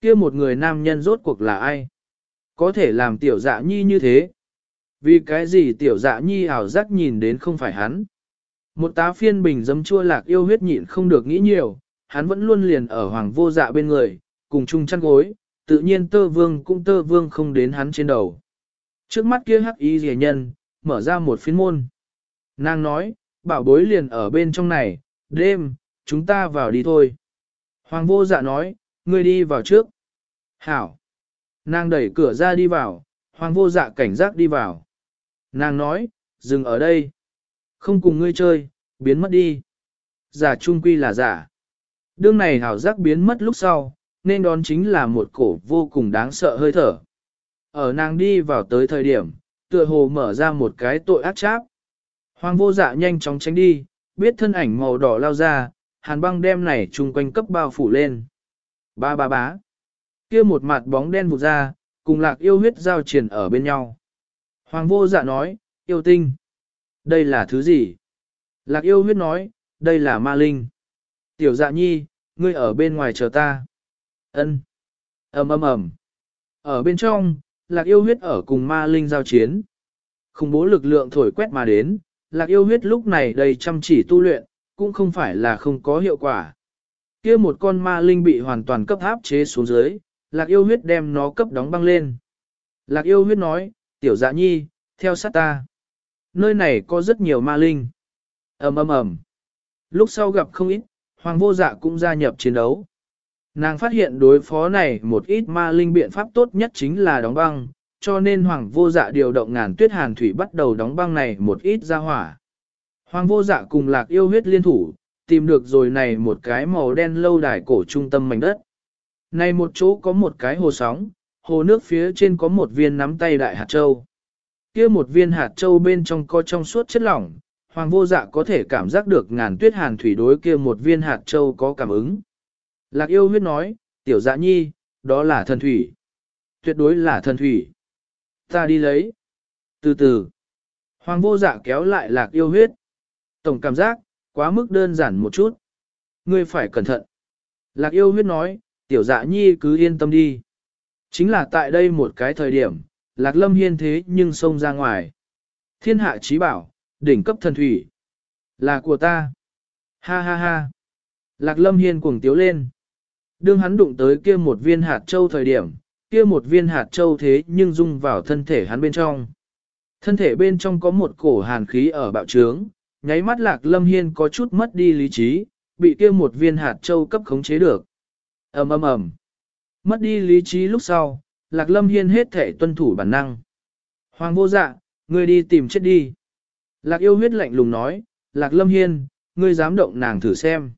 A: kia một người nam nhân rốt cuộc là ai? Có thể làm tiểu dạ nhi như thế? Vì cái gì tiểu dạ nhi ảo giác nhìn đến không phải hắn? Một tá phiên bình dấm chua lạc yêu huyết nhịn không được nghĩ nhiều, hắn vẫn luôn liền ở hoàng vô dạ bên người, cùng chung chăn gối, tự nhiên tơ vương cũng tơ vương không đến hắn trên đầu. Trước mắt kia hắc y rẻ nhân, mở ra một phiên môn. Nàng nói, bảo bối liền ở bên trong này, đêm, chúng ta vào đi thôi. Hoàng vô dạ nói, ngươi đi vào trước. Hảo. Nàng đẩy cửa ra đi vào, hoàng vô dạ cảnh giác đi vào. Nàng nói, dừng ở đây. Không cùng ngươi chơi, biến mất đi. Giả trung quy là giả. Đương này hảo giác biến mất lúc sau, nên đón chính là một cổ vô cùng đáng sợ hơi thở. Ở nàng đi vào tới thời điểm, tựa hồ mở ra một cái tội ác cháp. Hoàng vô dạ nhanh chóng tránh đi, biết thân ảnh màu đỏ lao ra, hàn băng đem này chung quanh cấp bao phủ lên. Ba ba bá. kia một mặt bóng đen vụt ra, cùng lạc yêu huyết giao triển ở bên nhau. Hoàng vô dạ nói, yêu tinh. Đây là thứ gì? Lạc yêu huyết nói, đây là ma linh. Tiểu dạ nhi, ngươi ở bên ngoài chờ ta. Ân. ầm ầm ầm. Ở bên trong, lạc yêu huyết ở cùng ma linh giao chiến. Khủng bố lực lượng thổi quét mà đến, lạc yêu huyết lúc này đầy chăm chỉ tu luyện, cũng không phải là không có hiệu quả. kia một con ma linh bị hoàn toàn cấp áp chế xuống dưới, lạc yêu huyết đem nó cấp đóng băng lên. Lạc yêu huyết nói, tiểu dạ nhi, theo sát ta. Nơi này có rất nhiều ma linh. ầm ầm ầm. Lúc sau gặp không ít, hoàng vô dạ cũng gia nhập chiến đấu. Nàng phát hiện đối phó này một ít ma linh biện pháp tốt nhất chính là đóng băng, cho nên hoàng vô dạ điều động ngàn tuyết hàn thủy bắt đầu đóng băng này một ít ra hỏa. Hoàng vô dạ cùng lạc yêu huyết liên thủ, tìm được rồi này một cái màu đen lâu đài cổ trung tâm mảnh đất. Này một chỗ có một cái hồ sóng, hồ nước phía trên có một viên nắm tay đại hạt châu. kia một viên hạt châu bên trong có trong suốt chất lỏng, hoàng vô dạ có thể cảm giác được ngàn tuyết hàn thủy đối kia một viên hạt châu có cảm ứng. Lạc yêu huyết nói, tiểu dạ nhi, đó là thần thủy. Tuyệt đối là thần thủy. Ta đi lấy. Từ từ. Hoàng vô dạ kéo lại lạc yêu huyết. Tổng cảm giác, quá mức đơn giản một chút. Ngươi phải cẩn thận. Lạc yêu huyết nói, tiểu dạ nhi cứ yên tâm đi. Chính là tại đây một cái thời điểm, lạc lâm hiên thế nhưng xông ra ngoài. Thiên hạ trí bảo, đỉnh cấp thần thủy. Là của ta. Ha ha ha. Lạc lâm hiên cuồng tiếu lên. Đương hắn đụng tới kia một viên hạt châu thời điểm, kia một viên hạt châu thế nhưng dung vào thân thể hắn bên trong. Thân thể bên trong có một cổ hàn khí ở bạo trướng, nháy mắt lạc lâm hiên có chút mất đi lý trí, bị kia một viên hạt châu cấp khống chế được. ầm ầm ầm, Mất đi lý trí lúc sau, lạc lâm hiên hết thể tuân thủ bản năng. Hoàng vô dạ, ngươi đi tìm chết đi. Lạc yêu huyết lạnh lùng nói, lạc lâm hiên, ngươi dám động nàng thử xem.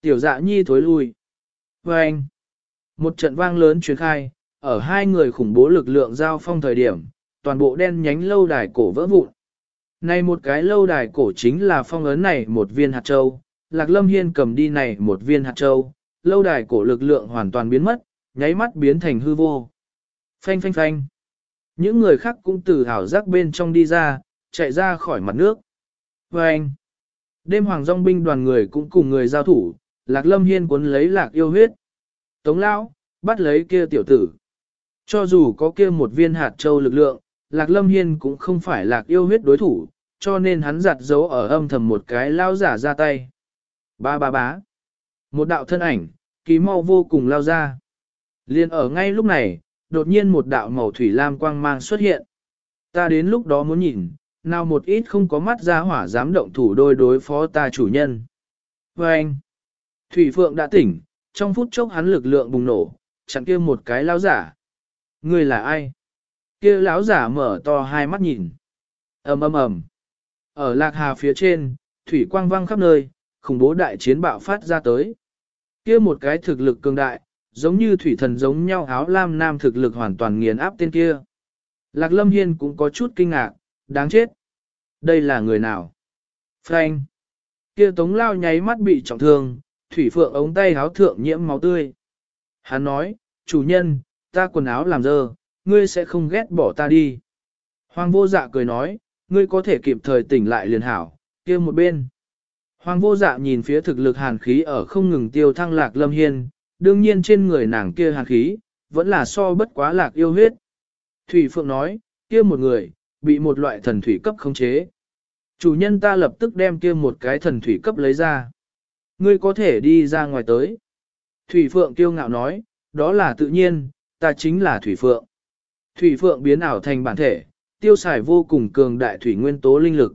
A: Tiểu dạ nhi thối lui. Và anh, một trận vang lớn truyền khai, ở hai người khủng bố lực lượng giao phong thời điểm, toàn bộ đen nhánh lâu đài cổ vỡ vụn. Này một cái lâu đài cổ chính là phong ấn này một viên hạt châu, Lạc Lâm Hiên cầm đi này một viên hạt châu, lâu đài cổ lực lượng hoàn toàn biến mất, nháy mắt biến thành hư vô. Phanh phanh phanh. Những người khác cũng từ hảo giác bên trong đi ra, chạy ra khỏi mặt nước. Vâng. đêm hoàng dòng binh đoàn người cũng cùng người giao thủ, Lạc Lâm Hiên cuốn lấy lạc yêu huyết. Tống lão, bắt lấy kia tiểu tử. Cho dù có kia một viên hạt châu lực lượng, Lạc Lâm Hiên cũng không phải lạc yêu huyết đối thủ, cho nên hắn giặt dấu ở âm thầm một cái lao giả ra tay. Ba ba bá. Một đạo thân ảnh, kỳ mau vô cùng lao ra. Liên ở ngay lúc này, đột nhiên một đạo màu thủy lam quang mang xuất hiện. Ta đến lúc đó muốn nhìn, nào một ít không có mắt ra hỏa dám động thủ đôi đối phó ta chủ nhân. Và anh, Thủy Phượng đã tỉnh, trong phút chốc hắn lực lượng bùng nổ, chặn kia một cái lao giả. Người là ai? Kia lão giả mở to hai mắt nhìn. ầm ầm ầm. Ở lạc hà phía trên, thủy quang vang khắp nơi, khủng bố đại chiến bạo phát ra tới. kia một cái thực lực cường đại, giống như thủy thần giống nhau áo lam nam thực lực hoàn toàn nghiền áp tên kia. Lạc Lâm Hiên cũng có chút kinh ngạc, đáng chết. Đây là người nào? Frank. Kia tống lao nháy mắt bị trọng thương, thủy phượng ống tay áo thượng nhiễm máu tươi. Hắn nói, chủ nhân, ta quần áo làm dơ, ngươi sẽ không ghét bỏ ta đi. Hoàng vô dạ cười nói, ngươi có thể kịp thời tỉnh lại liền hảo, kia một bên. Hoàng vô dạ nhìn phía thực lực hàn khí ở không ngừng tiêu thăng lạc lâm hiên, đương nhiên trên người nàng kia hàn khí, vẫn là so bất quá lạc yêu huyết. Thủy Phượng nói, kia một người, bị một loại thần thủy cấp khống chế. Chủ nhân ta lập tức đem kia một cái thần thủy cấp lấy ra. Ngươi có thể đi ra ngoài tới. Thủy Phượng kiêu ngạo nói, đó là tự nhiên, ta chính là Thủy Phượng. Thủy Phượng biến ảo thành bản thể, tiêu xài vô cùng cường đại thủy nguyên tố linh lực.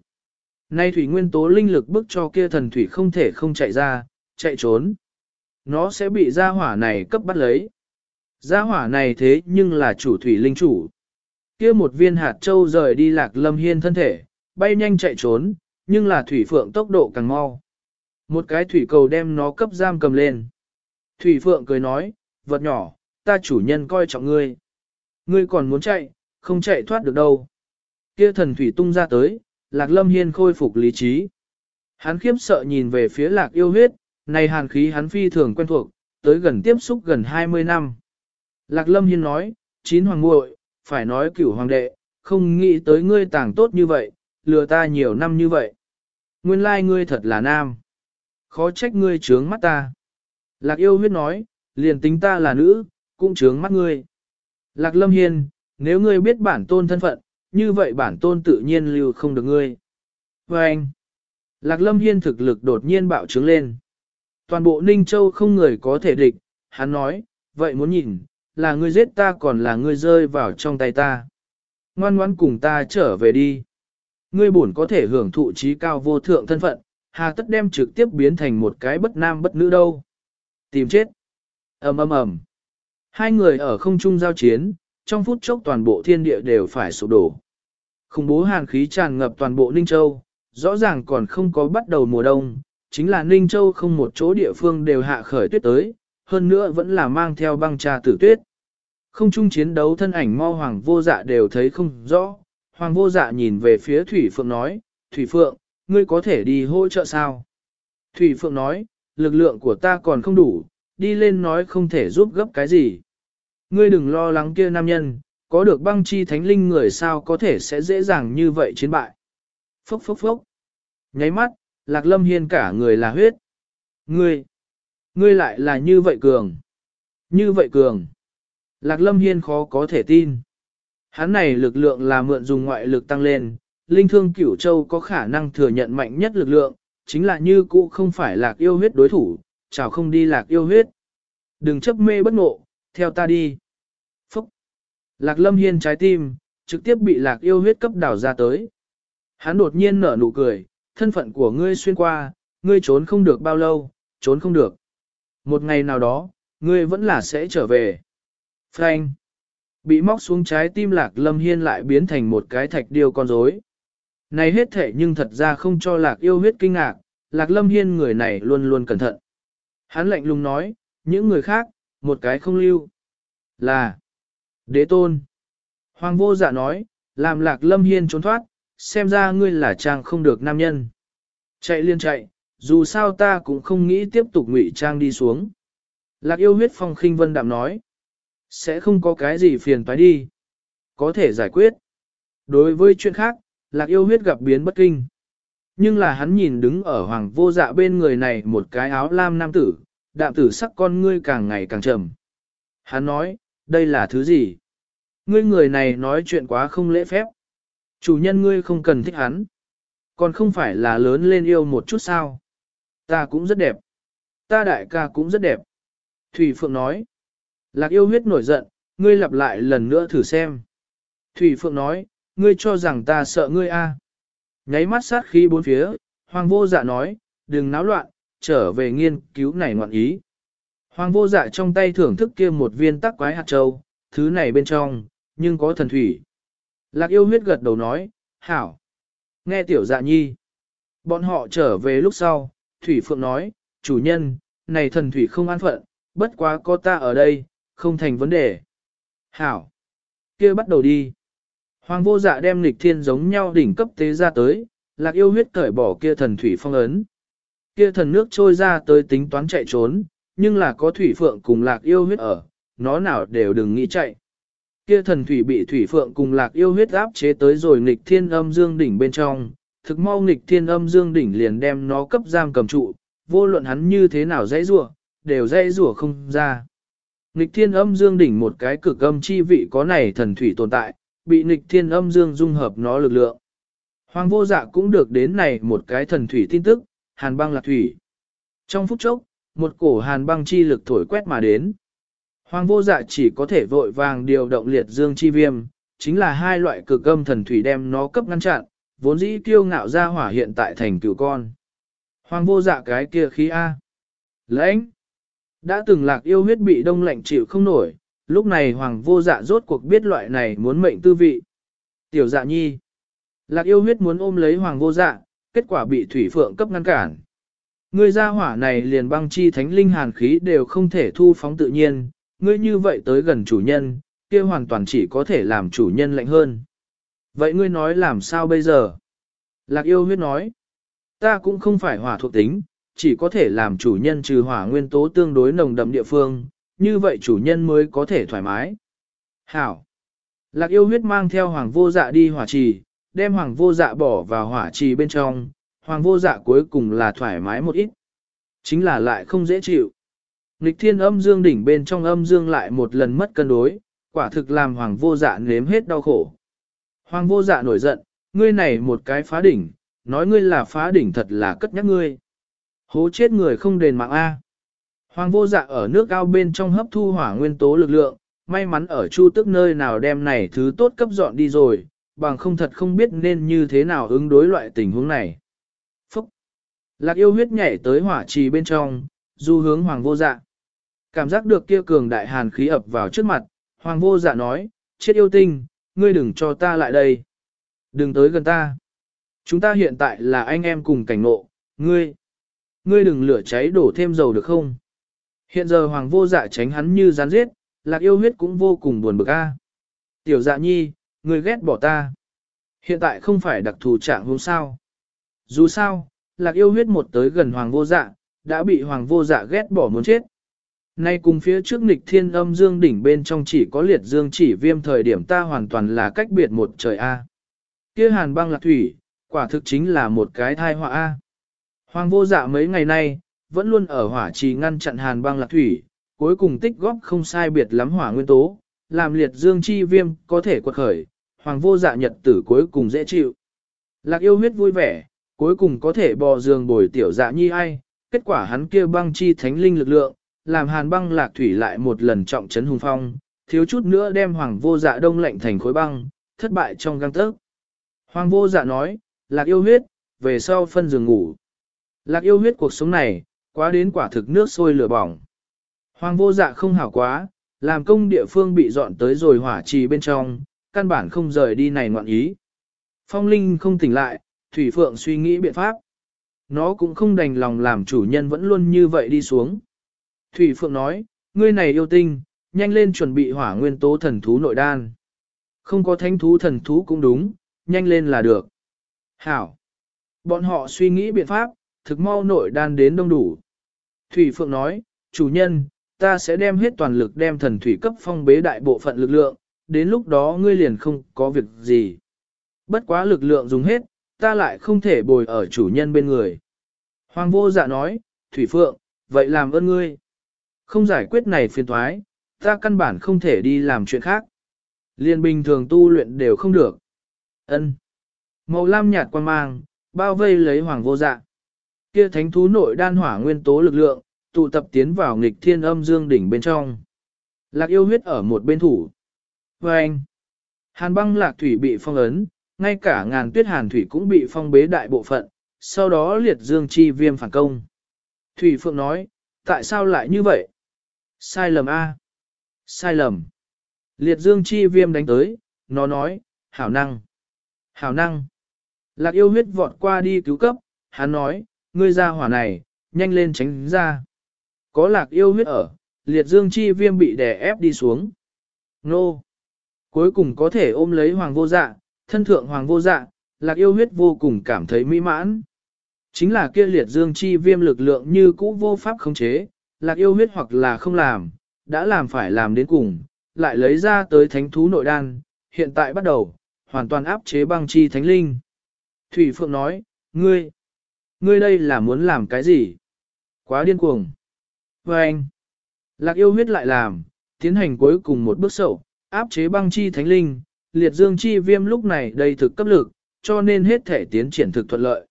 A: Nay thủy nguyên tố linh lực bức cho kia thần thủy không thể không chạy ra, chạy trốn. Nó sẽ bị gia hỏa này cấp bắt lấy. Gia hỏa này thế nhưng là chủ thủy linh chủ. Kia một viên hạt châu rời đi lạc lâm hiên thân thể, bay nhanh chạy trốn, nhưng là thủy phượng tốc độ càng mau. Một cái thủy cầu đem nó cấp giam cầm lên. Thủy phượng cười nói, vật nhỏ, ta chủ nhân coi trọng ngươi. Ngươi còn muốn chạy, không chạy thoát được đâu. Kia thần thủy tung ra tới, lạc lâm hiên khôi phục lý trí. Hắn khiếp sợ nhìn về phía lạc yêu huyết, này hàn khí hắn phi thường quen thuộc, tới gần tiếp xúc gần 20 năm. Lạc lâm hiên nói, chín hoàng muội phải nói cửu hoàng đệ, không nghĩ tới ngươi tàng tốt như vậy, lừa ta nhiều năm như vậy. Nguyên lai ngươi thật là nam. Khó trách ngươi trướng mắt ta. Lạc yêu huyết nói, liền tính ta là nữ, cũng trướng mắt ngươi. Lạc lâm hiên, nếu ngươi biết bản tôn thân phận, như vậy bản tôn tự nhiên lưu không được ngươi. Và anh, Lạc lâm hiên thực lực đột nhiên bạo trướng lên. Toàn bộ Ninh Châu không người có thể địch, hắn nói, vậy muốn nhìn, là ngươi giết ta còn là ngươi rơi vào trong tay ta. Ngoan ngoãn cùng ta trở về đi. Ngươi bổn có thể hưởng thụ trí cao vô thượng thân phận, hà tất đem trực tiếp biến thành một cái bất nam bất nữ đâu. Tìm chết. ầm ầm ầm. Hai người ở không trung giao chiến, trong phút chốc toàn bộ thiên địa đều phải sụp đổ. Khủng bố hàn khí tràn ngập toàn bộ Ninh Châu, rõ ràng còn không có bắt đầu mùa đông, chính là Ninh Châu không một chỗ địa phương đều hạ khởi tuyết tới, hơn nữa vẫn là mang theo băng trà tử tuyết. Không chung chiến đấu thân ảnh mo hoàng vô dạ đều thấy không rõ, hoàng vô dạ nhìn về phía Thủy Phượng nói, Thủy Phượng, ngươi có thể đi hỗ trợ sao? Thủy Phượng nói, lực lượng của ta còn không đủ, đi lên nói không thể giúp gấp cái gì. Ngươi đừng lo lắng kia nam nhân, có được băng chi thánh linh người sao có thể sẽ dễ dàng như vậy chiến bại. Phốc phốc phốc. Nháy mắt, Lạc Lâm Hiên cả người là huyết. Ngươi, ngươi lại là như vậy cường. Như vậy cường. Lạc Lâm Hiên khó có thể tin. Hắn này lực lượng là mượn dùng ngoại lực tăng lên, linh thương cửu châu có khả năng thừa nhận mạnh nhất lực lượng, chính là như cũ không phải lạc yêu huyết đối thủ, chào không đi lạc yêu huyết. Đừng chấp mê bất ngộ, theo ta đi. Lạc lâm hiên trái tim, trực tiếp bị lạc yêu huyết cấp đảo ra tới. Hắn đột nhiên nở nụ cười, thân phận của ngươi xuyên qua, ngươi trốn không được bao lâu, trốn không được. Một ngày nào đó, ngươi vẫn là sẽ trở về. Frank! Bị móc xuống trái tim lạc lâm hiên lại biến thành một cái thạch điêu con rối. Này hết thể nhưng thật ra không cho lạc yêu huyết kinh ngạc, lạc lâm hiên người này luôn luôn cẩn thận. Hắn lạnh lùng nói, những người khác, một cái không lưu. Là đế tôn. Hoàng vô dạ nói, làm lạc lâm hiên trốn thoát, xem ra ngươi là trang không được nam nhân. Chạy liên chạy, dù sao ta cũng không nghĩ tiếp tục ngụy trang đi xuống. Lạc yêu huyết phong khinh vân đạm nói, sẽ không có cái gì phiền toái đi. Có thể giải quyết. Đối với chuyện khác, lạc yêu huyết gặp biến bất kinh. Nhưng là hắn nhìn đứng ở hoàng vô dạ bên người này một cái áo lam nam tử, đạm tử sắc con ngươi càng ngày càng trầm. Hắn nói, đây là thứ gì? Ngươi người này nói chuyện quá không lễ phép. Chủ nhân ngươi không cần thích hắn. Còn không phải là lớn lên yêu một chút sao. Ta cũng rất đẹp. Ta đại ca cũng rất đẹp. Thủy Phượng nói. Lạc yêu huyết nổi giận, ngươi lặp lại lần nữa thử xem. Thủy Phượng nói, ngươi cho rằng ta sợ ngươi a? Nháy mắt sát khí bốn phía, hoàng vô dạ nói, đừng náo loạn, trở về nghiên cứu này ngoạn ý. Hoàng vô dạ trong tay thưởng thức kia một viên tắc quái hạt châu, thứ này bên trong, nhưng có thần thủy. Lạc yêu huyết gật đầu nói, hảo. Nghe tiểu dạ nhi. Bọn họ trở về lúc sau, Thủy Phượng nói, chủ nhân, này thần Thủy không an phận, bất quá có ta ở đây, không thành vấn đề. Hảo! kia bắt đầu đi. Hoàng vô dạ đem lịch thiên giống nhau đỉnh cấp tế ra tới, lạc yêu huyết cởi bỏ kia thần Thủy phong ấn. Kia thần nước trôi ra tới tính toán chạy trốn, nhưng là có Thủy Phượng cùng lạc yêu huyết ở, nó nào đều đừng nghĩ chạy. Kia thần thủy bị thủy phượng cùng lạc yêu huyết áp chế tới rồi nghịch thiên âm dương đỉnh bên trong, thực mau nghịch thiên âm dương đỉnh liền đem nó cấp giam cầm trụ, vô luận hắn như thế nào dãy rủa, đều dãy rủa không ra. Nghịch thiên âm dương đỉnh một cái cực âm chi vị có này thần thủy tồn tại, bị nghịch thiên âm dương dung hợp nó lực lượng. Hoàng vô dạ cũng được đến này một cái thần thủy tin tức, hàn băng lạc thủy. Trong phút chốc, một cổ hàn băng chi lực thổi quét mà đến. Hoàng vô dạ chỉ có thể vội vàng điều động liệt dương chi viêm, chính là hai loại cực âm thần thủy đem nó cấp ngăn chặn, vốn dĩ kiêu ngạo ra hỏa hiện tại thành cựu con. Hoàng vô dạ cái kia khí A. Lãnh! Đã từng lạc yêu huyết bị đông lạnh chịu không nổi, lúc này hoàng vô dạ rốt cuộc biết loại này muốn mệnh tư vị. Tiểu dạ nhi. Lạc yêu huyết muốn ôm lấy hoàng vô dạ, kết quả bị thủy phượng cấp ngăn cản. Ngươi ra hỏa này liền băng chi thánh linh hàn khí đều không thể thu phóng tự nhiên, ngươi như vậy tới gần chủ nhân, kia hoàn toàn chỉ có thể làm chủ nhân lạnh hơn. Vậy ngươi nói làm sao bây giờ? Lạc yêu huyết nói, ta cũng không phải hỏa thuộc tính, chỉ có thể làm chủ nhân trừ hỏa nguyên tố tương đối nồng đậm địa phương, như vậy chủ nhân mới có thể thoải mái. Hảo! Lạc yêu huyết mang theo hoàng vô dạ đi hỏa trì, đem hoàng vô dạ bỏ vào hỏa trì bên trong, hoàng vô dạ cuối cùng là thoải mái một ít. Chính là lại không dễ chịu. Nịch thiên âm dương đỉnh bên trong âm dương lại một lần mất cân đối, quả thực làm hoàng vô dạ nếm hết đau khổ. Hoàng vô dạ nổi giận, ngươi này một cái phá đỉnh, nói ngươi là phá đỉnh thật là cất nhắc ngươi. Hố chết người không đền mạng A. Hoàng vô dạ ở nước ao bên trong hấp thu hỏa nguyên tố lực lượng, may mắn ở chu tức nơi nào đem này thứ tốt cấp dọn đi rồi, bằng không thật không biết nên như thế nào ứng đối loại tình huống này. Lạc yêu huyết nhảy tới hỏa trì bên trong, du hướng hoàng vô dạ. Cảm giác được kia cường đại hàn khí ập vào trước mặt, hoàng vô dạ nói, chết yêu tinh, ngươi đừng cho ta lại đây. Đừng tới gần ta. Chúng ta hiện tại là anh em cùng cảnh ngộ, ngươi. Ngươi đừng lửa cháy đổ thêm dầu được không? Hiện giờ hoàng vô dạ tránh hắn như rắn giết, lạc yêu huyết cũng vô cùng buồn bực a. Tiểu dạ nhi, ngươi ghét bỏ ta. Hiện tại không phải đặc thù trạng hôm sao. Dù sao, lạc yêu huyết một tới gần hoàng vô dạ, đã bị hoàng vô dạ ghét bỏ muốn chết. Nay cùng phía trước nghịch thiên âm dương đỉnh bên trong chỉ có liệt dương chỉ viêm thời điểm ta hoàn toàn là cách biệt một trời A. Kia hàn băng lạc thủy, quả thực chính là một cái thai họa A. Hoàng vô dạ mấy ngày nay, vẫn luôn ở hỏa trì ngăn chặn hàn băng lạc thủy, cuối cùng tích góp không sai biệt lắm hỏa nguyên tố, làm liệt dương chi viêm có thể quật khởi, hoàng vô dạ nhật tử cuối cùng dễ chịu. Lạc yêu huyết vui vẻ, cuối cùng có thể bò giường bồi tiểu dạ nhi ai, kết quả hắn kia băng chi thánh linh lực lượng, làm hàn băng lạc thủy lại một lần trọng trấn hùng phong, thiếu chút nữa đem hoàng vô dạ đông lạnh thành khối băng, thất bại trong găng tớc. Hoàng vô dạ nói, lạc yêu huyết, về sau phân giường ngủ. Lạc yêu huyết cuộc sống này, quá đến quả thực nước sôi lửa bỏng. Hoàng vô dạ không hảo quá, làm công địa phương bị dọn tới rồi hỏa trì bên trong, căn bản không rời đi này ngoạn ý. Phong Linh không tỉnh lại, Thủy Phượng suy nghĩ biện pháp. Nó cũng không đành lòng làm chủ nhân vẫn luôn như vậy đi xuống. Thủy Phượng nói, ngươi này yêu tinh, nhanh lên chuẩn bị hỏa nguyên tố thần thú nội đan. Không có thánh thú thần thú cũng đúng, nhanh lên là được. Hảo. Bọn họ suy nghĩ biện pháp, thực mau nội đan đến đông đủ. Thủy Phượng nói, chủ nhân, ta sẽ đem hết toàn lực đem thần thủy cấp phong bế đại bộ phận lực lượng, đến lúc đó ngươi liền không có việc gì. Bất quá lực lượng dùng hết, ta lại không thể bồi ở chủ nhân bên người. Hoàng vô dạ nói, Thủy Phượng, vậy làm ơn ngươi. Không giải quyết này phiền thoái, ta căn bản không thể đi làm chuyện khác. Liên bình thường tu luyện đều không được. Ân. Màu lam nhạt quan mang, bao vây lấy hoàng vô dạ. Kia thánh thú nội đan hỏa nguyên tố lực lượng, tụ tập tiến vào nghịch thiên âm dương đỉnh bên trong. Lạc yêu huyết ở một bên thủ. Và anh. Hàn băng lạc thủy bị phong ấn, ngay cả ngàn tuyết hàn thủy cũng bị phong bế đại bộ phận, sau đó liệt dương chi viêm phản công. Thủy Phượng nói, tại sao lại như vậy? Sai lầm A. Sai lầm. Liệt dương chi viêm đánh tới, nó nói, hảo năng. Hảo năng. Lạc yêu huyết vọt qua đi cứu cấp, hắn nói, ngươi ra hỏa này, nhanh lên tránh ra. Có lạc yêu huyết ở, liệt dương chi viêm bị đè ép đi xuống. Nô! Cuối cùng có thể ôm lấy hoàng vô dạ, thân thượng hoàng vô dạ, lạc yêu huyết vô cùng cảm thấy mỹ mãn. Chính là kia liệt dương chi viêm lực lượng như cũ vô pháp khống chế, lạc yêu huyết hoặc là không làm, đã làm phải làm đến cùng, lại lấy ra tới thánh thú nội đan, hiện tại bắt đầu, hoàn toàn áp chế băng chi thánh linh. Thủy Phượng nói, ngươi, ngươi đây là muốn làm cái gì? Quá điên cuồng. Và anh, lạc yêu huyết lại làm, tiến hành cuối cùng một bước sậu, áp chế băng chi thánh linh, liệt dương chi viêm lúc này đầy thực cấp lực, cho nên hết thể tiến triển thực thuận lợi.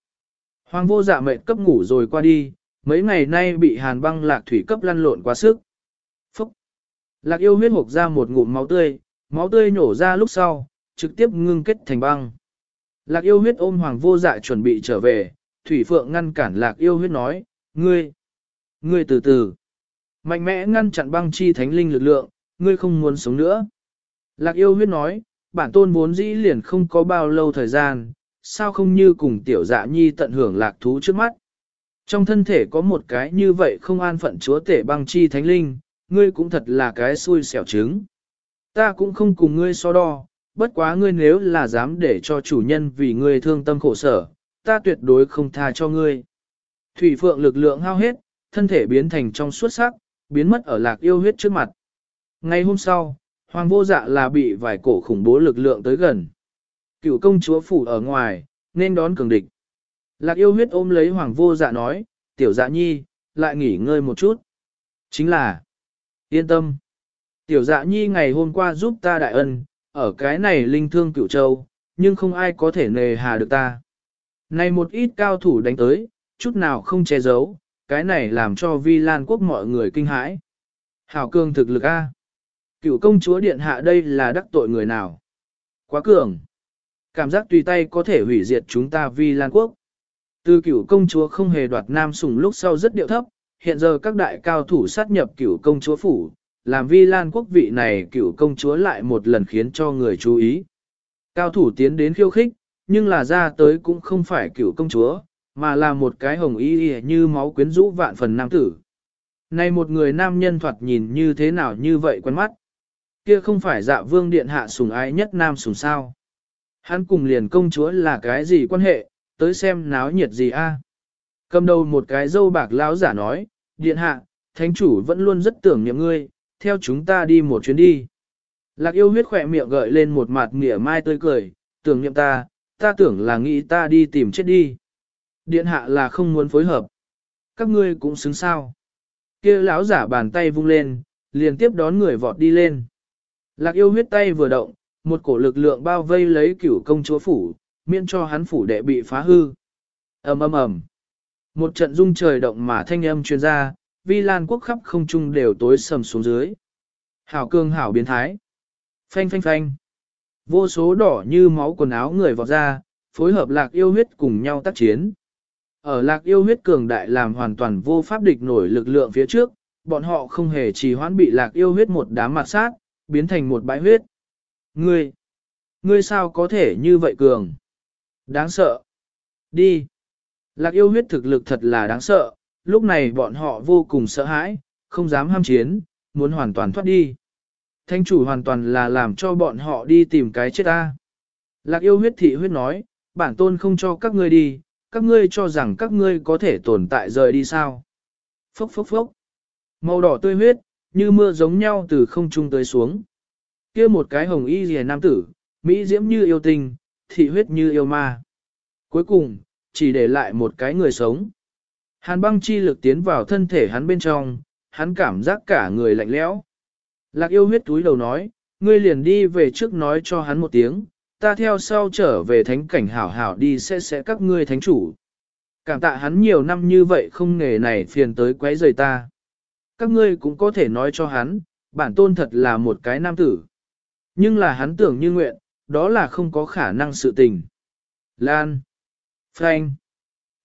A: Hoàng vô dạ mệt cấp ngủ rồi qua đi, mấy ngày nay bị hàn băng lạc thủy cấp lăn lộn quá sức. Phúc! Lạc yêu huyết hộp ra một ngụm máu tươi, máu tươi nhổ ra lúc sau, trực tiếp ngưng kết thành băng. Lạc yêu huyết ôm hoàng vô dạ chuẩn bị trở về, thủy phượng ngăn cản lạc yêu huyết nói, ngươi, ngươi từ từ, mạnh mẽ ngăn chặn băng chi thánh linh lực lượng, ngươi không muốn sống nữa. Lạc yêu huyết nói, bản tôn vốn dĩ liền không có bao lâu thời gian, sao không như cùng tiểu dạ nhi tận hưởng lạc thú trước mắt. Trong thân thể có một cái như vậy không an phận chúa tể băng chi thánh linh, ngươi cũng thật là cái xui xẻo trứng. Ta cũng không cùng ngươi so đo, bất quá ngươi nếu là dám để cho chủ nhân vì ngươi thương tâm khổ sở, ta tuyệt đối không tha cho ngươi. Thủy phượng lực lượng hao hết, thân thể biến thành trong suốt sắc, biến mất ở lạc yêu huyết trước mặt. Ngày hôm sau, hoàng vô dạ là bị vài cổ khủng bố lực lượng tới gần. Cựu công chúa phủ ở ngoài, nên đón cường địch. Lạc yêu huyết ôm lấy hoàng vô dạ nói, tiểu dạ nhi, lại nghỉ ngơi một chút. Chính là, yên tâm. Tiểu dạ nhi ngày hôm qua giúp ta đại ân, ở cái này linh thương cựu châu, nhưng không ai có thể nề hà được ta. Này một ít cao thủ đánh tới, chút nào không che giấu, cái này làm cho vi lan quốc mọi người kinh hãi. Hảo cương thực lực A. Cựu công chúa điện hạ đây là đắc tội người nào? Quá cường. Cảm giác tùy tay có thể hủy diệt chúng ta vi lan quốc. Từ cựu công chúa không hề đoạt nam sùng lúc sau rất điệu thấp, hiện giờ các đại cao thủ sát nhập cựu công chúa phủ, làm vi lan quốc vị này cựu công chúa lại một lần khiến cho người chú ý. Cao thủ tiến đến khiêu khích, nhưng là ra tới cũng không phải cựu công chúa, mà là một cái hồng y như máu quyến rũ vạn phần nam tử. Này một người nam nhân thoạt nhìn như thế nào như vậy quen mắt. Kia không phải dạ vương điện hạ sùng ái nhất nam sùng sao. Hắn cùng liền công chúa là cái gì quan hệ, tới xem náo nhiệt gì a? Cầm đầu một cái dâu bạc lão giả nói, điện hạ, thánh chủ vẫn luôn rất tưởng niệm ngươi, theo chúng ta đi một chuyến đi. Lạc yêu huyết khỏe miệng gợi lên một mặt mỉa mai tươi cười, tưởng niệm ta, ta tưởng là nghĩ ta đi tìm chết đi. Điện hạ là không muốn phối hợp. Các ngươi cũng xứng sao. kia lão giả bàn tay vung lên, liền tiếp đón người vọt đi lên. Lạc yêu huyết tay vừa động, một cổ lực lượng bao vây lấy cửu công chúa phủ, miễn cho hắn phủ đệ bị phá hư. ầm ầm ầm, Một trận rung trời động mà thanh âm truyền ra, vi lan quốc khắp không trung đều tối sầm xuống dưới. Hảo cương hảo biến thái. Phanh phanh phanh. Vô số đỏ như máu quần áo người vọt ra, phối hợp lạc yêu huyết cùng nhau tác chiến. Ở lạc yêu huyết cường đại làm hoàn toàn vô pháp địch nổi lực lượng phía trước, bọn họ không hề trì hoãn bị lạc yêu huyết một đám mặt sát, biến thành một bãi huyết. Ngươi, ngươi sao có thể như vậy cường? Đáng sợ. Đi. Lạc yêu huyết thực lực thật là đáng sợ, lúc này bọn họ vô cùng sợ hãi, không dám ham chiến, muốn hoàn toàn thoát đi. Thanh chủ hoàn toàn là làm cho bọn họ đi tìm cái chết ta. Lạc yêu huyết thị huyết nói, bản tôn không cho các ngươi đi, các ngươi cho rằng các ngươi có thể tồn tại rời đi sao. Phốc phốc phốc. Màu đỏ tươi huyết, như mưa giống nhau từ không trung tới xuống. kia một cái hồng y rìa nam tử, mỹ diễm như yêu tình, thị huyết như yêu ma. Cuối cùng, chỉ để lại một cái người sống. Hàn băng chi lực tiến vào thân thể hắn bên trong, hắn cảm giác cả người lạnh lẽo. Lạc yêu huyết túi đầu nói, ngươi liền đi về trước nói cho hắn một tiếng, ta theo sau trở về thánh cảnh hảo hảo đi sẽ sẽ các ngươi thánh chủ. Cảm tạ hắn nhiều năm như vậy không nghề này phiền tới quấy rời ta. Các ngươi cũng có thể nói cho hắn, bản tôn thật là một cái nam tử. Nhưng là hắn tưởng như nguyện, đó là không có khả năng sự tình. Lan. Frank.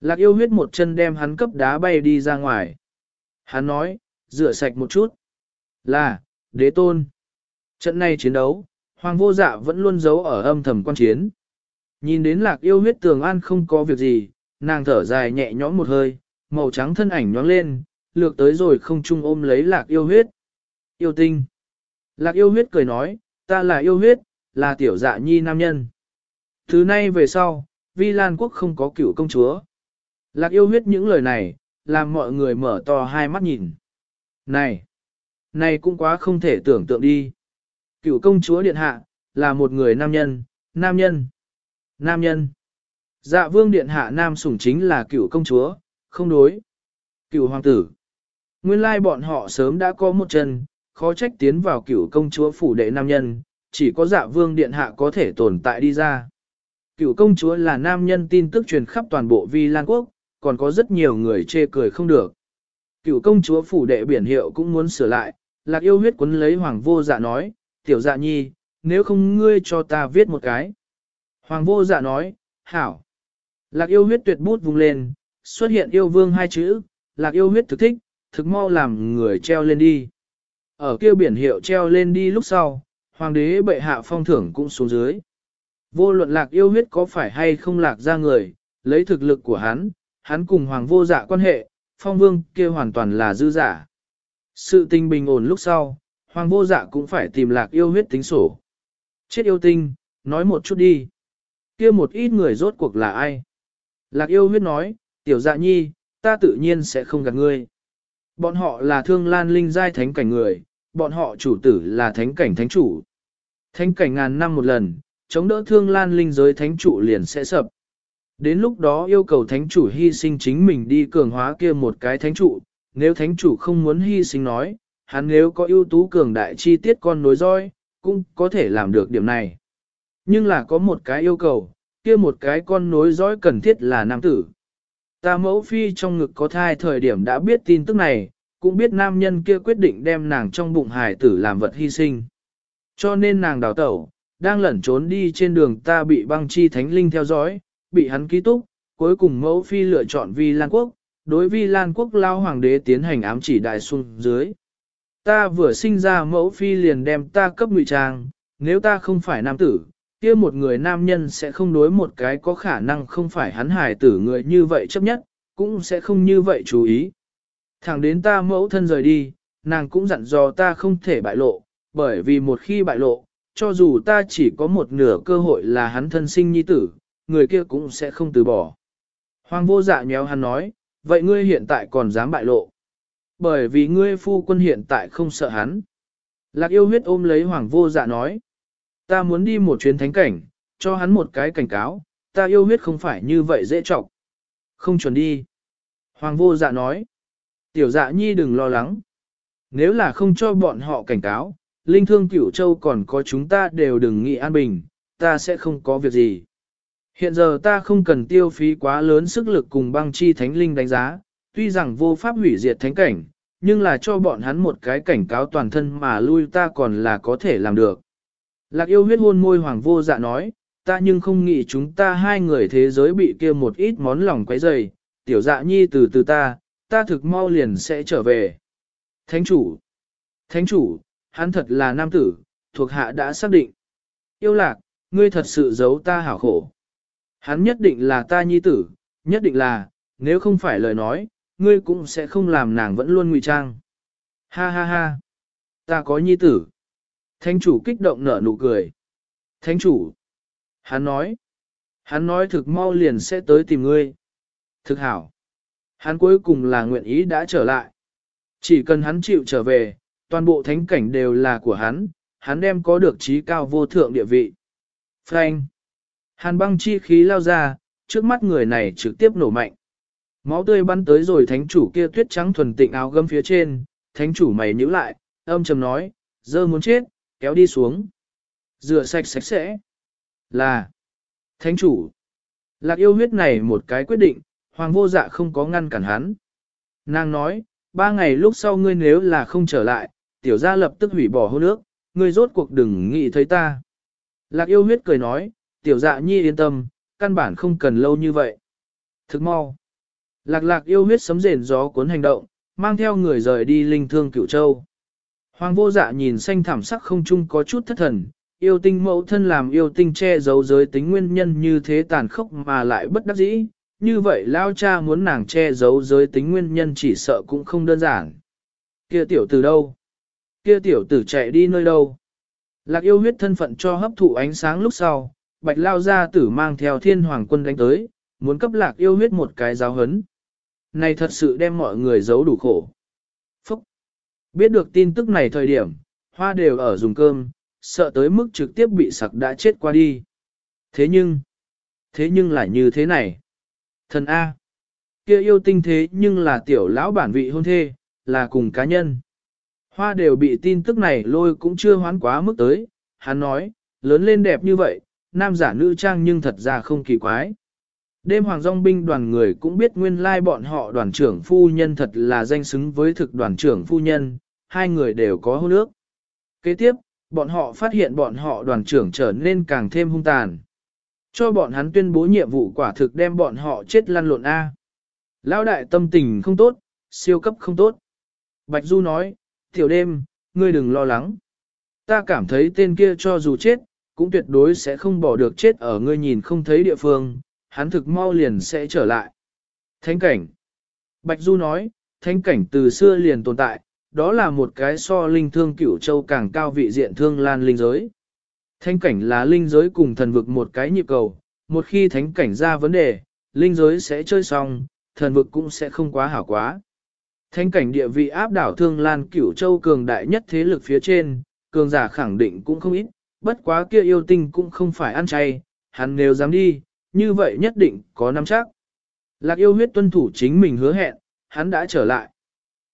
A: Lạc yêu huyết một chân đem hắn cấp đá bay đi ra ngoài. Hắn nói, rửa sạch một chút. Là, đế tôn. Trận này chiến đấu, hoàng vô dạ vẫn luôn giấu ở âm thầm quan chiến. Nhìn đến lạc yêu huyết tường an không có việc gì, nàng thở dài nhẹ nhõm một hơi, màu trắng thân ảnh nhoáng lên, lược tới rồi không chung ôm lấy lạc yêu huyết. Yêu tinh. Lạc yêu huyết cười nói, ta là yêu huyết, là tiểu dạ nhi nam nhân. Thứ nay về sau, vi lan quốc không có cựu công chúa. Lạc yêu huyết những lời này, làm mọi người mở to hai mắt nhìn. Này, này cũng quá không thể tưởng tượng đi. Cựu công chúa điện hạ, là một người nam nhân, nam nhân, nam nhân. Dạ vương điện hạ nam sủng chính là cựu công chúa, không đối. Cựu hoàng tử. Nguyên lai bọn họ sớm đã có một chân, khó trách tiến vào cựu công chúa phủ đệ nam nhân, chỉ có dạ vương điện hạ có thể tồn tại đi ra. Cựu công chúa là nam nhân tin tức truyền khắp toàn bộ Vi Lan Quốc, còn có rất nhiều người chê cười không được. Cựu công chúa phủ đệ biển hiệu cũng muốn sửa lại, lạc yêu huyết quấn lấy hoàng vô dạ nói, tiểu dạ nhi, nếu không ngươi cho ta viết một cái. Hoàng vô dạ nói, hảo. Lạc yêu huyết tuyệt bút vùng lên, xuất hiện yêu vương hai chữ, lạc yêu huyết thực thích, thực mau làm người treo lên đi. Ở kia biển hiệu treo lên đi lúc sau, hoàng đế bệ hạ phong thưởng cũng xuống dưới. Vô luận lạc yêu huyết có phải hay không lạc ra người, lấy thực lực của hắn, hắn cùng hoàng vô dạ quan hệ, phong vương kia hoàn toàn là dư giả. Sự tình bình ổn lúc sau, hoàng vô dạ cũng phải tìm lạc yêu huyết tính sổ. Chết yêu tinh, nói một chút đi. kia một ít người rốt cuộc là ai? Lạc yêu huyết nói, tiểu dạ nhi, ta tự nhiên sẽ không gạt ngươi. Bọn họ là thương lan linh giai thánh cảnh người, bọn họ chủ tử là thánh cảnh thánh chủ. Thánh cảnh ngàn năm một lần, chống đỡ thương lan linh giới thánh chủ liền sẽ sập. Đến lúc đó yêu cầu thánh chủ hy sinh chính mình đi cường hóa kia một cái thánh chủ, nếu thánh chủ không muốn hy sinh nói, hắn nếu có ưu tú cường đại chi tiết con nối roi, cũng có thể làm được điểm này. Nhưng là có một cái yêu cầu, kia một cái con nối dõi cần thiết là nam tử. Ta mẫu phi trong ngực có thai thời điểm đã biết tin tức này, cũng biết nam nhân kia quyết định đem nàng trong bụng hải tử làm vật hy sinh. Cho nên nàng đào tẩu, đang lẩn trốn đi trên đường ta bị băng chi thánh linh theo dõi, bị hắn ký túc, cuối cùng mẫu phi lựa chọn vi lan quốc, đối vi lan quốc lao hoàng đế tiến hành ám chỉ đại xuân dưới. Ta vừa sinh ra mẫu phi liền đem ta cấp ngụy trang, nếu ta không phải nam tử, kia một người nam nhân sẽ không đối một cái có khả năng không phải hắn hài tử người như vậy chấp nhất, cũng sẽ không như vậy chú ý. Thẳng đến ta mẫu thân rời đi, nàng cũng dặn dò ta không thể bại lộ, bởi vì một khi bại lộ, cho dù ta chỉ có một nửa cơ hội là hắn thân sinh nhi tử, người kia cũng sẽ không từ bỏ. Hoàng vô dạ nhéo hắn nói, vậy ngươi hiện tại còn dám bại lộ. Bởi vì ngươi phu quân hiện tại không sợ hắn. Lạc yêu huyết ôm lấy hoàng vô dạ nói, ta muốn đi một chuyến thánh cảnh, cho hắn một cái cảnh cáo, ta yêu huyết không phải như vậy dễ trọng. Không chuẩn đi. Hoàng vô dạ nói, tiểu dạ nhi đừng lo lắng. Nếu là không cho bọn họ cảnh cáo, linh thương cửu châu còn có chúng ta đều đừng nghĩ an bình, ta sẽ không có việc gì. Hiện giờ ta không cần tiêu phí quá lớn sức lực cùng băng chi thánh linh đánh giá, tuy rằng vô pháp hủy diệt thánh cảnh, nhưng là cho bọn hắn một cái cảnh cáo toàn thân mà lui ta còn là có thể làm được. Lạc yêu huyết hôn môi hoàng vô dạ nói, ta nhưng không nghĩ chúng ta hai người thế giới bị kia một ít món lòng quấy dày, tiểu dạ nhi từ từ ta, ta thực mau liền sẽ trở về. Thánh chủ, thánh chủ, hắn thật là nam tử, thuộc hạ đã xác định. Yêu lạc, ngươi thật sự giấu ta hảo khổ. Hắn nhất định là ta nhi tử, nhất định là, nếu không phải lời nói, ngươi cũng sẽ không làm nàng vẫn luôn ngụy trang. Ha ha ha, ta có nhi tử. Thánh chủ kích động nở nụ cười. Thánh chủ, hắn nói, hắn nói thực mau liền sẽ tới tìm ngươi. Thực hảo, hắn cuối cùng là nguyện ý đã trở lại. Chỉ cần hắn chịu trở về, toàn bộ thánh cảnh đều là của hắn, hắn đem có được trí cao vô thượng địa vị. Frank, hàn băng chi khí lao ra, trước mắt người này trực tiếp nổ mạnh. Máu tươi bắn tới rồi thánh chủ kia tuyết trắng thuần tịnh áo gấm phía trên, thánh chủ mày nhíu lại, âm trầm nói, dơ muốn chết, kéo đi xuống. Rửa sạch sạch sẽ. Là. Thánh chủ. Lạc yêu huyết này một cái quyết định, hoàng vô dạ không có ngăn cản hắn. Nàng nói, ba ngày lúc sau ngươi nếu là không trở lại, tiểu gia lập tức hủy bỏ hôn ước, ngươi rốt cuộc đừng nghĩ thấy ta. Lạc yêu huyết cười nói, tiểu dạ nhi yên tâm, căn bản không cần lâu như vậy. Thức mau. Lạc lạc yêu huyết sấm rền gió cuốn hành động, mang theo người rời đi linh thương cửu châu. Hoàng vô dạ nhìn xanh thảm sắc không chung có chút thất thần, yêu tinh mẫu thân làm yêu tinh che giấu giới tính nguyên nhân như thế tàn khốc mà lại bất đắc dĩ, như vậy lao cha muốn nàng che giấu giới tính nguyên nhân chỉ sợ cũng không đơn giản. Kia tiểu tử đâu? Kia tiểu tử chạy đi nơi đâu? Lạc yêu huyết thân phận cho hấp thụ ánh sáng lúc sau, bạch lao gia tử mang theo thiên hoàng quân đánh tới, muốn cấp lạc yêu huyết một cái giáo hấn. Này thật sự đem mọi người giấu đủ khổ. Biết được tin tức này thời điểm, hoa đều ở dùng cơm, sợ tới mức trực tiếp bị sặc đã chết qua đi. Thế nhưng, thế nhưng là như thế này. Thần A. kia yêu tinh thế nhưng là tiểu lão bản vị hôn thê, là cùng cá nhân. Hoa đều bị tin tức này lôi cũng chưa hoán quá mức tới, hắn nói, lớn lên đẹp như vậy, nam giả nữ trang nhưng thật ra không kỳ quái. Đêm hoàng dòng binh đoàn người cũng biết nguyên lai bọn họ đoàn trưởng phu nhân thật là danh xứng với thực đoàn trưởng phu nhân, hai người đều có hôn ước. Kế tiếp, bọn họ phát hiện bọn họ đoàn trưởng trở nên càng thêm hung tàn. Cho bọn hắn tuyên bố nhiệm vụ quả thực đem bọn họ chết lăn lộn A. Lão đại tâm tình không tốt, siêu cấp không tốt. Bạch Du nói, tiểu đêm, ngươi đừng lo lắng. Ta cảm thấy tên kia cho dù chết, cũng tuyệt đối sẽ không bỏ được chết ở ngươi nhìn không thấy địa phương, hắn thực mau liền sẽ trở lại. Thánh cảnh. Bạch Du nói, thánh cảnh từ xưa liền tồn tại, đó là một cái so linh thương cửu châu càng cao vị diện thương lan linh giới. Thánh cảnh là linh giới cùng thần vực một cái nhịp cầu, một khi thánh cảnh ra vấn đề, linh giới sẽ chơi xong, thần vực cũng sẽ không quá hảo quá. Thánh cảnh địa vị áp đảo thương lan cửu châu cường đại nhất thế lực phía trên, cường giả khẳng định cũng không ít, bất quá kia yêu tinh cũng không phải ăn chay, hắn nếu dám đi, như vậy nhất định có nắm chắc. Lạc yêu huyết tuân thủ chính mình hứa hẹn, hắn đã trở lại.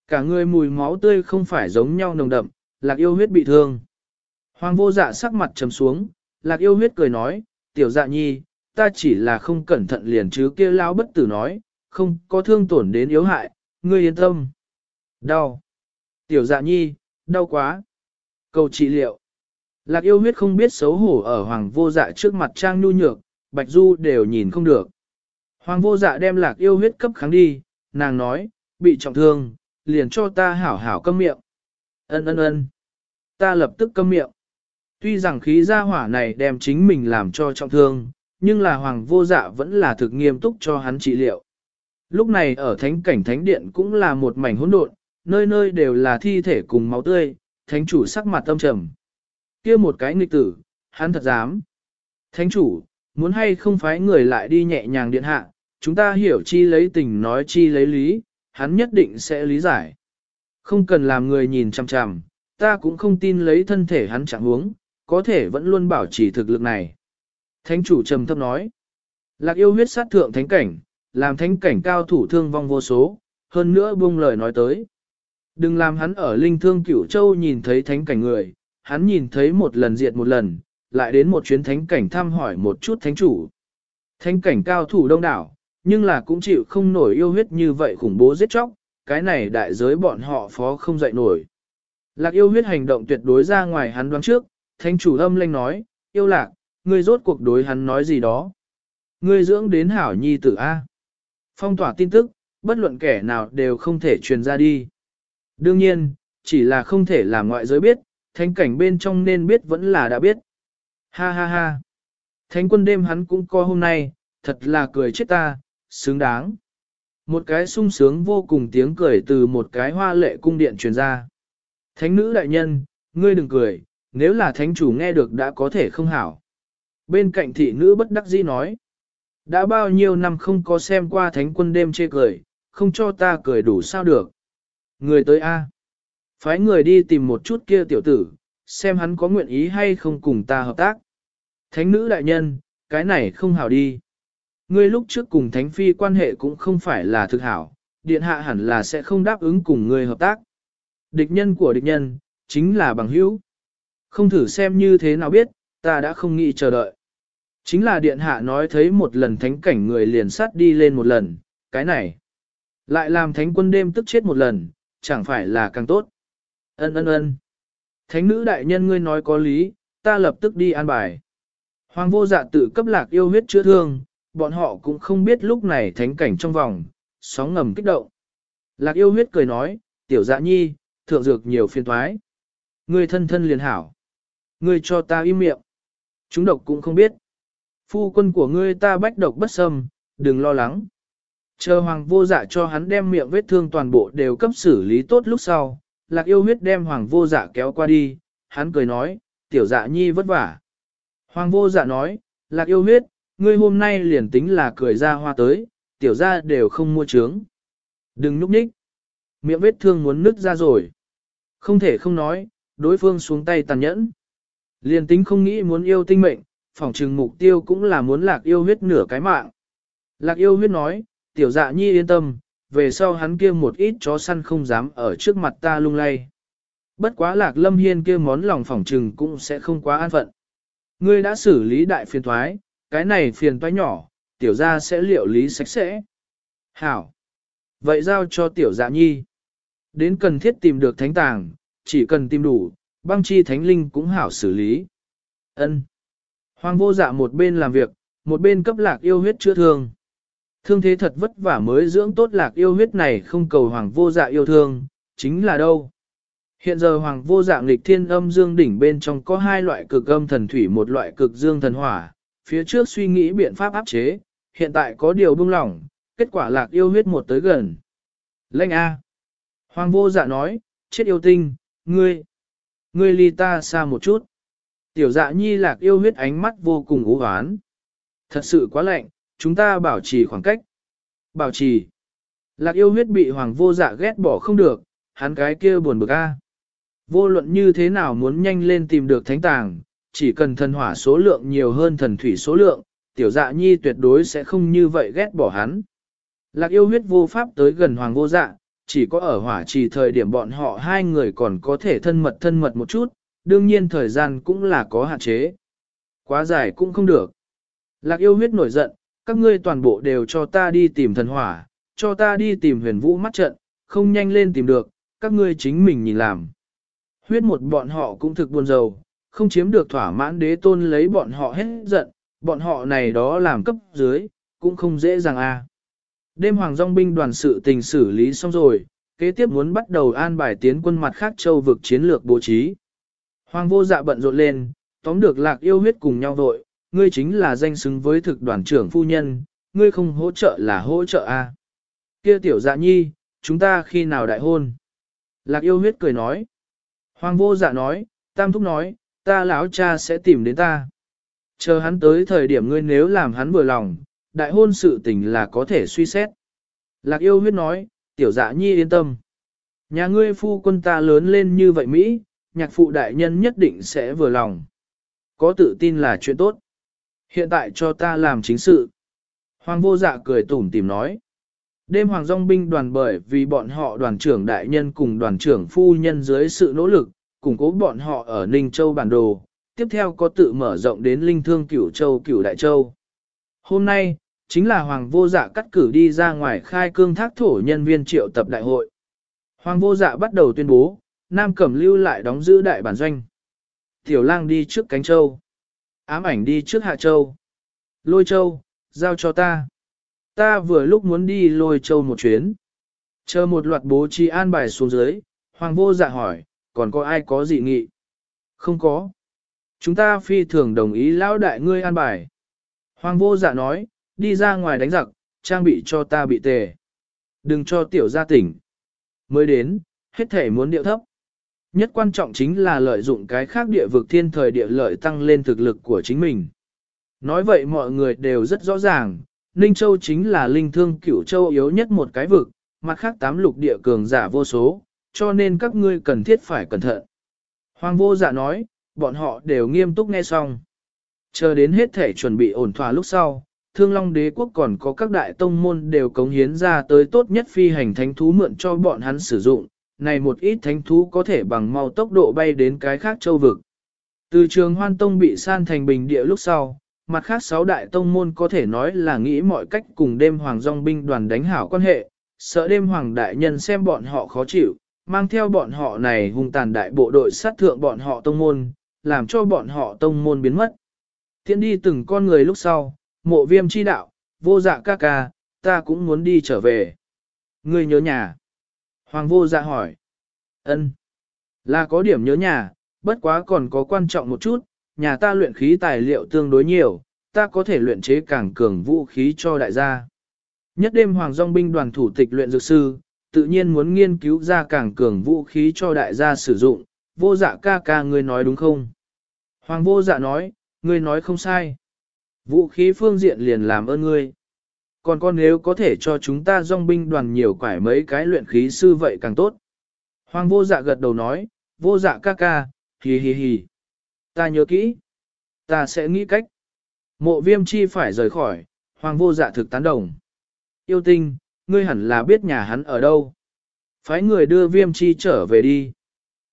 A: Cả người mùi máu tươi không phải giống nhau nồng đậm, lạc yêu huyết bị thương. Hoàng vô dạ sắc mặt trầm xuống, lạc yêu huyết cười nói, tiểu dạ nhi, ta chỉ là không cẩn thận liền chứ kia lao bất tử nói, không có thương tổn đến yếu hại, ngươi yên tâm. Đau. Tiểu dạ nhi, đau quá. Cầu trị liệu. Lạc yêu huyết không biết xấu hổ ở hoàng vô dạ trước mặt trang nhu nhược, bạch du đều nhìn không được. Hoàng vô dạ đem lạc yêu huyết cấp kháng đi, nàng nói, bị trọng thương, liền cho ta hảo hảo câm miệng. Ân ân ân. Ta lập tức câm miệng. Tuy rằng khí gia hỏa này đem chính mình làm cho trọng thương, nhưng là hoàng vô dạ vẫn là thực nghiêm túc cho hắn trị liệu. Lúc này ở thánh cảnh thánh điện cũng là một mảnh hỗn độn, nơi nơi đều là thi thể cùng máu tươi, thánh chủ sắc mặt tâm trầm. kia một cái nghịch tử, hắn thật dám. Thánh chủ, muốn hay không phái người lại đi nhẹ nhàng điện hạ, chúng ta hiểu chi lấy tình nói chi lấy lý, hắn nhất định sẽ lý giải. Không cần làm người nhìn chằm chằm, ta cũng không tin lấy thân thể hắn chẳng huống, có thể vẫn luôn bảo trì thực lực này. Thánh chủ trầm thấp nói, lạc yêu huyết sát thượng thánh cảnh, làm thánh cảnh cao thủ thương vong vô số, hơn nữa buông lời nói tới. Đừng làm hắn ở linh thương cửu châu nhìn thấy thánh cảnh người, hắn nhìn thấy một lần diệt một lần, lại đến một chuyến thánh cảnh thăm hỏi một chút thánh chủ. Thánh cảnh cao thủ đông đảo, nhưng là cũng chịu không nổi yêu huyết như vậy khủng bố giết chóc, cái này đại giới bọn họ phó không dậy nổi. Lạc yêu huyết hành động tuyệt đối ra ngoài hắn đoán trước, thánh chủ âm lanh nói, yêu lạc, ngươi rốt cuộc đối hắn nói gì đó. Ngươi dưỡng đến hảo nhi tử A. Phong tỏa tin tức, bất luận kẻ nào đều không thể truyền ra đi. Đương nhiên, chỉ là không thể làm ngoại giới biết, thánh cảnh bên trong nên biết vẫn là đã biết. Ha ha ha. Thánh quân đêm hắn cũng có hôm nay, thật là cười chết ta, xứng đáng. Một cái sung sướng vô cùng tiếng cười từ một cái hoa lệ cung điện truyền ra. Thánh nữ đại nhân, ngươi đừng cười, nếu là thánh chủ nghe được đã có thể không hảo. Bên cạnh thị nữ bất đắc dĩ nói. Đã bao nhiêu năm không có xem qua thánh quân đêm chê cười, không cho ta cười đủ sao được. Người tới A. Phái người đi tìm một chút kia tiểu tử, xem hắn có nguyện ý hay không cùng ta hợp tác. Thánh nữ đại nhân, cái này không hảo đi. Ngươi lúc trước cùng thánh phi quan hệ cũng không phải là thực hảo, điện hạ hẳn là sẽ không đáp ứng cùng ngươi hợp tác. Địch nhân của địch nhân, chính là bằng hữu. Không thử xem như thế nào biết, ta đã không nghĩ chờ đợi. Chính là điện hạ nói thấy một lần thánh cảnh người liền sát đi lên một lần, cái này. Lại làm thánh quân đêm tức chết một lần, chẳng phải là càng tốt. Ân ân ân. Thánh nữ đại nhân ngươi nói có lý, ta lập tức đi an bài. Hoàng vô dạ tự cấp lạc yêu huyết chữa thương, bọn họ cũng không biết lúc này thánh cảnh trong vòng, sóng ngầm kích động. Lạc yêu huyết cười nói, tiểu dạ nhi, thượng dược nhiều phiên thoái. Ngươi thân thân liền hảo. Ngươi cho ta im miệng. Chúng độc cũng không biết. Phu quân của ngươi ta bách độc bất xâm, đừng lo lắng. Chờ hoàng vô dạ cho hắn đem miệng vết thương toàn bộ đều cấp xử lý tốt lúc sau, lạc yêu huyết đem hoàng vô dạ kéo qua đi, hắn cười nói, tiểu dạ nhi vất vả. Hoàng vô dạ nói, lạc yêu huyết, ngươi hôm nay liền tính là cười ra hoa tới, tiểu ra đều không mua trướng. Đừng núp nhích. Miệng vết thương muốn nứt ra rồi. Không thể không nói, đối phương xuống tay tàn nhẫn. Liền tính không nghĩ muốn yêu tinh mệnh, phòng trừng mục tiêu cũng là muốn lạc yêu huyết nửa cái mạng. Lạc yêu huyết nói, tiểu dạ nhi yên tâm, về sau hắn kia một ít chó săn không dám ở trước mặt ta lung lay. Bất quá lạc lâm hiên kia món lòng phỏng trừng cũng sẽ không quá an phận. Ngươi đã xử lý đại phiền thoái, cái này phiền toái nhỏ, tiểu gia sẽ liệu lý sạch sẽ. Hảo. Vậy giao cho tiểu dạ nhi. Đến cần thiết tìm được thánh tàng, chỉ cần tìm đủ, băng chi thánh linh cũng hảo xử lý. Ân. Hoàng vô dạ một bên làm việc, một bên cấp lạc yêu huyết chữa thương. Thương thế thật vất vả mới dưỡng tốt lạc yêu huyết này không cầu hoàng vô dạ yêu thương, chính là đâu. Hiện giờ hoàng vô dạng lịch thiên âm dương đỉnh bên trong có hai loại cực âm thần thủy một loại cực dương thần hỏa, phía trước suy nghĩ biện pháp áp chế, hiện tại có điều buông lỏng, kết quả lạc yêu huyết một tới gần. Lệnh A. Hoàng vô dạ nói, chết yêu tinh, ngươi, ngươi ly ta xa một chút. Tiểu dạ nhi lạc yêu huyết ánh mắt vô cùng ú hoán. Thật sự quá lạnh, chúng ta bảo trì khoảng cách. Bảo trì. Lạc yêu huyết bị hoàng vô dạ ghét bỏ không được, hắn cái kia buồn bực a. Vô luận như thế nào muốn nhanh lên tìm được thánh tàng, chỉ cần thần hỏa số lượng nhiều hơn thần thủy số lượng, tiểu dạ nhi tuyệt đối sẽ không như vậy ghét bỏ hắn. Lạc yêu huyết vô pháp tới gần hoàng vô dạ, chỉ có ở hỏa trì thời điểm bọn họ hai người còn có thể thân mật thân mật một chút, đương nhiên thời gian cũng là có hạn chế. Quá dài cũng không được. Lạc yêu huyết nổi giận, các ngươi toàn bộ đều cho ta đi tìm thần hỏa, cho ta đi tìm huyền vũ mắt trận, không nhanh lên tìm được, các ngươi chính mình nhìn làm. Huyết một bọn họ cũng thực buồn rầu, không chiếm được thỏa mãn đế tôn lấy bọn họ hết giận, bọn họ này đó làm cấp dưới, cũng không dễ dàng a. À. Đêm hoàng dòng binh đoàn sự tình xử lý xong rồi, kế tiếp muốn bắt đầu an bài tiến quân mặt khác châu vực chiến lược bố trí. Hoàng vô dạ bận rộn lên, tóm được lạc yêu huyết cùng nhau vội, ngươi chính là danh xứng với thực đoàn trưởng phu nhân, ngươi không hỗ trợ là hỗ trợ a. À. Kia tiểu dạ nhi, chúng ta khi nào đại hôn? Lạc yêu huyết cười nói. Hoàng vô dạ nói, tam thúc nói, ta lão cha sẽ tìm đến ta. Chờ hắn tới thời điểm ngươi nếu làm hắn vừa lòng, đại hôn sự tình là có thể suy xét. Lạc yêu huyết nói, tiểu dạ nhi yên tâm. Nhà ngươi phu quân ta lớn lên như vậy Mỹ, nhạc phụ đại nhân nhất định sẽ vừa lòng. Có tự tin là chuyện tốt. Hiện tại cho ta làm chính sự. Hoàng vô dạ cười tủm tìm nói. Đêm Hoàng Dòng binh đoàn bởi vì bọn họ đoàn trưởng đại nhân cùng đoàn trưởng phu nhân dưới sự nỗ lực, củng cố bọn họ ở Ninh Châu bản đồ, tiếp theo có tự mở rộng đến Linh Thương Cửu Châu Cửu Đại Châu. Hôm nay, chính là Hoàng vô dạ cắt cử đi ra ngoài khai cương thác thổ nhân viên triệu tập đại hội. Hoàng vô dạ bắt đầu tuyên bố, Nam Cẩm lưu lại đóng giữ đại bản doanh. Tiểu lang đi trước cánh châu. Ám ảnh đi trước hạ châu. Lôi châu, giao cho ta ta vừa lúc muốn đi lôi châu một chuyến. Chờ một loạt bố trí an bài xuống dưới, hoàng vô dạ hỏi, còn có ai có dị nghị? Không có. Chúng ta phi thường đồng ý lão đại ngươi an bài. Hoàng vô dạ nói, đi ra ngoài đánh giặc, trang bị cho ta bị tề. Đừng cho tiểu gia tỉnh. Mới đến, hết thể muốn điệu thấp. Nhất quan trọng chính là lợi dụng cái khác địa vực thiên thời địa lợi tăng lên thực lực của chính mình. Nói vậy mọi người đều rất rõ ràng, Ninh Châu chính là linh thương cửu châu yếu nhất một cái vực, mặt khác tám lục địa cường giả vô số, cho nên các ngươi cần thiết phải cẩn thận. Hoàng vô dạ nói, bọn họ đều nghiêm túc nghe xong. Chờ đến hết thể chuẩn bị ổn thỏa lúc sau, Thương Long Đế quốc còn có các đại tông môn đều cống hiến ra tới tốt nhất phi hành thánh thú mượn cho bọn hắn sử dụng, này một ít thánh thú có thể bằng mau tốc độ bay đến cái khác châu vực. Từ trường hoan tông bị san thành bình địa lúc sau, mặt khác sáu đại tông môn có thể nói là nghĩ mọi cách cùng đêm hoàng dòng binh đoàn đánh hảo quan hệ, sợ đêm hoàng đại nhân xem bọn họ khó chịu, mang theo bọn họ này hung tàn đại bộ đội sát thượng bọn họ tông môn, làm cho bọn họ tông môn biến mất. Tiến đi từng con người lúc sau, mộ viêm chi đạo, vô dạ ca ca, ta cũng muốn đi trở về. Ngươi nhớ nhà. Hoàng vô dạ hỏi. ân Là có điểm nhớ nhà, bất quá còn có quan trọng một chút, nhà ta luyện khí tài liệu tương đối nhiều, ta có thể luyện chế càng cường vũ khí cho đại gia. Nhất đêm Hoàng Dòng binh đoàn thủ tịch luyện dược sư, tự nhiên muốn nghiên cứu ra càng cường vũ khí cho đại gia sử dụng, vô dạ ca ca ngươi nói đúng không? Hoàng vô dạ nói, ngươi nói không sai. Vũ khí phương diện liền làm ơn ngươi. Còn con nếu có thể cho chúng ta dòng binh đoàn nhiều quải mấy cái luyện khí sư vậy càng tốt. Hoàng vô dạ gật đầu nói, vô dạ ca ca, hì hì hì. Ta nhớ kỹ. Ta sẽ nghĩ cách. Mộ viêm chi phải rời khỏi, hoàng vô dạ thực tán đồng. Yêu tinh, ngươi hẳn là biết nhà hắn ở đâu. Phái người đưa viêm chi trở về đi.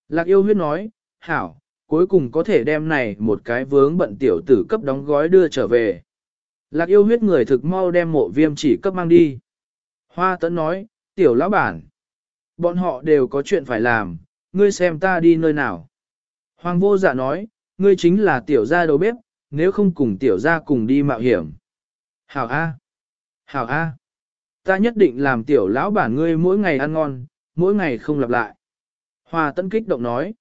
A: Lạc yêu huyết nói, hảo, cuối cùng có thể đem này một cái vướng bận tiểu tử cấp đóng gói đưa trở về. Lạc yêu huyết người thực mau đem mộ viêm chỉ cấp mang đi. Hoa tấn nói, tiểu lão bản. Bọn họ đều có chuyện phải làm, ngươi xem ta đi nơi nào. Hoàng vô dạ nói, ngươi chính là tiểu gia đầu bếp, nếu không cùng tiểu gia cùng đi mạo hiểm. Hảo A. Hảo A. Ta nhất định làm tiểu lão bản ngươi mỗi ngày ăn ngon, mỗi ngày không lặp lại. Hoa tấn kích động nói.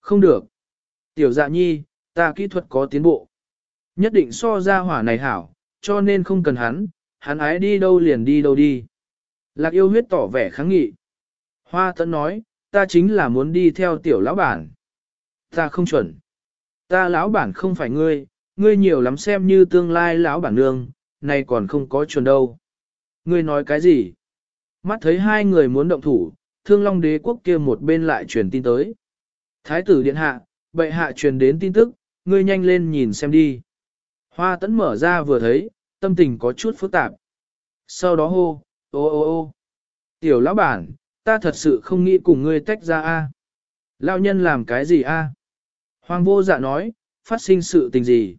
A: Không được. Tiểu dạ nhi, ta kỹ thuật có tiến bộ. Nhất định so ra hỏa này hảo, cho nên không cần hắn, hắn ái đi đâu liền đi đâu đi. Lạc yêu huyết tỏ vẻ kháng nghị. Hoa tấn nói, ta chính là muốn đi theo tiểu lão bản. Ta không chuẩn. Ta lão bản không phải ngươi, ngươi nhiều lắm xem như tương lai lão bản nương, này còn không có chuẩn đâu. Ngươi nói cái gì? Mắt thấy hai người muốn động thủ, thương long đế quốc kia một bên lại truyền tin tới. Thái tử điện hạ, bệ hạ truyền đến tin tức, ngươi nhanh lên nhìn xem đi. Hoa tấn mở ra vừa thấy, tâm tình có chút phức tạp. Sau đó hô, ô ô ô, tiểu lão bản, ta thật sự không nghĩ cùng ngươi tách ra a. Lão nhân làm cái gì a? Hoàng vô dạ nói, phát sinh sự tình gì?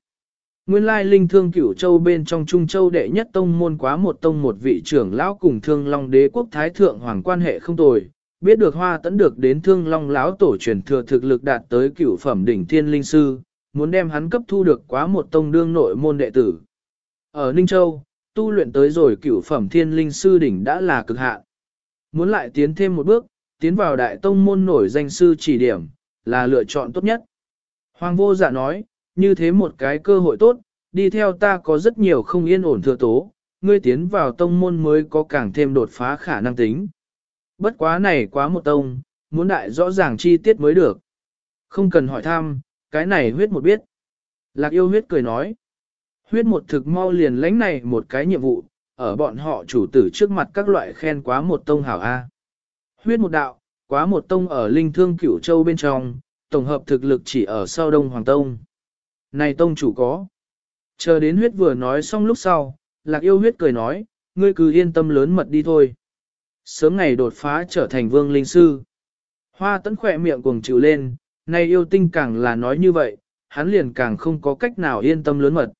A: Nguyên lai linh thương cửu châu bên trong Trung Châu đệ nhất tông môn quá một tông một vị trưởng lão cùng thương long đế quốc thái thượng hoàng quan hệ không tồi, biết được hoa tấn được đến thương long lão tổ truyền thừa thực lực đạt tới cửu phẩm đỉnh thiên linh sư, muốn đem hắn cấp thu được quá một tông đương nội môn đệ tử. Ở Ninh Châu, tu luyện tới rồi cửu phẩm thiên linh sư đỉnh đã là cực hạn. Muốn lại tiến thêm một bước, tiến vào đại tông môn nổi danh sư chỉ điểm, là lựa chọn tốt nhất. Hoàng vô dạ nói, như thế một cái cơ hội tốt, đi theo ta có rất nhiều không yên ổn thừa tố, ngươi tiến vào tông môn mới có càng thêm đột phá khả năng tính. Bất quá này quá một tông, muốn đại rõ ràng chi tiết mới được. Không cần hỏi thăm, cái này huyết một biết. Lạc yêu huyết cười nói. Huyết một thực mau liền lãnh này một cái nhiệm vụ, ở bọn họ chủ tử trước mặt các loại khen quá một tông hảo A. Huyết một đạo, quá một tông ở linh thương cửu châu bên trong, tổng hợp thực lực chỉ ở sau đông hoàng tông. Này tông chủ có. Chờ đến huyết vừa nói xong lúc sau, lạc yêu huyết cười nói, ngươi cứ yên tâm lớn mật đi thôi. Sớm ngày đột phá trở thành vương linh sư. Hoa tấn khỏe miệng cuồng chịu lên, nay yêu tinh càng là nói như vậy, hắn liền càng không có cách nào yên tâm lớn mật.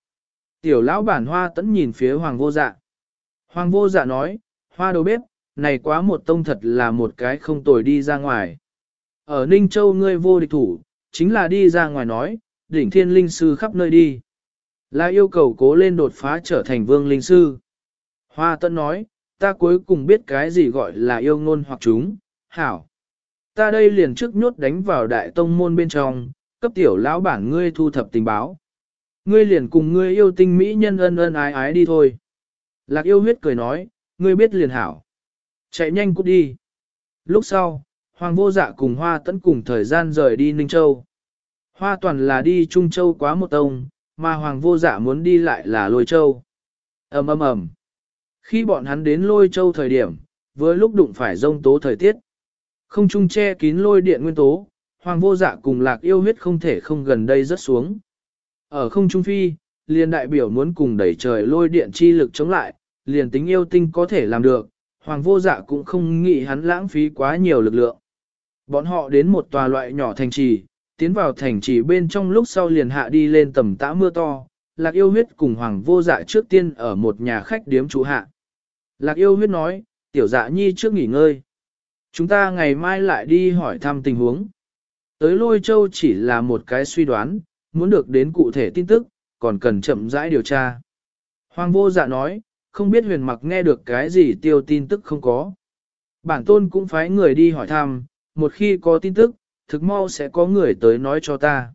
A: Tiểu lão bản hoa tẫn nhìn phía hoàng vô dạ. Hoàng vô dạ nói, hoa đầu bếp, này quá một tông thật là một cái không tồi đi ra ngoài. Ở Ninh Châu ngươi vô địch thủ, chính là đi ra ngoài nói, đỉnh thiên linh sư khắp nơi đi. Là yêu cầu cố lên đột phá trở thành vương linh sư. Hoa tẫn nói, ta cuối cùng biết cái gì gọi là yêu ngôn hoặc chúng, hảo. Ta đây liền trước nhốt đánh vào đại tông môn bên trong, cấp tiểu lão bản ngươi thu thập tình báo. Ngươi liền cùng ngươi yêu tinh mỹ nhân ân ân ái ái đi thôi. Lạc yêu huyết cười nói, ngươi biết liền hảo. Chạy nhanh cút đi. Lúc sau, Hoàng vô dạ cùng Hoa tấn cùng thời gian rời đi Ninh Châu. Hoa toàn là đi Trung Châu quá một tông, mà Hoàng vô dạ muốn đi lại là Lôi Châu. ầm ầm ầm. Khi bọn hắn đến Lôi Châu thời điểm, với lúc đụng phải rông tố thời tiết. Không trung che kín lôi điện nguyên tố, Hoàng vô dạ cùng lạc yêu huyết không thể không gần đây rất xuống. Ở không trung phi, liền đại biểu muốn cùng đẩy trời lôi điện chi lực chống lại, liền tính yêu tinh có thể làm được, Hoàng vô dạ cũng không nghĩ hắn lãng phí quá nhiều lực lượng. Bọn họ đến một tòa loại nhỏ thành trì, tiến vào thành trì bên trong lúc sau liền hạ đi lên tầm tã mưa to, Lạc yêu huyết cùng Hoàng vô dạ trước tiên ở một nhà khách điếm trụ hạ. Lạc yêu huyết nói, tiểu dạ nhi trước nghỉ ngơi. Chúng ta ngày mai lại đi hỏi thăm tình huống. Tới lôi châu chỉ là một cái suy đoán, muốn được đến cụ thể tin tức, còn cần chậm rãi điều tra. Hoàng vô dạ nói, không biết huyền mặc nghe được cái gì tiêu tin tức không có. Bản tôn cũng phái người đi hỏi thăm, một khi có tin tức, thực mau sẽ có người tới nói cho ta.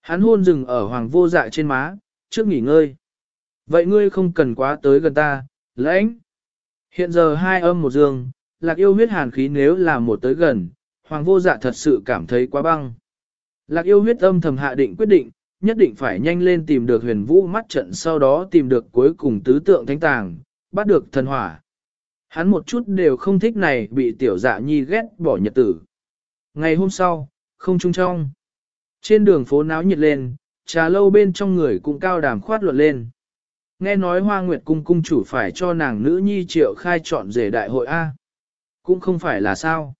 A: Hắn hôn dừng ở hoàng vô dạ trên má, trước nghỉ ngơi. Vậy ngươi không cần quá tới gần ta, lãnh. Hiện giờ hai âm một dương, lạc yêu huyết hàn khí nếu là một tới gần, hoàng vô dạ thật sự cảm thấy quá băng. Lạc yêu huyết âm thầm hạ định quyết định, nhất định phải nhanh lên tìm được huyền vũ mắt trận sau đó tìm được cuối cùng tứ tượng thánh tàng, bắt được thần hỏa. Hắn một chút đều không thích này bị tiểu dạ nhi ghét bỏ nhật tử. Ngày hôm sau, không trung trong. Trên đường phố náo nhiệt lên, trà lâu bên trong người cũng cao đàm khoát luận lên. Nghe nói hoa nguyệt cung cung chủ phải cho nàng nữ nhi triệu khai chọn rể đại hội A. Cũng không phải là sao.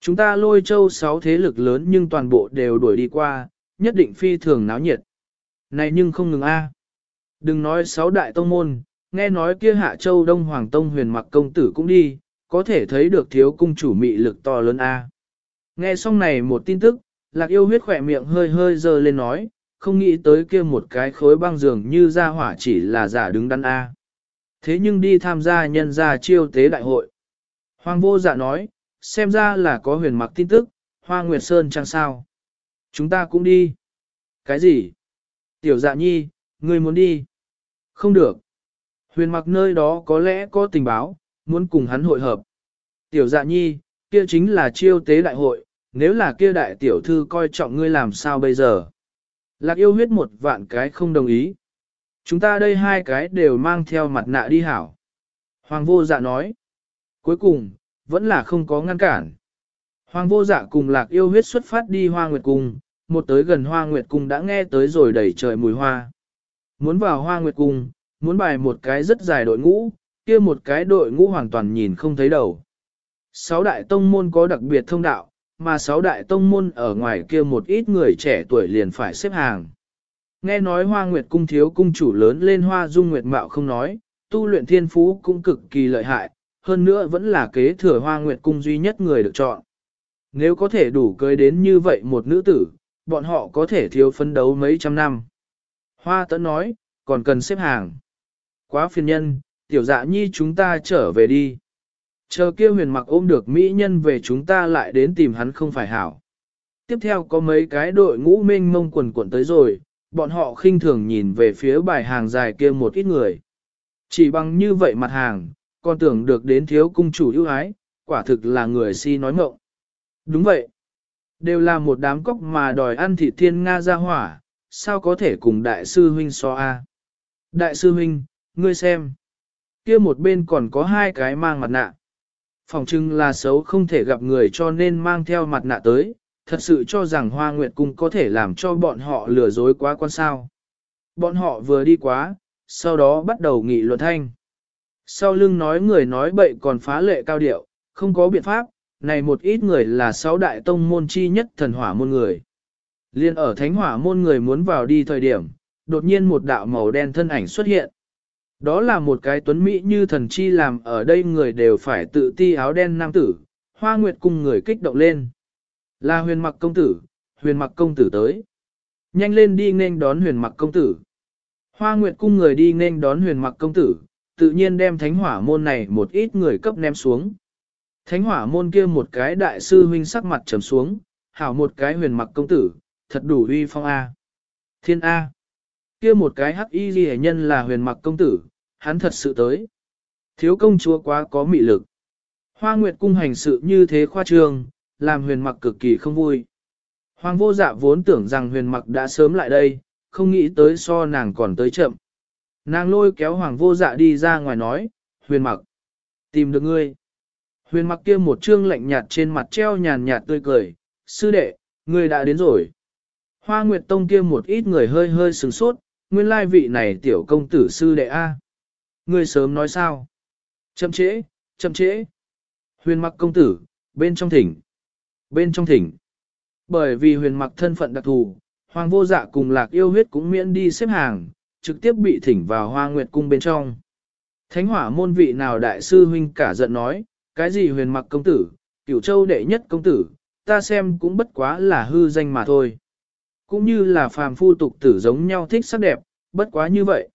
A: Chúng ta lôi châu sáu thế lực lớn nhưng toàn bộ đều đuổi đi qua, nhất định phi thường náo nhiệt. Này nhưng không ngừng A. Đừng nói sáu đại tông môn, nghe nói kia hạ châu đông hoàng tông huyền mặc công tử cũng đi, có thể thấy được thiếu cung chủ mị lực to lớn A. Nghe xong này một tin tức, lạc yêu huyết khỏe miệng hơi hơi dơ lên nói, không nghĩ tới kia một cái khối băng dường như ra hỏa chỉ là giả đứng đắn A. Thế nhưng đi tham gia nhân gia chiêu tế đại hội. Hoàng vô dạ nói, xem ra là có huyền mặc tin tức, Hoa Nguyệt Sơn chăng sao. Chúng ta cũng đi. Cái gì? Tiểu dạ nhi, ngươi muốn đi? Không được. Huyền mặc nơi đó có lẽ có tình báo, muốn cùng hắn hội hợp. Tiểu dạ nhi, kia chính là chiêu tế đại hội, nếu là kia đại tiểu thư coi trọng ngươi làm sao bây giờ? Lạc yêu huyết một vạn cái không đồng ý. Chúng ta đây hai cái đều mang theo mặt nạ đi hảo. Hoàng vô dạ nói. Cuối cùng, vẫn là không có ngăn cản. Hoàng vô dạ cùng lạc yêu huyết xuất phát đi hoa nguyệt cung, một tới gần hoa nguyệt cung đã nghe tới rồi đầy trời mùi hoa. Muốn vào hoa nguyệt cung, muốn bài một cái rất dài đội ngũ, kia một cái đội ngũ hoàn toàn nhìn không thấy đầu. Sáu đại tông môn có đặc biệt thông đạo, mà sáu đại tông môn ở ngoài kia một ít người trẻ tuổi liền phải xếp hàng. Nghe nói hoa nguyệt cung thiếu cung chủ lớn lên hoa dung nguyệt mạo không nói, tu luyện thiên phú cũng cực kỳ lợi hại, hơn nữa vẫn là kế thừa hoa nguyệt cung duy nhất người được chọn. Nếu có thể đủ cưới đến như vậy một nữ tử, bọn họ có thể thiếu phấn đấu mấy trăm năm. Hoa tẫn nói, còn cần xếp hàng. Quá phiền nhân, tiểu dạ nhi chúng ta trở về đi. Chờ kia huyền mặc ôm được mỹ nhân về chúng ta lại đến tìm hắn không phải hảo. Tiếp theo có mấy cái đội ngũ mênh mông quần quần tới rồi, bọn họ khinh thường nhìn về phía bài hàng dài kia một ít người. Chỉ bằng như vậy mặt hàng, còn tưởng được đến thiếu cung chủ ưu ái, quả thực là người si nói mộng. Đúng vậy. Đều là một đám cốc mà đòi ăn thịt thiên Nga ra hỏa, sao có thể cùng đại sư huynh so a? Đại sư huynh, ngươi xem. kia một bên còn có hai cái mang mặt nạ. Phòng trưng là xấu không thể gặp người cho nên mang theo mặt nạ tới, thật sự cho rằng hoa nguyệt cung có thể làm cho bọn họ lừa dối quá quan sao. Bọn họ vừa đi quá, sau đó bắt đầu nghị luận thanh. Sau lưng nói người nói bậy còn phá lệ cao điệu, không có biện pháp, này một ít người là sáu đại tông môn chi nhất thần hỏa môn người. Liên ở thánh hỏa môn người muốn vào đi thời điểm, đột nhiên một đạo màu đen thân ảnh xuất hiện. Đó là một cái tuấn mỹ như thần chi làm ở đây người đều phải tự ti áo đen nam tử, hoa nguyệt cung người kích động lên. Là huyền mặc công tử, huyền mặc công tử tới. Nhanh lên đi nên đón huyền mặc công tử. Hoa nguyệt cung người đi nên đón huyền mặc công tử, tự nhiên đem thánh hỏa môn này một ít người cấp ném xuống. Thánh hỏa môn kia một cái đại sư huynh sắc mặt trầm xuống, hảo một cái huyền mặc công tử, thật đủ uy phong A. Thiên A. Kia một cái hắc y ghi nhân là huyền mặc công tử, hắn thật sự tới. Thiếu công chúa quá có mị lực. Hoa Nguyệt cung hành sự như thế khoa trương, làm huyền mặc cực kỳ không vui. Hoàng vô dạ vốn tưởng rằng huyền mặc đã sớm lại đây, không nghĩ tới so nàng còn tới chậm. Nàng lôi kéo hoàng vô dạ đi ra ngoài nói, huyền mặc, tìm được ngươi. Huyền mặc kia một trương lạnh nhạt trên mặt treo nhàn nhạt tươi cười, sư đệ, ngươi đã đến rồi. Hoa Nguyệt Tông kia một ít người hơi hơi sừng sốt, nguyên lai vị này tiểu công tử sư đệ A. Ngươi sớm nói sao? Chậm trễ, chậm trễ. Huyền mặc công tử, bên trong thỉnh. Bên trong thỉnh. Bởi vì huyền mặc thân phận đặc thù, hoàng vô dạ cùng lạc yêu huyết cũng miễn đi xếp hàng, trực tiếp bị thỉnh vào hoa nguyệt cung bên trong. Thánh hỏa môn vị nào đại sư huynh cả giận nói, cái gì huyền mặc công tử, cửu châu đệ nhất công tử, ta xem cũng bất quá là hư danh mà thôi. Cũng như là phàm phu tục tử giống nhau thích sắc đẹp, bất quá như vậy.